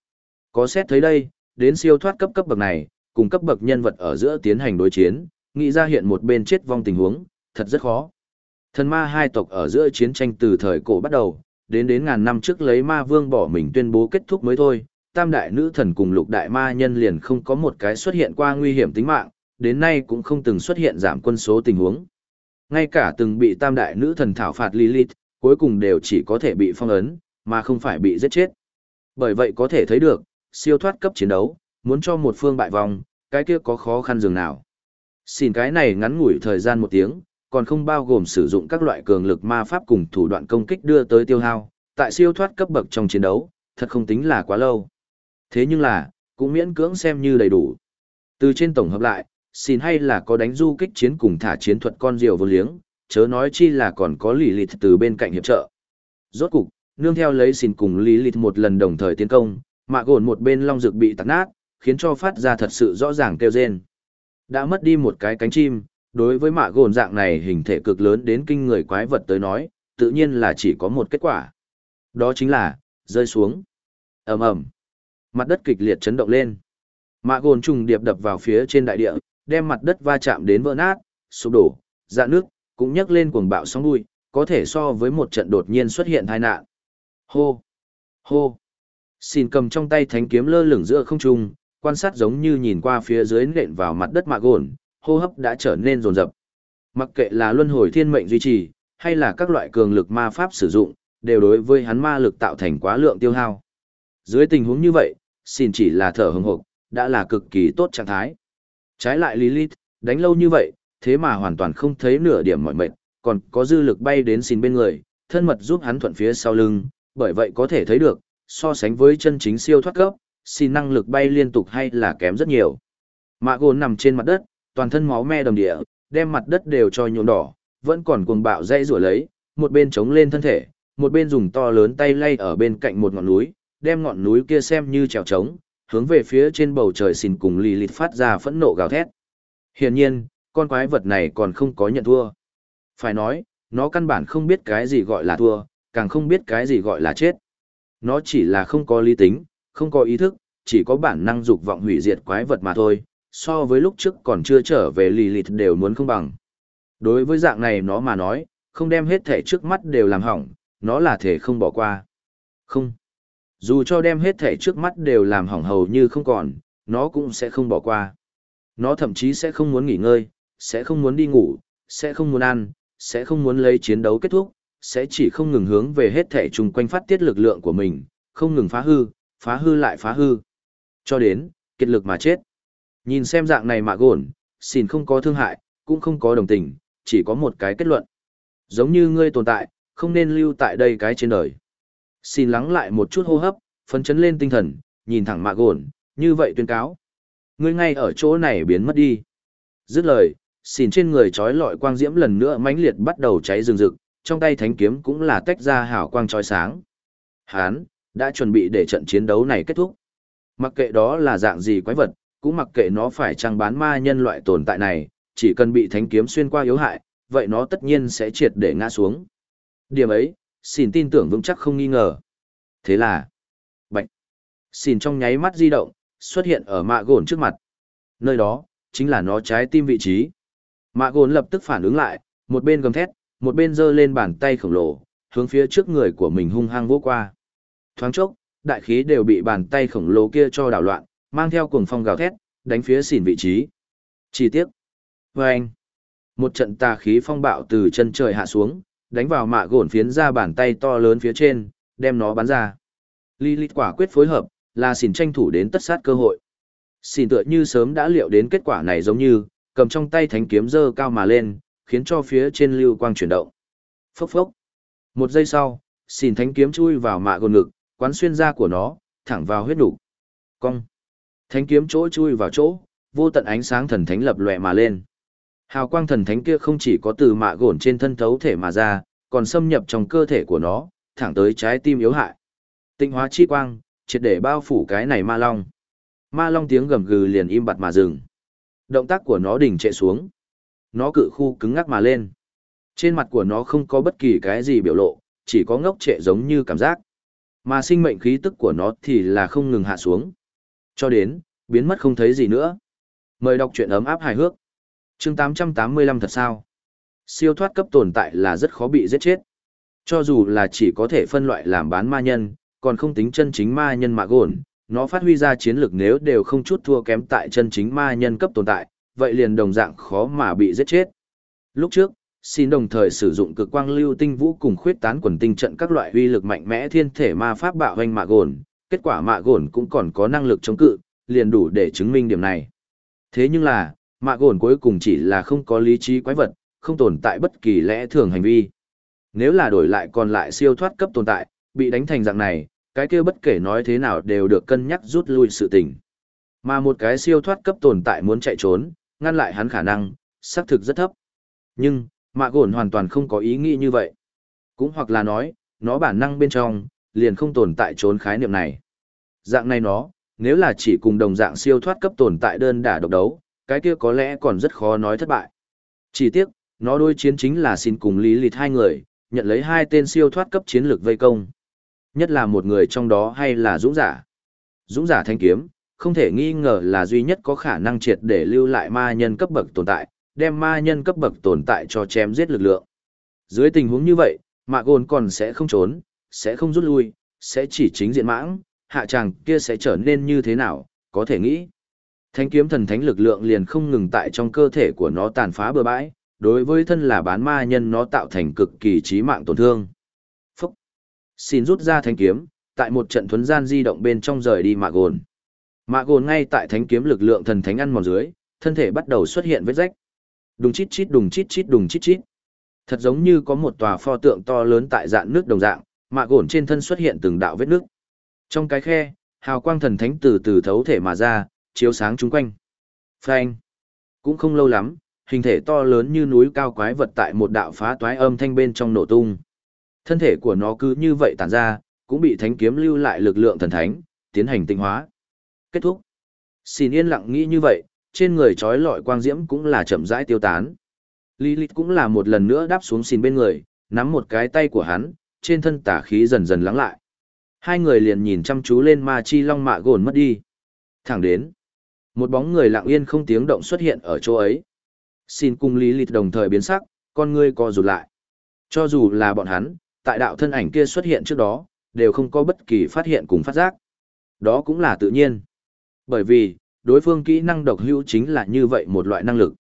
Có xét thấy đây, đến siêu thoát cấp cấp bậc này, cùng cấp bậc nhân vật ở giữa tiến hành đối chiến, nghĩ ra hiện một bên chết vong tình huống, thật rất khó. Thần ma hai tộc ở giữa chiến tranh từ thời cổ bắt đầu, đến đến ngàn năm trước lấy ma vương bỏ mình tuyên bố kết thúc mới thôi, tam đại nữ thần cùng lục đại ma nhân liền không có một cái xuất hiện qua nguy hiểm tính mạng, đến nay cũng không từng xuất hiện giảm quân số tình huống. Ngay cả từng bị tam đại nữ thần thảo phạt Lilith, cuối cùng đều chỉ có thể bị phong ấn, mà không phải bị giết chết. Bởi vậy có thể thấy được, siêu thoát cấp chiến đấu, muốn cho một phương bại vòng, cái kia có khó khăn dường nào. Xin cái này ngắn ngủi thời gian một tiếng, còn không bao gồm sử dụng các loại cường lực ma pháp cùng thủ đoạn công kích đưa tới tiêu hao, tại siêu thoát cấp bậc trong chiến đấu, thật không tính là quá lâu. Thế nhưng là, cũng miễn cưỡng xem như đầy đủ. Từ trên tổng hợp lại, xin hay là có đánh du kích chiến cùng thả chiến thuật con diều vô liếng, chớ nói chi là còn có lì lịt từ bên cạnh hiệp trợ. Rốt cục, nương theo lấy xin cùng lì lịt một lần đồng thời tiến công, mạ gồn một bên long dược bị tạc nát, khiến cho phát ra thật sự rõ ràng kêu rên. Đã mất đi một cái cánh chim, đối với mạ gồn dạng này hình thể cực lớn đến kinh người quái vật tới nói, tự nhiên là chỉ có một kết quả. Đó chính là, rơi xuống. ầm ầm Mặt đất kịch liệt chấn động lên. Mạ gồn trùng điệp đập vào phía trên đại địa, đem mặt đất va chạm đến vỡ nát, sụp đổ, dạ nước, cũng nhấc lên cuồng bạo sóng đuôi, có thể so với một trận đột nhiên xuất hiện tai nạn. Hô! Hô! Xin cầm trong tay thánh kiếm lơ lửng giữa không trung, quan sát giống như nhìn qua phía dưới nện vào mặt đất mạ gồn, hô hấp đã trở nên rồn rập. Mặc kệ là luân hồi thiên mệnh duy trì, hay là các loại cường lực ma pháp sử dụng, đều đối với hắn ma lực tạo thành quá lượng tiêu hao. Dưới tình huống như vậy, xin chỉ là thở hừng hực, đã là cực kỳ tốt trạng thái. Trái lại Lilith, đánh lâu như vậy, thế mà hoàn toàn không thấy nửa điểm mỏi mệt, còn có dư lực bay đến xin bên người, thân mật giúp hắn thuận phía sau lưng, bởi vậy có thể thấy được, so sánh với chân chính siêu thoát cấp, xin năng lực bay liên tục hay là kém rất nhiều. Mạ gồn nằm trên mặt đất, toàn thân máu me đầm địa, đem mặt đất đều cho nhuộm đỏ, vẫn còn cuồng bạo dây rủa lấy, một bên chống lên thân thể, một bên dùng to lớn tay lay ở bên cạnh một ngọn núi, đem ngọn núi kia xem như trèo trống, hướng về phía trên bầu trời xin cùng lì lịt phát ra phẫn nộ gào thét. Hiển nhiên, con quái vật này còn không có nhận thua. Phải nói, nó căn bản không biết cái gì gọi là thua, càng không biết cái gì gọi là chết. Nó chỉ là không có lý tính, không có ý thức, chỉ có bản năng dục vọng hủy diệt quái vật mà thôi, so với lúc trước còn chưa trở về lì lịt đều muốn không bằng. Đối với dạng này nó mà nói, không đem hết thể trước mắt đều làm hỏng, nó là thể không bỏ qua. Không. Dù cho đem hết thể trước mắt đều làm hỏng hầu như không còn, nó cũng sẽ không bỏ qua. Nó thậm chí sẽ không muốn nghỉ ngơi, sẽ không muốn đi ngủ, sẽ không muốn ăn, sẽ không muốn lấy chiến đấu kết thúc, sẽ chỉ không ngừng hướng về hết thể chung quanh phát tiết lực lượng của mình, không ngừng phá hư, phá hư lại phá hư. Cho đến, kiệt lực mà chết. Nhìn xem dạng này mà gồn, xin không có thương hại, cũng không có đồng tình, chỉ có một cái kết luận. Giống như ngươi tồn tại, không nên lưu tại đây cái trên đời. Xin lắng lại một chút hô hấp, phấn chấn lên tinh thần, nhìn thẳng mạ gồn, như vậy tuyên cáo. Ngươi ngay ở chỗ này biến mất đi. Dứt lời, xin trên người trói lọi quang diễm lần nữa mãnh liệt bắt đầu cháy rừng rực, trong tay thánh kiếm cũng là tách ra hào quang trói sáng. Hán, đã chuẩn bị để trận chiến đấu này kết thúc. Mặc kệ đó là dạng gì quái vật, cũng mặc kệ nó phải chăng bán ma nhân loại tồn tại này, chỉ cần bị thánh kiếm xuyên qua yếu hại, vậy nó tất nhiên sẽ triệt để ngã xuống. Điểm ấy, xin tin tưởng vững chắc không nghi ngờ. Thế là, bạch, xin trong nháy mắt di động, xuất hiện ở mạ gồn trước mặt. Nơi đó, chính là nó trái tim vị trí. Mạ gồn lập tức phản ứng lại, một bên gầm thét, một bên giơ lên bàn tay khổng lồ, hướng phía trước người của mình hung hăng vỗ qua. Thoáng chốc, đại khí đều bị bàn tay khổng lồ kia cho đảo loạn, mang theo cuồng phong gào thét, đánh phía xỉn vị trí. Chi tiết. Vâng! anh. Một trận tà khí phong bạo từ chân trời hạ xuống, đánh vào mạ gồn phiến ra bàn tay to lớn phía trên, đem nó bắn ra. Lilith quả quyết phối hợp, là xỉn tranh thủ đến tất sát cơ hội. Xỉn tựa như sớm đã liệu đến kết quả này giống như, cầm trong tay thánh kiếm dơ cao mà lên, khiến cho phía trên lưu quang chuyển động. Phốc phốc. Một giây sau, xỉn thánh kiếm chui vào mạ gồn ngực, quán xuyên ra của nó, thẳng vào huyết đủ. Cong. Thánh kiếm chỗ chui vào chỗ, vô tận ánh sáng thần thánh lập lòe mà lên. Hào quang thần thánh kia không chỉ có từ mạ gổn trên thân thấu thể mà ra, còn xâm nhập trong cơ thể của nó, thẳng tới trái tim yếu hại. Tinh hóa chi quang, triệt để bao phủ cái này ma long. Ma long tiếng gầm gừ liền im bặt mà dừng. Động tác của nó đình trệ xuống. Nó cự khu cứng ngắc mà lên. Trên mặt của nó không có bất kỳ cái gì biểu lộ, chỉ có ngốc trệ giống như cảm giác. Mà sinh mệnh khí tức của nó thì là không ngừng hạ xuống. Cho đến, biến mất không thấy gì nữa. Mời đọc truyện ấm áp hài hước. chương 885 thật sao? Siêu thoát cấp tồn tại là rất khó bị giết chết. Cho dù là chỉ có thể phân loại làm bán ma nhân, còn không tính chân chính ma nhân mạ gồn, nó phát huy ra chiến lược nếu đều không chút thua kém tại chân chính ma nhân cấp tồn tại, vậy liền đồng dạng khó mà bị giết chết. Lúc trước, xin đồng thời sử dụng cực quang lưu tinh vũ cùng khuyết tán quần tinh trận các loại uy lực mạnh mẽ thiên thể ma pháp bạo hoành mạ gồn, kết quả mạ gồn cũng còn có năng lực chống cự, liền đủ để chứng minh điểm này. Thế nhưng là, mạ gồn cuối cùng chỉ là không có lý trí quái vật, không tồn tại bất kỳ lẽ thường hành vi. Nếu là đổi lại còn lại siêu thoát cấp tồn tại, bị đánh thành dạng này, cái kia bất kể nói thế nào đều được cân nhắc rút lui sự tình. Mà một cái siêu thoát cấp tồn tại muốn chạy trốn, ngăn lại hắn khả năng, xác thực rất thấp. Nhưng, mạ gồn hoàn toàn không có ý nghĩ như vậy. Cũng hoặc là nói, nó bản năng bên trong, liền không tồn tại trốn khái niệm này. Dạng này nó, nếu là chỉ cùng đồng dạng siêu thoát cấp tồn tại đơn đả độc đấu, cái kia có lẽ còn rất khó nói thất bại. Chỉ tiếc, nó đôi chiến chính là xin cùng lý lịt hai người, nhận lấy hai tên siêu thoát cấp chiến lược vây công. Nhất là một người trong đó hay là dũng giả. Dũng giả thanh kiếm, không thể nghi ngờ là duy nhất có khả năng triệt để lưu lại ma nhân cấp bậc tồn tại, đem ma nhân cấp bậc tồn tại cho chém giết lực lượng. Dưới tình huống như vậy, mạ gồn còn sẽ không trốn, sẽ không rút lui, sẽ chỉ chính diện mãng, hạ tràng kia sẽ trở nên như thế nào, có thể nghĩ. Thánh kiếm thần thánh lực lượng liền không ngừng tại trong cơ thể của nó tàn phá bừa bãi, đối với thân là bán ma nhân nó tạo thành cực kỳ chí mạng tổn thương. Phúc! Xin rút ra thánh kiếm, tại một trận thuấn gian di động bên trong rời đi mạ gồn. Mạ gồn ngay tại thánh kiếm lực lượng thần thánh ăn mòn dưới, thân thể bắt đầu xuất hiện vết rách. Đùng chít chít đùng chít chít đùng chít chít. Thật giống như có một tòa pho tượng to lớn tại dạng nước đồng dạng, mạ gổn trên thân xuất hiện từng đạo vết nước. Trong cái khe, hào quang thần thánh từ từ thấu thể mà ra, chiếu sáng chung quanh. Phanh. Cũng không lâu lắm, hình thể to lớn như núi cao quái vật tại một đạo phá toái âm thanh bên trong nổ tung. Thân thể của nó cứ như vậy tản ra, cũng bị thánh kiếm lưu lại lực lượng thần thánh, tiến hành tinh hóa. Kết thúc. Xin yên lặng nghĩ như vậy, trên người trói lọi quang diễm cũng là chậm rãi tiêu tán. Lilith cũng là một lần nữa đáp xuống xin bên người, nắm một cái tay của hắn, trên thân tả khí dần dần lắng lại. Hai người liền nhìn chăm chú lên ma chi long mạ gồn mất đi. Thẳng đến. Một bóng người lặng yên không tiếng động xuất hiện ở chỗ ấy. Xin cùng Lý Lịt đồng thời biến sắc, con ngươi co rụt lại. Cho dù là bọn hắn, tại đạo thân ảnh kia xuất hiện trước đó, đều không có bất kỳ phát hiện cùng phát giác. Đó cũng là tự nhiên. Bởi vì, đối phương kỹ năng độc hữu chính là như vậy một loại năng lực.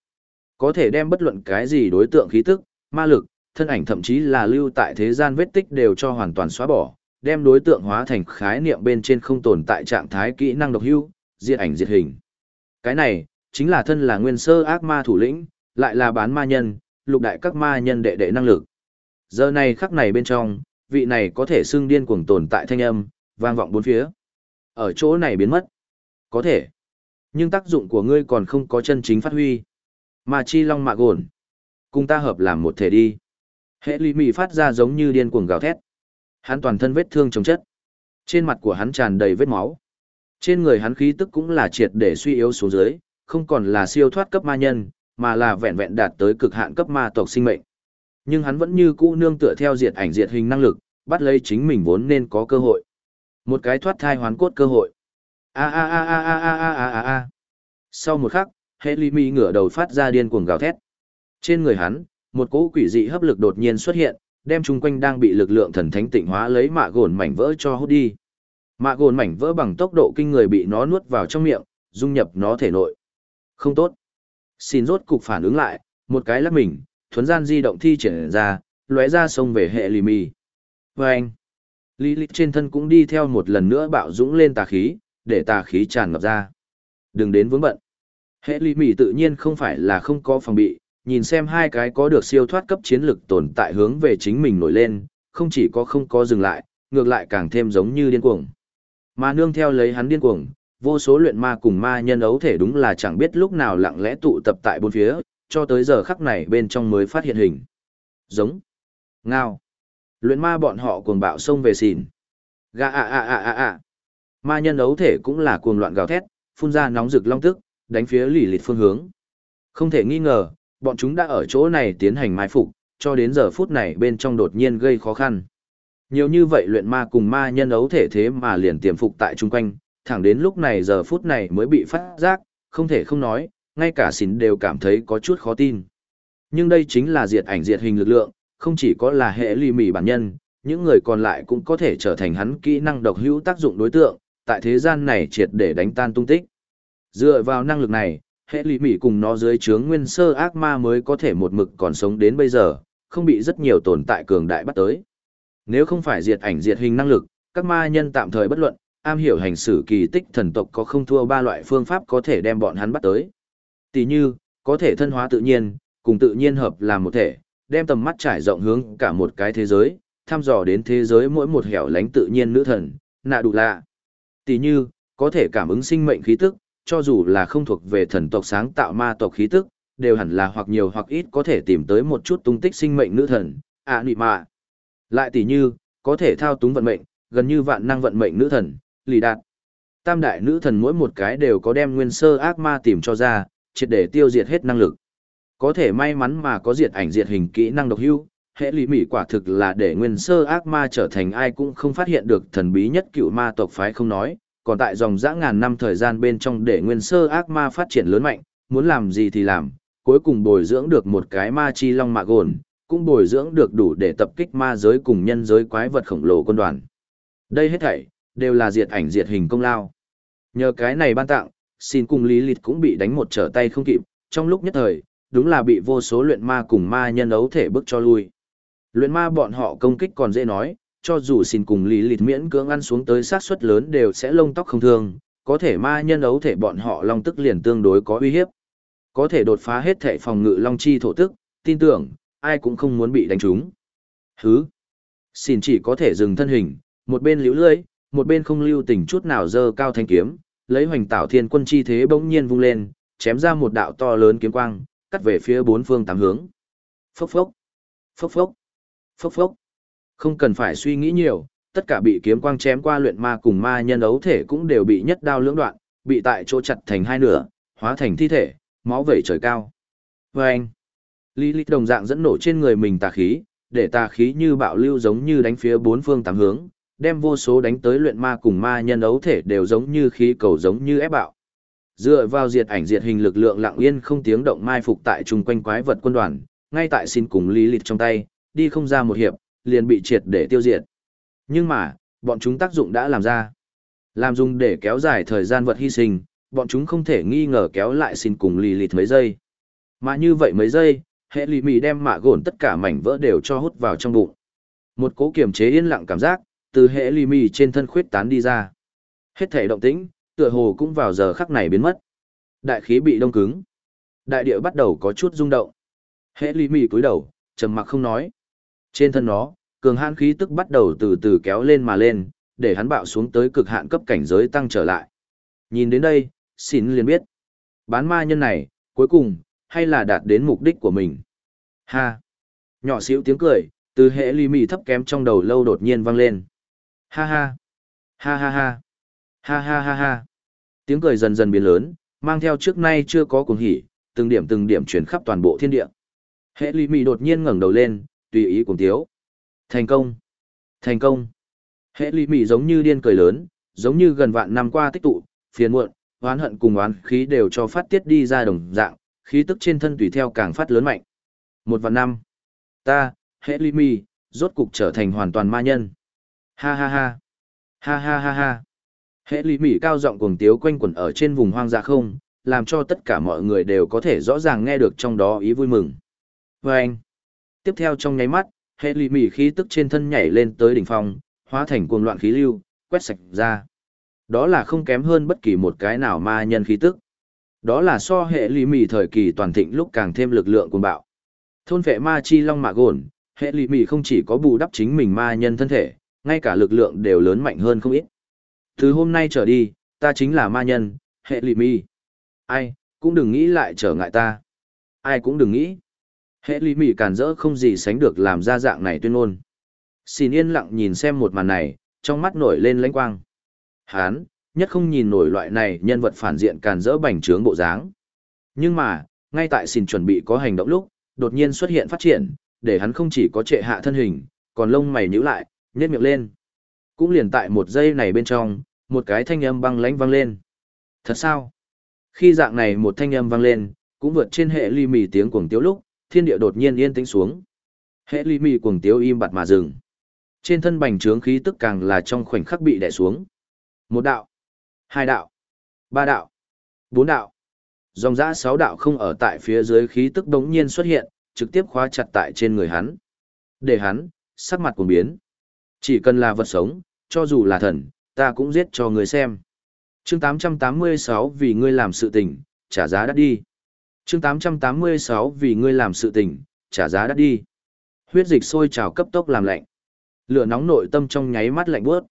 Có thể đem bất luận cái gì đối tượng khí tức, ma lực, thân ảnh thậm chí là lưu tại thế gian vết tích đều cho hoàn toàn xóa bỏ, đem đối tượng hóa thành khái niệm bên trên không tồn tại trạng thái kỹ năng độc hữu, diệt ảnh diệt hình. Cái này, chính là thân là nguyên sơ ác ma thủ lĩnh, lại là bán ma nhân, lục đại các ma nhân đệ đệ năng lực. Giờ này khắc này bên trong, vị này có thể xưng điên cuồng tồn tại thanh âm, vang vọng bốn phía. Ở chỗ này biến mất. Có thể. Nhưng tác dụng của ngươi còn không có chân chính phát huy. Ma chi long mạ gồn. Cùng ta hợp làm một thể đi. Hệ lì mì phát ra giống như điên cuồng gào thét. Hắn toàn thân vết thương chống chất. Trên mặt của hắn tràn đầy vết máu. Trên người hắn khí tức cũng là triệt để suy yếu xuống dưới, không còn là siêu thoát cấp ma nhân, mà là vẹn vẹn đạt tới cực hạn cấp ma tộc sinh mệnh. Nhưng hắn vẫn như cũ nương tựa theo diệt ảnh diệt hình năng lực, bắt lấy chính mình vốn nên có cơ hội. Một cái thoát thai hoán cốt cơ hội. A a a a a a a a a a. Sau một khắc, hệ ngửa đầu phát ra điên cuồng gào thét. Trên người hắn, một cỗ quỷ dị hấp lực đột nhiên xuất hiện, đem chung quanh đang bị lực lượng thần thánh tịnh hóa lấy mạ gồn mảnh vỡ cho hút đi. Mạ gồn mảnh vỡ bằng tốc độ kinh người bị nó nuốt vào trong miệng, dung nhập nó thể nội. Không tốt. Xin rốt cục phản ứng lại, một cái lắc mình, thuấn gian di động thi triển ra, lóe ra sông về hệ lì mì. Và anh, lý lịch trên thân cũng đi theo một lần nữa bạo dũng lên tà khí, để tà khí tràn ngập ra. Đừng đến vướng bận. Hệ lì mì tự nhiên không phải là không có phòng bị, nhìn xem hai cái có được siêu thoát cấp chiến lực tồn tại hướng về chính mình nổi lên, không chỉ có không có dừng lại, ngược lại càng thêm giống như điên cuồng. Mà nương theo lấy hắn điên cuồng, vô số luyện ma cùng ma nhân ấu thể đúng là chẳng biết lúc nào lặng lẽ tụ tập tại bốn phía, cho tới giờ khắc này bên trong mới phát hiện hình. Giống. Ngao. Luyện ma bọn họ cuồng bạo xông về xìn. Gà à à à à à. Ma nhân ấu thể cũng là cuồng loạn gào thét, phun ra nóng rực long tức, đánh phía lì lịt phương hướng. Không thể nghi ngờ, bọn chúng đã ở chỗ này tiến hành mai phục, cho đến giờ phút này bên trong đột nhiên gây khó khăn. Nhiều như vậy luyện ma cùng ma nhân ấu thể thế mà liền tiềm phục tại chung quanh, thẳng đến lúc này giờ phút này mới bị phát giác, không thể không nói, ngay cả xín đều cảm thấy có chút khó tin. Nhưng đây chính là diệt ảnh diệt hình lực lượng, không chỉ có là hệ ly mỉ bản nhân, những người còn lại cũng có thể trở thành hắn kỹ năng độc hữu tác dụng đối tượng, tại thế gian này triệt để đánh tan tung tích. Dựa vào năng lực này, hệ ly mỉ cùng nó dưới chướng nguyên sơ ác ma mới có thể một mực còn sống đến bây giờ, không bị rất nhiều tồn tại cường đại bắt tới. Nếu không phải diệt ảnh diệt hình năng lực, các ma nhân tạm thời bất luận, am hiểu hành xử kỳ tích thần tộc có không thua ba loại phương pháp có thể đem bọn hắn bắt tới. Tỷ như, có thể thân hóa tự nhiên, cùng tự nhiên hợp làm một thể, đem tầm mắt trải rộng hướng cả một cái thế giới, thăm dò đến thế giới mỗi một hẻo lánh tự nhiên nữ thần, nạ đủ lạ. Tỷ như, có thể cảm ứng sinh mệnh khí tức, cho dù là không thuộc về thần tộc sáng tạo ma tộc khí tức, đều hẳn là hoặc nhiều hoặc ít có thể tìm tới một chút tung tích sinh mệnh nữ thần, ạ nị mạ. Lại tỷ như, có thể thao túng vận mệnh, gần như vạn năng vận mệnh nữ thần, lì đạt. Tam đại nữ thần mỗi một cái đều có đem nguyên sơ ác ma tìm cho ra, triệt để tiêu diệt hết năng lực. Có thể may mắn mà có diệt ảnh diệt hình kỹ năng độc hưu, hệ lý mỹ quả thực là để nguyên sơ ác ma trở thành ai cũng không phát hiện được thần bí nhất cựu ma tộc phái không nói, còn tại dòng dã ngàn năm thời gian bên trong để nguyên sơ ác ma phát triển lớn mạnh, muốn làm gì thì làm, cuối cùng bồi dưỡng được một cái ma chi long mạ gồn, cũng bồi dưỡng được đủ để tập kích ma giới cùng nhân giới quái vật khổng lồ quân đoàn. Đây hết thảy, đều là diệt ảnh diệt hình công lao. Nhờ cái này ban tặng, xin cùng Lý Lịt cũng bị đánh một trở tay không kịp, trong lúc nhất thời, đúng là bị vô số luyện ma cùng ma nhân ấu thể bức cho lui. Luyện ma bọn họ công kích còn dễ nói, cho dù xin cùng Lý Lịt miễn cưỡng ăn xuống tới sát suất lớn đều sẽ lông tóc không thương, có thể ma nhân ấu thể bọn họ long tức liền tương đối có uy hiếp. Có thể đột phá hết thể phòng ngự long chi thổ tức, tin tưởng, ai cũng không muốn bị đánh trúng. Hứ! Xin chỉ có thể dừng thân hình, một bên liễu lưỡi, một bên không lưu tình chút nào dơ cao thanh kiếm, lấy hoành tảo thiên quân chi thế bỗng nhiên vung lên, chém ra một đạo to lớn kiếm quang, cắt về phía bốn phương tám hướng. Phốc phốc, phốc phốc, phốc phốc. Không cần phải suy nghĩ nhiều, tất cả bị kiếm quang chém qua luyện ma cùng ma nhân ấu thể cũng đều bị nhất đao lưỡng đoạn, bị tại chỗ chặt thành hai nửa, hóa thành thi thể, máu vẩy trời cao. Và anh, Lý đồng dạng dẫn nổ trên người mình tà khí, để tà khí như bạo lưu giống như đánh phía bốn phương tám hướng, đem vô số đánh tới luyện ma cùng ma nhân ấu thể đều giống như khí cầu giống như ép bạo. Dựa vào diệt ảnh diệt hình lực lượng lặng yên không tiếng động mai phục tại chung quanh quái vật quân đoàn, ngay tại xin cùng lý trong tay, đi không ra một hiệp, liền bị triệt để tiêu diệt. Nhưng mà, bọn chúng tác dụng đã làm ra. Làm dùng để kéo dài thời gian vật hy sinh, bọn chúng không thể nghi ngờ kéo lại xin cùng lì lịt mấy giây. Mà như vậy mấy giây, hệ lì mì đem mạ gồn tất cả mảnh vỡ đều cho hút vào trong bụng. Một cố kiềm chế yên lặng cảm giác, từ hệ lì mì trên thân khuyết tán đi ra. Hết thể động tĩnh, tựa hồ cũng vào giờ khắc này biến mất. Đại khí bị đông cứng. Đại địa bắt đầu có chút rung động. Hệ lì mì cúi đầu, trầm mặc không nói. Trên thân nó, cường hãn khí tức bắt đầu từ từ kéo lên mà lên, để hắn bạo xuống tới cực hạn cấp cảnh giới tăng trở lại. Nhìn đến đây, xin liền biết. Bán ma nhân này, cuối cùng, hay là đạt đến mục đích của mình. Ha! Nhỏ xíu tiếng cười, từ hệ ly mì thấp kém trong đầu lâu đột nhiên vang lên. Ha ha! Ha ha ha! Ha ha ha ha! Tiếng cười dần dần biến lớn, mang theo trước nay chưa có cuồng hỉ, từng điểm từng điểm chuyển khắp toàn bộ thiên địa. Hệ ly mì đột nhiên ngẩng đầu lên, tùy ý cùng tiếu. Thành công! Thành công! Hệ lý mị giống như điên cười lớn, giống như gần vạn năm qua tích tụ, phiền muộn, oán hận cùng oán khí đều cho phát tiết đi ra đồng dạng, khí tức trên thân tùy theo càng phát lớn mạnh. Một vạn năm. Ta, hệ lý mị, rốt cục trở thành hoàn toàn ma nhân. Ha ha ha. Ha ha ha ha. Hệ lý mị cao giọng cuồng tiếu quanh quẩn ở trên vùng hoang dã không, làm cho tất cả mọi người đều có thể rõ ràng nghe được trong đó ý vui mừng. Và anh. Tiếp theo trong nháy mắt, hệ lì mì khí tức trên thân nhảy lên tới đỉnh phong, hóa thành cuồng loạn khí lưu, quét sạch ra. Đó là không kém hơn bất kỳ một cái nào ma nhân khí tức. Đó là so hệ lì mì thời kỳ toàn thịnh lúc càng thêm lực lượng cuồng bạo. Thôn vệ ma chi long mạ gồn, hệ lì mì không chỉ có bù đắp chính mình ma nhân thân thể, ngay cả lực lượng đều lớn mạnh hơn không ít. Từ hôm nay trở đi, ta chính là ma nhân, hệ lì mì. Ai, cũng đừng nghĩ lại trở ngại ta. Ai cũng đừng nghĩ. Hệ lý mì càn rỡ không gì sánh được làm ra dạng này tuyên ngôn. Xin yên lặng nhìn xem một màn này, trong mắt nổi lên lãnh quang. Hán, nhất không nhìn nổi loại này nhân vật phản diện càn rỡ bành trướng bộ dáng. Nhưng mà, ngay tại xin chuẩn bị có hành động lúc, đột nhiên xuất hiện phát triển, để hắn không chỉ có trệ hạ thân hình, còn lông mày nhíu lại, nhếch miệng lên. Cũng liền tại một giây này bên trong, một cái thanh âm băng lãnh vang lên. Thật sao? Khi dạng này một thanh âm vang lên, cũng vượt trên hệ ly mì tiếng cuồng tiếu lúc, thiên địa đột nhiên yên tĩnh xuống. Hệ ly mị cuồng tiếu im bặt mà dừng. Trên thân bành trướng khí tức càng là trong khoảnh khắc bị đè xuống. Một đạo, hai đạo, ba đạo, bốn đạo. Dòng dã sáu đạo không ở tại phía dưới khí tức đống nhiên xuất hiện, trực tiếp khóa chặt tại trên người hắn. Để hắn, sắc mặt cuồng biến. Chỉ cần là vật sống, cho dù là thần, ta cũng giết cho người xem. chương 886 vì ngươi làm sự tình, trả giá đắt đi chương 886 vì ngươi làm sự tình, trả giá đắt đi. Huyết dịch sôi trào cấp tốc làm lạnh. Lửa nóng nội tâm trong nháy mắt lạnh bước.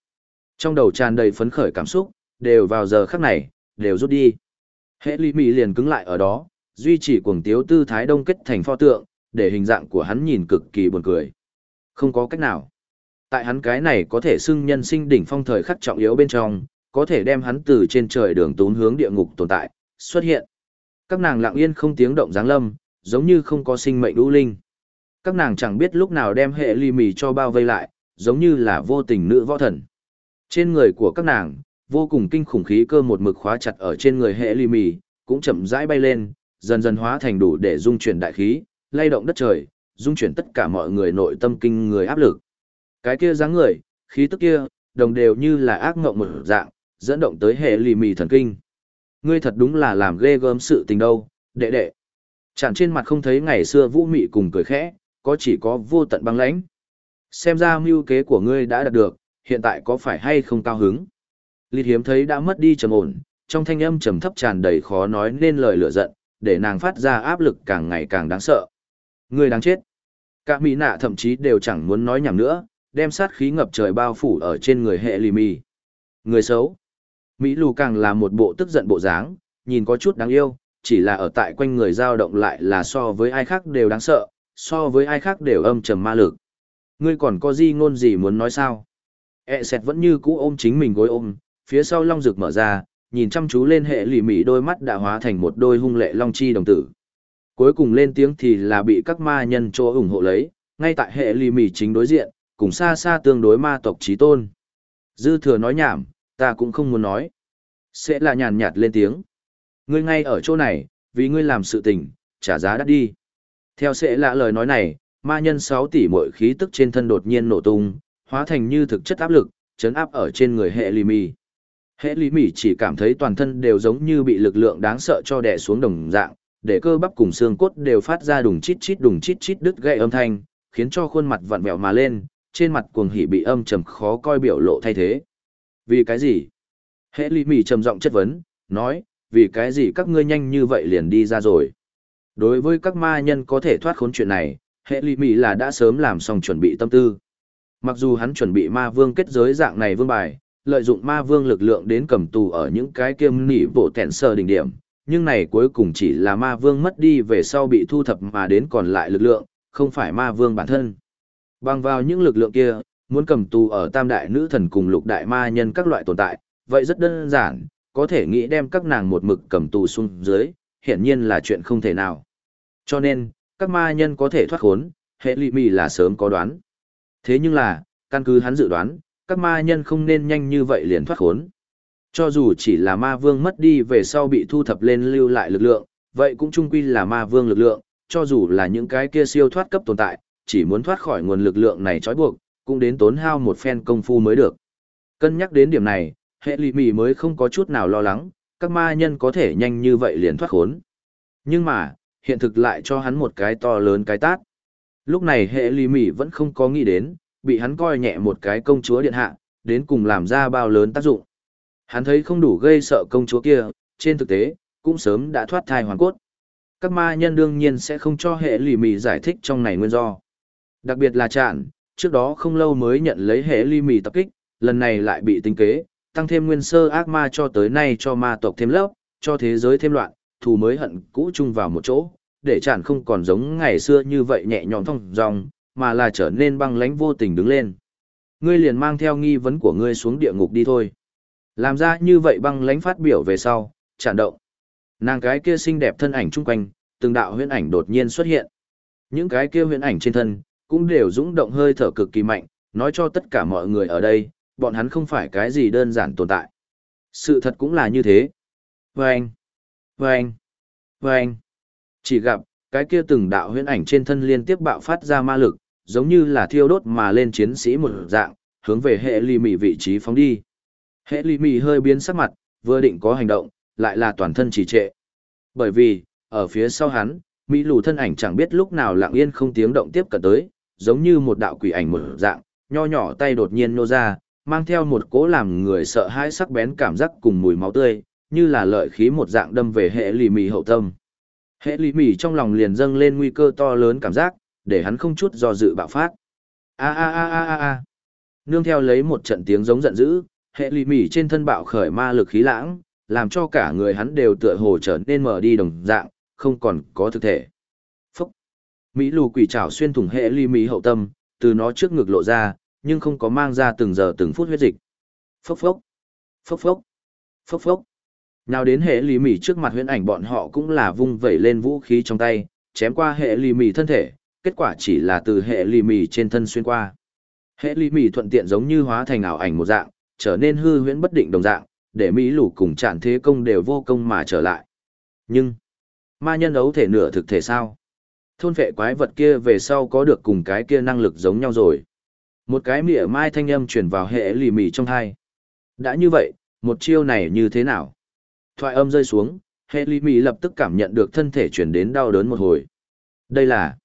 Trong đầu tràn đầy phấn khởi cảm xúc, đều vào giờ khắc này, đều rút đi. Hệ lý mị liền cứng lại ở đó, duy trì cuồng tiếu tư thái đông kết thành pho tượng, để hình dạng của hắn nhìn cực kỳ buồn cười. Không có cách nào. Tại hắn cái này có thể xưng nhân sinh đỉnh phong thời khắc trọng yếu bên trong, có thể đem hắn từ trên trời đường tốn hướng địa ngục tồn tại, xuất hiện. Các nàng lặng yên không tiếng động giáng lâm, giống như không có sinh mệnh đũ linh. Các nàng chẳng biết lúc nào đem hệ ly mì cho bao vây lại, giống như là vô tình nữ võ thần. Trên người của các nàng, vô cùng kinh khủng khí cơ một mực khóa chặt ở trên người hệ ly mì, cũng chậm rãi bay lên, dần dần hóa thành đủ để dung chuyển đại khí, lay động đất trời, dung chuyển tất cả mọi người nội tâm kinh người áp lực. Cái kia dáng người, khí tức kia, đồng đều như là ác ngộng một dạng, dẫn động tới hệ lì mì thần kinh. Ngươi thật đúng là làm ghê gớm sự tình đâu, đệ đệ. Chẳng trên mặt không thấy ngày xưa vũ mị cùng cười khẽ, có chỉ có vô tận băng lãnh. Xem ra mưu kế của ngươi đã đạt được, hiện tại có phải hay không cao hứng? Lịt hiếm thấy đã mất đi trầm ổn, trong thanh âm trầm thấp tràn đầy khó nói nên lời lửa giận, để nàng phát ra áp lực càng ngày càng đáng sợ. Ngươi đáng chết. Cả mỹ nạ thậm chí đều chẳng muốn nói nhảm nữa, đem sát khí ngập trời bao phủ ở trên người hệ lì mì. Người xấu. Mỹ lù càng là một bộ tức giận bộ dáng, nhìn có chút đáng yêu, chỉ là ở tại quanh người dao động lại là so với ai khác đều đáng sợ, so với ai khác đều âm trầm ma lực. Ngươi còn có gì ngôn gì muốn nói sao? E sẹt vẫn như cũ ôm chính mình gối ôm, phía sau long rực mở ra, nhìn chăm chú lên hệ lì mỹ đôi mắt đã hóa thành một đôi hung lệ long chi đồng tử. Cuối cùng lên tiếng thì là bị các ma nhân chỗ ủng hộ lấy, ngay tại hệ lì mỹ chính đối diện, cùng xa xa tương đối ma tộc trí tôn. Dư thừa nói nhảm, ta cũng không muốn nói. Sẽ là nhàn nhạt lên tiếng. Ngươi ngay ở chỗ này, vì ngươi làm sự tình, trả giá đắt đi. Theo sẽ là lời nói này, ma nhân 6 tỷ mỗi khí tức trên thân đột nhiên nổ tung, hóa thành như thực chất áp lực, chấn áp ở trên người hệ lì mì. Hệ lì mì chỉ cảm thấy toàn thân đều giống như bị lực lượng đáng sợ cho đè xuống đồng dạng, để cơ bắp cùng xương cốt đều phát ra đùng chít chít đùng chít chít đứt gãy âm thanh, khiến cho khuôn mặt vặn vẹo mà lên, trên mặt cuồng hỉ bị âm trầm khó coi biểu lộ thay thế. Vì cái gì? Hệ lì mì trầm giọng chất vấn, nói, vì cái gì các ngươi nhanh như vậy liền đi ra rồi? Đối với các ma nhân có thể thoát khốn chuyện này, hệ lì mì là đã sớm làm xong chuẩn bị tâm tư. Mặc dù hắn chuẩn bị ma vương kết giới dạng này vương bài, lợi dụng ma vương lực lượng đến cầm tù ở những cái kiêm nỉ bộ tẹn sơ đỉnh điểm, nhưng này cuối cùng chỉ là ma vương mất đi về sau bị thu thập mà đến còn lại lực lượng, không phải ma vương bản thân. Bằng vào những lực lượng kia, muốn cầm tù ở tam đại nữ thần cùng lục đại ma nhân các loại tồn tại, vậy rất đơn giản, có thể nghĩ đem các nàng một mực cầm tù xuống dưới, hiển nhiên là chuyện không thể nào. Cho nên, các ma nhân có thể thoát khốn, hệ lụy mì là sớm có đoán. Thế nhưng là, căn cứ hắn dự đoán, các ma nhân không nên nhanh như vậy liền thoát khốn. Cho dù chỉ là ma vương mất đi về sau bị thu thập lên lưu lại lực lượng, vậy cũng chung quy là ma vương lực lượng, cho dù là những cái kia siêu thoát cấp tồn tại, chỉ muốn thoát khỏi nguồn lực lượng này trói buộc, cũng đến tốn hao một phen công phu mới được. Cân nhắc đến điểm này, hệ lì mì mới không có chút nào lo lắng, các ma nhân có thể nhanh như vậy liền thoát khốn. Nhưng mà, hiện thực lại cho hắn một cái to lớn cái tát. Lúc này hệ lì mì vẫn không có nghĩ đến, bị hắn coi nhẹ một cái công chúa điện hạ, đến cùng làm ra bao lớn tác dụng. Hắn thấy không đủ gây sợ công chúa kia, trên thực tế, cũng sớm đã thoát thai hoàn cốt. Các ma nhân đương nhiên sẽ không cho hệ lì mì giải thích trong này nguyên do. Đặc biệt là chạn, trước đó không lâu mới nhận lấy hệ ly mì tập kích, lần này lại bị tinh kế, tăng thêm nguyên sơ ác ma cho tới nay cho ma tộc thêm lớp, cho thế giới thêm loạn, thù mới hận cũ chung vào một chỗ, để chản không còn giống ngày xưa như vậy nhẹ nhõm thông dòng, mà là trở nên băng lãnh vô tình đứng lên. Ngươi liền mang theo nghi vấn của ngươi xuống địa ngục đi thôi. Làm ra như vậy băng lãnh phát biểu về sau, chản động. Nàng cái kia xinh đẹp thân ảnh chung quanh, từng đạo huyễn ảnh đột nhiên xuất hiện. Những cái kia huyễn ảnh trên thân, cũng đều dũng động hơi thở cực kỳ mạnh, nói cho tất cả mọi người ở đây, bọn hắn không phải cái gì đơn giản tồn tại. Sự thật cũng là như thế. Vâng! Vâng! Vâng! Chỉ gặp, cái kia từng đạo huyễn ảnh trên thân liên tiếp bạo phát ra ma lực, giống như là thiêu đốt mà lên chiến sĩ một dạng, hướng về hệ ly mị vị trí phóng đi. Hệ ly mị hơi biến sắc mặt, vừa định có hành động, lại là toàn thân trì trệ. Bởi vì, ở phía sau hắn, Mỹ lù thân ảnh chẳng biết lúc nào lặng yên không tiếng động tiếp cận tới, giống như một đạo quỷ ảnh một dạng, nho nhỏ tay đột nhiên nô ra, mang theo một cỗ làm người sợ hãi sắc bén cảm giác cùng mùi máu tươi, như là lợi khí một dạng đâm về hệ lì mì hậu tâm. Hệ lì mì trong lòng liền dâng lên nguy cơ to lớn cảm giác, để hắn không chút do dự bạo phát. A a a a a a. Nương theo lấy một trận tiếng giống giận dữ, hệ lì mì trên thân bạo khởi ma lực khí lãng, làm cho cả người hắn đều tựa hồ trở nên mở đi đồng dạng, không còn có thực thể. Mỹ lù quỷ trảo xuyên thủng hệ ly mỹ hậu tâm, từ nó trước ngực lộ ra, nhưng không có mang ra từng giờ từng phút huyết dịch. Phốc phốc! Phốc phốc! Phốc phốc! Nào đến hệ ly mỹ trước mặt huyễn ảnh bọn họ cũng là vung vẩy lên vũ khí trong tay, chém qua hệ ly mỹ thân thể, kết quả chỉ là từ hệ ly mỹ trên thân xuyên qua. Hệ ly mỹ thuận tiện giống như hóa thành ảo ảnh một dạng, trở nên hư huyễn bất định đồng dạng, để Mỹ Lù cùng chản thế công đều vô công mà trở lại. Nhưng, ma nhân ấu thể nửa thực thể sao? Thôn vệ quái vật kia về sau có được cùng cái kia năng lực giống nhau rồi. Một cái mỉa mai thanh âm truyền vào hệ lì mì trong hai. Đã như vậy, một chiêu này như thế nào? Thoại âm rơi xuống, hệ lì mì lập tức cảm nhận được thân thể chuyển đến đau đớn một hồi. Đây là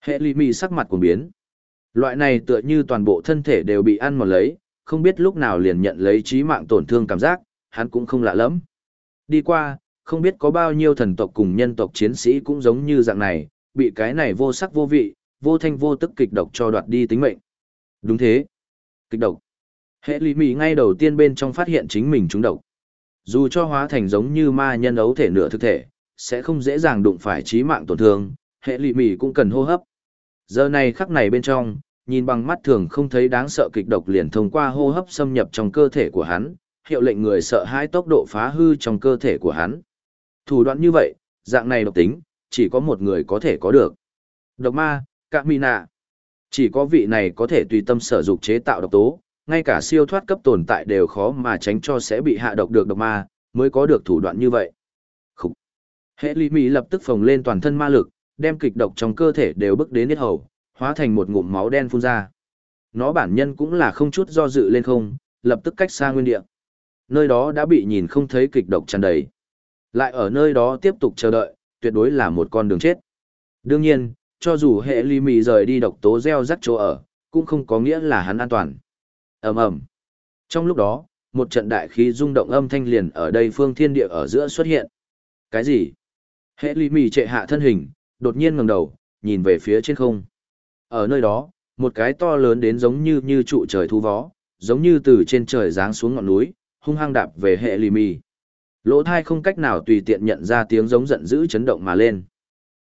hệ lì mì sắc mặt của biến. Loại này tựa như toàn bộ thân thể đều bị ăn mòn lấy, không biết lúc nào liền nhận lấy trí mạng tổn thương cảm giác, hắn cũng không lạ lắm. Đi qua, không biết có bao nhiêu thần tộc cùng nhân tộc chiến sĩ cũng giống như dạng này, bị cái này vô sắc vô vị, vô thanh vô tức kịch độc cho đoạt đi tính mệnh. Đúng thế. Kịch độc. Hệ lý mỉ ngay đầu tiên bên trong phát hiện chính mình trúng độc. Dù cho hóa thành giống như ma nhân ấu thể nửa thực thể, sẽ không dễ dàng đụng phải trí mạng tổn thương, hệ lý mỉ cũng cần hô hấp. Giờ này khắc này bên trong, nhìn bằng mắt thường không thấy đáng sợ kịch độc liền thông qua hô hấp xâm nhập trong cơ thể của hắn, hiệu lệnh người sợ hãi tốc độ phá hư trong cơ thể của hắn. Thủ đoạn như vậy, dạng này độc tính, chỉ có một người có thể có được. Độc ma, Cạ Mì Nạ. Chỉ có vị này có thể tùy tâm sở dục chế tạo độc tố, ngay cả siêu thoát cấp tồn tại đều khó mà tránh cho sẽ bị hạ độc được độc ma, mới có được thủ đoạn như vậy. Khúc. Hệ lý Mị lập tức phồng lên toàn thân ma lực, đem kịch độc trong cơ thể đều bước đến hết hầu, hóa thành một ngụm máu đen phun ra. Nó bản nhân cũng là không chút do dự lên không, lập tức cách xa nguyên địa nơi đó đã bị nhìn không thấy kịch độc tràn đầy. Lại ở nơi đó tiếp tục chờ đợi, tuyệt đối là một con đường chết. Đương nhiên, cho dù hệ ly mì rời đi độc tố gieo rắc chỗ ở, cũng không có nghĩa là hắn an toàn. ầm ầm Trong lúc đó, một trận đại khí rung động âm thanh liền ở đây phương thiên địa ở giữa xuất hiện. Cái gì? Hệ ly mì trệ hạ thân hình, đột nhiên ngẩng đầu, nhìn về phía trên không. Ở nơi đó, một cái to lớn đến giống như như trụ trời thu vó, giống như từ trên trời giáng xuống ngọn núi, hung hăng đạp về hệ ly mì. Lỗ thai không cách nào tùy tiện nhận ra tiếng giống giận dữ chấn động mà lên.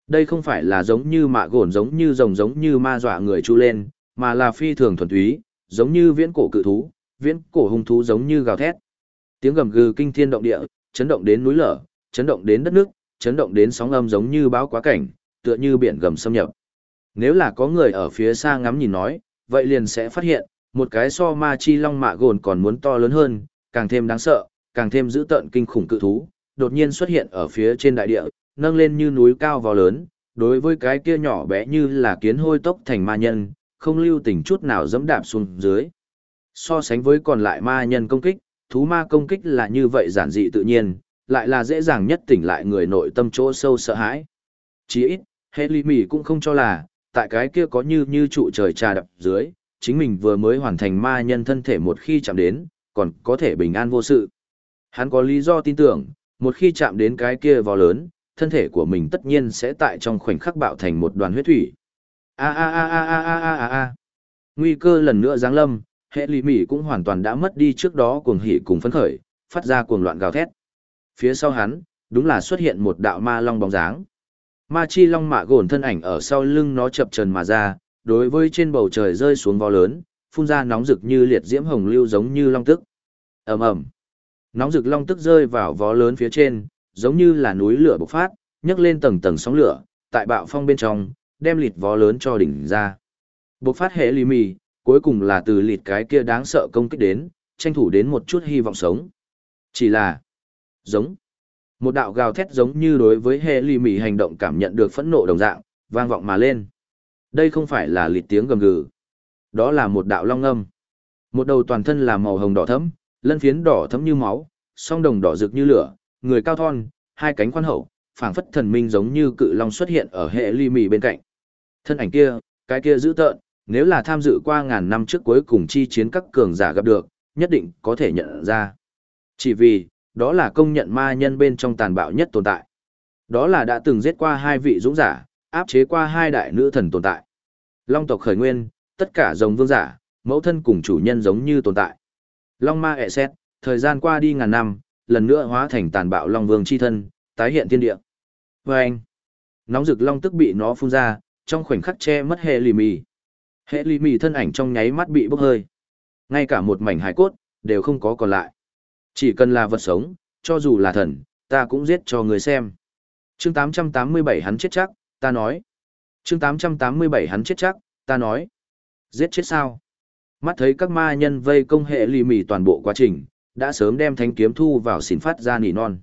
Đây không phải là giống như mạ gồn giống như rồng giống như ma dọa người chu lên, mà là phi thường thuần túy, giống như viễn cổ cự thú, viễn cổ hung thú giống như gào thét. Tiếng gầm gừ kinh thiên động địa, chấn động đến núi lở, chấn động đến đất nước, chấn động đến sóng âm giống như báo quá cảnh, tựa như biển gầm xâm nhập. Nếu là có người ở phía xa ngắm nhìn nói, vậy liền sẽ phát hiện, một cái so ma chi long mạ gồn còn muốn to lớn hơn, càng thêm đáng sợ, càng thêm dữ tợn kinh khủng cự thú, đột nhiên xuất hiện ở phía trên đại địa, nâng lên như núi cao vào lớn, đối với cái kia nhỏ bé như là kiến hôi tốc thành ma nhân, không lưu tình chút nào dẫm đạp xuống dưới. So sánh với còn lại ma nhân công kích, thú ma công kích là như vậy giản dị tự nhiên, lại là dễ dàng nhất tỉnh lại người nội tâm chỗ sâu sợ hãi. Chỉ ít, hệ lý mỉ cũng không cho là, tại cái kia có như như trụ trời trà đập dưới, chính mình vừa mới hoàn thành ma nhân thân thể một khi chạm đến, còn có thể bình an vô sự. Hắn có lý do tin tưởng, một khi chạm đến cái kia vào lớn, thân thể của mình tất nhiên sẽ tại trong khoảnh khắc bạo thành một đoàn huyết thủy. A a a a a a a a a. Nguy cơ lần nữa giáng lâm, hệ lý mỉ cũng hoàn toàn đã mất đi trước đó cuồng hỉ cùng phấn khởi, phát ra cuồng loạn gào thét. Phía sau hắn, đúng là xuất hiện một đạo ma long bóng dáng. Ma chi long mạ gồn thân ảnh ở sau lưng nó chập trần mà ra, đối với trên bầu trời rơi xuống vó lớn, phun ra nóng rực như liệt diễm hồng lưu giống như long tức. ầm ầm, Nóng rực long tức rơi vào vó lớn phía trên, giống như là núi lửa bộc phát, nhấc lên tầng tầng sóng lửa, tại bạo phong bên trong, đem lịt vó lớn cho đỉnh ra. Bộc phát hệ lì mì, cuối cùng là từ lịt cái kia đáng sợ công kích đến, tranh thủ đến một chút hy vọng sống. Chỉ là, giống, một đạo gào thét giống như đối với hệ lì mì hành động cảm nhận được phẫn nộ đồng dạng, vang vọng mà lên. Đây không phải là lịt tiếng gầm gừ. Đó là một đạo long âm. Một đầu toàn thân là màu hồng đỏ thẫm, lân phiến đỏ thẫm như máu, song đồng đỏ rực như lửa, người cao thon, hai cánh khoan hậu, phảng phất thần minh giống như cự long xuất hiện ở hệ ly mì bên cạnh. Thân ảnh kia, cái kia dữ tợn, nếu là tham dự qua ngàn năm trước cuối cùng chi chiến các cường giả gặp được, nhất định có thể nhận ra. Chỉ vì, đó là công nhận ma nhân bên trong tàn bạo nhất tồn tại. Đó là đã từng giết qua hai vị dũng giả, áp chế qua hai đại nữ thần tồn tại. Long tộc khởi nguyên, tất cả dòng vương giả, mẫu thân cùng chủ nhân giống như tồn tại. Long ma ẹ xét, thời gian qua đi ngàn năm, lần nữa hóa thành tàn bạo long vương chi thân, tái hiện thiên địa. Và anh, nóng rực long tức bị nó phun ra, trong khoảnh khắc che mất hệ lì mì. Hệ lì mì thân ảnh trong nháy mắt bị bốc hơi. Ngay cả một mảnh hải cốt, đều không có còn lại. Chỉ cần là vật sống, cho dù là thần, ta cũng giết cho người xem. chương 887 hắn chết chắc, ta nói. chương 887 hắn chết chắc, ta nói. Giết chết sao? Mắt thấy các ma nhân vây công hệ lì mì toàn bộ quá trình, đã sớm đem thanh kiếm thu vào xỉn phát ra nỉ non.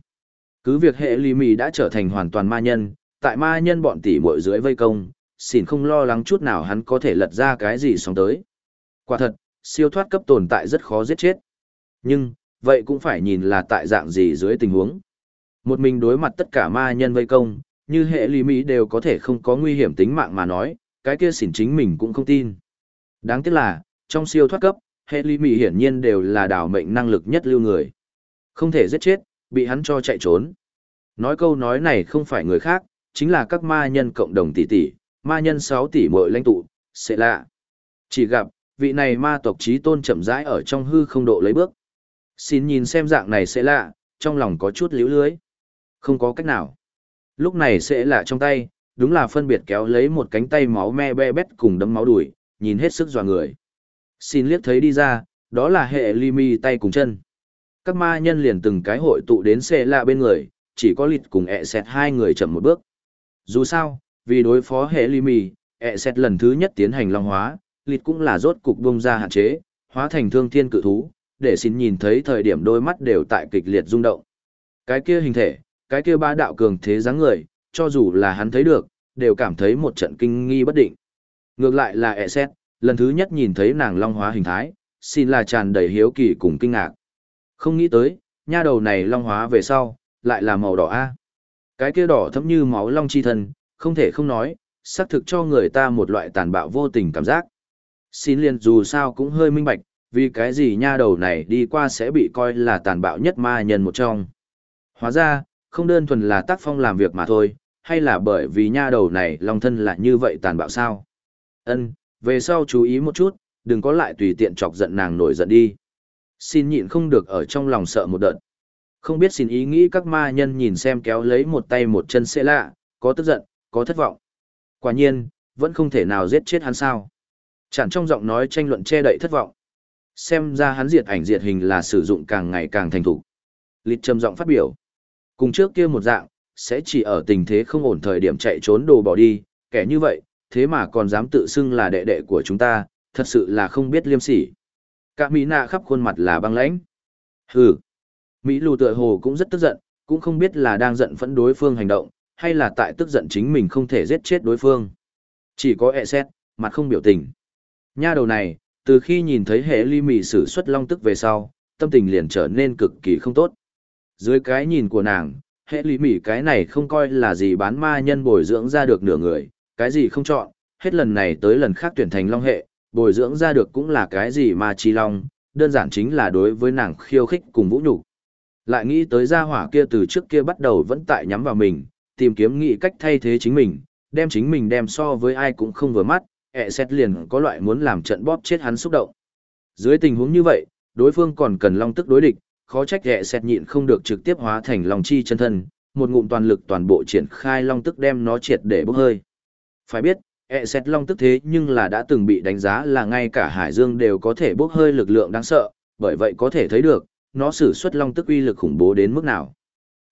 Cứ việc hệ lì mì đã trở thành hoàn toàn ma nhân, tại ma nhân bọn tỷ muội dưới vây công, xỉn không lo lắng chút nào hắn có thể lật ra cái gì xong tới. Quả thật, siêu thoát cấp tồn tại rất khó giết chết. Nhưng, vậy cũng phải nhìn là tại dạng gì dưới tình huống. Một mình đối mặt tất cả ma nhân vây công, như hệ lì mỹ đều có thể không có nguy hiểm tính mạng mà nói, cái kia xỉn chính mình cũng không tin. Đáng tiếc là, trong siêu thoát cấp, hệ lý mỹ hiển nhiên đều là đảo mệnh năng lực nhất lưu người. Không thể giết chết, bị hắn cho chạy trốn. Nói câu nói này không phải người khác, chính là các ma nhân cộng đồng tỷ tỷ, ma nhân 6 tỷ mỗi lãnh tụ, sẽ lạ. Chỉ gặp, vị này ma tộc trí tôn chậm rãi ở trong hư không độ lấy bước. Xin nhìn xem dạng này sẽ lạ, trong lòng có chút liễu lưới. Không có cách nào. Lúc này sẽ lạ trong tay, đúng là phân biệt kéo lấy một cánh tay máu me be bét cùng đấm máu đuổi, nhìn hết sức dọa người. Xin liếc thấy đi ra, đó là hệ ly mi tay cùng chân. Các ma nhân liền từng cái hội tụ đến sẽ lạ bên người, chỉ có lịt cùng ẹ xẹt hai người chậm một bước. Dù sao, vì đối phó hệ ly mi, ẹ xẹt lần thứ nhất tiến hành long hóa, lịt cũng là rốt cục bông ra hạn chế, hóa thành thương thiên cự thú, để xin nhìn thấy thời điểm đôi mắt đều tại kịch liệt rung động. Cái kia hình thể, cái kia ba đạo cường thế dáng người, cho dù là hắn thấy được, đều cảm thấy một trận kinh nghi bất định. Ngược lại là ẹ xét, lần thứ nhất nhìn thấy nàng long hóa hình thái, xin là tràn đầy hiếu kỳ cùng kinh ngạc. Không nghĩ tới, nha đầu này long hóa về sau, lại là màu đỏ A. Cái kia đỏ thấm như máu long chi thân, không thể không nói, xác thực cho người ta một loại tàn bạo vô tình cảm giác. Xin liền dù sao cũng hơi minh bạch, vì cái gì nha đầu này đi qua sẽ bị coi là tàn bạo nhất ma nhân một trong. Hóa ra, không đơn thuần là tác phong làm việc mà thôi, hay là bởi vì nha đầu này long thân là như vậy tàn bạo sao? Ân, về sau chú ý một chút, đừng có lại tùy tiện chọc giận nàng nổi giận đi. Xin nhịn không được ở trong lòng sợ một đợt. Không biết xin ý nghĩ các ma nhân nhìn xem kéo lấy một tay một chân xê lạ, có tức giận, có thất vọng. Quả nhiên, vẫn không thể nào giết chết hắn sao. Chẳng trong giọng nói tranh luận che đậy thất vọng. Xem ra hắn diệt ảnh diệt hình là sử dụng càng ngày càng thành thục. Lịch trầm giọng phát biểu. Cùng trước kia một dạng, sẽ chỉ ở tình thế không ổn thời điểm chạy trốn đồ bỏ đi, kẻ như vậy, thế mà còn dám tự xưng là đệ đệ của chúng ta, thật sự là không biết liêm sỉ. Cả Mỹ nạ khắp khuôn mặt là băng lãnh. Hừ. Mỹ lù tựa hồ cũng rất tức giận, cũng không biết là đang giận phẫn đối phương hành động, hay là tại tức giận chính mình không thể giết chết đối phương. Chỉ có e xét, mặt không biểu tình. Nha đầu này, từ khi nhìn thấy hệ ly mì sử xuất long tức về sau, tâm tình liền trở nên cực kỳ không tốt. Dưới cái nhìn của nàng, hệ ly mì cái này không coi là gì bán ma nhân bồi dưỡng ra được nửa người, cái gì không chọn, hết lần này tới lần khác tuyển thành long hệ, bồi dưỡng ra được cũng là cái gì mà chi long, đơn giản chính là đối với nàng khiêu khích cùng vũ nhục. Lại nghĩ tới gia hỏa kia từ trước kia bắt đầu vẫn tại nhắm vào mình, tìm kiếm nghị cách thay thế chính mình, đem chính mình đem so với ai cũng không vừa mắt, ẹ xét liền có loại muốn làm trận bóp chết hắn xúc động. Dưới tình huống như vậy, đối phương còn cần long tức đối địch, khó trách ẹ xét nhịn không được trực tiếp hóa thành long chi chân thân, một ngụm toàn lực toàn bộ triển khai long tức đem nó triệt để bốc hơi. Phải biết, ẹ xét long tức thế nhưng là đã từng bị đánh giá là ngay cả hải dương đều có thể bốc hơi lực lượng đáng sợ, bởi vậy có thể thấy được, nó sử xuất long tức uy lực khủng bố đến mức nào.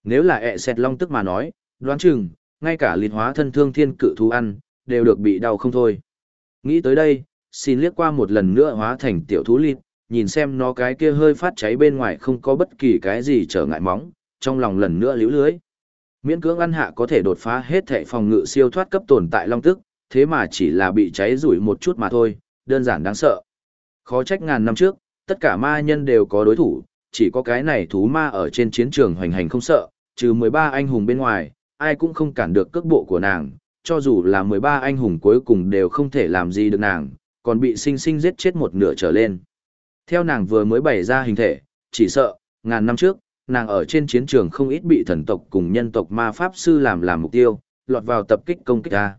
Nếu là ẹ xét long tức mà nói, đoán chừng, ngay cả liệt hóa thân thương thiên cự thú ăn, đều được bị đau không thôi. Nghĩ tới đây, xin liếc qua một lần nữa hóa thành tiểu thú lịt, nhìn xem nó cái kia hơi phát cháy bên ngoài không có bất kỳ cái gì trở ngại móng, trong lòng lần nữa liễu lưới. Miễn cưỡng ăn hạ có thể đột phá hết thể phòng ngự siêu thoát cấp tồn tại long tức, thế mà chỉ là bị cháy rủi một chút mà thôi, đơn giản đáng sợ. Khó trách ngàn năm trước, tất cả ma nhân đều có đối thủ, chỉ có cái này thú ma ở trên chiến trường hoành hành không sợ, trừ 13 anh hùng bên ngoài, ai cũng không cản được cước bộ của nàng, cho dù là 13 anh hùng cuối cùng đều không thể làm gì được nàng, còn bị sinh sinh giết chết một nửa trở lên. Theo nàng vừa mới bày ra hình thể, chỉ sợ, ngàn năm trước, nàng ở trên chiến trường không ít bị thần tộc cùng nhân tộc ma pháp sư làm làm mục tiêu, lọt vào tập kích công kích ra.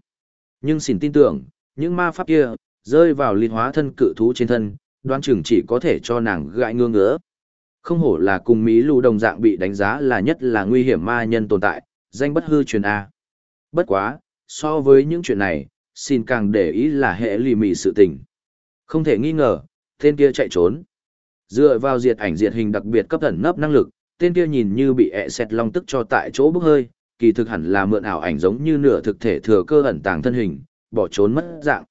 Nhưng xin tin tưởng, những ma pháp kia, rơi vào liên hóa thân cự thú trên thân, đoán chừng chỉ có thể cho nàng gãi ngương ngỡ. Không hổ là cùng Mỹ lù đồng dạng bị đánh giá là nhất là nguy hiểm ma nhân tồn tại, danh bất hư truyền A. Bất quá, so với những chuyện này, xin càng để ý là hệ lì mị sự tình. Không thể nghi ngờ, tên kia chạy trốn. Dựa vào diệt ảnh diệt hình đặc biệt cấp thần nấp năng lực, tên kia nhìn như bị ẹ xẹt long tức cho tại chỗ bốc hơi, kỳ thực hẳn là mượn ảo ảnh giống như nửa thực thể thừa cơ ẩn tàng thân hình, bỏ trốn mất dạng.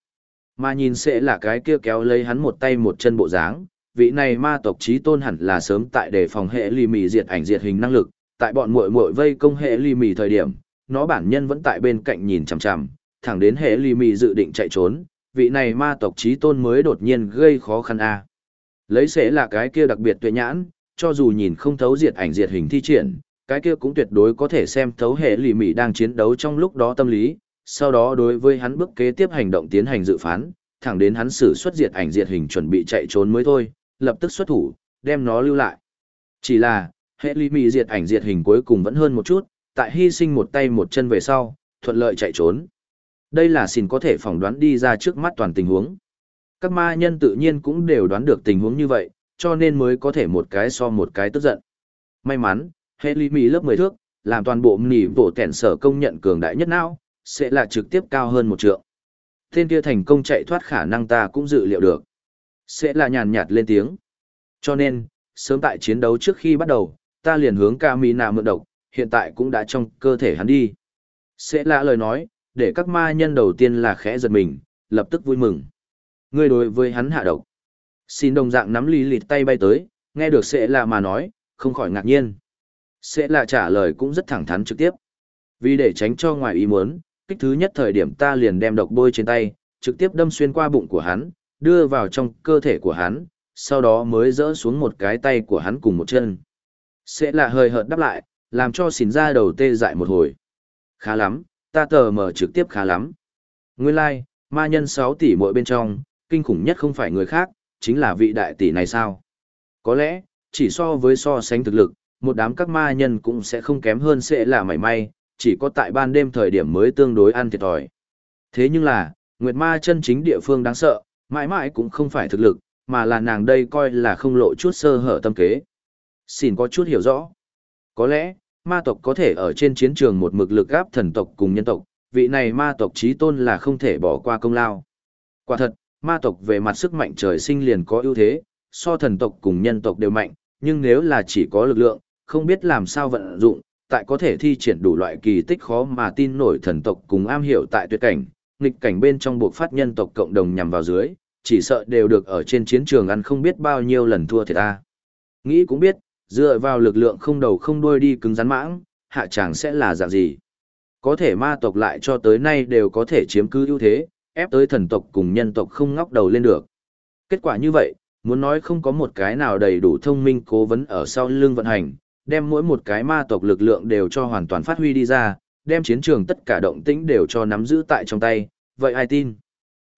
Mà nhìn sẽ là cái kia kéo lấy hắn một tay một chân bộ dáng, vị này ma tộc trí tôn hẳn là sớm tại đề phòng hệ ly mì diệt ảnh diệt hình năng lực, tại bọn muội muội vây công hệ ly mì thời điểm, nó bản nhân vẫn tại bên cạnh nhìn chằm chằm, thẳng đến hệ ly mì dự định chạy trốn, vị này ma tộc trí tôn mới đột nhiên gây khó khăn a. Lấy sẽ là cái kia đặc biệt tuệ nhãn, cho dù nhìn không thấu diệt ảnh diệt hình thi triển, cái kia cũng tuyệt đối có thể xem thấu hệ lì mì đang chiến đấu trong lúc đó tâm lý, sau đó đối với hắn bước kế tiếp hành động tiến hành dự phán, thẳng đến hắn xử xuất diệt ảnh diệt hình chuẩn bị chạy trốn mới thôi, lập tức xuất thủ, đem nó lưu lại. Chỉ là, hệ lì mì diệt ảnh diệt hình cuối cùng vẫn hơn một chút, tại hy sinh một tay một chân về sau, thuận lợi chạy trốn. Đây là xin có thể phỏng đoán đi ra trước mắt toàn tình huống. Các ma nhân tự nhiên cũng đều đoán được tình huống như vậy, cho nên mới có thể một cái so một cái tức giận. May mắn, hệ lý mì lớp 10 thước, làm toàn bộ nỉ bộ kẻn sở công nhận cường đại nhất nào, sẽ là trực tiếp cao hơn một trượng. Tên kia thành công chạy thoát khả năng ta cũng dự liệu được. Sẽ là nhàn nhạt lên tiếng. Cho nên, sớm tại chiến đấu trước khi bắt đầu, ta liền hướng ca mỹ nạ mượn độc, hiện tại cũng đã trong cơ thể hắn đi. Sẽ là lời nói, để các ma nhân đầu tiên là khẽ giật mình, lập tức vui mừng. Ngươi đối với hắn hạ độc. Xin đồng dạng nắm lý lịt tay bay tới, nghe được sẽ là mà nói, không khỏi ngạc nhiên. Sẽ là trả lời cũng rất thẳng thắn trực tiếp. Vì để tránh cho ngoài ý muốn, kích thứ nhất thời điểm ta liền đem độc bôi trên tay, trực tiếp đâm xuyên qua bụng của hắn, đưa vào trong cơ thể của hắn, sau đó mới dỡ xuống một cái tay của hắn cùng một chân. Sẽ là hơi hợt đáp lại, làm cho xỉn ra đầu tê dại một hồi. Khá lắm, ta tờ mở trực tiếp khá lắm. Nguyên lai, like, ma nhân 6 tỷ mỗi bên trong, kinh khủng nhất không phải người khác, chính là vị đại tỷ này sao. Có lẽ, chỉ so với so sánh thực lực, một đám các ma nhân cũng sẽ không kém hơn sẽ là mảy may, chỉ có tại ban đêm thời điểm mới tương đối ăn thiệt thòi. Thế nhưng là, Nguyệt Ma chân chính địa phương đáng sợ, mãi mãi cũng không phải thực lực, mà là nàng đây coi là không lộ chút sơ hở tâm kế. Xin có chút hiểu rõ. Có lẽ, ma tộc có thể ở trên chiến trường một mực lực gáp thần tộc cùng nhân tộc, vị này ma tộc trí tôn là không thể bỏ qua công lao. Quả thật, ma tộc về mặt sức mạnh trời sinh liền có ưu thế, so thần tộc cùng nhân tộc đều mạnh, nhưng nếu là chỉ có lực lượng, không biết làm sao vận dụng, tại có thể thi triển đủ loại kỳ tích khó mà tin nổi thần tộc cùng am hiểu tại tuyệt cảnh, nghịch cảnh bên trong buộc phát nhân tộc cộng đồng nhằm vào dưới, chỉ sợ đều được ở trên chiến trường ăn không biết bao nhiêu lần thua thiệt ta. Nghĩ cũng biết, dựa vào lực lượng không đầu không đuôi đi cứng rắn mãng, hạ chàng sẽ là dạng gì. Có thể ma tộc lại cho tới nay đều có thể chiếm cứ ưu thế, ép tới thần tộc cùng nhân tộc không ngóc đầu lên được. Kết quả như vậy, muốn nói không có một cái nào đầy đủ thông minh cố vấn ở sau lưng vận hành, đem mỗi một cái ma tộc lực lượng đều cho hoàn toàn phát huy đi ra, đem chiến trường tất cả động tĩnh đều cho nắm giữ tại trong tay, vậy ai tin?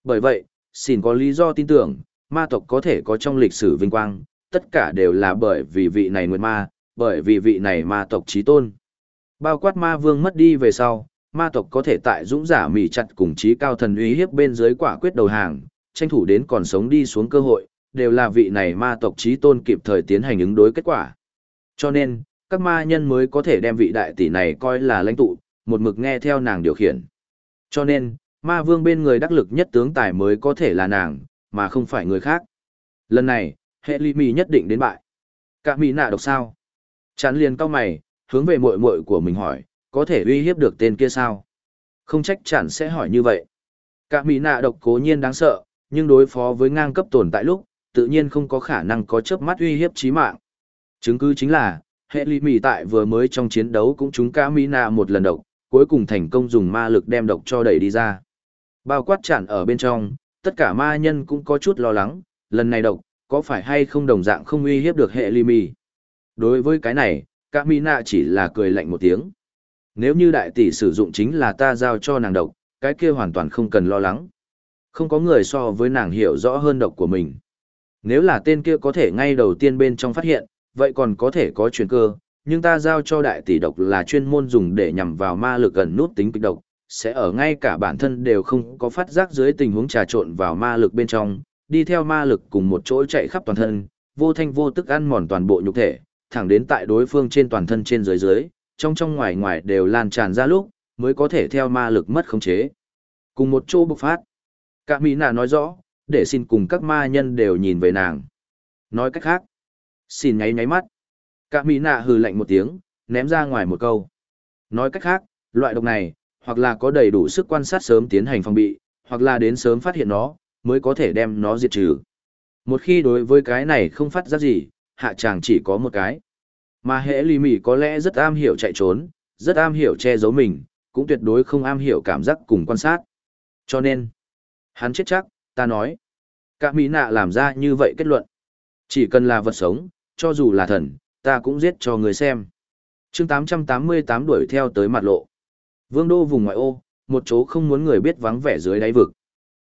Bởi vậy, xin có lý do tin tưởng, ma tộc có thể có trong lịch sử vinh quang, tất cả đều là bởi vì vị này nguyệt ma, bởi vì vị này ma tộc trí tôn. Bao quát ma vương mất đi về sau, ma tộc có thể tại dũng giả mỉ chặt cùng trí cao thần uy hiếp bên dưới quả quyết đầu hàng, tranh thủ đến còn sống đi xuống cơ hội, đều là vị này ma tộc trí tôn kịp thời tiến hành ứng đối kết quả. Cho nên, các ma nhân mới có thể đem vị đại tỷ này coi là lãnh tụ, một mực nghe theo nàng điều khiển. Cho nên, ma vương bên người đắc lực nhất tướng tài mới có thể là nàng, mà không phải người khác. Lần này, hệ ly mì nhất định đến bại. Cả mì nạ độc sao? Chán liền cao mày, hướng về muội muội của mình hỏi, có thể uy hiếp được tên kia sao? Không trách chẳng sẽ hỏi như vậy. Cả mỹ nạ độc cố nhiên đáng sợ, nhưng đối phó với ngang cấp tồn tại lúc, tự nhiên không có khả năng có chớp mắt uy hiếp chí mạng. Chứng cứ chính là, hệ ly mì tại vừa mới trong chiến đấu cũng trúng cả mỹ nạ một lần độc, cuối cùng thành công dùng ma lực đem độc cho đẩy đi ra. Bao quát chản ở bên trong, tất cả ma nhân cũng có chút lo lắng, lần này độc, có phải hay không đồng dạng không uy hiếp được hệ ly mì. Đối với cái này, cả mỹ nạ chỉ là cười lạnh một tiếng. Nếu như đại tỷ sử dụng chính là ta giao cho nàng độc, cái kia hoàn toàn không cần lo lắng. Không có người so với nàng hiểu rõ hơn độc của mình. Nếu là tên kia có thể ngay đầu tiên bên trong phát hiện, vậy còn có thể có chuyển cơ, nhưng ta giao cho đại tỷ độc là chuyên môn dùng để nhằm vào ma lực gần nút tính kịch độc, sẽ ở ngay cả bản thân đều không có phát giác dưới tình huống trà trộn vào ma lực bên trong, đi theo ma lực cùng một chỗ chạy khắp toàn thân, vô thanh vô tức ăn mòn toàn bộ nhục thể, thẳng đến tại đối phương trên toàn thân trên dưới dưới, trong trong ngoài ngoài đều lan tràn ra lúc, mới có thể theo ma lực mất khống chế. Cùng một chỗ bộc phát. Cả Mỹ nà nói rõ, để xin cùng các ma nhân đều nhìn về nàng. Nói cách khác, xin nháy nháy mắt. Cả Mỹ nà hừ lạnh một tiếng, ném ra ngoài một câu. Nói cách khác, loại độc này, hoặc là có đầy đủ sức quan sát sớm tiến hành phòng bị, hoặc là đến sớm phát hiện nó, mới có thể đem nó diệt trừ. Một khi đối với cái này không phát giác gì, hạ chàng chỉ có một cái. Mà hệ lì mỉ có lẽ rất am hiểu chạy trốn, rất am hiểu che giấu mình, cũng tuyệt đối không am hiểu cảm giác cùng quan sát. Cho nên, hắn chết chắc, ta nói. Cả mỹ nạ làm ra như vậy kết luận. Chỉ cần là vật sống, cho dù là thần, ta cũng giết cho người xem. chương 888 đuổi theo tới mặt lộ. Vương đô vùng ngoại ô, một chỗ không muốn người biết vắng vẻ dưới đáy vực.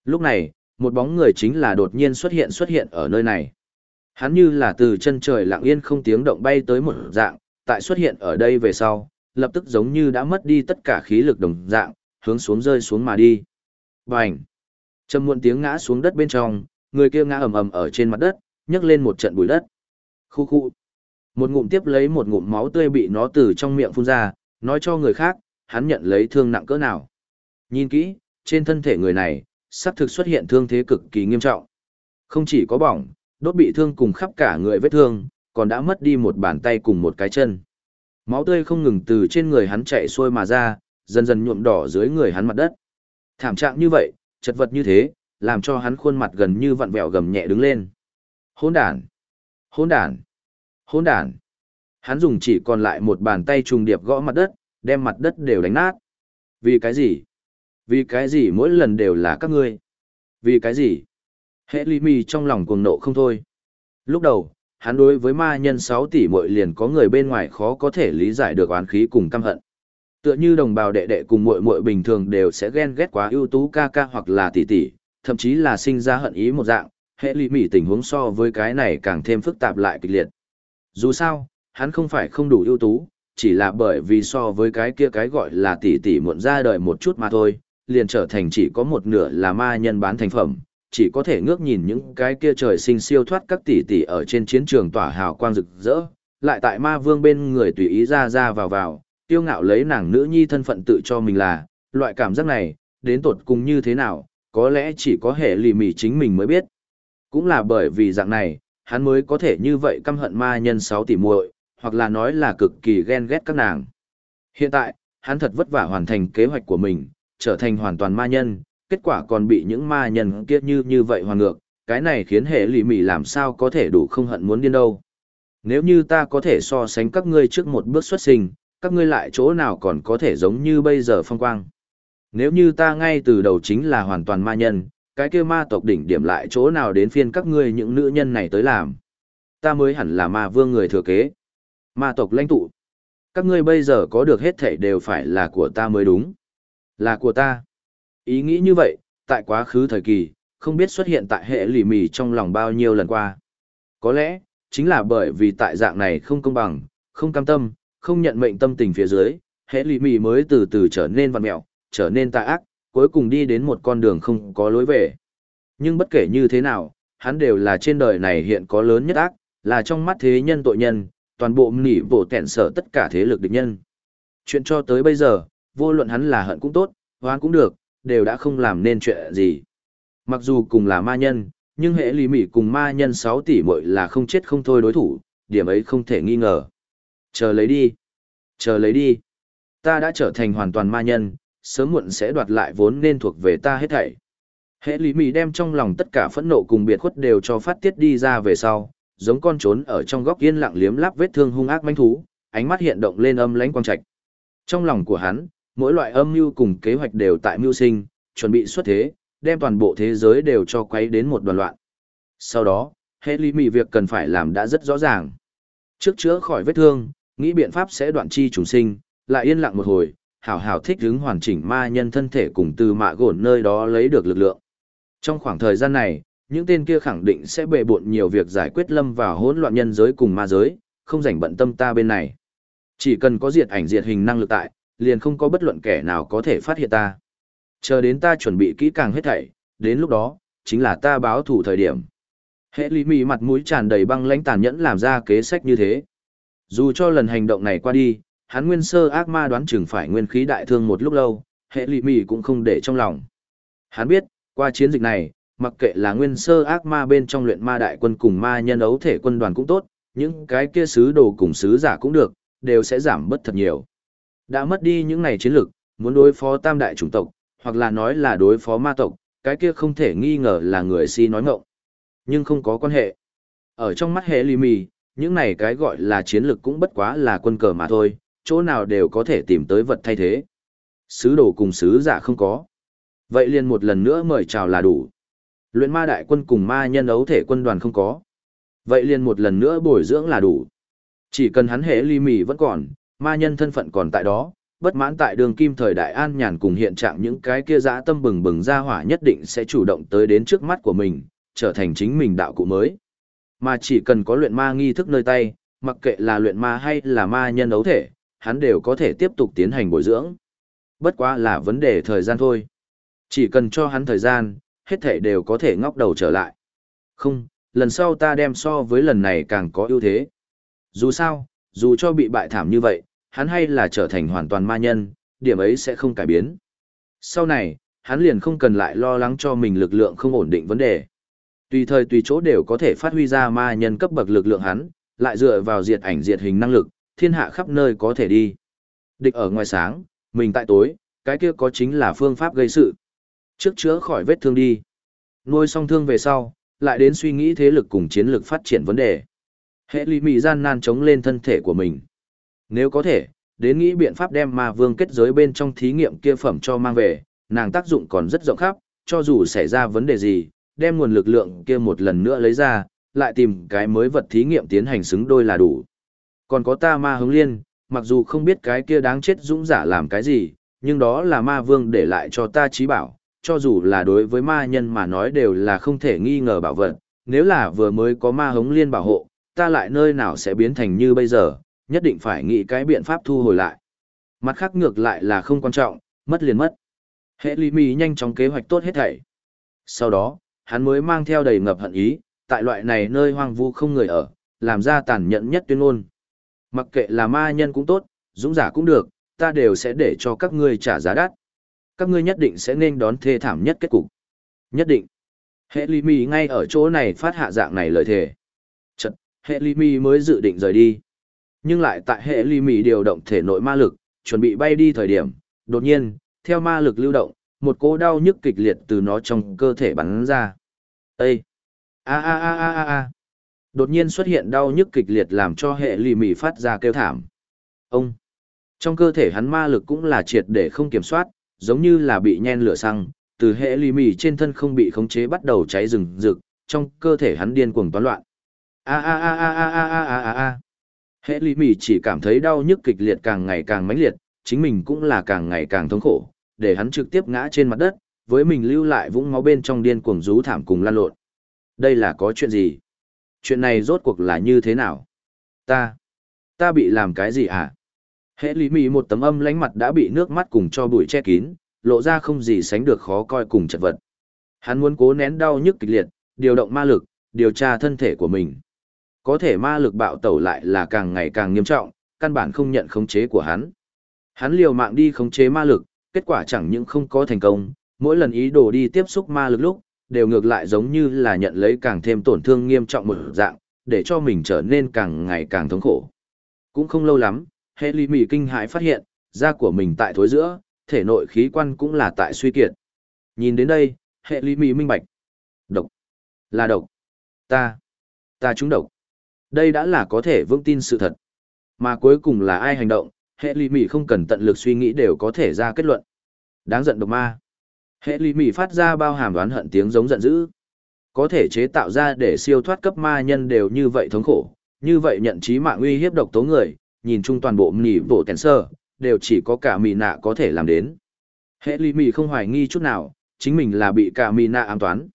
Lúc này, một bóng người chính là đột nhiên xuất hiện xuất hiện ở nơi này. Hắn như là từ chân trời lặng yên không tiếng động bay tới một dạng, tại xuất hiện ở đây về sau, lập tức giống như đã mất đi tất cả khí lực đồng dạng, hướng xuống rơi xuống mà đi. Bành! Trầm muộn tiếng ngã xuống đất bên trong, người kia ngã ầm ầm ở trên mặt đất, nhấc lên một trận bụi đất. Khu khu! Một ngụm tiếp lấy một ngụm máu tươi bị nó từ trong miệng phun ra, nói cho người khác, hắn nhận lấy thương nặng cỡ nào. Nhìn kỹ, trên thân thể người này, sắp thực xuất hiện thương thế cực kỳ nghiêm trọng. Không chỉ có bỏng, đốt bị thương cùng khắp cả người vết thương, còn đã mất đi một bàn tay cùng một cái chân. Máu tươi không ngừng từ trên người hắn chạy xuôi mà ra, dần dần nhuộm đỏ dưới người hắn mặt đất. Thảm trạng như vậy, chật vật như thế, làm cho hắn khuôn mặt gần như vặn vẹo gầm nhẹ đứng lên. Hỗn đản! Hỗn đản! Hỗn đản! Hắn dùng chỉ còn lại một bàn tay trùng điệp gõ mặt đất, đem mặt đất đều đánh nát. Vì cái gì? Vì cái gì mỗi lần đều là các ngươi? Vì cái gì? Hệ lý mì trong lòng cuồng nộ không thôi. Lúc đầu, hắn đối với ma nhân 6 tỷ muội liền có người bên ngoài khó có thể lý giải được oán khí cùng căm hận. Tựa như đồng bào đệ đệ cùng muội muội bình thường đều sẽ ghen ghét quá ưu tú ca ca hoặc là tỷ tỷ, thậm chí là sinh ra hận ý một dạng, hệ lý mỉ tình huống so với cái này càng thêm phức tạp lại kịch liệt. Dù sao, hắn không phải không đủ ưu tú, chỉ là bởi vì so với cái kia cái gọi là tỷ tỷ muộn ra đời một chút mà thôi, liền trở thành chỉ có một nửa là ma nhân bán thành phẩm, chỉ có thể ngước nhìn những cái kia trời sinh siêu thoát các tỷ tỷ ở trên chiến trường tỏa hào quang rực rỡ, lại tại ma vương bên người tùy ý ra ra vào vào, tiêu ngạo lấy nàng nữ nhi thân phận tự cho mình là, loại cảm giác này, đến tột cùng như thế nào, có lẽ chỉ có hệ lì mỉ chính mình mới biết. Cũng là bởi vì dạng này, hắn mới có thể như vậy căm hận ma nhân 6 tỷ muội, hoặc là nói là cực kỳ ghen ghét các nàng. Hiện tại, hắn thật vất vả hoàn thành kế hoạch của mình, trở thành hoàn toàn ma nhân, kết quả còn bị những ma nhân kia như như vậy hoàn ngược, cái này khiến hệ lì mỉ làm sao có thể đủ không hận muốn điên đâu. Nếu như ta có thể so sánh các ngươi trước một bước xuất sinh, các ngươi lại chỗ nào còn có thể giống như bây giờ phong quang. Nếu như ta ngay từ đầu chính là hoàn toàn ma nhân, cái kia ma tộc đỉnh điểm lại chỗ nào đến phiên các ngươi những nữ nhân này tới làm. Ta mới hẳn là ma vương người thừa kế. Ma tộc lãnh tụ. Các ngươi bây giờ có được hết thể đều phải là của ta mới đúng. Là của ta. Ý nghĩ như vậy, tại quá khứ thời kỳ, không biết xuất hiện tại hệ lì mì trong lòng bao nhiêu lần qua. Có lẽ, chính là bởi vì tại dạng này không công bằng, không cam tâm, không nhận mệnh tâm tình phía dưới, hệ lì mì mới từ từ trở nên văn mẹo, trở nên tà ác, cuối cùng đi đến một con đường không có lối về. Nhưng bất kể như thế nào, hắn đều là trên đời này hiện có lớn nhất ác, là trong mắt thế nhân tội nhân, toàn bộ nỉ bộ tẹn sở tất cả thế lực địch nhân. Chuyện cho tới bây giờ, vô luận hắn là hận cũng tốt, hoan cũng được, đều đã không làm nên chuyện gì. Mặc dù cùng là ma nhân, nhưng hệ lý mỉ cùng ma nhân 6 tỷ muội là không chết không thôi đối thủ, điểm ấy không thể nghi ngờ. Chờ lấy đi. Chờ lấy đi. Ta đã trở thành hoàn toàn ma nhân, sớm muộn sẽ đoạt lại vốn nên thuộc về ta hết thảy. Hệ lý mỉ đem trong lòng tất cả phẫn nộ cùng biệt khuất đều cho phát tiết đi ra về sau, giống con trốn ở trong góc yên lặng liếm láp vết thương hung ác manh thú, ánh mắt hiện động lên âm lãnh quang trạch. Trong lòng của hắn, mỗi loại âm mưu cùng kế hoạch đều tại mưu sinh, chuẩn bị xuất thế, đem toàn bộ thế giới đều cho quấy đến một đoàn loạn. Sau đó, hệ lý mỉ việc cần phải làm đã rất rõ ràng. Trước chữa khỏi vết thương, nghĩ biện pháp sẽ đoạn chi trùng sinh, lại yên lặng một hồi, hảo hảo thích ứng hoàn chỉnh ma nhân thân thể cùng từ mạ gổn nơi đó lấy được lực lượng. Trong khoảng thời gian này, những tên kia khẳng định sẽ bề bộn nhiều việc giải quyết lâm vào hỗn loạn nhân giới cùng ma giới, không rảnh bận tâm ta bên này. Chỉ cần có diệt ảnh diệt hình năng lực tại, liền không có bất luận kẻ nào có thể phát hiện ta. Chờ đến ta chuẩn bị kỹ càng hết thảy, đến lúc đó, chính là ta báo thủ thời điểm. Hệ lý mì mặt mũi tràn đầy băng lãnh tàn nhẫn làm ra kế sách như thế. Dù cho lần hành động này qua đi, hắn nguyên sơ ác ma đoán chừng phải nguyên khí đại thương một lúc lâu, hệ lý mì cũng không để trong lòng. Hắn biết, qua chiến dịch này, mặc kệ là nguyên sơ ác ma bên trong luyện ma đại quân cùng ma nhân ấu thể quân đoàn cũng tốt, những cái kia sứ đồ cùng sứ giả cũng được, đều sẽ giảm bớt thật nhiều. Đã mất đi những này chiến lực, muốn đối phó tam đại chủng tộc, hoặc là nói là đối phó ma tộc, cái kia không thể nghi ngờ là người si nói ngọng. Nhưng không có quan hệ. Ở trong mắt hệ lì mì, những này cái gọi là chiến lực cũng bất quá là quân cờ mà thôi, chỗ nào đều có thể tìm tới vật thay thế. Sứ đồ cùng sứ giả không có. Vậy liền một lần nữa mời chào là đủ. Luyện ma đại quân cùng ma nhân ấu thể quân đoàn không có. Vậy liền một lần nữa bồi dưỡng là đủ. Chỉ cần hắn hệ ly mì vẫn còn, ma nhân thân phận còn tại đó, bất mãn tại đường kim thời đại an nhàn cùng hiện trạng những cái kia dã tâm bừng bừng ra hỏa nhất định sẽ chủ động tới đến trước mắt của mình, trở thành chính mình đạo cụ mới. Mà chỉ cần có luyện ma nghi thức nơi tay, mặc kệ là luyện ma hay là ma nhân ấu thể, hắn đều có thể tiếp tục tiến hành bồi dưỡng. Bất quá là vấn đề thời gian thôi. Chỉ cần cho hắn thời gian, hết thể đều có thể ngóc đầu trở lại. Không, lần sau ta đem so với lần này càng có ưu thế. Dù sao, dù cho bị bại thảm như vậy, hắn hay là trở thành hoàn toàn ma nhân, điểm ấy sẽ không cải biến. Sau này, hắn liền không cần lại lo lắng cho mình lực lượng không ổn định vấn đề. Tùy thời tùy chỗ đều có thể phát huy ra ma nhân cấp bậc lực lượng hắn, lại dựa vào diệt ảnh diệt hình năng lực, thiên hạ khắp nơi có thể đi. Địch ở ngoài sáng, mình tại tối, cái kia có chính là phương pháp gây sự. Trước chữa khỏi vết thương đi. Nuôi xong thương về sau, lại đến suy nghĩ thế lực cùng chiến lược phát triển vấn đề. Hệ lý mị gian nan chống lên thân thể của mình. Nếu có thể, đến nghĩ biện pháp đem ma vương kết giới bên trong thí nghiệm kia phẩm cho mang về, nàng tác dụng còn rất rộng khắp, cho dù xảy ra vấn đề gì, đem nguồn lực lượng kia một lần nữa lấy ra, lại tìm cái mới vật thí nghiệm tiến hành xứng đôi là đủ. Còn có ta ma hướng liên, mặc dù không biết cái kia đáng chết dũng giả làm cái gì, nhưng đó là ma vương để lại cho ta trí bảo, cho dù là đối với ma nhân mà nói đều là không thể nghi ngờ bảo vật, nếu là vừa mới có ma hống liên bảo hộ, ta lại nơi nào sẽ biến thành như bây giờ, nhất định phải nghĩ cái biện pháp thu hồi lại. Mặt khác ngược lại là không quan trọng, mất liền mất. Hệ lý mì nhanh chóng kế hoạch tốt hết thảy. Sau đó, hắn mới mang theo đầy ngập hận ý, tại loại này nơi hoang vu không người ở, làm ra tàn nhẫn nhất tuyên ngôn. Mặc kệ là ma nhân cũng tốt, dũng giả cũng được, ta đều sẽ để cho các ngươi trả giá đắt. Các ngươi nhất định sẽ nên đón thê thảm nhất kết cục. Nhất định. Hệ Lý Mì ngay ở chỗ này phát hạ dạng này lời thề. Chật, hệ Lý Mì mới dự định rời đi. Nhưng lại tại hệ Lý Mì điều động thể nội ma lực, chuẩn bị bay đi thời điểm, đột nhiên, theo ma lực lưu động, một cỗ đau nhức kịch liệt từ nó trong cơ thể bắn ra. Ê! A a a a a a! Đột nhiên xuất hiện đau nhức kịch liệt làm cho hệ lì mì phát ra kêu thảm. Ông! Trong cơ thể hắn ma lực cũng là triệt để không kiểm soát, giống như là bị nhen lửa xăng, từ hệ lì mì trên thân không bị khống chế bắt đầu cháy rừng rực, trong cơ thể hắn điên cuồng toán loạn. A a a a a a a a a! Hệ Lý mì chỉ cảm thấy đau nhức kịch liệt càng ngày càng mãnh liệt, chính mình cũng là càng ngày càng thống khổ, để hắn trực tiếp ngã trên mặt đất, với mình lưu lại vũng máu bên trong điên cuồng rú thảm cùng lan lộn. Đây là có chuyện gì? Chuyện này rốt cuộc là như thế nào? Ta, ta bị làm cái gì hả? Hệ lý mì một tấm âm lánh mặt đã bị nước mắt cùng cho bụi che kín, lộ ra không gì sánh được khó coi cùng chật vật. Hắn muốn cố nén đau nhức kịch liệt, điều động ma lực, điều tra thân thể của mình. Có thể ma lực bạo tẩu lại là càng ngày càng nghiêm trọng, căn bản không nhận khống chế của hắn. Hắn liều mạng đi khống chế ma lực, kết quả chẳng những không có thành công, mỗi lần ý đồ đi tiếp xúc ma lực lúc, đều ngược lại giống như là nhận lấy càng thêm tổn thương nghiêm trọng một dạng, để cho mình trở nên càng ngày càng thống khổ. Cũng không lâu lắm, hệ lý mỉ kinh hãi phát hiện, da của mình tại thối giữa, thể nội khí quan cũng là tại suy kiệt. Nhìn đến đây, hệ lý mỉ minh bạch. Độc. Là độc. Ta. Ta trúng độc. Đây đã là có thể vững tin sự thật. Mà cuối cùng là ai hành động, hệ lý mỉ không cần tận lực suy nghĩ đều có thể ra kết luận. Đáng giận độc ma. Hệ lý mỉ phát ra bao hàm đoán hận tiếng giống giận dữ. Có thể chế tạo ra để siêu thoát cấp ma nhân đều như vậy thống khổ, như vậy nhận trí mạng uy hiếp độc tố người, nhìn chung toàn bộ mỉ bộ kèn sơ, đều chỉ có cả mì nạ có thể làm đến. Hệ lý mỉ không hoài nghi chút nào, chính mình là bị cả mì nạ ám toán.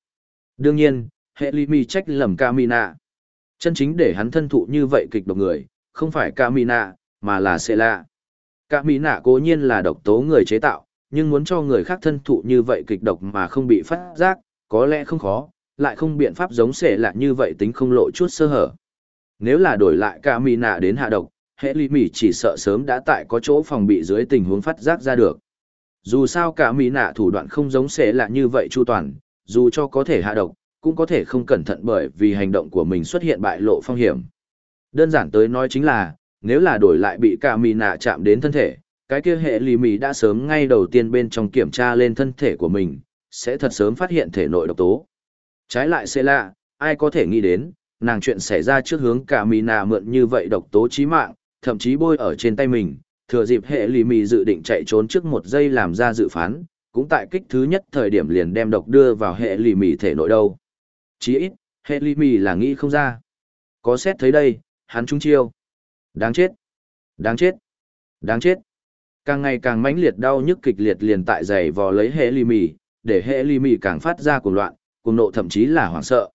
Đương nhiên, hệ lý mỉ trách lầm cả mì nạ. Chân chính để hắn thân thụ như vậy kịch độc người, không phải cả mỹ nạ, mà là xê lạ. Cả mỹ nạ cố nhiên là độc tố người chế tạo, nhưng muốn cho người khác thân thụ như vậy kịch độc mà không bị phát giác, có lẽ không khó, lại không biện pháp giống xê lạ như vậy tính không lộ chút sơ hở. Nếu là đổi lại cả mỹ nạ đến hạ độc, hệ lý mỉ chỉ sợ sớm đã tại có chỗ phòng bị dưới tình huống phát giác ra được. Dù sao cả mỹ nạ thủ đoạn không giống xệ lạ như vậy chu toàn, dù cho có thể hạ độc, cũng có thể không cẩn thận bởi vì hành động của mình xuất hiện bại lộ phong hiểm. Đơn giản tới nói chính là, nếu là đổi lại bị cả mì nạ chạm đến thân thể, cái kia hệ lì mì đã sớm ngay đầu tiên bên trong kiểm tra lên thân thể của mình, sẽ thật sớm phát hiện thể nội độc tố. Trái lại sẽ lạ, ai có thể nghĩ đến, nàng chuyện xảy ra trước hướng cả mì nạ mượn như vậy độc tố chí mạng, thậm chí bôi ở trên tay mình, thừa dịp hệ lì mì dự định chạy trốn trước một giây làm ra dự phán, cũng tại kích thứ nhất thời điểm liền đem độc đưa vào hệ lì mì thể nội đâu. Chí ít, hệ lì mì là nghĩ không ra. Có xét thấy đây, hắn trung chiêu. Đáng chết! Đáng chết! Đáng chết! Càng ngày càng mãnh liệt đau nhức kịch liệt liền tại giày vò lấy hệ ly mì, để hệ ly mì càng phát ra cuồng loạn, cuồng nộ thậm chí là hoảng sợ.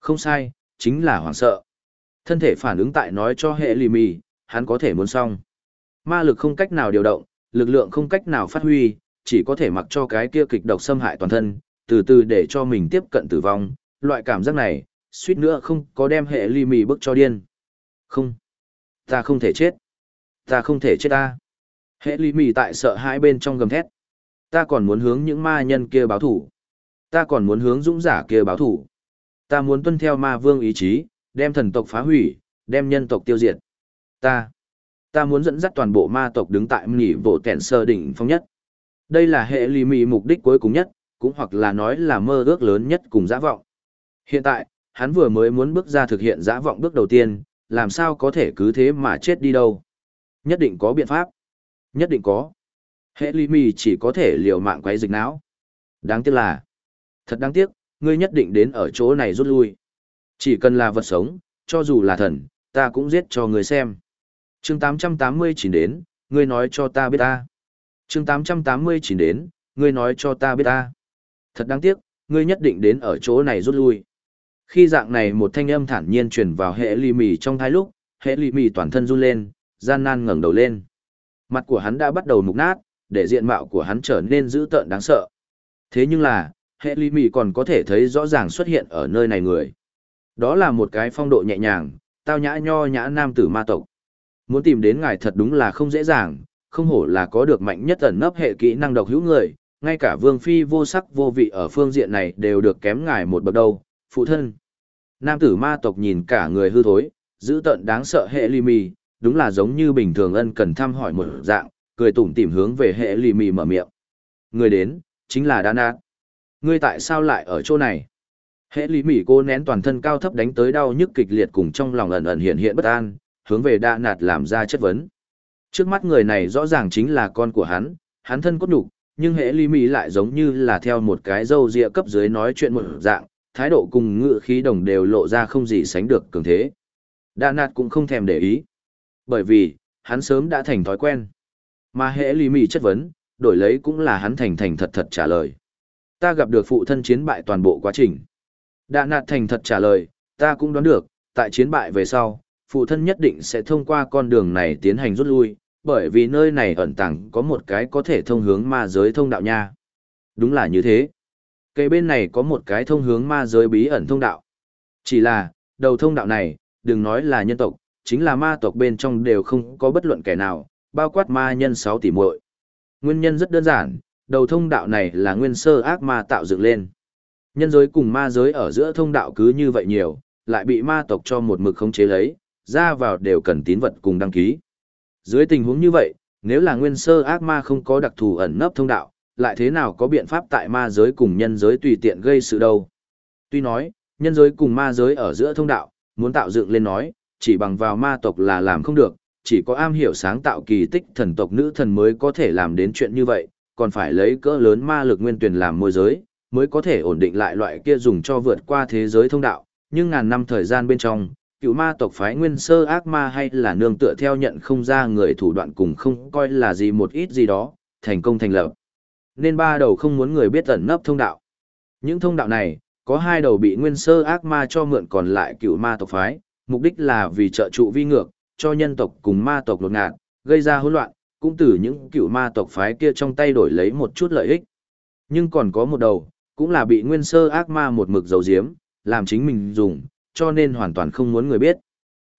Không sai, chính là hoảng sợ. Thân thể phản ứng tại nói cho hệ ly mì, hắn có thể muốn xong. Ma lực không cách nào điều động, lực lượng không cách nào phát huy, chỉ có thể mặc cho cái kia kịch độc xâm hại toàn thân, từ từ để cho mình tiếp cận tử vong. Loại cảm giác này, suýt nữa không có đem hệ ly mì bức cho điên. Không. Ta không thể chết. Ta không thể chết ta. Hệ ly mì tại sợ hãi bên trong gầm thét. Ta còn muốn hướng những ma nhân kia báo thủ. Ta còn muốn hướng dũng giả kia báo thủ. Ta muốn tuân theo ma vương ý chí, đem thần tộc phá hủy, đem nhân tộc tiêu diệt. Ta, ta muốn dẫn dắt toàn bộ ma tộc đứng tại mỉ bộ kẹn sơ đỉnh phong nhất. Đây là hệ ly mì mục đích cuối cùng nhất, cũng hoặc là nói là mơ ước lớn nhất cùng giã vọng. Hiện tại, hắn vừa mới muốn bước ra thực hiện dã vọng bước đầu tiên, làm sao có thể cứ thế mà chết đi đâu. Nhất định có biện pháp. Nhất định có. Hệ lý mì chỉ có thể liều mạng quấy dịch não. Đáng tiếc là. Thật đáng tiếc, ngươi nhất định đến ở chỗ này rút lui. Chỉ cần là vật sống, cho dù là thần, ta cũng giết cho ngươi xem. chương 889 đến, ngươi nói cho ta biết ta. chương 889 đến, ngươi nói cho ta biết ta. Thật đáng tiếc, ngươi nhất định đến ở chỗ này rút lui. Khi dạng này một thanh âm thản nhiên truyền vào hệ lì mì trong thái lúc, hệ lì mì toàn thân run lên, gian nan ngẩng đầu lên. Mặt của hắn đã bắt đầu mục nát, để diện mạo của hắn trở nên dữ tợn đáng sợ. Thế nhưng là, hệ lì mì còn có thể thấy rõ ràng xuất hiện ở nơi này người. Đó là một cái phong độ nhẹ nhàng, tao nhã nho nhã nam tử ma tộc. Muốn tìm đến ngài thật đúng là không dễ dàng, không hổ là có được mạnh nhất ẩn nấp hệ kỹ năng độc hữu người, ngay cả vương phi vô sắc vô vị ở phương diện này đều được kém ngài một bậc đâu, phụ thân. Nam tử ma tộc nhìn cả người hư thối, giữ tận đáng sợ hệ ly mì, đúng là giống như bình thường ân cần thăm hỏi một dạng, cười tủm tỉm hướng về hệ ly mì mở miệng. Người đến, chính là Đan Át. Ngươi tại sao lại ở chỗ này? Hệ lý mỉ cô nén toàn thân cao thấp đánh tới đau nhức kịch liệt cùng trong lòng ẩn ẩn hiện hiện bất an, hướng về đa nạt làm ra chất vấn. Trước mắt người này rõ ràng chính là con của hắn, hắn thân cốt nhục, nhưng hệ lý mỉ lại giống như là theo một cái dâu rịa cấp dưới nói chuyện một dạng, thái độ cùng ngự khí đồng đều lộ ra không gì sánh được cường thế. Đà nạt cũng không thèm để ý. Bởi vì, hắn sớm đã thành thói quen. Mà hệ lý mì chất vấn, đổi lấy cũng là hắn thành thành thật thật trả lời. Ta gặp được phụ thân chiến bại toàn bộ quá trình. Đà nạt thành thật trả lời, ta cũng đoán được, tại chiến bại về sau, phụ thân nhất định sẽ thông qua con đường này tiến hành rút lui, bởi vì nơi này ẩn tàng có một cái có thể thông hướng ma giới thông đạo nha. Đúng là như thế. Cây bên này có một cái thông hướng ma giới bí ẩn thông đạo. Chỉ là, đầu thông đạo này, đừng nói là nhân tộc, chính là ma tộc bên trong đều không có bất luận kẻ nào, bao quát ma nhân 6 tỷ muội. Nguyên nhân rất đơn giản, đầu thông đạo này là nguyên sơ ác ma tạo dựng lên. Nhân giới cùng ma giới ở giữa thông đạo cứ như vậy nhiều, lại bị ma tộc cho một mực khống chế lấy, ra vào đều cần tín vật cùng đăng ký. Dưới tình huống như vậy, nếu là nguyên sơ ác ma không có đặc thù ẩn nấp thông đạo, lại thế nào có biện pháp tại ma giới cùng nhân giới tùy tiện gây sự đâu. Tuy nói, nhân giới cùng ma giới ở giữa thông đạo, muốn tạo dựng lên nói, chỉ bằng vào ma tộc là làm không được, chỉ có am hiểu sáng tạo kỳ tích thần tộc nữ thần mới có thể làm đến chuyện như vậy, còn phải lấy cỡ lớn ma lực nguyên tuyển làm môi giới, mới có thể ổn định lại loại kia dùng cho vượt qua thế giới thông đạo, nhưng ngàn năm thời gian bên trong, cựu ma tộc phái nguyên sơ ác ma hay là nương tựa theo nhận không ra người thủ đoạn cùng không coi là gì một ít gì đó, thành công thành lập. Nên ba đầu không muốn người biết ẩn nấp thông đạo. Những thông đạo này, có hai đầu bị nguyên sơ ác ma cho mượn còn lại cựu ma tộc phái, mục đích là vì trợ trụ vi ngược, cho nhân tộc cùng ma tộc lột ngạt, gây ra hỗn loạn, cũng từ những cựu ma tộc phái kia trong tay đổi lấy một chút lợi ích. Nhưng còn có một đầu, cũng là bị nguyên sơ ác ma một mực giấu giếm, làm chính mình dùng, cho nên hoàn toàn không muốn người biết.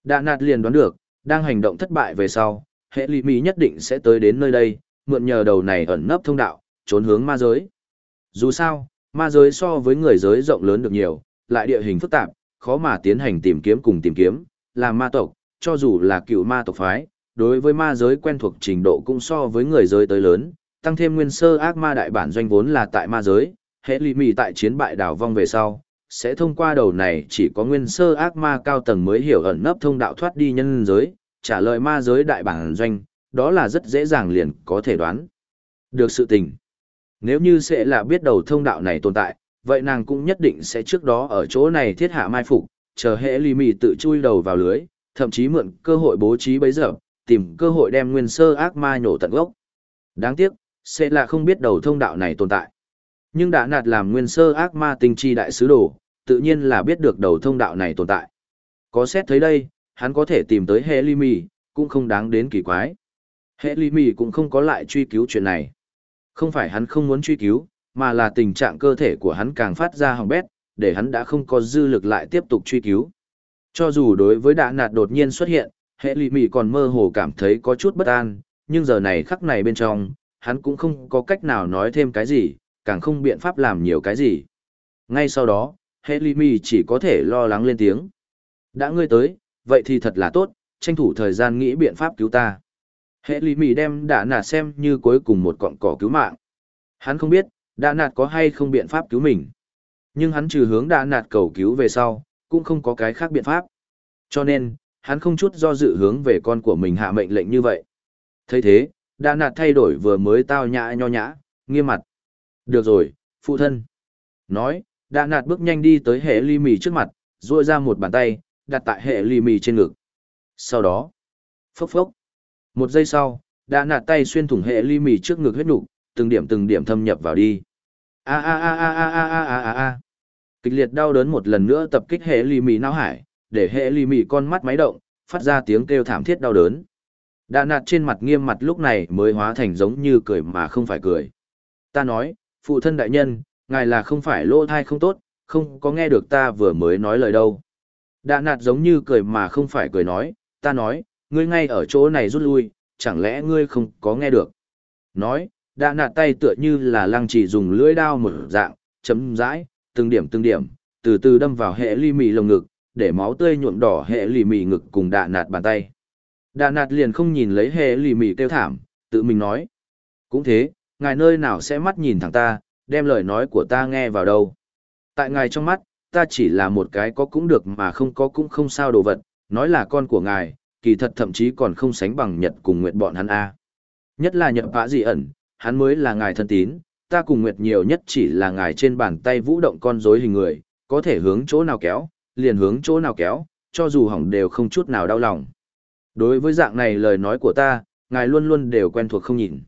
Đạ nạt liền đoán được, đang hành động thất bại về sau, hệ lì mỹ nhất định sẽ tới đến nơi đây, mượn nhờ đầu này ẩn nấp thông đạo, trốn hướng ma giới. Dù sao, ma giới so với người giới rộng lớn được nhiều, lại địa hình phức tạp, khó mà tiến hành tìm kiếm cùng tìm kiếm, làm ma tộc, cho dù là cựu ma tộc phái, đối với ma giới quen thuộc trình độ cũng so với người giới tới lớn, tăng thêm nguyên sơ ác ma đại bản doanh vốn là tại ma giới, hệ lì mì tại chiến bại đảo vong về sau, sẽ thông qua đầu này chỉ có nguyên sơ ác ma cao tầng mới hiểu ẩn nấp thông đạo thoát đi nhân giới, trả lời ma giới đại bản doanh, đó là rất dễ dàng liền có thể đoán. Được sự tình. Nếu như sẽ là biết đầu thông đạo này tồn tại, vậy nàng cũng nhất định sẽ trước đó ở chỗ này thiết hạ mai phục, chờ hệ lì mì tự chui đầu vào lưới, thậm chí mượn cơ hội bố trí bấy giờ, tìm cơ hội đem nguyên sơ ác ma nhổ tận gốc. Đáng tiếc, sẽ là không biết đầu thông đạo này tồn tại. Nhưng đã nạt làm nguyên sơ ác ma tinh chi đại sứ đồ, tự nhiên là biết được đầu thông đạo này tồn tại. Có xét thấy đây, hắn có thể tìm tới hệ lì mì, cũng không đáng đến kỳ quái. Hệ lì mì cũng không có lại truy cứu chuyện này. Không phải hắn không muốn truy cứu, mà là tình trạng cơ thể của hắn càng phát ra hỏng bét, để hắn đã không có dư lực lại tiếp tục truy cứu. Cho dù đối với đạ nạt đột nhiên xuất hiện, hệ lì mì còn mơ hồ cảm thấy có chút bất an, nhưng giờ này khắc này bên trong, hắn cũng không có cách nào nói thêm cái gì, càng không biện pháp làm nhiều cái gì. Ngay sau đó, hệ lì mì chỉ có thể lo lắng lên tiếng. Đã ngươi tới, vậy thì thật là tốt, tranh thủ thời gian nghĩ biện pháp cứu ta. Hệ lì mì đem đã nạt xem như cuối cùng một cọng cỏ cứu mạng. Hắn không biết, đã nạt có hay không biện pháp cứu mình. Nhưng hắn trừ hướng đã nạt cầu cứu về sau, cũng không có cái khác biện pháp. Cho nên, hắn không chút do dự hướng về con của mình hạ mệnh lệnh như vậy. thấy thế, đã nạt thay đổi vừa mới tao nhã nho nhã, nghiêm mặt. Được rồi, phụ thân. Nói, đã nạt bước nhanh đi tới hệ ly mì trước mặt, duỗi ra một bàn tay, đặt tại hệ ly mì trên ngực. Sau đó, phốc phốc. Một giây sau, đã nạt tay xuyên thủng hệ ly mì trước ngực huyết nục, từng điểm từng điểm thâm nhập vào đi. A a a a a a a a a. Kịch liệt đau đớn một lần nữa tập kích hệ ly mì não hải, để hệ ly mì con mắt máy động, phát ra tiếng kêu thảm thiết đau đớn. Đã nạt trên mặt nghiêm mặt lúc này mới hóa thành giống như cười mà không phải cười. Ta nói, phụ thân đại nhân, ngài là không phải lỗ thai không tốt, không có nghe được ta vừa mới nói lời đâu. Đã nạt giống như cười mà không phải cười nói, ta nói, ngươi ngay ở chỗ này rút lui, chẳng lẽ ngươi không có nghe được. Nói, đã nạt tay tựa như là lăng chỉ dùng lưỡi đao một dạng, chấm dãi, từng điểm từng điểm, từ từ đâm vào hệ ly mì lồng ngực, để máu tươi nhuộm đỏ hệ lì mì ngực cùng đạ nạt bàn tay. Đạ nạt liền không nhìn lấy hệ lì mì kêu thảm, tự mình nói. Cũng thế, ngài nơi nào sẽ mắt nhìn thẳng ta, đem lời nói của ta nghe vào đâu. Tại ngài trong mắt, ta chỉ là một cái có cũng được mà không có cũng không sao đồ vật, nói là con của ngài, kỳ thật thậm chí còn không sánh bằng Nhật cùng Nguyệt bọn hắn A. Nhất là Nhật Vã Dị ẩn, hắn mới là ngài thân tín, ta cùng Nguyệt nhiều nhất chỉ là ngài trên bàn tay vũ động con rối hình người, có thể hướng chỗ nào kéo, liền hướng chỗ nào kéo, cho dù hỏng đều không chút nào đau lòng. Đối với dạng này lời nói của ta, ngài luôn luôn đều quen thuộc không nhìn.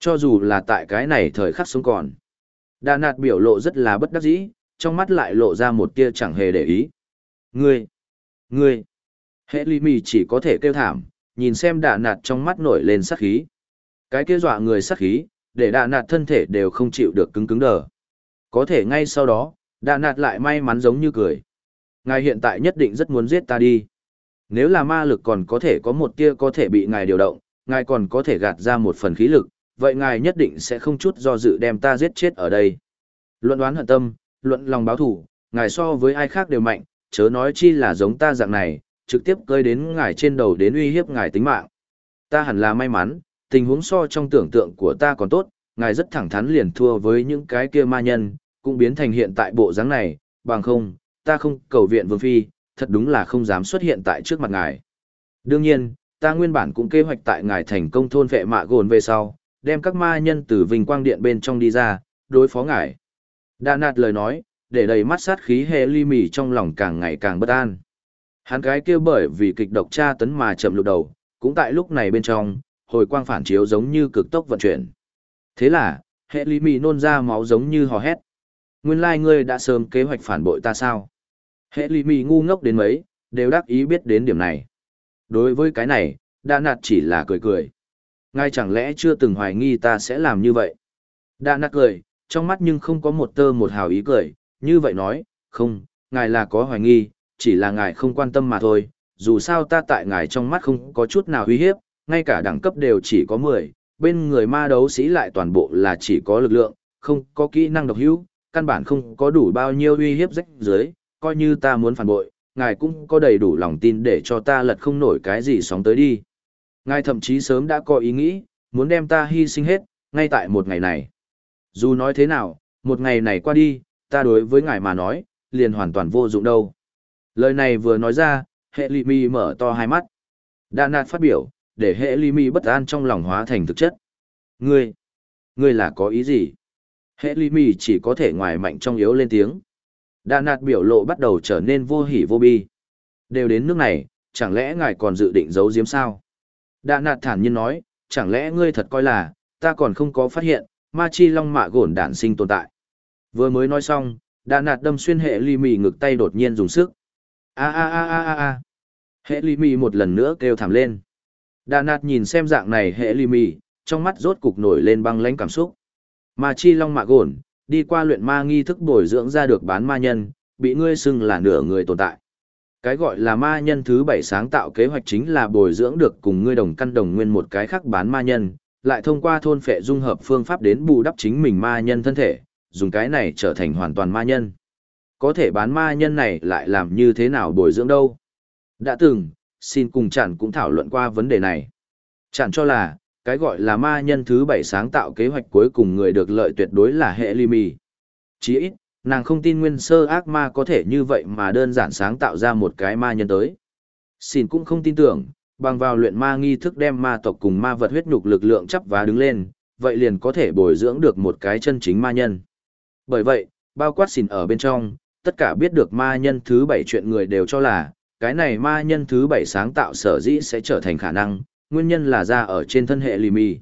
Cho dù là tại cái này thời khắc sống còn. Đà nạt biểu lộ rất là bất đắc dĩ, trong mắt lại lộ ra một tia chẳng hề để ý. Ngươi! Ngươi! Hệ ly mì chỉ có thể kêu thảm, nhìn xem đà nạt trong mắt nổi lên sát khí. Cái kia dọa người sát khí, để đà nạt thân thể đều không chịu được cứng cứng đờ. Có thể ngay sau đó, đà nạt lại may mắn giống như cười. Ngài hiện tại nhất định rất muốn giết ta đi. Nếu là ma lực còn có thể có một tia có thể bị ngài điều động, ngài còn có thể gạt ra một phần khí lực, vậy ngài nhất định sẽ không chút do dự đem ta giết chết ở đây. Luận đoán hận tâm, luận lòng báo thủ, ngài so với ai khác đều mạnh, chớ nói chi là giống ta dạng này, trực tiếp cơi đến ngài trên đầu đến uy hiếp ngài tính mạng. Ta hẳn là may mắn, tình huống so trong tưởng tượng của ta còn tốt, ngài rất thẳng thắn liền thua với những cái kia ma nhân, cũng biến thành hiện tại bộ dáng này, bằng không, ta không cầu viện vương phi, thật đúng là không dám xuất hiện tại trước mặt ngài. Đương nhiên, ta nguyên bản cũng kế hoạch tại ngài thành công thôn vệ mạ gồn về sau, đem các ma nhân từ vinh quang điện bên trong đi ra, đối phó ngài. Đa nạt lời nói, để đầy mắt sát khí hệ ly mì trong lòng càng ngày càng bất an. Hắn cái kia bởi vì kịch độc tra tấn mà chậm lục đầu, cũng tại lúc này bên trong, hồi quang phản chiếu giống như cực tốc vận chuyển. Thế là, hệ Lý mì nôn ra máu giống như hò hét. Nguyên lai like ngươi đã sớm kế hoạch phản bội ta sao? Hệ Lý mì ngu ngốc đến mấy, đều đắc ý biết đến điểm này. Đối với cái này, đa nạt chỉ là cười cười. Ngay chẳng lẽ chưa từng hoài nghi ta sẽ làm như vậy? Đa nạt cười, trong mắt nhưng không có một tơ một hào ý cười, như vậy nói, không, ngài là có hoài nghi, chỉ là ngài không quan tâm mà thôi, dù sao ta tại ngài trong mắt không có chút nào uy hiếp, ngay cả đẳng cấp đều chỉ có 10, bên người ma đấu sĩ lại toàn bộ là chỉ có lực lượng, không có kỹ năng độc hữu, căn bản không có đủ bao nhiêu uy hiếp rách dưới, coi như ta muốn phản bội, ngài cũng có đầy đủ lòng tin để cho ta lật không nổi cái gì sóng tới đi. Ngài thậm chí sớm đã có ý nghĩ, muốn đem ta hy sinh hết, ngay tại một ngày này. Dù nói thế nào, một ngày này qua đi, ta đối với ngài mà nói, liền hoàn toàn vô dụng đâu. Lời này vừa nói ra, hệ lì mi mở to hai mắt. Đà nạt phát biểu, để hệ lì mi bất an trong lòng hóa thành thực chất. Ngươi, ngươi là có ý gì? Hệ lì mi chỉ có thể ngoài mạnh trong yếu lên tiếng. Đà nạt biểu lộ bắt đầu trở nên vô hỉ vô bi. Đều đến nước này, chẳng lẽ ngài còn dự định giấu giếm sao? Đà nạt thản nhiên nói, chẳng lẽ ngươi thật coi là, ta còn không có phát hiện, ma chi long mạ gổn đản sinh tồn tại. Vừa mới nói xong, đà nạt đâm xuyên hệ ly mì ngực tay đột nhiên dùng sức a a a a a a. Hệ ly mì một lần nữa kêu thảm lên. Đà nạt nhìn xem dạng này hệ ly mì, trong mắt rốt cục nổi lên băng lãnh cảm xúc. Ma chi long mạ gồn đi qua luyện ma nghi thức bồi dưỡng ra được bán ma nhân, bị ngươi xưng là nửa người tồn tại. Cái gọi là ma nhân thứ bảy sáng tạo kế hoạch chính là bồi dưỡng được cùng ngươi đồng căn đồng nguyên một cái khác bán ma nhân, lại thông qua thôn phệ dung hợp phương pháp đến bù đắp chính mình ma nhân thân thể, dùng cái này trở thành hoàn toàn ma nhân. Có thể bán ma nhân này lại làm như thế nào bồi dưỡng đâu? Đã từng, xin cùng chẳng cũng thảo luận qua vấn đề này. Chẳng cho là, cái gọi là ma nhân thứ bảy sáng tạo kế hoạch cuối cùng người được lợi tuyệt đối là hệ ly mì. Chỉ ít, nàng không tin nguyên sơ ác ma có thể như vậy mà đơn giản sáng tạo ra một cái ma nhân tới. Xin cũng không tin tưởng, bằng vào luyện ma nghi thức đem ma tộc cùng ma vật huyết nhục lực lượng chấp và đứng lên, vậy liền có thể bồi dưỡng được một cái chân chính ma nhân. Bởi vậy, bao quát xin ở bên trong, tất cả biết được ma nhân thứ bảy chuyện người đều cho là, cái này ma nhân thứ bảy sáng tạo sở dĩ sẽ trở thành khả năng, nguyên nhân là ra ở trên thân hệ lì mì.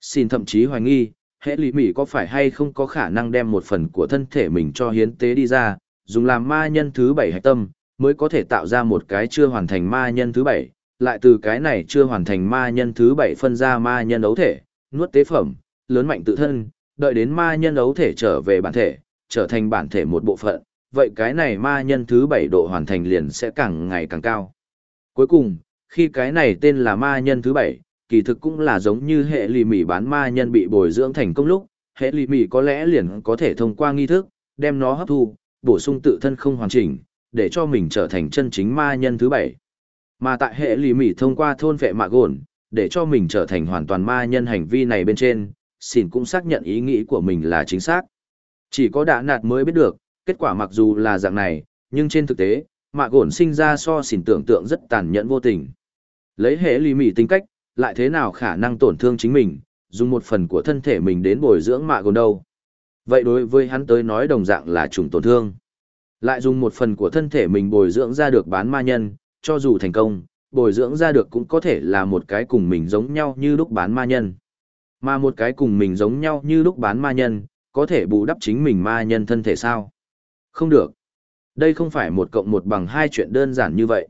Xin thậm chí hoài nghi, hệ lì mì có phải hay không có khả năng đem một phần của thân thể mình cho hiến tế đi ra, dùng làm ma nhân thứ bảy hạch tâm, mới có thể tạo ra một cái chưa hoàn thành ma nhân thứ bảy, lại từ cái này chưa hoàn thành ma nhân thứ bảy phân ra ma nhân ấu thể, nuốt tế phẩm, lớn mạnh tự thân, đợi đến ma nhân ấu thể trở về bản thể, trở thành bản thể một bộ phận, vậy cái này ma nhân thứ bảy độ hoàn thành liền sẽ càng ngày càng cao. Cuối cùng, Khi cái này tên là ma nhân thứ bảy, kỳ thực cũng là giống như hệ lì mỉ bán ma nhân bị bồi dưỡng thành công lúc, hệ lì mỉ có lẽ liền có thể thông qua nghi thức, đem nó hấp thu, bổ sung tự thân không hoàn chỉnh, để cho mình trở thành chân chính ma nhân thứ bảy. Mà tại hệ lì mỉ thông qua thôn vệ mạ gồn, để cho mình trở thành hoàn toàn ma nhân hành vi này bên trên, xỉn cũng xác nhận ý nghĩ của mình là chính xác. Chỉ có đã nạt mới biết được, kết quả mặc dù là dạng này, nhưng trên thực tế, mạ gồn sinh ra so xỉn tưởng tượng rất tàn nhẫn vô tình. Lấy hệ lì mỉ tính cách, lại thế nào khả năng tổn thương chính mình, dùng một phần của thân thể mình đến bồi dưỡng mạ gồn đâu. Vậy đối với hắn tới nói đồng dạng là trùng tổn thương. Lại dùng một phần của thân thể mình bồi dưỡng ra được bán ma nhân, cho dù thành công, bồi dưỡng ra được cũng có thể là một cái cùng mình giống nhau như lúc bán ma nhân. Mà một cái cùng mình giống nhau như lúc bán ma nhân, có thể bù đắp chính mình ma nhân thân thể sao? Không được. Đây không phải một cộng một bằng hai chuyện đơn giản như vậy.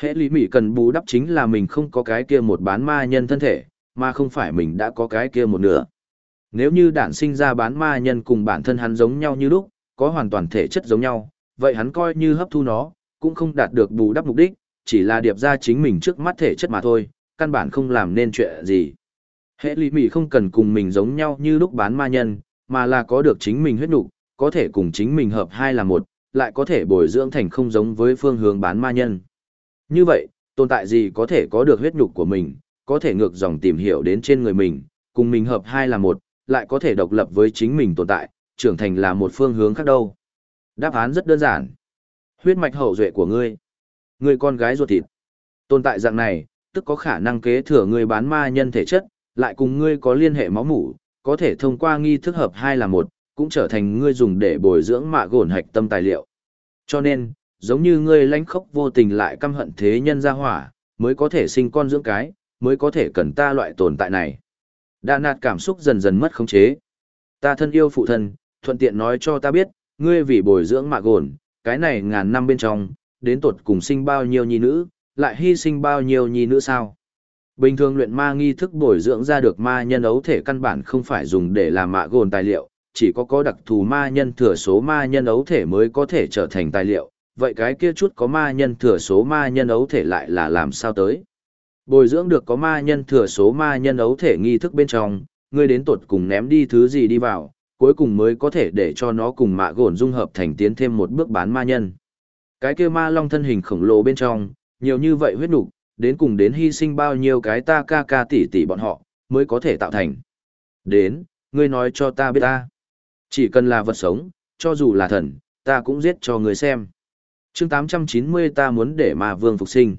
Hệ lý mỉ cần bù đắp chính là mình không có cái kia một bán ma nhân thân thể, mà không phải mình đã có cái kia một nửa. Nếu như đản sinh ra bán ma nhân cùng bản thân hắn giống nhau như lúc, có hoàn toàn thể chất giống nhau, vậy hắn coi như hấp thu nó, cũng không đạt được bù đắp mục đích, chỉ là điệp ra chính mình trước mắt thể chất mà thôi, căn bản không làm nên chuyện gì. Hệ lý mỉ không cần cùng mình giống nhau như lúc bán ma nhân, mà là có được chính mình huyết nục, có thể cùng chính mình hợp hai là một, lại có thể bồi dưỡng thành không giống với phương hướng bán ma nhân. Như vậy, tồn tại gì có thể có được huyết nhục của mình, có thể ngược dòng tìm hiểu đến trên người mình, cùng mình hợp hai là một, lại có thể độc lập với chính mình tồn tại, trưởng thành là một phương hướng khác đâu. Đáp án rất đơn giản. Huyết mạch hậu duệ của ngươi. Ngươi con gái ruột thịt. Tồn tại dạng này, tức có khả năng kế thừa ngươi bán ma nhân thể chất, lại cùng ngươi có liên hệ máu mủ, có thể thông qua nghi thức hợp hai là một, cũng trở thành ngươi dùng để bồi dưỡng mạ gồn hạch tâm tài liệu. Cho nên, giống như ngươi lãnh khốc vô tình lại căm hận thế nhân ra hỏa, mới có thể sinh con dưỡng cái, mới có thể cần ta loại tồn tại này. Đà nạt cảm xúc dần dần mất khống chế. Ta thân yêu phụ thân, thuận tiện nói cho ta biết, ngươi vì bồi dưỡng mạ gồn, cái này ngàn năm bên trong, đến tột cùng sinh bao nhiêu nhi nữ, lại hy sinh bao nhiêu nhi nữ sao? Bình thường luyện ma nghi thức bồi dưỡng ra được ma nhân ấu thể căn bản không phải dùng để làm mạ gồn tài liệu, chỉ có có đặc thù ma nhân thừa số ma nhân ấu thể mới có thể trở thành tài liệu, vậy cái kia chút có ma nhân thừa số ma nhân ấu thể lại là làm sao tới? Bồi dưỡng được có ma nhân thừa số ma nhân ấu thể nghi thức bên trong, ngươi đến tột cùng ném đi thứ gì đi vào, cuối cùng mới có thể để cho nó cùng mạ gồn dung hợp thành tiến thêm một bước bán ma nhân. Cái kia ma long thân hình khổng lồ bên trong, nhiều như vậy huyết nục, đến cùng đến hy sinh bao nhiêu cái ta ca ca tỷ tỷ bọn họ, mới có thể tạo thành. Đến, ngươi nói cho ta biết ta. Chỉ cần là vật sống, cho dù là thần, ta cũng giết cho người xem. Chương 890 ta muốn để ma vương phục sinh.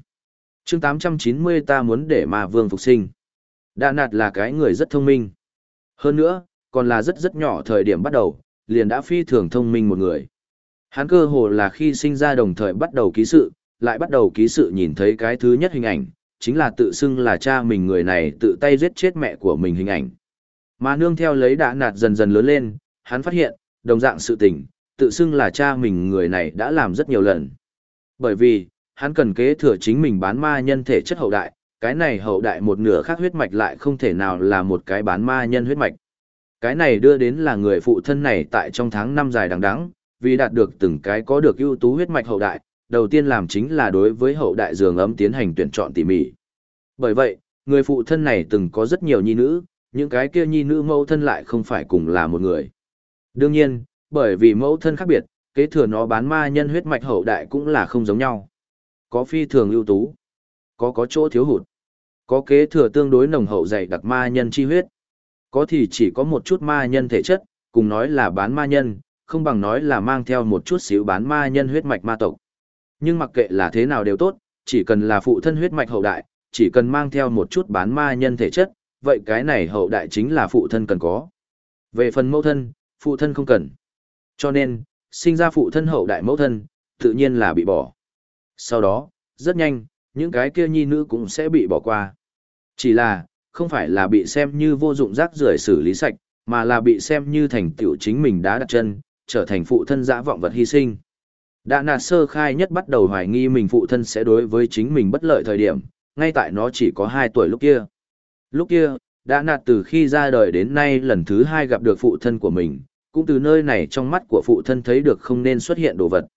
Chương 890 ta muốn để ma vương phục sinh. Đạ nạt là cái người rất thông minh. Hơn nữa, còn là rất rất nhỏ thời điểm bắt đầu, liền đã phi thường thông minh một người. Hắn cơ hồ là khi sinh ra đồng thời bắt đầu ký sự, lại bắt đầu ký sự nhìn thấy cái thứ nhất hình ảnh, chính là tự xưng là cha mình người này tự tay giết chết mẹ của mình hình ảnh. Mà nương theo lấy đã nạt dần dần lớn lên, hắn phát hiện, đồng dạng sự tình, tự xưng là cha mình người này đã làm rất nhiều lần. Bởi vì, hắn cần kế thừa chính mình bán ma nhân thể chất hậu đại, cái này hậu đại một nửa khác huyết mạch lại không thể nào là một cái bán ma nhân huyết mạch. Cái này đưa đến là người phụ thân này tại trong tháng năm dài đằng đẵng, vì đạt được từng cái có được ưu tú huyết mạch hậu đại, đầu tiên làm chính là đối với hậu đại giường ấm tiến hành tuyển chọn tỉ mỉ. Bởi vậy, người phụ thân này từng có rất nhiều nhi nữ, những cái kia nhi nữ mẫu thân lại không phải cùng là một người. Đương nhiên, bởi vì mẫu thân khác biệt, kế thừa nó bán ma nhân huyết mạch hậu đại cũng là không giống nhau. Có phi thường ưu tú, có có chỗ thiếu hụt, có kế thừa tương đối nồng hậu dày đặc ma nhân chi huyết, có thì chỉ có một chút ma nhân thể chất, cùng nói là bán ma nhân, không bằng nói là mang theo một chút xíu bán ma nhân huyết mạch ma tộc. Nhưng mặc kệ là thế nào đều tốt, chỉ cần là phụ thân huyết mạch hậu đại, chỉ cần mang theo một chút bán ma nhân thể chất, vậy cái này hậu đại chính là phụ thân cần có. Về phần mẫu thân, phụ thân không cần. Cho nên, sinh ra phụ thân hậu đại mẫu thân, tự nhiên là bị bỏ. Sau đó, rất nhanh, những cái kia nhi nữ cũng sẽ bị bỏ qua. Chỉ là, không phải là bị xem như vô dụng rác rưởi xử lý sạch, mà là bị xem như thành tựu chính mình đã đặt chân, trở thành phụ thân dã vọng vật hy sinh. Đã nạt sơ khai nhất bắt đầu hoài nghi mình phụ thân sẽ đối với chính mình bất lợi thời điểm, ngay tại nó chỉ có 2 tuổi lúc kia. Lúc kia, đã nạt từ khi ra đời đến nay lần thứ hai gặp được phụ thân của mình, cũng từ nơi này trong mắt của phụ thân thấy được không nên xuất hiện đồ vật.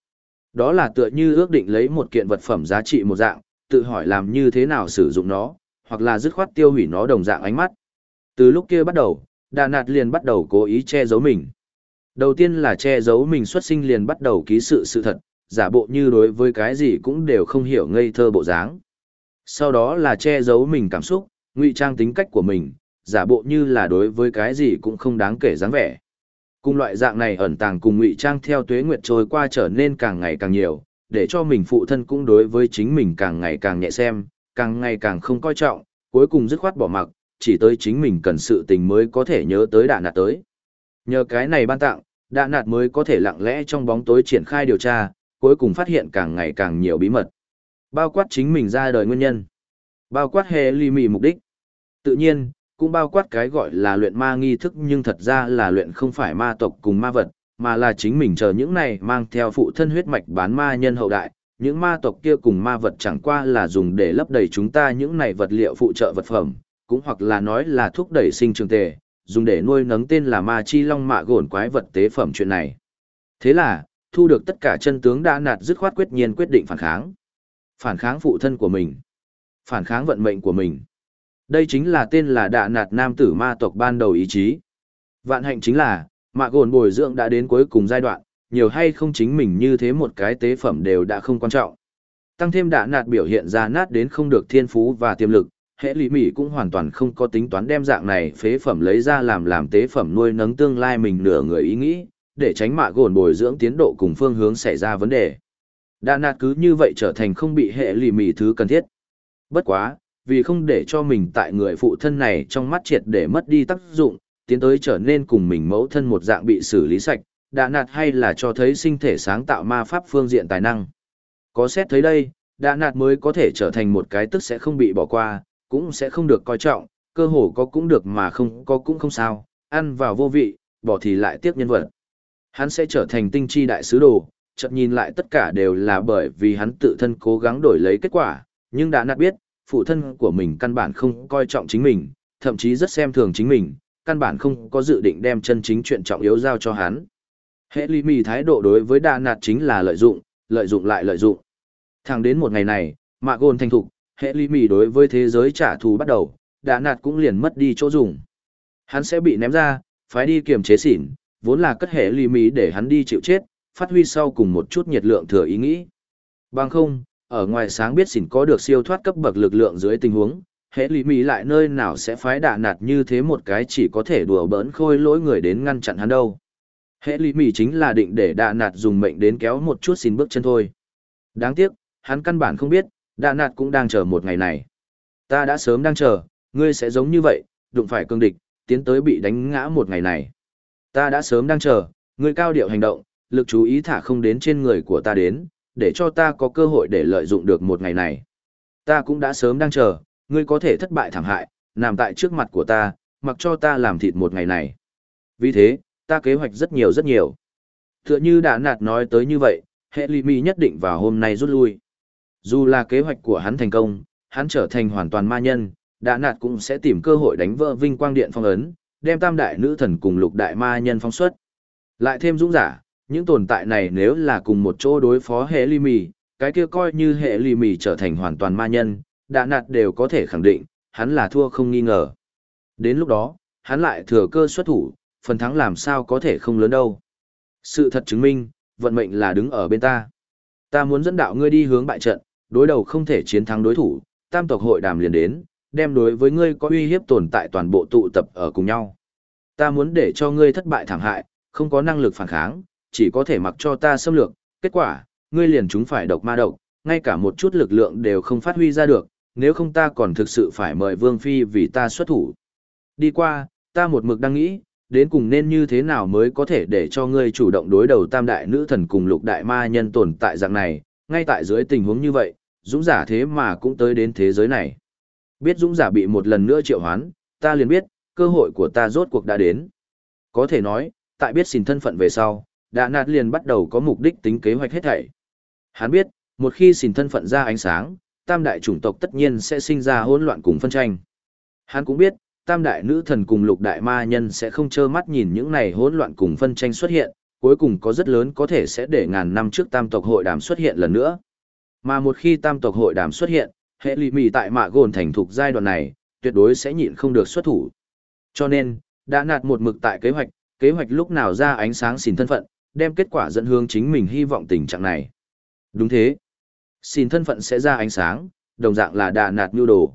Đó là tựa như ước định lấy một kiện vật phẩm giá trị một dạng, tự hỏi làm như thế nào sử dụng nó, hoặc là dứt khoát tiêu hủy nó đồng dạng ánh mắt. Từ lúc kia bắt đầu, Đà Nạt liền bắt đầu cố ý che giấu mình. Đầu tiên là che giấu mình xuất sinh liền bắt đầu ký sự sự thật, giả bộ như đối với cái gì cũng đều không hiểu ngây thơ bộ dáng. Sau đó là che giấu mình cảm xúc, ngụy trang tính cách của mình, giả bộ như là đối với cái gì cũng không đáng kể dáng vẻ. Cùng loại dạng này ẩn tàng cùng ngụy trang theo tuế nguyệt trôi qua trở nên càng ngày càng nhiều, để cho mình phụ thân cũng đối với chính mình càng ngày càng nhẹ xem, càng ngày càng không coi trọng, cuối cùng dứt khoát bỏ mặc, chỉ tới chính mình cần sự tình mới có thể nhớ tới đạ nạt tới. Nhờ cái này ban tặng, đạ nạt mới có thể lặng lẽ trong bóng tối triển khai điều tra, cuối cùng phát hiện càng ngày càng nhiều bí mật. Bao quát chính mình ra đời nguyên nhân. Bao quát hệ ly mì mục đích. Tự nhiên, cũng bao quát cái gọi là luyện ma nghi thức nhưng thật ra là luyện không phải ma tộc cùng ma vật, mà là chính mình chờ những này mang theo phụ thân huyết mạch bán ma nhân hậu đại. Những ma tộc kia cùng ma vật chẳng qua là dùng để lấp đầy chúng ta những này vật liệu phụ trợ vật phẩm, cũng hoặc là nói là thúc đẩy sinh trường tề, dùng để nuôi nấng tên là ma chi long mạ gồn quái vật tế phẩm chuyện này. Thế là, thu được tất cả chân tướng đã nạt dứt khoát quyết nhiên quyết định phản kháng. Phản kháng phụ thân của mình. Phản kháng vận mệnh của mình. Đây chính là tên là đạ nạt nam tử ma tộc ban đầu ý chí. Vạn hạnh chính là, mạ gồn bồi dưỡng đã đến cuối cùng giai đoạn, nhiều hay không chính mình như thế một cái tế phẩm đều đã không quan trọng. Tăng thêm đạ nạt biểu hiện ra nát đến không được thiên phú và tiềm lực, hệ lý mỹ cũng hoàn toàn không có tính toán đem dạng này phế phẩm lấy ra làm làm tế phẩm nuôi nấng tương lai mình nửa người ý nghĩ, để tránh mạ gồn bồi dưỡng tiến độ cùng phương hướng xảy ra vấn đề. Đạ nạt cứ như vậy trở thành không bị hệ lý mỉ thứ cần thiết. Bất quá, vì không để cho mình tại người phụ thân này trong mắt triệt để mất đi tác dụng, tiến tới trở nên cùng mình mẫu thân một dạng bị xử lý sạch, đã nạt hay là cho thấy sinh thể sáng tạo ma pháp phương diện tài năng. Có xét thấy đây, đã nạt mới có thể trở thành một cái tức sẽ không bị bỏ qua, cũng sẽ không được coi trọng, cơ hồ có cũng được mà không có cũng không sao, ăn vào vô vị, bỏ thì lại tiếc nhân vật. Hắn sẽ trở thành tinh chi đại sứ đồ, chợt nhìn lại tất cả đều là bởi vì hắn tự thân cố gắng đổi lấy kết quả, nhưng đã nạt biết, phụ thân của mình căn bản không coi trọng chính mình, thậm chí rất xem thường chính mình, căn bản không có dự định đem chân chính chuyện trọng yếu giao cho hắn. Hệ lý mì thái độ đối với đa nạt chính là lợi dụng, lợi dụng lại lợi dụng. Thẳng đến một ngày này, mạ gôn thành thục, hệ lý mì đối với thế giới trả thù bắt đầu, đa nạt cũng liền mất đi chỗ dùng. Hắn sẽ bị ném ra, phải đi kiềm chế xỉn, vốn là cất hệ lý mì để hắn đi chịu chết, phát huy sau cùng một chút nhiệt lượng thừa ý nghĩ. Bằng không, ở ngoài sáng biết xỉn có được siêu thoát cấp bậc lực lượng dưới tình huống, hệ lý mỹ lại nơi nào sẽ phái đạ nạt như thế một cái chỉ có thể đùa bỡn khôi lỗi người đến ngăn chặn hắn đâu. Hệ lý mỹ chính là định để đạ nạt dùng mệnh đến kéo một chút xin bước chân thôi. Đáng tiếc, hắn căn bản không biết, đạ nạt cũng đang chờ một ngày này. Ta đã sớm đang chờ, ngươi sẽ giống như vậy, đụng phải cương địch, tiến tới bị đánh ngã một ngày này. Ta đã sớm đang chờ, ngươi cao điệu hành động, lực chú ý thả không đến trên người của ta đến, để cho ta có cơ hội để lợi dụng được một ngày này. Ta cũng đã sớm đang chờ, ngươi có thể thất bại thảm hại, nằm tại trước mặt của ta, mặc cho ta làm thịt một ngày này. Vì thế, ta kế hoạch rất nhiều rất nhiều. Tựa như đã nạt nói tới như vậy, hệ lì mì nhất định vào hôm nay rút lui. Dù là kế hoạch của hắn thành công, hắn trở thành hoàn toàn ma nhân, đã nạt cũng sẽ tìm cơ hội đánh vỡ vinh quang điện phong ấn, đem tam đại nữ thần cùng lục đại ma nhân phong xuất. Lại thêm dũng giả, những tồn tại này nếu là cùng một chỗ đối phó hệ ly mì, cái kia coi như hệ ly mì trở thành hoàn toàn ma nhân, đã nạt đều có thể khẳng định, hắn là thua không nghi ngờ. Đến lúc đó, hắn lại thừa cơ xuất thủ, phần thắng làm sao có thể không lớn đâu. Sự thật chứng minh, vận mệnh là đứng ở bên ta. Ta muốn dẫn đạo ngươi đi hướng bại trận, đối đầu không thể chiến thắng đối thủ, tam tộc hội đàm liền đến, đem đối với ngươi có uy hiếp tồn tại toàn bộ tụ tập ở cùng nhau. Ta muốn để cho ngươi thất bại thảm hại, không có năng lực phản kháng, chỉ có thể mặc cho ta xâm lược, kết quả, ngươi liền chúng phải độc ma độc, ngay cả một chút lực lượng đều không phát huy ra được, nếu không ta còn thực sự phải mời Vương Phi vì ta xuất thủ. Đi qua, ta một mực đang nghĩ, đến cùng nên như thế nào mới có thể để cho ngươi chủ động đối đầu tam đại nữ thần cùng lục đại ma nhân tồn tại dạng này, ngay tại dưới tình huống như vậy, dũng giả thế mà cũng tới đến thế giới này. Biết dũng giả bị một lần nữa triệu hoán, ta liền biết, cơ hội của ta rốt cuộc đã đến. Có thể nói, tại biết xin thân phận về sau, đã nạt liền bắt đầu có mục đích tính kế hoạch hết thảy. Hắn biết, một khi xin thân phận ra ánh sáng, tam đại chủng tộc tất nhiên sẽ sinh ra hỗn loạn cùng phân tranh. Hắn cũng biết, tam đại nữ thần cùng lục đại ma nhân sẽ không trơ mắt nhìn những này hỗn loạn cùng phân tranh xuất hiện, cuối cùng có rất lớn có thể sẽ để ngàn năm trước tam tộc hội đàm xuất hiện lần nữa. Mà một khi tam tộc hội đàm xuất hiện, hệ lụy mì tại mạ gồn thành thục giai đoạn này, tuyệt đối sẽ nhịn không được xuất thủ. Cho nên, đã nạt một mực tại kế hoạch, kế hoạch lúc nào ra ánh sáng xỉn thân phận, đem kết quả dẫn hướng chính mình hy vọng tình trạng này. Đúng thế. Xin thân phận sẽ ra ánh sáng, đồng dạng là đà nạt nhu đồ.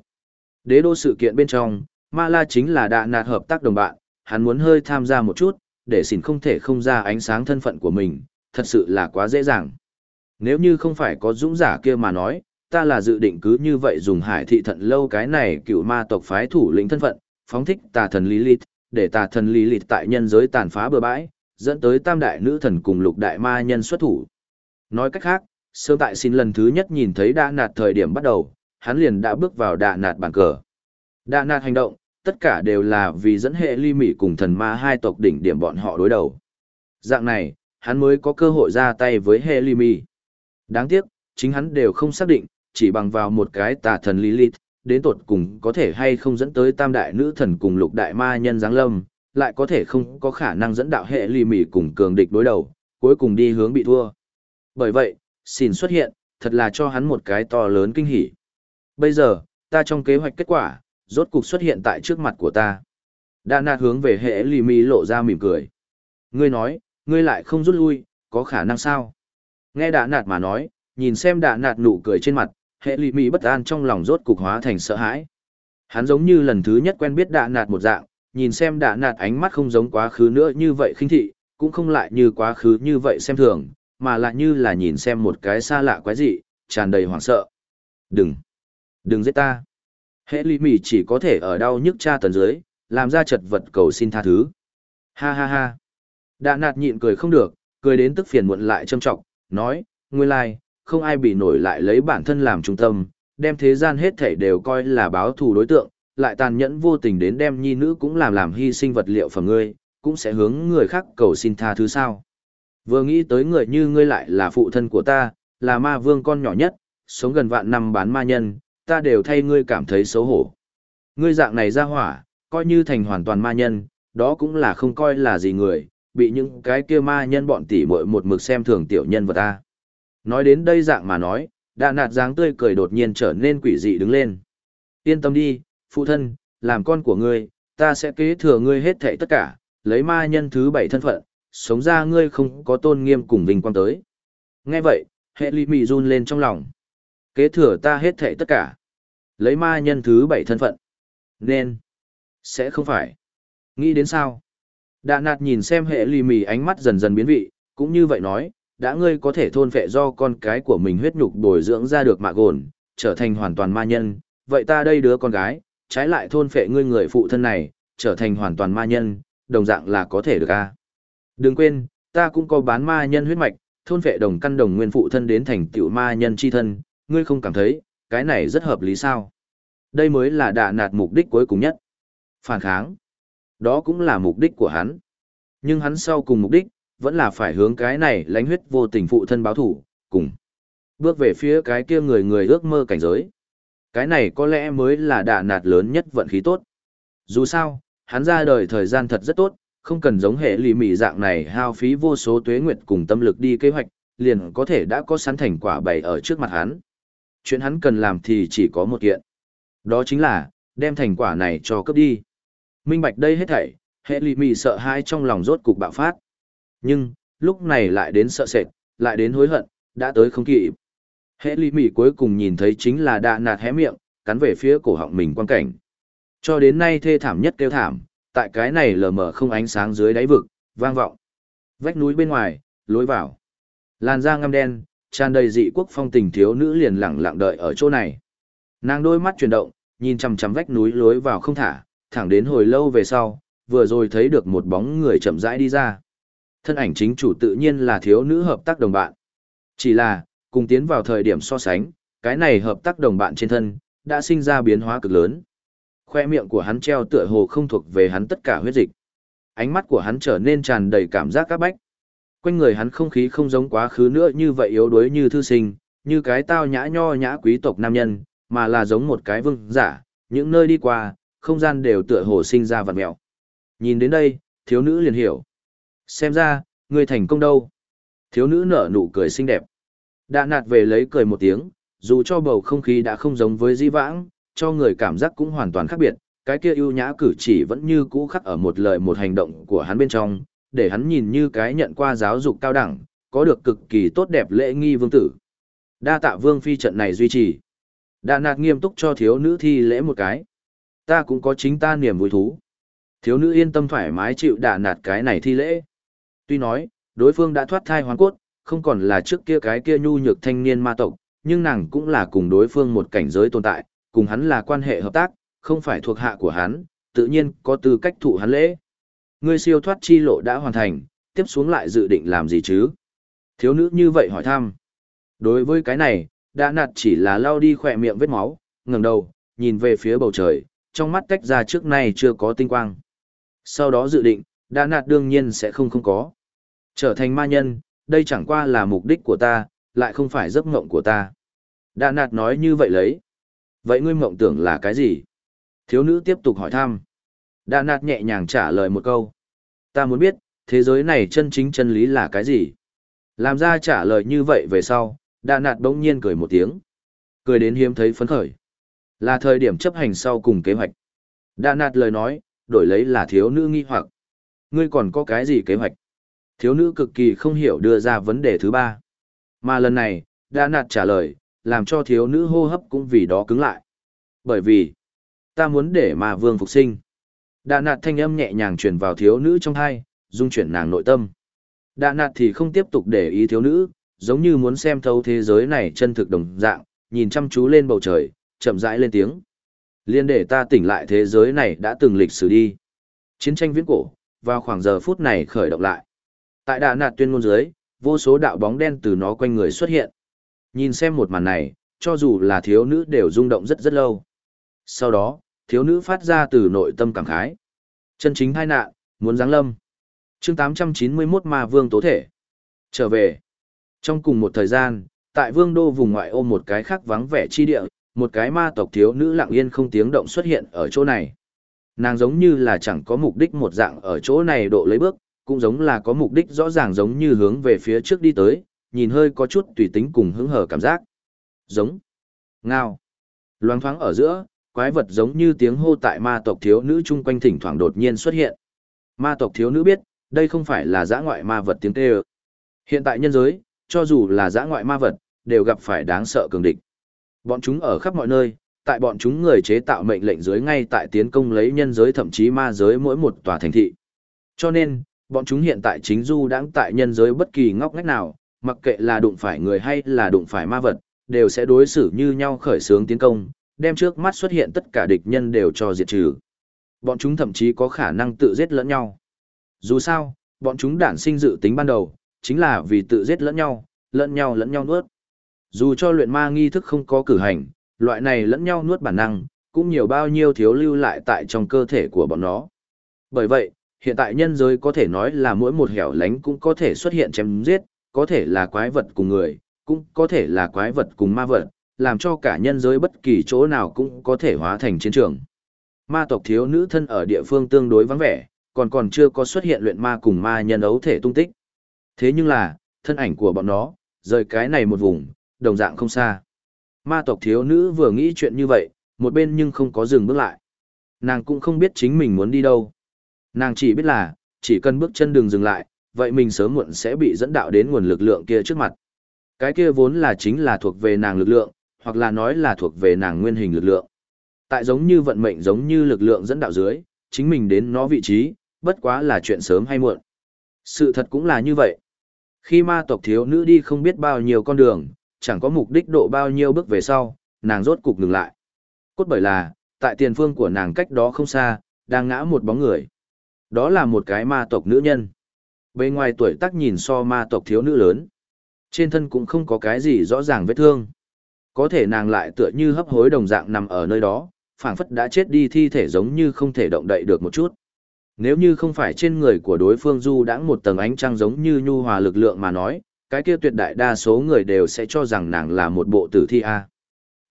Đế đô sự kiện bên trong, Ma La chính là đà nạt hợp tác đồng bạn, hắn muốn hơi tham gia một chút, để xin không thể không ra ánh sáng thân phận của mình, thật sự là quá dễ dàng. Nếu như không phải có dũng giả kia mà nói, ta là dự định cứ như vậy dùng hải thị thận lâu cái này cựu ma tộc phái thủ lĩnh thân phận, phóng thích tà thần Lilith, để tà thần Lilith tại nhân giới tàn phá bừa bãi, dẫn tới tam đại nữ thần cùng lục đại ma nhân xuất thủ. Nói cách khác, sơ tại xin lần thứ nhất nhìn thấy đã nạt thời điểm bắt đầu, hắn liền đã bước vào đạ nạt bàn cờ. Đạ nạt hành động, tất cả đều là vì dẫn hệ ly mỉ cùng thần ma hai tộc đỉnh điểm bọn họ đối đầu. Dạng này, hắn mới có cơ hội ra tay với hệ ly mỉ. Đáng tiếc, chính hắn đều không xác định, chỉ bằng vào một cái tà thần Lilith, đến tột cùng có thể hay không dẫn tới tam đại nữ thần cùng lục đại ma nhân giáng lâm, lại có thể không có khả năng dẫn đạo hệ ly mỉ cùng cường địch đối đầu, cuối cùng đi hướng bị thua. Bởi vậy, xin xuất hiện, thật là cho hắn một cái to lớn kinh hỉ. Bây giờ, ta trong kế hoạch kết quả, rốt cục xuất hiện tại trước mặt của ta. Đa nạt hướng về hệ lì mỉ lộ ra mỉm cười. Ngươi nói, ngươi lại không rút lui, có khả năng sao? Nghe đà nạt mà nói, nhìn xem đà nạt nụ cười trên mặt, hệ lì mỉ bất an trong lòng rốt cục hóa thành sợ hãi. Hắn giống như lần thứ nhất quen biết đà nạt một dạng, nhìn xem đạ nạt ánh mắt không giống quá khứ nữa như vậy khinh thị, cũng không lại như quá khứ như vậy xem thường, mà lại như là nhìn xem một cái xa lạ quái dị, tràn đầy hoảng sợ. Đừng! Đừng giết ta! Hệ lì mỉ chỉ có thể ở đau nhức cha tần dưới, làm ra chật vật cầu xin tha thứ. Ha ha ha! Đạ nạt nhịn cười không được, cười đến tức phiền muộn lại châm trọng, nói, nguyên lai, không ai bị nổi lại lấy bản thân làm trung tâm, đem thế gian hết thảy đều coi là báo thù đối tượng, lại tàn nhẫn vô tình đến đem nhi nữ cũng làm làm hy sinh vật liệu phẩm ngươi, cũng sẽ hướng người khác cầu xin tha thứ sao. Vừa nghĩ tới người như ngươi lại là phụ thân của ta, là ma vương con nhỏ nhất, sống gần vạn năm bán ma nhân, ta đều thay ngươi cảm thấy xấu hổ. Ngươi dạng này ra hỏa, coi như thành hoàn toàn ma nhân, đó cũng là không coi là gì người, bị những cái kia ma nhân bọn tỉ muội một mực xem thường tiểu nhân vật ta. Nói đến đây dạng mà nói, đà nạt dáng tươi cười đột nhiên trở nên quỷ dị đứng lên. Yên tâm đi, phụ thân, làm con của ngươi, ta sẽ kế thừa ngươi hết thảy tất cả, lấy ma nhân thứ bảy thân phận, sống ra ngươi không có tôn nghiêm cùng vinh quang tới. Nghe vậy, hệ ly mị run lên trong lòng. Kế thừa ta hết thảy tất cả. Lấy ma nhân thứ bảy thân phận. Nên. Sẽ không phải. Nghĩ đến sao? Đạ nạt nhìn xem hệ ly mị ánh mắt dần dần biến vị, cũng như vậy nói, đã ngươi có thể thôn phệ do con cái của mình huyết nhục bồi dưỡng ra được mạ gồn, trở thành hoàn toàn ma nhân, vậy ta đây đứa con gái, trái lại thôn phệ ngươi người phụ thân này, trở thành hoàn toàn ma nhân, đồng dạng là có thể được a. Đừng quên, ta cũng có bán ma nhân huyết mạch, thôn phệ đồng căn đồng nguyên phụ thân đến thành tiểu ma nhân chi thân, ngươi không cảm thấy, cái này rất hợp lý sao? Đây mới là đạ nạt mục đích cuối cùng nhất. Phản kháng. Đó cũng là mục đích của hắn. Nhưng hắn sau cùng mục đích, vẫn là phải hướng cái này lánh huyết vô tình phụ thân báo thủ, cùng. Bước về phía cái kia người người ước mơ cảnh giới. Cái này có lẽ mới là đà nạt lớn nhất vận khí tốt. Dù sao, hắn ra đời thời gian thật rất tốt, không cần giống hệ lì mị dạng này hao phí vô số tuế nguyệt cùng tâm lực đi kế hoạch, liền có thể đã có sẵn thành quả bày ở trước mặt hắn. Chuyện hắn cần làm thì chỉ có một kiện. Đó chính là, đem thành quả này cho cấp đi. Minh bạch đây hết thảy, hệ lì mị sợ hãi trong lòng rốt cục bạo phát. Nhưng, lúc này lại đến sợ sệt, lại đến hối hận, đã tới không kịp. Hệ lì mỉ cuối cùng nhìn thấy chính là đạ nạt hé miệng, cắn về phía cổ họng mình quan cảnh. Cho đến nay thê thảm nhất kêu thảm, tại cái này lờ mờ không ánh sáng dưới đáy vực, vang vọng. Vách núi bên ngoài, lối vào. Làn da ngăm đen, tràn đầy dị quốc phong tình thiếu nữ liền lặng lặng đợi ở chỗ này. Nàng đôi mắt chuyển động, nhìn chằm chằm vách núi lối vào không thả, thẳng đến hồi lâu về sau, vừa rồi thấy được một bóng người chậm rãi đi ra. Thân ảnh chính chủ tự nhiên là thiếu nữ hợp tác đồng bạn. Chỉ là, cùng tiến vào thời điểm so sánh, cái này hợp tác đồng bạn trên thân, đã sinh ra biến hóa cực lớn. Khoe miệng của hắn treo tựa hồ không thuộc về hắn tất cả huyết dịch. Ánh mắt của hắn trở nên tràn đầy cảm giác các bách. Quanh người hắn không khí không giống quá khứ nữa như vậy yếu đuối như thư sinh, như cái tao nhã nho nhã quý tộc nam nhân, mà là giống một cái vương giả, những nơi đi qua, không gian đều tựa hồ sinh ra vật mèo. Nhìn đến đây, thiếu nữ liền hiểu. Xem ra, người thành công đâu. Thiếu nữ nở nụ cười xinh đẹp. Đã nạt về lấy cười một tiếng, Dù cho bầu không khí đã không giống với di vãng, cho người cảm giác cũng hoàn toàn khác biệt, cái kia ưu nhã cử chỉ vẫn như cũ khắc ở một lời một hành động của hắn bên trong, để hắn nhìn như cái nhận qua giáo dục cao đẳng, có được cực kỳ tốt đẹp lễ nghi vương tử. Đa tạ vương phi trận này duy trì. Đà nạt nghiêm túc cho thiếu nữ thi lễ một cái. Ta cũng có chính ta niềm vui thú. Thiếu nữ yên tâm thoải mái chịu đà nạt cái này thi lễ. Tuy nói, đối phương đã thoát thai hoàn cốt, không còn là trước kia cái kia nhu nhược thanh niên ma tộc, nhưng nàng cũng là cùng đối phương một cảnh giới tồn tại, cùng hắn là quan hệ hợp tác, không phải thuộc hạ của hắn, tự nhiên có tư cách thụ hắn lễ. Ngươi siêu thoát chi lộ đã hoàn thành, tiếp xuống lại dự định làm gì chứ? Thiếu nữ như vậy hỏi thăm. Đối với cái này, đã nạt chỉ là lao đi khỏe miệng vết máu, ngẩng đầu, nhìn về phía bầu trời, trong mắt tách ra trước nay chưa có tinh quang. Sau đó dự định, đã nạt đương nhiên sẽ không không có. Trở thành ma nhân, đây chẳng qua là mục đích của ta, lại không phải giấc mộng của ta. Đà nạt nói như vậy lấy. Vậy ngươi mộng tưởng là cái gì? Thiếu nữ tiếp tục hỏi thăm. Đà nạt nhẹ nhàng trả lời một câu. Ta muốn biết, thế giới này chân chính chân lý là cái gì? Làm ra trả lời như vậy về sau, Đà nạt bỗng nhiên cười một tiếng. Cười đến hiếm thấy phấn khởi. Là thời điểm chấp hành sau cùng kế hoạch. Đà nạt lời nói, đổi lấy là thiếu nữ nghi hoặc. Ngươi còn có cái gì kế hoạch? Thiếu nữ cực kỳ không hiểu đưa ra vấn đề thứ ba. Mà lần này, đã nạt trả lời, làm cho thiếu nữ hô hấp cũng vì đó cứng lại. Bởi vì, ta muốn để mà vương phục sinh. đã nạt thanh âm nhẹ nhàng truyền vào thiếu nữ trong thai, dung chuyển nàng nội tâm. đã nạt thì không tiếp tục để ý thiếu nữ, giống như muốn xem thấu thế giới này chân thực đồng dạng, nhìn chăm chú lên bầu trời, chậm rãi lên tiếng. Liên để ta tỉnh lại thế giới này đã từng lịch sử đi. Chiến tranh viễn cổ, vào khoảng giờ phút này khởi động lại. Tại đà nạt tuyên ngôn dưới, vô số đạo bóng đen từ nó quanh người xuất hiện. Nhìn xem một màn này, cho dù là thiếu nữ đều rung động rất rất lâu. Sau đó, thiếu nữ phát ra từ nội tâm cảm khái. Chân chính hai nạn, muốn giáng lâm. chương 891 ma vương tố thể. Trở về. Trong cùng một thời gian, tại vương đô vùng ngoại ô một cái khác vắng vẻ chi địa, một cái ma tộc thiếu nữ lặng yên không tiếng động xuất hiện ở chỗ này. Nàng giống như là chẳng có mục đích một dạng ở chỗ này độ lấy bước, cũng giống là có mục đích rõ ràng giống như hướng về phía trước đi tới, nhìn hơi có chút tùy tính cùng hứng hở cảm giác. Giống. Ngao. Loáng thoáng ở giữa, quái vật giống như tiếng hô tại ma tộc thiếu nữ chung quanh thỉnh thoảng đột nhiên xuất hiện. Ma tộc thiếu nữ biết, đây không phải là dã ngoại ma vật tiếng kêu. Hiện tại nhân giới, cho dù là dã ngoại ma vật, đều gặp phải đáng sợ cường địch. Bọn chúng ở khắp mọi nơi, tại bọn chúng người chế tạo mệnh lệnh dưới ngay tại tiến công lấy nhân giới thậm chí ma giới mỗi một tòa thành thị. Cho nên, bọn chúng hiện tại chính du đang tại nhân giới bất kỳ ngóc ngách nào, mặc kệ là đụng phải người hay là đụng phải ma vật, đều sẽ đối xử như nhau khởi xướng tiến công, đem trước mắt xuất hiện tất cả địch nhân đều cho diệt trừ. Bọn chúng thậm chí có khả năng tự giết lẫn nhau. Dù sao, bọn chúng đản sinh dự tính ban đầu, chính là vì tự giết lẫn nhau, lẫn nhau lẫn nhau nuốt. Dù cho luyện ma nghi thức không có cử hành, loại này lẫn nhau nuốt bản năng, cũng nhiều bao nhiêu thiếu lưu lại tại trong cơ thể của bọn nó. Bởi vậy, hiện tại nhân giới có thể nói là mỗi một hẻo lánh cũng có thể xuất hiện chém giết, có thể là quái vật cùng người, cũng có thể là quái vật cùng ma vật, làm cho cả nhân giới bất kỳ chỗ nào cũng có thể hóa thành chiến trường. Ma tộc thiếu nữ thân ở địa phương tương đối vắng vẻ, còn còn chưa có xuất hiện luyện ma cùng ma nhân ấu thể tung tích. Thế nhưng là, thân ảnh của bọn nó, rời cái này một vùng, đồng dạng không xa. Ma tộc thiếu nữ vừa nghĩ chuyện như vậy, một bên nhưng không có dừng bước lại. Nàng cũng không biết chính mình muốn đi đâu. Nàng chỉ biết là, chỉ cần bước chân đường dừng lại, vậy mình sớm muộn sẽ bị dẫn đạo đến nguồn lực lượng kia trước mặt. Cái kia vốn là chính là thuộc về nàng lực lượng, hoặc là nói là thuộc về nàng nguyên hình lực lượng. Tại giống như vận mệnh giống như lực lượng dẫn đạo dưới, chính mình đến nó vị trí, bất quá là chuyện sớm hay muộn. Sự thật cũng là như vậy. Khi ma tộc thiếu nữ đi không biết bao nhiêu con đường, chẳng có mục đích độ bao nhiêu bước về sau, nàng rốt cục ngừng lại. Cốt bởi là, tại tiền phương của nàng cách đó không xa, đang ngã một bóng người. Đó là một cái ma tộc nữ nhân. Bên ngoài tuổi tác nhìn so ma tộc thiếu nữ lớn. Trên thân cũng không có cái gì rõ ràng vết thương. Có thể nàng lại tựa như hấp hối đồng dạng nằm ở nơi đó, phảng phất đã chết đi thi thể giống như không thể động đậy được một chút. Nếu như không phải trên người của đối phương du đã một tầng ánh trăng giống như nhu hòa lực lượng mà nói, cái kia tuyệt đại đa số người đều sẽ cho rằng nàng là một bộ tử thi A.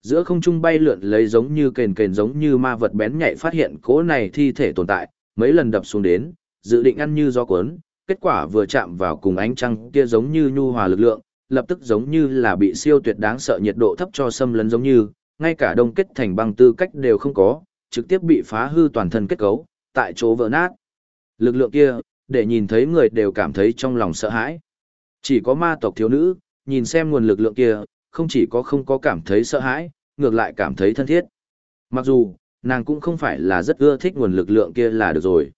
Giữa không trung bay lượn lấy giống như kền kền giống như ma vật bén nhạy phát hiện cỗ này thi thể tồn tại, mấy lần đập xuống đến, dự định ăn như gió cuốn, kết quả vừa chạm vào cùng ánh trăng kia giống như nhu hòa lực lượng, lập tức giống như là bị siêu tuyệt đáng sợ nhiệt độ thấp cho xâm lấn giống như, ngay cả đông kết thành băng tư cách đều không có, trực tiếp bị phá hư toàn thân kết cấu, tại chỗ vỡ nát. Lực lượng kia, để nhìn thấy người đều cảm thấy trong lòng sợ hãi. Chỉ có ma tộc thiếu nữ, nhìn xem nguồn lực lượng kia, không chỉ có không có cảm thấy sợ hãi, ngược lại cảm thấy thân thiết. Mặc dù, nàng cũng không phải là rất ưa thích nguồn lực lượng kia là được rồi.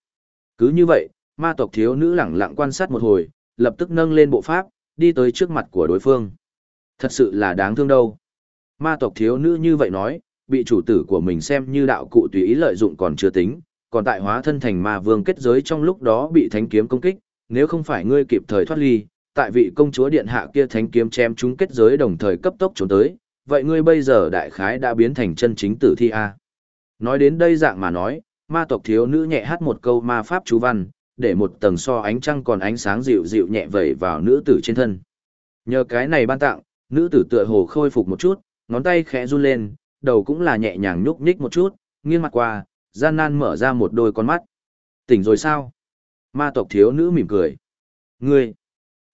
Cứ như vậy, ma tộc thiếu nữ lẳng lặng quan sát một hồi, lập tức nâng lên bộ pháp, đi tới trước mặt của đối phương. Thật sự là đáng thương đâu. Ma tộc thiếu nữ như vậy nói, bị chủ tử của mình xem như đạo cụ tùy ý lợi dụng còn chưa tính, còn tại hóa thân thành ma vương kết giới trong lúc đó bị thánh kiếm công kích, nếu không phải ngươi kịp thời thoát ly, tại vị công chúa điện hạ kia thánh kiếm chém chúng kết giới đồng thời cấp tốc trốn tới, vậy ngươi bây giờ đại khái đã biến thành chân chính tử thi a. Nói đến đây dạng mà nói, ma tộc thiếu nữ nhẹ hát một câu ma pháp chú văn, để một tầng so ánh trăng còn ánh sáng dịu dịu nhẹ vẩy vào nữ tử trên thân. Nhờ cái này ban tặng, nữ tử tựa hồ khôi phục một chút, ngón tay khẽ run lên, đầu cũng là nhẹ nhàng nhúc nhích một chút, nghiêng mặt qua, gian nan mở ra một đôi con mắt. Tỉnh rồi sao? Ma tộc thiếu nữ mỉm cười. Ngươi,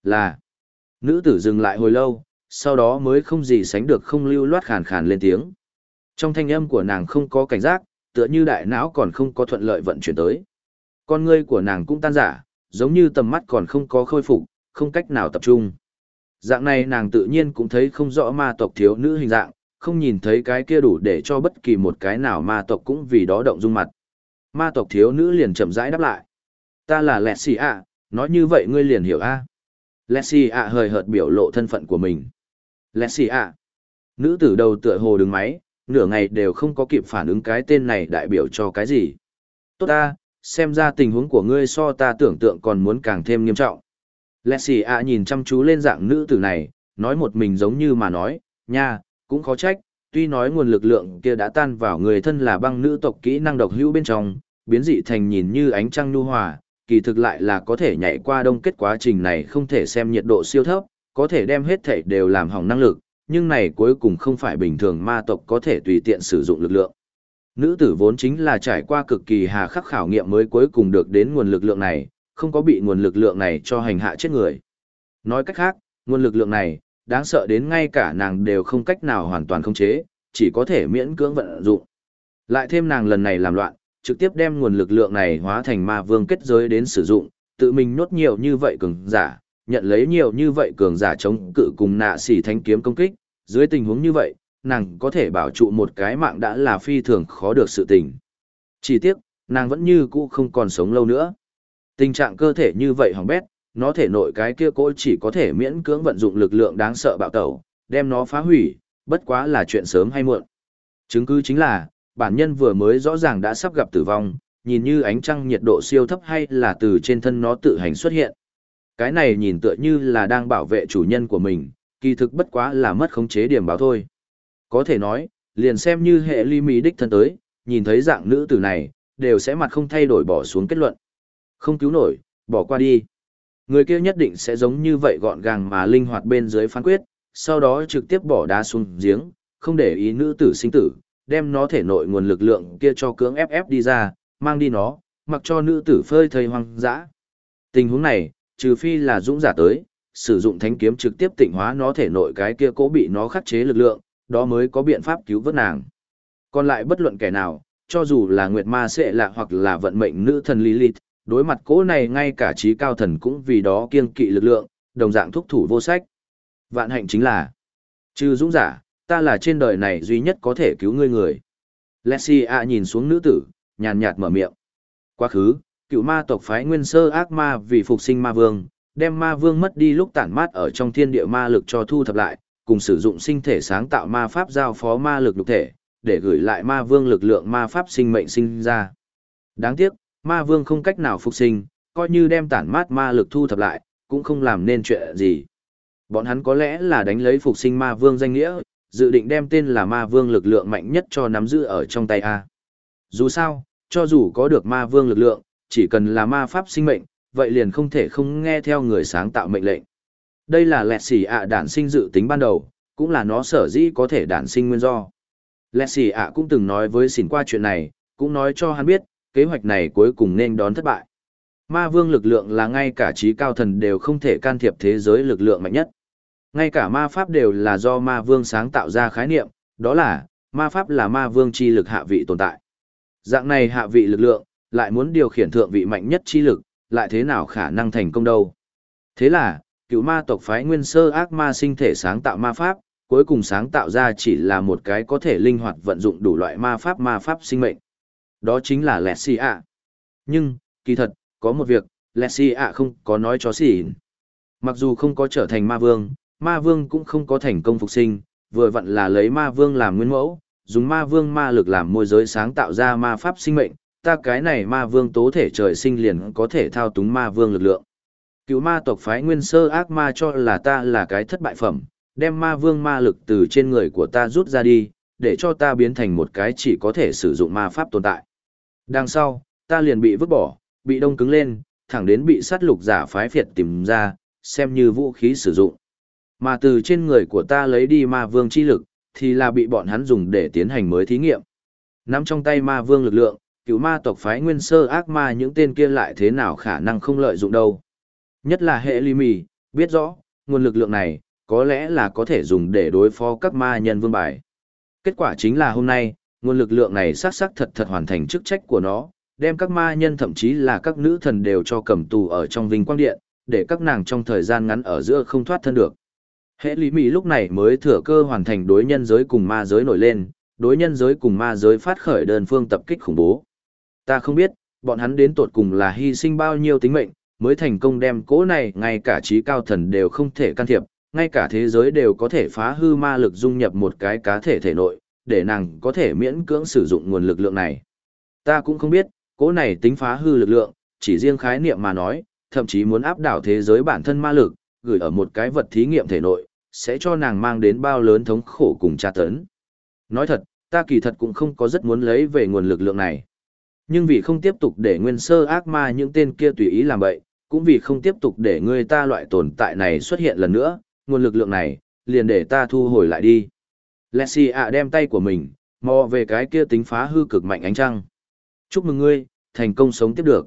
là... Nữ tử dừng lại hồi lâu, sau đó mới không gì sánh được không lưu loát khàn khàn lên tiếng. Trong thanh âm của nàng không có cảnh giác, tựa như đại não còn không có thuận lợi vận chuyển tới. Con ngươi của nàng cũng tan giả, giống như tầm mắt còn không có khôi phục, không cách nào tập trung. Dạng này nàng tự nhiên cũng thấy không rõ ma tộc thiếu nữ hình dạng, không nhìn thấy cái kia đủ để cho bất kỳ một cái nào ma tộc cũng vì đó động dung mặt. Ma tộc thiếu nữ liền chậm rãi đáp lại. Ta là Lẹ Xì ạ, nói như vậy ngươi liền hiểu a. À? Lẹ Xì ạ hời hợt biểu lộ thân phận của mình. Lẹ Xì ạ. Nữ tử đầu tựa hồ đứng máy, nửa ngày đều không có kịp phản ứng cái tên này đại biểu cho cái gì. Tốt ta, xem ra tình huống của ngươi so ta tưởng tượng còn muốn càng thêm nghiêm trọng. Lẹ Xì ạ nhìn chăm chú lên dạng nữ tử này, nói một mình giống như mà nói, nha, cũng khó trách, tuy nói nguồn lực lượng kia đã tan vào người thân là băng nữ tộc kỹ năng độc hữu bên trong, biến dị thành nhìn như ánh trăng nhu hòa, kỳ thực lại là có thể nhảy qua đông kết quá trình này không thể xem nhiệt độ siêu thấp, có thể đem hết thể đều làm hỏng năng lực, nhưng này cuối cùng không phải bình thường ma tộc có thể tùy tiện sử dụng lực lượng. Nữ tử vốn chính là trải qua cực kỳ hà khắc khảo nghiệm mới cuối cùng được đến nguồn lực lượng này, không có bị nguồn lực lượng này cho hành hạ chết người. Nói cách khác, nguồn lực lượng này, đáng sợ đến ngay cả nàng đều không cách nào hoàn toàn khống chế, chỉ có thể miễn cưỡng vận dụng. Lại thêm nàng lần này làm loạn, trực tiếp đem nguồn lực lượng này hóa thành ma vương kết giới đến sử dụng, tự mình nốt nhiều như vậy cường giả, nhận lấy nhiều như vậy cường giả chống cự cùng nạ xỉ thanh kiếm công kích, dưới tình huống như vậy, nàng có thể bảo trụ một cái mạng đã là phi thường khó được sự tình. Chỉ tiếc, nàng vẫn như cũ không còn sống lâu nữa. Tình trạng cơ thể như vậy hỏng bét, nó thể nội cái kia cỗ chỉ có thể miễn cưỡng vận dụng lực lượng đáng sợ bạo tẩu, đem nó phá hủy, bất quá là chuyện sớm hay muộn. Chứng cứ chính là, bản nhân vừa mới rõ ràng đã sắp gặp tử vong, nhìn như ánh trăng nhiệt độ siêu thấp hay là từ trên thân nó tự hành xuất hiện. Cái này nhìn tựa như là đang bảo vệ chủ nhân của mình, kỳ thực bất quá là mất khống chế điểm báo thôi. Có thể nói, liền xem như hệ ly mỹ đích thân tới, nhìn thấy dạng nữ tử này, đều sẽ mặt không thay đổi bỏ xuống kết luận. Không cứu nổi, bỏ qua đi. Người kia nhất định sẽ giống như vậy gọn gàng mà linh hoạt bên dưới phán quyết, sau đó trực tiếp bỏ đá xuống giếng, không để ý nữ tử sinh tử, đem nó thể nội nguồn lực lượng kia cho cưỡng ép ép đi ra, mang đi nó, mặc cho nữ tử phơi thầy hoang dã. Tình huống này, trừ phi là dũng giả tới, sử dụng thánh kiếm trực tiếp tịnh hóa nó thể nội cái kia cố bị nó khắc chế lực lượng, đó mới có biện pháp cứu vớt nàng. Còn lại bất luận kẻ nào, cho dù là Nguyệt Ma Sệ lạ hoặc là vận mệnh nữ thần Lilith, đối mặt cố này ngay cả trí cao thần cũng vì đó kiêng kỵ lực lượng, đồng dạng thúc thủ vô sách. Vạn hạnh chính là, trừ dũng giả, ta là trên đời này duy nhất có thể cứu ngươi người. Lexia nhìn xuống nữ tử, nhàn nhạt mở miệng. Quá khứ, cựu ma tộc phái nguyên sơ ác ma vì phục sinh ma vương, đem ma vương mất đi lúc tản mát ở trong thiên địa ma lực cho thu thập lại, cùng sử dụng sinh thể sáng tạo ma pháp giao phó ma lực lục thể, để gửi lại ma vương lực lượng ma pháp sinh mệnh sinh ra. Đáng tiếc, ma vương không cách nào phục sinh, coi như đem tản mát ma lực thu thập lại, cũng không làm nên chuyện gì. Bọn hắn có lẽ là đánh lấy phục sinh ma vương danh nghĩa, dự định đem tên là ma vương lực lượng mạnh nhất cho nắm giữ ở trong tay A. Dù sao, cho dù có được ma vương lực lượng, chỉ cần là ma pháp sinh mệnh, vậy liền không thể không nghe theo người sáng tạo mệnh lệnh. Đây là lẹt xỉ ạ đản sinh dự tính ban đầu, cũng là nó sở dĩ có thể đản sinh nguyên do. Lẹt xỉ ạ cũng từng nói với xỉn qua chuyện này, cũng nói cho hắn biết, kế hoạch này cuối cùng nên đón thất bại. Ma vương lực lượng là ngay cả trí cao thần đều không thể can thiệp thế giới lực lượng mạnh nhất. Ngay cả ma pháp đều là do ma vương sáng tạo ra khái niệm, đó là, ma pháp là ma vương chi lực hạ vị tồn tại. Dạng này hạ vị lực lượng, lại muốn điều khiển thượng vị mạnh nhất chi lực, lại thế nào khả năng thành công đâu. Thế là, cựu ma tộc phái nguyên sơ ác ma sinh thể sáng tạo ma pháp, cuối cùng sáng tạo ra chỉ là một cái có thể linh hoạt vận dụng đủ loại ma pháp ma pháp sinh mệnh. Đó chính là Lẹ Si ạ. Nhưng, kỳ thật, có một việc, Lẹ Si ạ không có nói cho xỉn. Mặc dù không có trở thành ma vương, ma vương cũng không có thành công phục sinh, vừa vặn là lấy ma vương làm nguyên mẫu, dùng ma vương ma lực làm môi giới sáng tạo ra ma pháp sinh mệnh, ta cái này ma vương tố thể trời sinh liền có thể thao túng ma vương lực lượng. Cựu ma tộc phái nguyên sơ ác ma cho là ta là cái thất bại phẩm, đem ma vương ma lực từ trên người của ta rút ra đi, để cho ta biến thành một cái chỉ có thể sử dụng ma pháp tồn tại. Đằng sau, ta liền bị vứt bỏ, bị đông cứng lên, thẳng đến bị sát lục giả phái phiệt tìm ra, xem như vũ khí sử dụng. Mà từ trên người của ta lấy đi ma vương chi lực, thì là bị bọn hắn dùng để tiến hành mới thí nghiệm. Nắm trong tay ma vương lực lượng, cựu ma tộc phái nguyên sơ ác ma những tên kia lại thế nào khả năng không lợi dụng đâu. Nhất là hệ ly mì, biết rõ, nguồn lực lượng này, có lẽ là có thể dùng để đối phó các ma nhân vương bài. Kết quả chính là hôm nay, nguồn lực lượng này xác xác thật thật hoàn thành chức trách của nó, đem các ma nhân thậm chí là các nữ thần đều cho cầm tù ở trong vinh quang điện, để các nàng trong thời gian ngắn ở giữa không thoát thân được. Hệ lý mỹ lúc này mới thừa cơ hoàn thành đối nhân giới cùng ma giới nổi lên, đối nhân giới cùng ma giới phát khởi đơn phương tập kích khủng bố. Ta không biết, bọn hắn đến tột cùng là hy sinh bao nhiêu tính mệnh, mới thành công đem cỗ này ngay cả trí cao thần đều không thể can thiệp, ngay cả thế giới đều có thể phá hư ma lực dung nhập một cái cá thể thể nội, để nàng có thể miễn cưỡng sử dụng nguồn lực lượng này. Ta cũng không biết, cỗ này tính phá hư lực lượng, chỉ riêng khái niệm mà nói, thậm chí muốn áp đảo thế giới bản thân ma lực, gửi ở một cái vật thí nghiệm thể nội, sẽ cho nàng mang đến bao lớn thống khổ cùng tra tấn. Nói thật, ta kỳ thật cũng không có rất muốn lấy về nguồn lực lượng này. Nhưng vì không tiếp tục để nguyên sơ ác ma những tên kia tùy ý làm bậy cũng vì không tiếp tục để người ta loại tồn tại này xuất hiện lần nữa, nguồn lực lượng này, liền để ta thu hồi lại đi. Lexi ạ đem tay của mình, mò về cái kia tính phá hư cực mạnh ánh trăng. Chúc mừng ngươi, thành công sống tiếp được.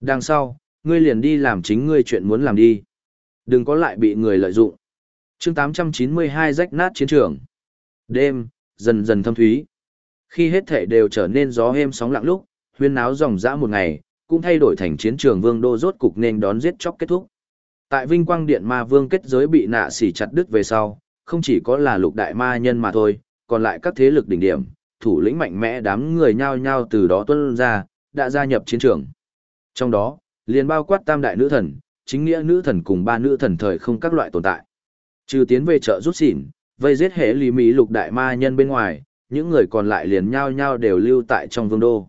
Đằng sau, ngươi liền đi làm chính ngươi chuyện muốn làm đi. Đừng có lại bị người lợi dụng. chương 892 rách nát chiến trường. Đêm, dần dần thâm thúy. Khi hết thể đều trở nên gió êm sóng lặng lúc, huyên náo dòng dã một ngày, cũng thay đổi thành chiến trường vương đô rốt cục nên đón giết chóc kết thúc. Tại Vinh Quang Điện Ma Vương kết giới bị nạ xỉ chặt đứt về sau, không chỉ có là lục đại ma nhân mà thôi, còn lại các thế lực đỉnh điểm, thủ lĩnh mạnh mẽ đám người nhao nhao từ đó tuân ra, đã gia nhập chiến trường. Trong đó, liền bao quát tam đại nữ thần, chính nghĩa nữ thần cùng ba nữ thần thời không các loại tồn tại. Trừ tiến về chợ rút xỉn, vây giết hệ lý mỹ lục đại ma nhân bên ngoài, những người còn lại liền nhao nhao đều lưu tại trong vương đô.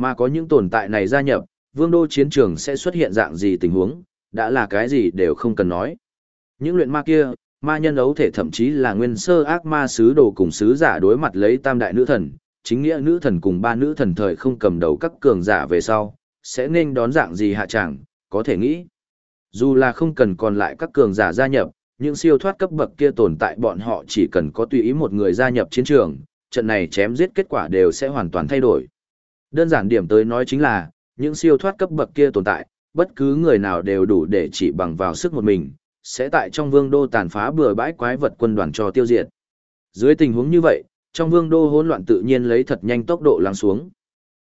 Mà có những tồn tại này gia nhập, vương đô chiến trường sẽ xuất hiện dạng gì tình huống, đã là cái gì đều không cần nói. Những luyện ma kia, ma nhân ấu thể thậm chí là nguyên sơ ác ma sứ đồ cùng sứ giả đối mặt lấy tam đại nữ thần, chính nghĩa nữ thần cùng ba nữ thần thời không cầm đầu các cường giả về sau, sẽ nên đón dạng gì hạ chẳng, có thể nghĩ. Dù là không cần còn lại các cường giả gia nhập, những siêu thoát cấp bậc kia tồn tại bọn họ chỉ cần có tùy ý một người gia nhập chiến trường, trận này chém giết kết quả đều sẽ hoàn toàn thay đổi. Đơn giản điểm tới nói chính là, những siêu thoát cấp bậc kia tồn tại, bất cứ người nào đều đủ để chỉ bằng vào sức một mình, sẽ tại trong vương đô tàn phá bừa bãi quái vật quân đoàn cho tiêu diệt. Dưới tình huống như vậy, trong vương đô hỗn loạn tự nhiên lấy thật nhanh tốc độ lắng xuống.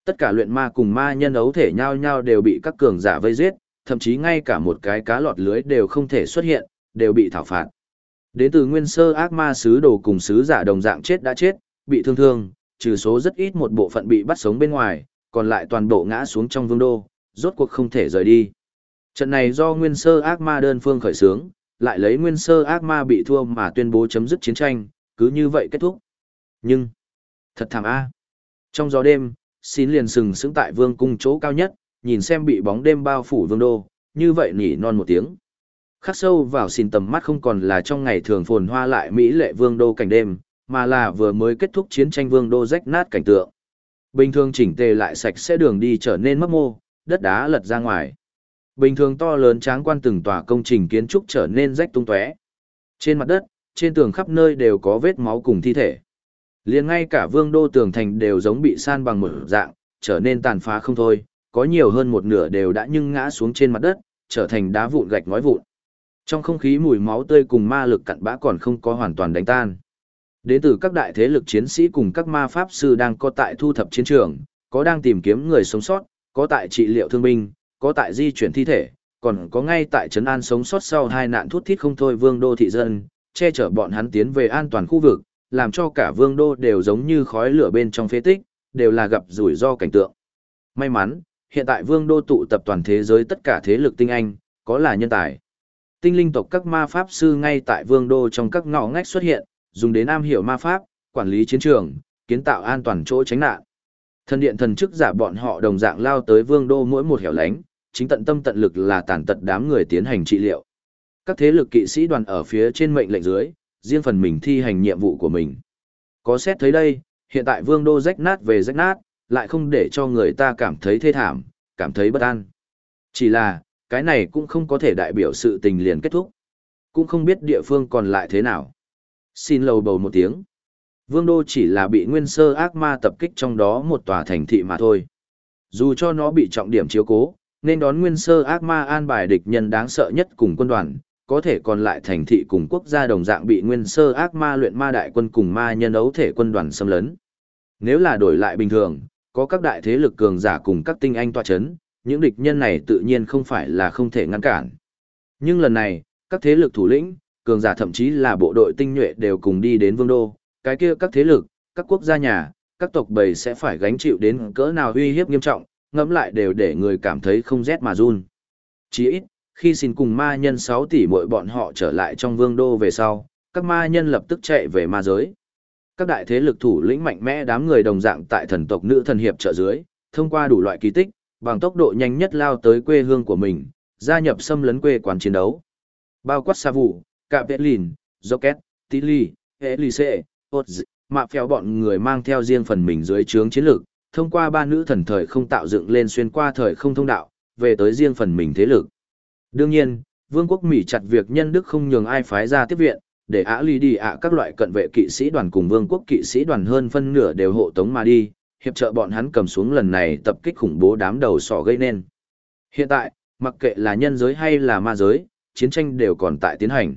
Tất cả luyện ma cùng ma nhân ấu thể nhau nhau đều bị các cường giả vây giết, thậm chí ngay cả một cái cá lọt lưới đều không thể xuất hiện, đều bị thảo phạt. Đến từ nguyên sơ ác ma sứ đồ cùng sứ giả đồng dạng chết đã chết, bị thương thương, trừ số rất ít một bộ phận bị bắt sống bên ngoài, còn lại toàn bộ ngã xuống trong vương đô, rốt cuộc không thể rời đi. Trận này do nguyên sơ ác ma đơn phương khởi xướng, lại lấy nguyên sơ ác ma bị thua mà tuyên bố chấm dứt chiến tranh, cứ như vậy kết thúc. Nhưng, thật thảm a. Trong gió đêm, xin liền sừng sững tại vương cung chỗ cao nhất, nhìn xem bị bóng đêm bao phủ vương đô, như vậy nỉ non một tiếng. Khắc sâu vào xin tầm mắt không còn là trong ngày thường phồn hoa lại Mỹ lệ vương đô cảnh đêm, mà là vừa mới kết thúc chiến tranh vương đô rách nát cảnh tượng. Bình thường chỉnh tề lại sạch sẽ đường đi trở nên mấp mô, đất đá lật ra ngoài. Bình thường to lớn tráng quan từng tòa công trình kiến trúc trở nên rách tung tóe. Trên mặt đất, trên tường khắp nơi đều có vết máu cùng thi thể. Liền ngay cả vương đô tường thành đều giống bị san bằng một dạng, trở nên tàn phá không thôi, có nhiều hơn một nửa đều đã nhưng ngã xuống trên mặt đất, trở thành đá vụn gạch ngói vụn. Trong không khí mùi máu tươi cùng ma lực cặn bã còn không có hoàn toàn đánh tan. Đến từ các đại thế lực chiến sĩ cùng các ma pháp sư đang có tại thu thập chiến trường, có đang tìm kiếm người sống sót, có tại trị liệu thương binh, có tại di chuyển thi thể, còn có ngay tại trấn an sống sót sau hai nạn thuốc thít không thôi vương đô thị dân, che chở bọn hắn tiến về an toàn khu vực, làm cho cả vương đô đều giống như khói lửa bên trong phế tích, đều là gặp rủi ro cảnh tượng. May mắn, hiện tại vương đô tụ tập toàn thế giới tất cả thế lực tinh anh, có là nhân tài. Tinh linh tộc các ma pháp sư ngay tại vương đô trong các ngõ ngách xuất hiện, dùng đến am hiểu ma pháp, quản lý chiến trường, kiến tạo an toàn chỗ tránh nạn. Thần điện thần chức giả bọn họ đồng dạng lao tới vương đô mỗi một hẻo lánh, chính tận tâm tận lực là tàn tật đám người tiến hành trị liệu. Các thế lực kỵ sĩ đoàn ở phía trên mệnh lệnh dưới, riêng phần mình thi hành nhiệm vụ của mình. Có xét thấy đây, hiện tại vương đô rách nát về rách nát, lại không để cho người ta cảm thấy thê thảm, cảm thấy bất an. Chỉ là, cái này cũng không có thể đại biểu sự tình liền kết thúc. Cũng không biết địa phương còn lại thế nào. Xin lầu bầu một tiếng. Vương đô chỉ là bị nguyên sơ ác ma tập kích trong đó một tòa thành thị mà thôi. Dù cho nó bị trọng điểm chiếu cố, nên đón nguyên sơ ác ma an bài địch nhân đáng sợ nhất cùng quân đoàn, có thể còn lại thành thị cùng quốc gia đồng dạng bị nguyên sơ ác ma luyện ma đại quân cùng ma nhân ấu thể quân đoàn xâm lấn. Nếu là đổi lại bình thường, có các đại thế lực cường giả cùng các tinh anh tọa chấn, những địch nhân này tự nhiên không phải là không thể ngăn cản. Nhưng lần này, các thế lực thủ lĩnh, cường giả thậm chí là bộ đội tinh nhuệ đều cùng đi đến vương đô, cái kia các thế lực, các quốc gia nhà, các tộc bầy sẽ phải gánh chịu đến cỡ nào uy hiếp nghiêm trọng, ngẫm lại đều để người cảm thấy không rét mà run. Chỉ ít, khi xin cùng ma nhân 6 tỷ mỗi bọn họ trở lại trong vương đô về sau, các ma nhân lập tức chạy về ma giới. Các đại thế lực thủ lĩnh mạnh mẽ đám người đồng dạng tại thần tộc nữ thần hiệp trợ dưới, thông qua đủ loại kỳ tích, bằng tốc độ nhanh nhất lao tới quê hương của mình, gia nhập xâm lấn quê quán chiến đấu. Bao quát xa vụ Cạ Vệ Lìn, Rocket, Tilly, Elise, Oz, mạ phèo bọn người mang theo riêng phần mình dưới trướng chiến lược, thông qua ba nữ thần thời không tạo dựng lên xuyên qua thời không thông đạo, về tới riêng phần mình thế lực. Đương nhiên, vương quốc Mỹ chặt việc nhân đức không nhường ai phái ra tiếp viện, để ả ly đi ạ các loại cận vệ kỵ sĩ đoàn cùng vương quốc kỵ sĩ đoàn hơn phân nửa đều hộ tống mà đi, hiệp trợ bọn hắn cầm xuống lần này tập kích khủng bố đám đầu sỏ gây nên. Hiện tại, mặc kệ là nhân giới hay là ma giới, chiến tranh đều còn tại tiến hành.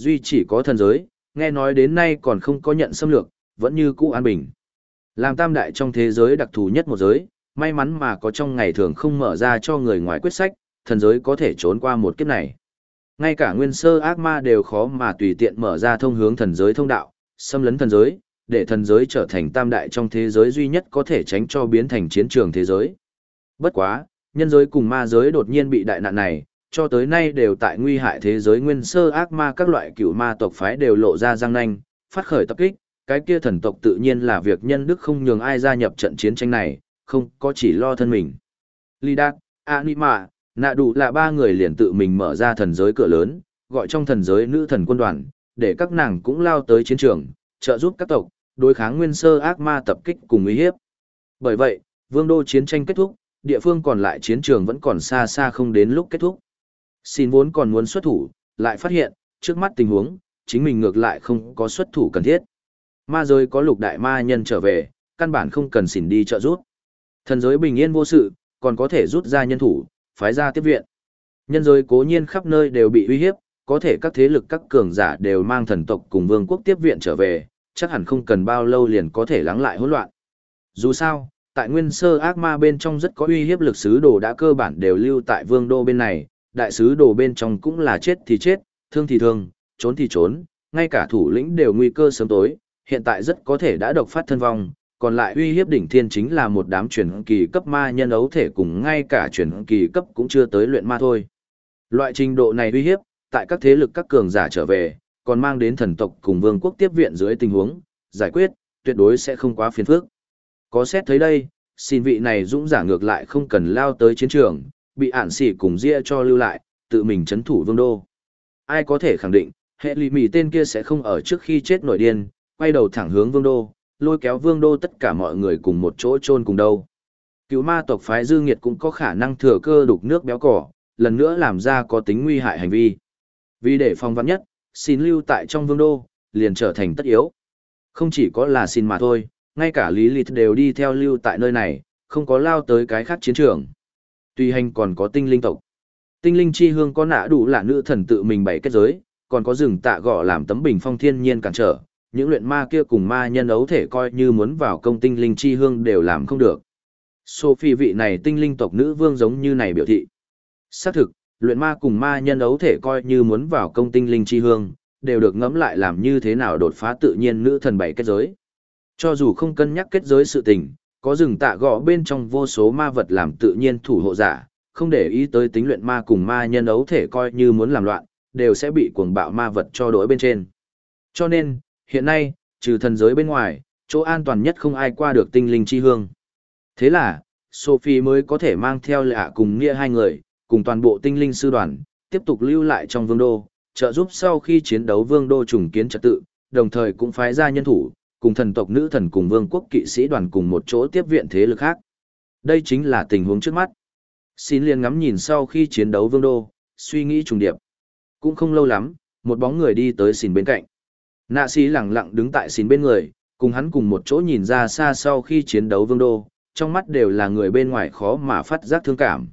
Duy chỉ có thần giới, nghe nói đến nay còn không có nhận xâm lược, vẫn như cũ an bình. Làm tam đại trong thế giới đặc thù nhất một giới, may mắn mà có trong ngày thường không mở ra cho người ngoài quyết sách, thần giới có thể trốn qua một kiếp này. Ngay cả nguyên sơ ác ma đều khó mà tùy tiện mở ra thông hướng thần giới thông đạo, xâm lấn thần giới, để thần giới trở thành tam đại trong thế giới duy nhất có thể tránh cho biến thành chiến trường thế giới. Bất quá, nhân giới cùng ma giới đột nhiên bị đại nạn này, cho tới nay đều tại nguy hại thế giới nguyên sơ ác ma các loại cựu ma tộc phái đều lộ ra răng nanh, phát khởi tập kích, cái kia thần tộc tự nhiên là việc nhân đức không nhường ai gia nhập trận chiến tranh này, không có chỉ lo thân mình. Lidat, Anima, Nạ đủ là ba người liền tự mình mở ra thần giới cửa lớn, gọi trong thần giới nữ thần quân đoàn, để các nàng cũng lao tới chiến trường, trợ giúp các tộc, đối kháng nguyên sơ ác ma tập kích cùng uy hiếp. Bởi vậy, vương đô chiến tranh kết thúc, địa phương còn lại chiến trường vẫn còn xa xa không đến lúc kết thúc. Xin vốn còn muốn xuất thủ, lại phát hiện, trước mắt tình huống, chính mình ngược lại không có xuất thủ cần thiết. Ma giới có lục đại ma nhân trở về, căn bản không cần xỉn đi trợ giúp. Thần giới bình yên vô sự, còn có thể rút ra nhân thủ, phái ra tiếp viện. Nhân giới cố nhiên khắp nơi đều bị uy hiếp, có thể các thế lực các cường giả đều mang thần tộc cùng vương quốc tiếp viện trở về, chắc hẳn không cần bao lâu liền có thể lắng lại hỗn loạn. Dù sao, tại nguyên sơ ác ma bên trong rất có uy hiếp lực sứ đồ đã cơ bản đều lưu tại vương đô bên này, đại sứ đồ bên trong cũng là chết thì chết, thương thì thương, trốn thì trốn, ngay cả thủ lĩnh đều nguy cơ sớm tối, hiện tại rất có thể đã độc phát thân vong, còn lại uy hiếp đỉnh thiên chính là một đám truyền kỳ cấp ma nhân ấu thể cùng ngay cả truyền kỳ cấp cũng chưa tới luyện ma thôi. Loại trình độ này uy hiếp, tại các thế lực các cường giả trở về, còn mang đến thần tộc cùng vương quốc tiếp viện dưới tình huống, giải quyết, tuyệt đối sẽ không quá phiền phức. Có xét thấy đây, xin vị này dũng giả ngược lại không cần lao tới chiến trường, bị ản xỉ cùng ria cho lưu lại, tự mình chấn thủ vương đô. Ai có thể khẳng định, hệ lì mì tên kia sẽ không ở trước khi chết nổi điên, quay đầu thẳng hướng vương đô, lôi kéo vương đô tất cả mọi người cùng một chỗ chôn cùng đâu. Cứu ma tộc phái dư nghiệt cũng có khả năng thừa cơ đục nước béo cỏ, lần nữa làm ra có tính nguy hại hành vi. Vì để phòng vắn nhất, xin lưu tại trong vương đô, liền trở thành tất yếu. Không chỉ có là xin mà thôi, ngay cả lý lịch đều đi theo lưu tại nơi này, không có lao tới cái khác chiến trường. Tuy hành còn có tinh linh tộc. Tinh linh chi hương có nã đủ là nữ thần tự mình bày kết giới, còn có rừng tạ gọ làm tấm bình phong thiên nhiên cản trở, những luyện ma kia cùng ma nhân ấu thể coi như muốn vào công tinh linh chi hương đều làm không được. Sophie vị này tinh linh tộc nữ vương giống như này biểu thị. Xác thực, luyện ma cùng ma nhân ấu thể coi như muốn vào công tinh linh chi hương, đều được ngẫm lại làm như thế nào đột phá tự nhiên nữ thần bảy kết giới. Cho dù không cân nhắc kết giới sự tình, có rừng tạ gõ bên trong vô số ma vật làm tự nhiên thủ hộ giả, không để ý tới tính luyện ma cùng ma nhân ấu thể coi như muốn làm loạn, đều sẽ bị cuồng bạo ma vật cho đối bên trên. Cho nên, hiện nay, trừ thần giới bên ngoài, chỗ an toàn nhất không ai qua được tinh linh chi hương. Thế là, Sophie mới có thể mang theo lạ cùng nghĩa hai người, cùng toàn bộ tinh linh sư đoàn, tiếp tục lưu lại trong vương đô, trợ giúp sau khi chiến đấu vương đô trùng kiến trật tự, đồng thời cũng phái ra nhân thủ, cùng thần tộc nữ thần cùng vương quốc kỵ sĩ đoàn cùng một chỗ tiếp viện thế lực khác. Đây chính là tình huống trước mắt. Xin liền ngắm nhìn sau khi chiến đấu vương đô, suy nghĩ trùng điệp. Cũng không lâu lắm, một bóng người đi tới xin bên cạnh. Nạ sĩ lặng lặng đứng tại xin bên người, cùng hắn cùng một chỗ nhìn ra xa sau khi chiến đấu vương đô, trong mắt đều là người bên ngoài khó mà phát giác thương cảm.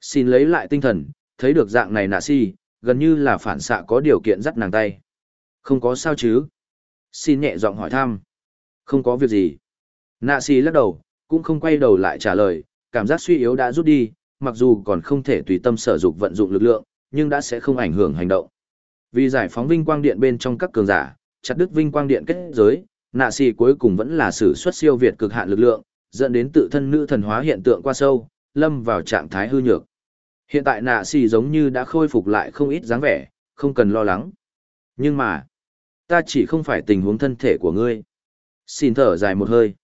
Xin lấy lại tinh thần, thấy được dạng này nạ si, gần như là phản xạ có điều kiện dắt nàng tay. Không có sao chứ? Xin nhẹ giọng hỏi thăm. Không có việc gì. Nạ xì lắc đầu, cũng không quay đầu lại trả lời, cảm giác suy yếu đã rút đi, mặc dù còn không thể tùy tâm sở dục vận dụng lực lượng, nhưng đã sẽ không ảnh hưởng hành động. Vì giải phóng vinh quang điện bên trong các cường giả, chặt đứt vinh quang điện kết giới, nạ xì cuối cùng vẫn là sử xuất siêu việt cực hạn lực lượng, dẫn đến tự thân nữ thần hóa hiện tượng qua sâu, lâm vào trạng thái hư nhược. Hiện tại nạ xì giống như đã khôi phục lại không ít dáng vẻ, không cần lo lắng. Nhưng mà, ta chỉ không phải tình huống thân thể của ngươi. Xin thở dài một hơi.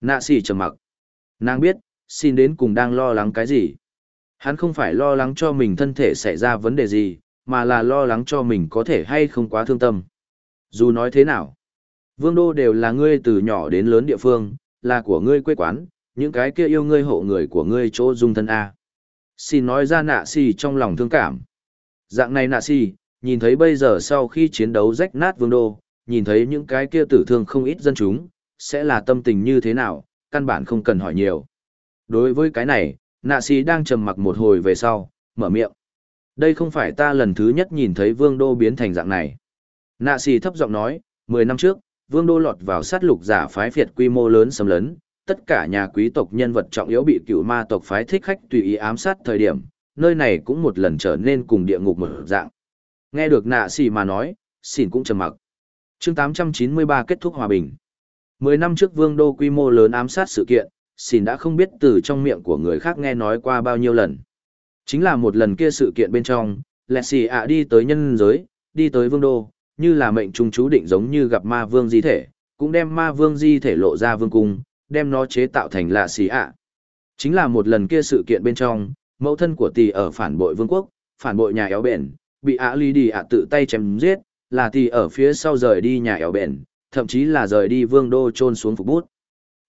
Nạ xỉ trầm mặc. Nàng biết, xin đến cùng đang lo lắng cái gì. Hắn không phải lo lắng cho mình thân thể xảy ra vấn đề gì, mà là lo lắng cho mình có thể hay không quá thương tâm. Dù nói thế nào, vương đô đều là ngươi từ nhỏ đến lớn địa phương, là của ngươi quê quán, những cái kia yêu ngươi hộ người của ngươi chỗ dung thân A. Xin nói ra nạ si trong lòng thương cảm. Dạng này nạ si, nhìn thấy bây giờ sau khi chiến đấu rách nát vương đô, nhìn thấy những cái kia tử thương không ít dân chúng, sẽ là tâm tình như thế nào, căn bản không cần hỏi nhiều. Đối với cái này, nạ sĩ đang trầm mặc một hồi về sau, mở miệng. Đây không phải ta lần thứ nhất nhìn thấy vương đô biến thành dạng này. Nạ sĩ thấp giọng nói, 10 năm trước, vương đô lọt vào sát lục giả phái phiệt quy mô lớn xâm lấn, tất cả nhà quý tộc nhân vật trọng yếu bị cựu ma tộc phái thích khách tùy ý ám sát thời điểm, nơi này cũng một lần trở nên cùng địa ngục mở dạng. Nghe được nạ xỉ mà nói, xỉn cũng trầm mặc. chương 893 kết thúc hòa bình. Mười năm trước vương đô quy mô lớn ám sát sự kiện, xỉn đã không biết từ trong miệng của người khác nghe nói qua bao nhiêu lần. Chính là một lần kia sự kiện bên trong, lẹ xỉ ạ đi tới nhân giới, đi tới vương đô, như là mệnh trung chú định giống như gặp ma vương di thể, cũng đem ma vương di thể lộ ra vương cung, đem nó chế tạo thành lạ xỉ ạ. Chính là một lần kia sự kiện bên trong, mẫu thân của tỷ ở phản bội vương quốc, phản bội nhà éo bền, bị ạ ly đi ạ tự tay chém giết, là thì ở phía sau rời đi nhà ẻo bền, thậm chí là rời đi vương đô trôn xuống phục bút.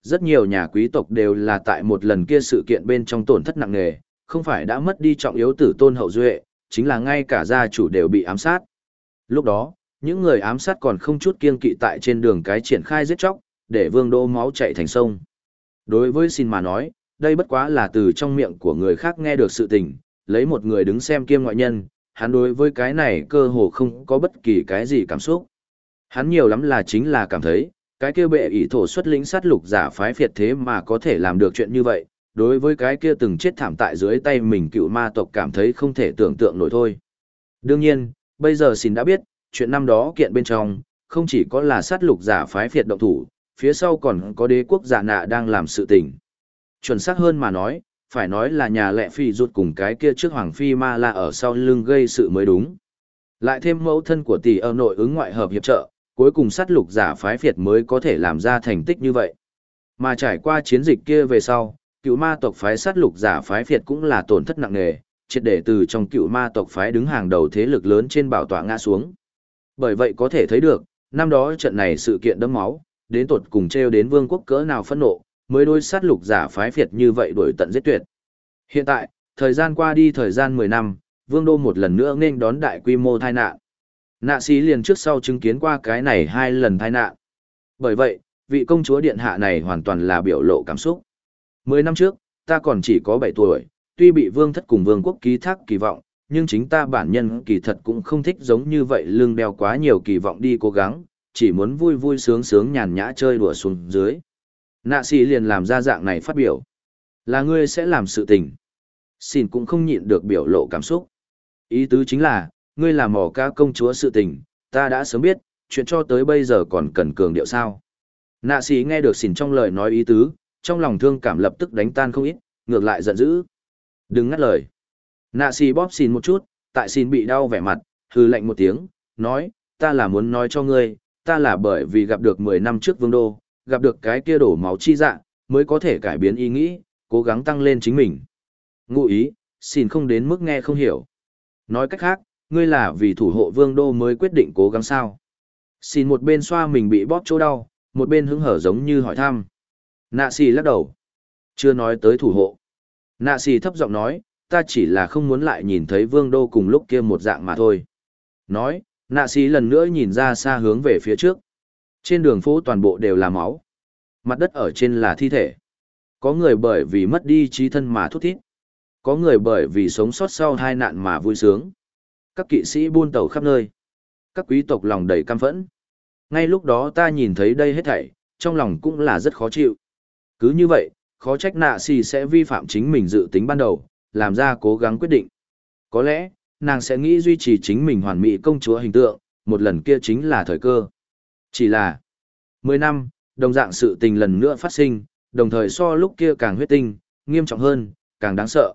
Rất nhiều nhà quý tộc đều là tại một lần kia sự kiện bên trong tổn thất nặng nề, không phải đã mất đi trọng yếu tử tôn hậu duệ, chính là ngay cả gia chủ đều bị ám sát. Lúc đó, những người ám sát còn không chút kiên kỵ tại trên đường cái triển khai giết chóc, để vương đô máu chạy thành sông. Đối với xin mà nói, đây bất quá là từ trong miệng của người khác nghe được sự tình, lấy một người đứng xem kiêm ngoại nhân, hắn đối với cái này cơ hồ không có bất kỳ cái gì cảm xúc. Hắn nhiều lắm là chính là cảm thấy, cái kia bệ ỷ thổ xuất lĩnh sát lục giả phái phiệt thế mà có thể làm được chuyện như vậy, đối với cái kia từng chết thảm tại dưới tay mình cựu ma tộc cảm thấy không thể tưởng tượng nổi thôi. Đương nhiên, bây giờ xin đã biết, chuyện năm đó kiện bên trong, không chỉ có là sát lục giả phái phiệt động thủ, phía sau còn có đế quốc giả nạ đang làm sự tình. Chuẩn xác hơn mà nói, phải nói là nhà lệ phi rụt cùng cái kia trước hoàng phi ma là ở sau lưng gây sự mới đúng. Lại thêm mẫu thân của tỷ ở nội ứng ngoại hợp hiệp trợ, cuối cùng sát lục giả phái phiệt mới có thể làm ra thành tích như vậy. Mà trải qua chiến dịch kia về sau, cựu ma tộc phái sát lục giả phái phiệt cũng là tổn thất nặng nề, triệt để từ trong cựu ma tộc phái đứng hàng đầu thế lực lớn trên bảo tọa ngã xuống. Bởi vậy có thể thấy được, năm đó trận này sự kiện đẫm máu, đến tột cùng treo đến vương quốc cỡ nào phẫn nộ, mới đối sát lục giả phái phiệt như vậy đuổi tận giết tuyệt. Hiện tại, thời gian qua đi thời gian 10 năm, vương đô một lần nữa nên đón đại quy mô tai nạn. Nạ sĩ liền trước sau chứng kiến qua cái này hai lần tai nạn. Bởi vậy, vị công chúa điện hạ này hoàn toàn là biểu lộ cảm xúc. Mười năm trước, ta còn chỉ có 7 tuổi, tuy bị vương thất cùng vương quốc ký thác kỳ vọng, nhưng chính ta bản nhân kỳ thật cũng không thích giống như vậy lưng đeo quá nhiều kỳ vọng đi cố gắng, chỉ muốn vui vui sướng sướng nhàn nhã chơi đùa xuống dưới. Nạ xì liền làm ra dạng này phát biểu. Là ngươi sẽ làm sự tình. Xin cũng không nhịn được biểu lộ cảm xúc. Ý tứ chính là, ngươi làm mỏ ca công chúa sự tình, ta đã sớm biết, chuyện cho tới bây giờ còn cần cường điệu sao. Nạ xì nghe được xỉn trong lời nói ý tứ, trong lòng thương cảm lập tức đánh tan không ít, ngược lại giận dữ. Đừng ngắt lời. Nạ xì bóp xìn một chút, tại xìn bị đau vẻ mặt, hư lạnh một tiếng, nói, ta là muốn nói cho ngươi, ta là bởi vì gặp được 10 năm trước vương đô, gặp được cái kia đổ máu chi dạ, mới có thể cải biến ý nghĩ, cố gắng tăng lên chính mình. Ngụ ý, xin không đến mức nghe không hiểu. Nói cách khác, ngươi là vì thủ hộ vương đô mới quyết định cố gắng sao. Xin một bên xoa mình bị bóp chỗ đau, một bên hứng hở giống như hỏi thăm. Nạ xì lắc đầu. Chưa nói tới thủ hộ. Nạ xì thấp giọng nói, ta chỉ là không muốn lại nhìn thấy vương đô cùng lúc kia một dạng mà thôi. Nói, nạ xì lần nữa nhìn ra xa hướng về phía trước. Trên đường phố toàn bộ đều là máu. Mặt đất ở trên là thi thể. Có người bởi vì mất đi trí thân mà thút thít. Có người bởi vì sống sót sau hai nạn mà vui sướng. Các kỵ sĩ buôn tàu khắp nơi. Các quý tộc lòng đầy căm phẫn. Ngay lúc đó ta nhìn thấy đây hết thảy, trong lòng cũng là rất khó chịu. Cứ như vậy, khó trách nạ xì sẽ vi phạm chính mình dự tính ban đầu, làm ra cố gắng quyết định. Có lẽ, nàng sẽ nghĩ duy trì chính mình hoàn mỹ công chúa hình tượng, một lần kia chính là thời cơ. Chỉ là, 10 năm, đồng dạng sự tình lần nữa phát sinh, đồng thời so lúc kia càng huyết tinh, nghiêm trọng hơn, càng đáng sợ.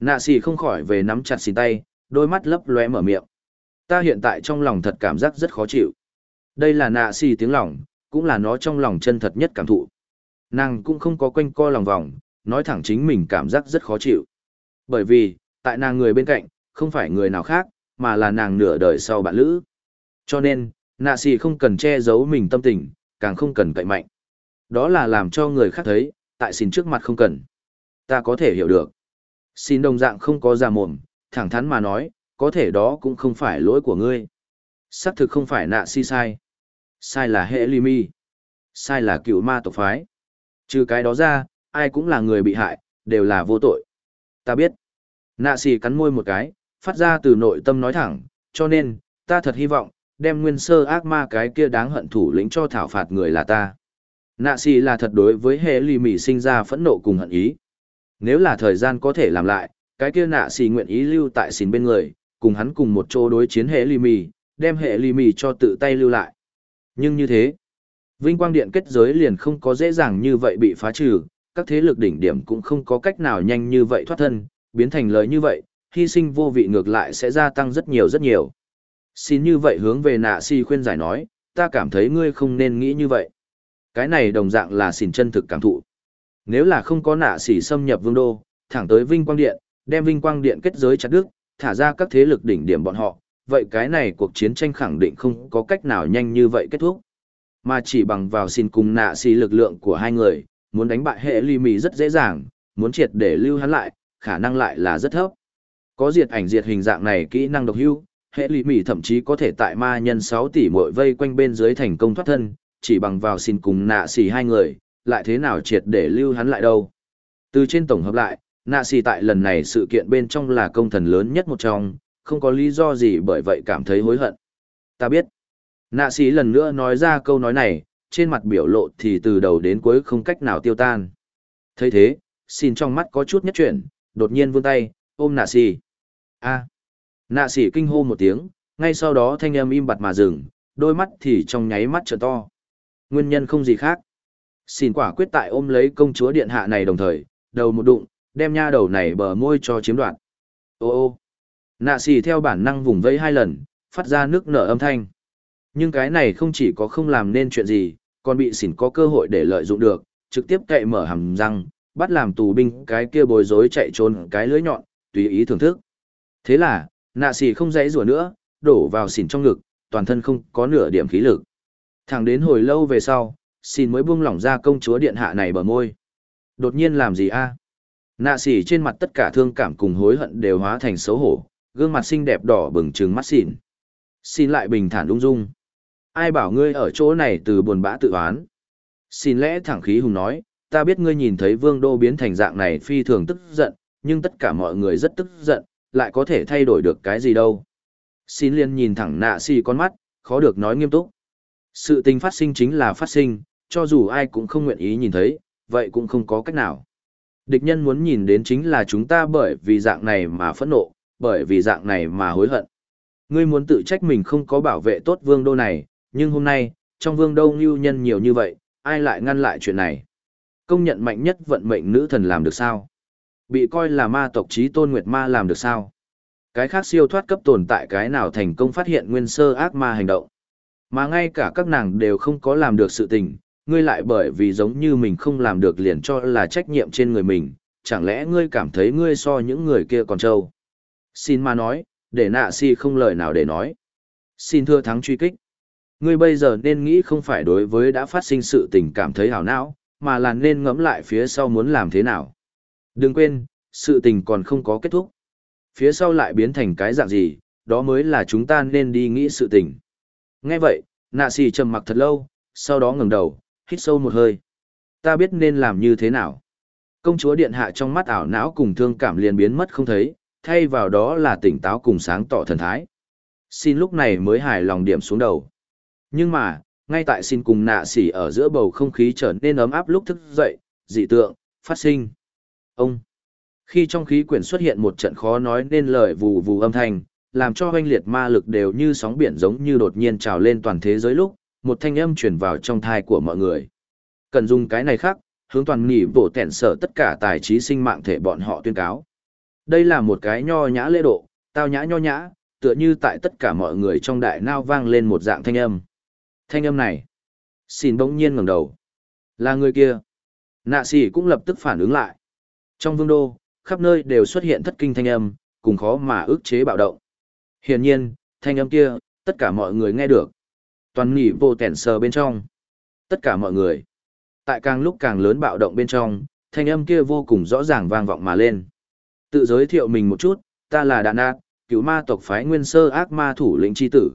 Nạ xì không khỏi về nắm chặt xì tay, đôi mắt lấp lóe mở miệng. Ta hiện tại trong lòng thật cảm giác rất khó chịu. Đây là nạ xì tiếng lòng, cũng là nó trong lòng chân thật nhất cảm thụ. Nàng cũng không có quanh co lòng vòng, nói thẳng chính mình cảm giác rất khó chịu. Bởi vì, tại nàng người bên cạnh, không phải người nào khác, mà là nàng nửa đời sau bạn lữ. Cho nên, nạ xì không cần che giấu mình tâm tình, càng không cần cậy mạnh. Đó là làm cho người khác thấy, tại xin trước mặt không cần. Ta có thể hiểu được. Xin đồng dạng không có già mồm, thẳng thắn mà nói, có thể đó cũng không phải lỗi của ngươi. Xác thực không phải nạ si sai. Sai là hệ ly mi. Sai là cựu ma tộc phái. Trừ cái đó ra, ai cũng là người bị hại, đều là vô tội. Ta biết. Nạ xì cắn môi một cái, phát ra từ nội tâm nói thẳng, cho nên, ta thật hy vọng, đem nguyên sơ ác ma cái kia đáng hận thủ lĩnh cho thảo phạt người là ta. Nạ xì là thật đối với hệ lì mỉ sinh ra phẫn nộ cùng hận ý. Nếu là thời gian có thể làm lại, cái kia nạ xì nguyện ý lưu tại xìn bên người, cùng hắn cùng một chỗ đối chiến hệ lì mỉ, đem hệ lì mỉ cho tự tay lưu lại. Nhưng như thế, vinh quang điện kết giới liền không có dễ dàng như vậy bị phá trừ, các thế lực đỉnh điểm cũng không có cách nào nhanh như vậy thoát thân, biến thành lời như vậy, hy sinh vô vị ngược lại sẽ gia tăng rất nhiều rất nhiều. Xin như vậy hướng về nạ si khuyên giải nói, ta cảm thấy ngươi không nên nghĩ như vậy. Cái này đồng dạng là xỉn chân thực cảm thụ. Nếu là không có nạ xỉ xâm nhập vương đô, thẳng tới Vinh Quang Điện, đem Vinh Quang Điện kết giới chặt đứt, thả ra các thế lực đỉnh điểm bọn họ, vậy cái này cuộc chiến tranh khẳng định không có cách nào nhanh như vậy kết thúc. Mà chỉ bằng vào xin cùng nạ xỉ lực lượng của hai người, muốn đánh bại hệ ly mì rất dễ dàng, muốn triệt để lưu hắn lại, khả năng lại là rất thấp. Có diệt ảnh diệt hình dạng này kỹ năng độc hưu, hệ lì mỉ thậm chí có thể tại ma nhân 6 tỷ mội vây quanh bên dưới thành công thoát thân, chỉ bằng vào xin cùng nạ xì hai người, lại thế nào triệt để lưu hắn lại đâu. Từ trên tổng hợp lại, nạ xì tại lần này sự kiện bên trong là công thần lớn nhất một trong, không có lý do gì bởi vậy cảm thấy hối hận. Ta biết. Nạ xì lần nữa nói ra câu nói này, trên mặt biểu lộ thì từ đầu đến cuối không cách nào tiêu tan. thấy thế, xin trong mắt có chút nhất chuyển, đột nhiên vươn tay, ôm nạ xì. a Nạ sĩ kinh hô một tiếng, ngay sau đó thanh âm im bặt mà dừng, đôi mắt thì trong nháy mắt trở to. Nguyên nhân không gì khác. Xin quả quyết tại ôm lấy công chúa điện hạ này đồng thời, đầu một đụng, đem nha đầu này bờ môi cho chiếm đoạt. Ô ô. Nạ sĩ theo bản năng vùng vẫy hai lần, phát ra nước nở âm thanh. Nhưng cái này không chỉ có không làm nên chuyện gì, còn bị xỉn có cơ hội để lợi dụng được, trực tiếp cậy mở hầm răng, bắt làm tù binh cái kia bối rối chạy trốn cái lưỡi nhọn, tùy ý thưởng thức. Thế là, nạ xì không dãy rủa nữa, đổ vào xỉn trong ngực, toàn thân không có nửa điểm khí lực. Thẳng đến hồi lâu về sau xin mới buông lỏng ra công chúa điện hạ này bờ môi. Đột nhiên làm gì a? À? Nạ xỉ trên mặt tất cả thương cảm cùng hối hận đều hóa thành xấu hổ, gương mặt xinh đẹp đỏ bừng trừng mắt xỉn. Xin lại bình thản ung dung. Ai bảo ngươi ở chỗ này từ buồn bã tự oán? Xin lẽ thẳng khí hùng nói, ta biết ngươi nhìn thấy vương đô biến thành dạng này phi thường tức giận, nhưng tất cả mọi người rất tức giận lại có thể thay đổi được cái gì đâu. Xin liên nhìn thẳng nạ xì con mắt, khó được nói nghiêm túc. Sự tình phát sinh chính là phát sinh, cho dù ai cũng không nguyện ý nhìn thấy, vậy cũng không có cách nào. Địch nhân muốn nhìn đến chính là chúng ta bởi vì dạng này mà phẫn nộ, bởi vì dạng này mà hối hận. Ngươi muốn tự trách mình không có bảo vệ tốt vương đô này, nhưng hôm nay, trong vương đô ngưu nhân nhiều như vậy, ai lại ngăn lại chuyện này? Công nhận mạnh nhất vận mệnh nữ thần làm được sao? Bị coi là ma tộc trí tôn nguyệt ma làm được sao? Cái khác siêu thoát cấp tồn tại cái nào thành công phát hiện nguyên sơ ác ma hành động. Mà ngay cả các nàng đều không có làm được sự tình, ngươi lại bởi vì giống như mình không làm được liền cho là trách nhiệm trên người mình, chẳng lẽ ngươi cảm thấy ngươi so những người kia còn trâu? Xin ma nói, để nạ si không lời nào để nói. Xin thưa thắng truy kích. Ngươi bây giờ nên nghĩ không phải đối với đã phát sinh sự tình cảm thấy hảo não, mà là nên ngẫm lại phía sau muốn làm thế nào. Đừng quên, sự tình còn không có kết thúc. Phía sau lại biến thành cái dạng gì, đó mới là chúng ta nên đi nghĩ sự tình. Nghe vậy, nạ xì trầm mặc thật lâu, sau đó ngẩng đầu, hít sâu một hơi. Ta biết nên làm như thế nào. Công chúa điện hạ trong mắt ảo não cùng thương cảm liền biến mất không thấy, thay vào đó là tỉnh táo cùng sáng tỏ thần thái. Xin lúc này mới hài lòng điểm xuống đầu. Nhưng mà, ngay tại xin cùng nạ xỉ ở giữa bầu không khí trở nên ấm áp lúc thức dậy, dị tượng, phát sinh. Ông! Khi trong khí quyển xuất hiện một trận khó nói nên lời vù vù âm thanh, làm cho hoanh liệt ma lực đều như sóng biển giống như đột nhiên trào lên toàn thế giới lúc, một thanh âm truyền vào trong thai của mọi người. Cần dùng cái này khác, hướng toàn nghỉ bổ tẻn sở tất cả tài trí sinh mạng thể bọn họ tuyên cáo. Đây là một cái nho nhã lễ độ, tao nhã nho nhã, tựa như tại tất cả mọi người trong đại nao vang lên một dạng thanh âm. Thanh âm này. Xin bỗng nhiên ngẩng đầu. Là người kia. Nạ sĩ cũng lập tức phản ứng lại. Trong vương đô, khắp nơi đều xuất hiện thất kinh thanh âm, cùng khó mà ức chế bạo động. Hiển nhiên, thanh âm kia, tất cả mọi người nghe được. Toàn nghỉ vô tẻn sờ bên trong. Tất cả mọi người. Tại càng lúc càng lớn bạo động bên trong, thanh âm kia vô cùng rõ ràng vang vọng mà lên. Tự giới thiệu mình một chút, ta là Đạn Nạt, cứu ma tộc phái nguyên sơ ác ma thủ lĩnh chi tử.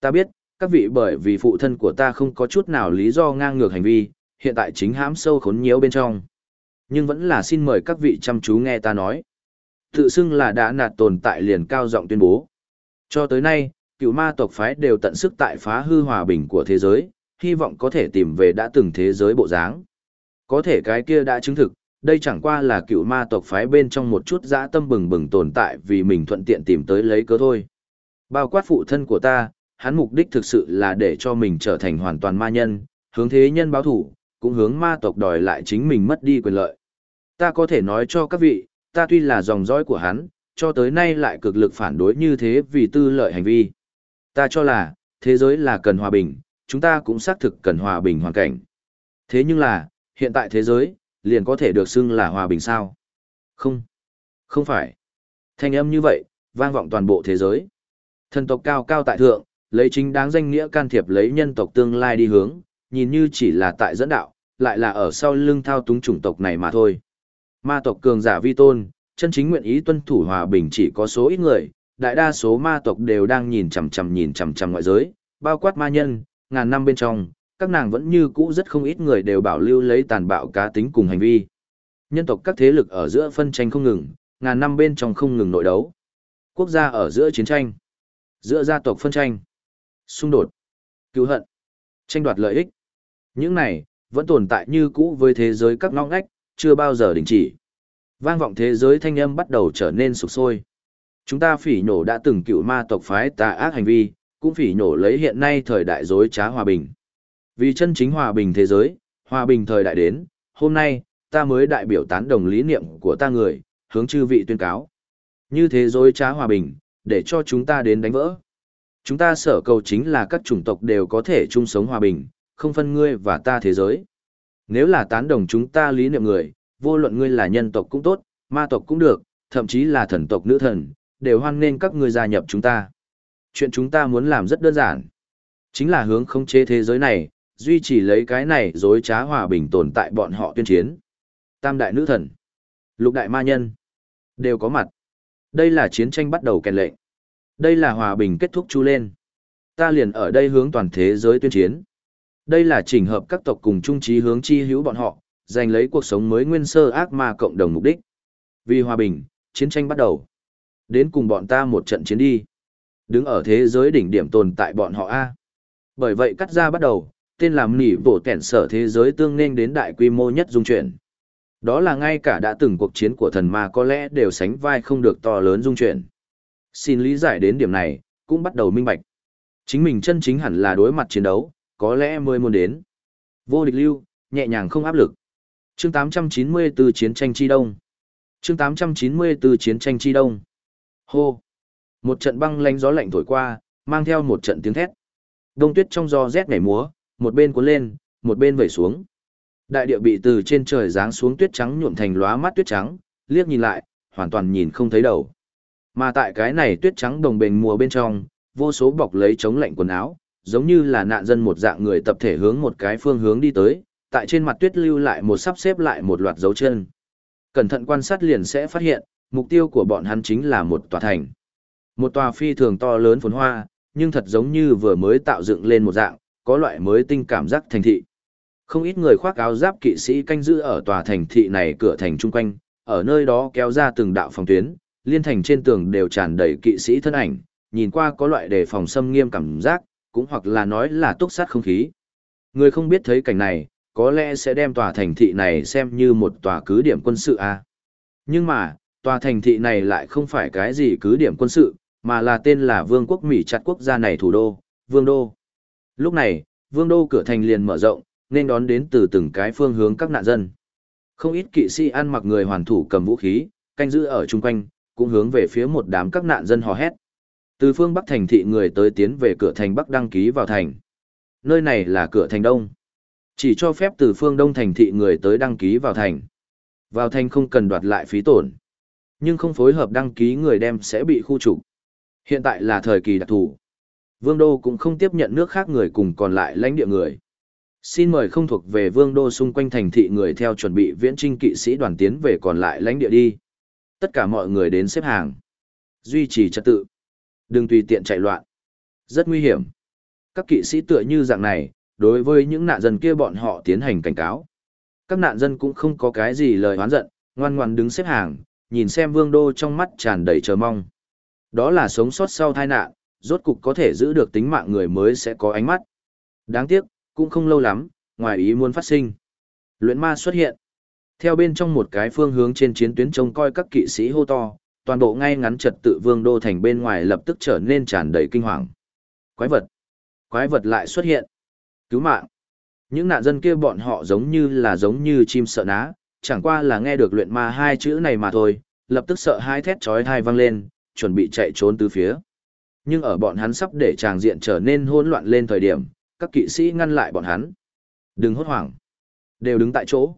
Ta biết, các vị bởi vì phụ thân của ta không có chút nào lý do ngang ngược hành vi, hiện tại chính hãm sâu khốn nhiễu bên trong. Nhưng vẫn là xin mời các vị chăm chú nghe ta nói. Tự xưng là đã nạt tồn tại liền cao giọng tuyên bố. Cho tới nay, cựu ma tộc phái đều tận sức tại phá hư hòa bình của thế giới, hy vọng có thể tìm về đã từng thế giới bộ dáng. Có thể cái kia đã chứng thực, đây chẳng qua là cựu ma tộc phái bên trong một chút dã tâm bừng bừng tồn tại vì mình thuận tiện tìm tới lấy cớ thôi. Bao quát phụ thân của ta, hắn mục đích thực sự là để cho mình trở thành hoàn toàn ma nhân, hướng thế nhân báo thủ, cũng hướng ma tộc đòi lại chính mình mất đi quyền lợi. Ta có thể nói cho các vị, ta tuy là dòng dõi của hắn, cho tới nay lại cực lực phản đối như thế vì tư lợi hành vi. Ta cho là, thế giới là cần hòa bình, chúng ta cũng xác thực cần hòa bình hoàn cảnh. Thế nhưng là, hiện tại thế giới, liền có thể được xưng là hòa bình sao? Không. Không phải. Thanh âm như vậy, vang vọng toàn bộ thế giới. Thần tộc cao cao tại thượng, lấy chính đáng danh nghĩa can thiệp lấy nhân tộc tương lai đi hướng, nhìn như chỉ là tại dẫn đạo, lại là ở sau lưng thao túng chủng tộc này mà thôi. Ma tộc cường giả vi tôn, chân chính nguyện ý tuân thủ hòa bình chỉ có số ít người, đại đa số ma tộc đều đang nhìn chằm chằm nhìn chằm chằm ngoại giới, bao quát ma nhân, ngàn năm bên trong, các nàng vẫn như cũ rất không ít người đều bảo lưu lấy tàn bạo cá tính cùng hành vi. Nhân tộc các thế lực ở giữa phân tranh không ngừng, ngàn năm bên trong không ngừng nội đấu. Quốc gia ở giữa chiến tranh, giữa gia tộc phân tranh, xung đột, cứu hận, tranh đoạt lợi ích. Những này, vẫn tồn tại như cũ với thế giới các ngõ ngách, chưa bao giờ đình chỉ. Vang vọng thế giới thanh âm bắt đầu trở nên sục sôi. Chúng ta phỉ nhổ đã từng cựu ma tộc phái tà ác hành vi, cũng phỉ nhổ lấy hiện nay thời đại dối trá hòa bình. Vì chân chính hòa bình thế giới, hòa bình thời đại đến, hôm nay, ta mới đại biểu tán đồng lý niệm của ta người, hướng chư vị tuyên cáo. Như thế dối trá hòa bình, để cho chúng ta đến đánh vỡ. Chúng ta sở cầu chính là các chủng tộc đều có thể chung sống hòa bình, không phân ngươi và ta thế giới. Nếu là tán đồng chúng ta lý niệm người, vô luận ngươi là nhân tộc cũng tốt, ma tộc cũng được, thậm chí là thần tộc nữ thần, đều hoan nên các ngươi gia nhập chúng ta. Chuyện chúng ta muốn làm rất đơn giản. Chính là hướng khống chế thế giới này, duy trì lấy cái này dối trá hòa bình tồn tại bọn họ tuyên chiến. Tam đại nữ thần, lục đại ma nhân, đều có mặt. Đây là chiến tranh bắt đầu kèn lệnh. Đây là hòa bình kết thúc chu lên. Ta liền ở đây hướng toàn thế giới tuyên chiến. Đây là chỉnh hợp các tộc cùng chung trí hướng chi hữu bọn họ, giành lấy cuộc sống mới nguyên sơ ác ma cộng đồng mục đích. Vì hòa bình, chiến tranh bắt đầu. Đến cùng bọn ta một trận chiến đi. Đứng ở thế giới đỉnh điểm tồn tại bọn họ A. Bởi vậy cắt ra bắt đầu, tên làm nỉ bổ kẻn sở thế giới tương nên đến đại quy mô nhất dung chuyển. Đó là ngay cả đã từng cuộc chiến của thần ma có lẽ đều sánh vai không được to lớn dung chuyển. Xin lý giải đến điểm này, cũng bắt đầu minh bạch. Chính mình chân chính hẳn là đối mặt chiến đấu, có lẽ mới muốn đến. Vô địch lưu, nhẹ nhàng không áp lực. Chương 894 Chiến tranh chi đông. Chương 894 Chiến tranh chi đông. Hô. Một trận băng lánh gió lạnh thổi qua, mang theo một trận tiếng thét. Đông tuyết trong gió rét nhảy múa, một bên cuốn lên, một bên vẩy xuống. Đại địa bị từ trên trời giáng xuống tuyết trắng nhuộm thành lóa mắt tuyết trắng, liếc nhìn lại, hoàn toàn nhìn không thấy đầu. Mà tại cái này tuyết trắng đồng bền mùa bên trong, vô số bọc lấy chống lạnh quần áo, giống như là nạn dân một dạng người tập thể hướng một cái phương hướng đi tới, tại trên mặt tuyết lưu lại một sắp xếp lại một loạt dấu chân. Cẩn thận quan sát liền sẽ phát hiện, mục tiêu của bọn hắn chính là một tòa thành. Một tòa phi thường to lớn phồn hoa, nhưng thật giống như vừa mới tạo dựng lên một dạng, có loại mới tinh cảm giác thành thị. Không ít người khoác áo giáp kỵ sĩ canh giữ ở tòa thành thị này cửa thành chung quanh, ở nơi đó kéo ra từng đạo phòng tuyến, liên thành trên tường đều tràn đầy kỵ sĩ thân ảnh, nhìn qua có loại đề phòng xâm nghiêm cảm giác, cũng hoặc là nói là túc sát không khí. Người không biết thấy cảnh này, có lẽ sẽ đem tòa thành thị này xem như một tòa cứ điểm quân sự a. Nhưng mà, tòa thành thị này lại không phải cái gì cứ điểm quân sự, mà là tên là Vương quốc Mỹ chặt quốc gia này thủ đô, Vương đô. Lúc này, Vương đô cửa thành liền mở rộng, nên đón đến từ từng cái phương hướng các nạn dân. Không ít kỵ sĩ ăn mặc người hoàn thủ cầm vũ khí, canh giữ ở chung quanh, cũng hướng về phía một đám các nạn dân hò hét. Từ phương Bắc thành thị người tới tiến về cửa thành Bắc đăng ký vào thành. Nơi này là cửa thành Đông. Chỉ cho phép từ phương Đông thành thị người tới đăng ký vào thành. Vào thành không cần đoạt lại phí tổn. Nhưng không phối hợp đăng ký người đem sẽ bị khu trục. Hiện tại là thời kỳ đặc thù. Vương đô cũng không tiếp nhận nước khác người cùng còn lại lãnh địa người. Xin mời không thuộc về vương đô xung quanh thành thị người theo chuẩn bị viễn trinh kỵ sĩ đoàn tiến về còn lại lãnh địa đi. Tất cả mọi người đến xếp hàng. Duy trì trật tự. Đừng tùy tiện chạy loạn. Rất nguy hiểm. Các kỵ sĩ tựa như dạng này, đối với những nạn dân kia bọn họ tiến hành cảnh cáo. Các nạn dân cũng không có cái gì lời oán giận, ngoan ngoan đứng xếp hàng, nhìn xem vương đô trong mắt tràn đầy chờ mong. Đó là sống sót sau tai nạn, rốt cục có thể giữ được tính mạng người mới sẽ có ánh mắt. Đáng tiếc, cũng không lâu lắm, ngoài ý muốn phát sinh. Luyện ma xuất hiện. Theo bên trong một cái phương hướng trên chiến tuyến trông coi các kỵ sĩ hô to, toàn bộ ngay ngắn trật tự vương đô thành bên ngoài lập tức trở nên tràn đầy kinh hoàng. Quái vật. Quái vật lại xuất hiện. Cứu mạng. Những nạn dân kia bọn họ giống như là giống như chim sợ ná, chẳng qua là nghe được luyện ma hai chữ này mà thôi, lập tức sợ hai thét chói tai vang lên, chuẩn bị chạy trốn từ phía. Nhưng ở bọn hắn sắp để tràng diện trở nên hỗn loạn lên thời điểm, các kỵ sĩ ngăn lại bọn hắn. Đừng hốt hoảng. Đều đứng tại chỗ.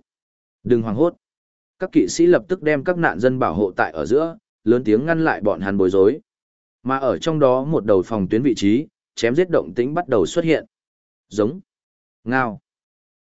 Đừng hoảng hốt. Các kỵ sĩ lập tức đem các nạn dân bảo hộ tại ở giữa, lớn tiếng ngăn lại bọn hắn bối rối. Mà ở trong đó một đầu phòng tuyến vị trí, chém giết động tĩnh bắt đầu xuất hiện. Giống. Ngao.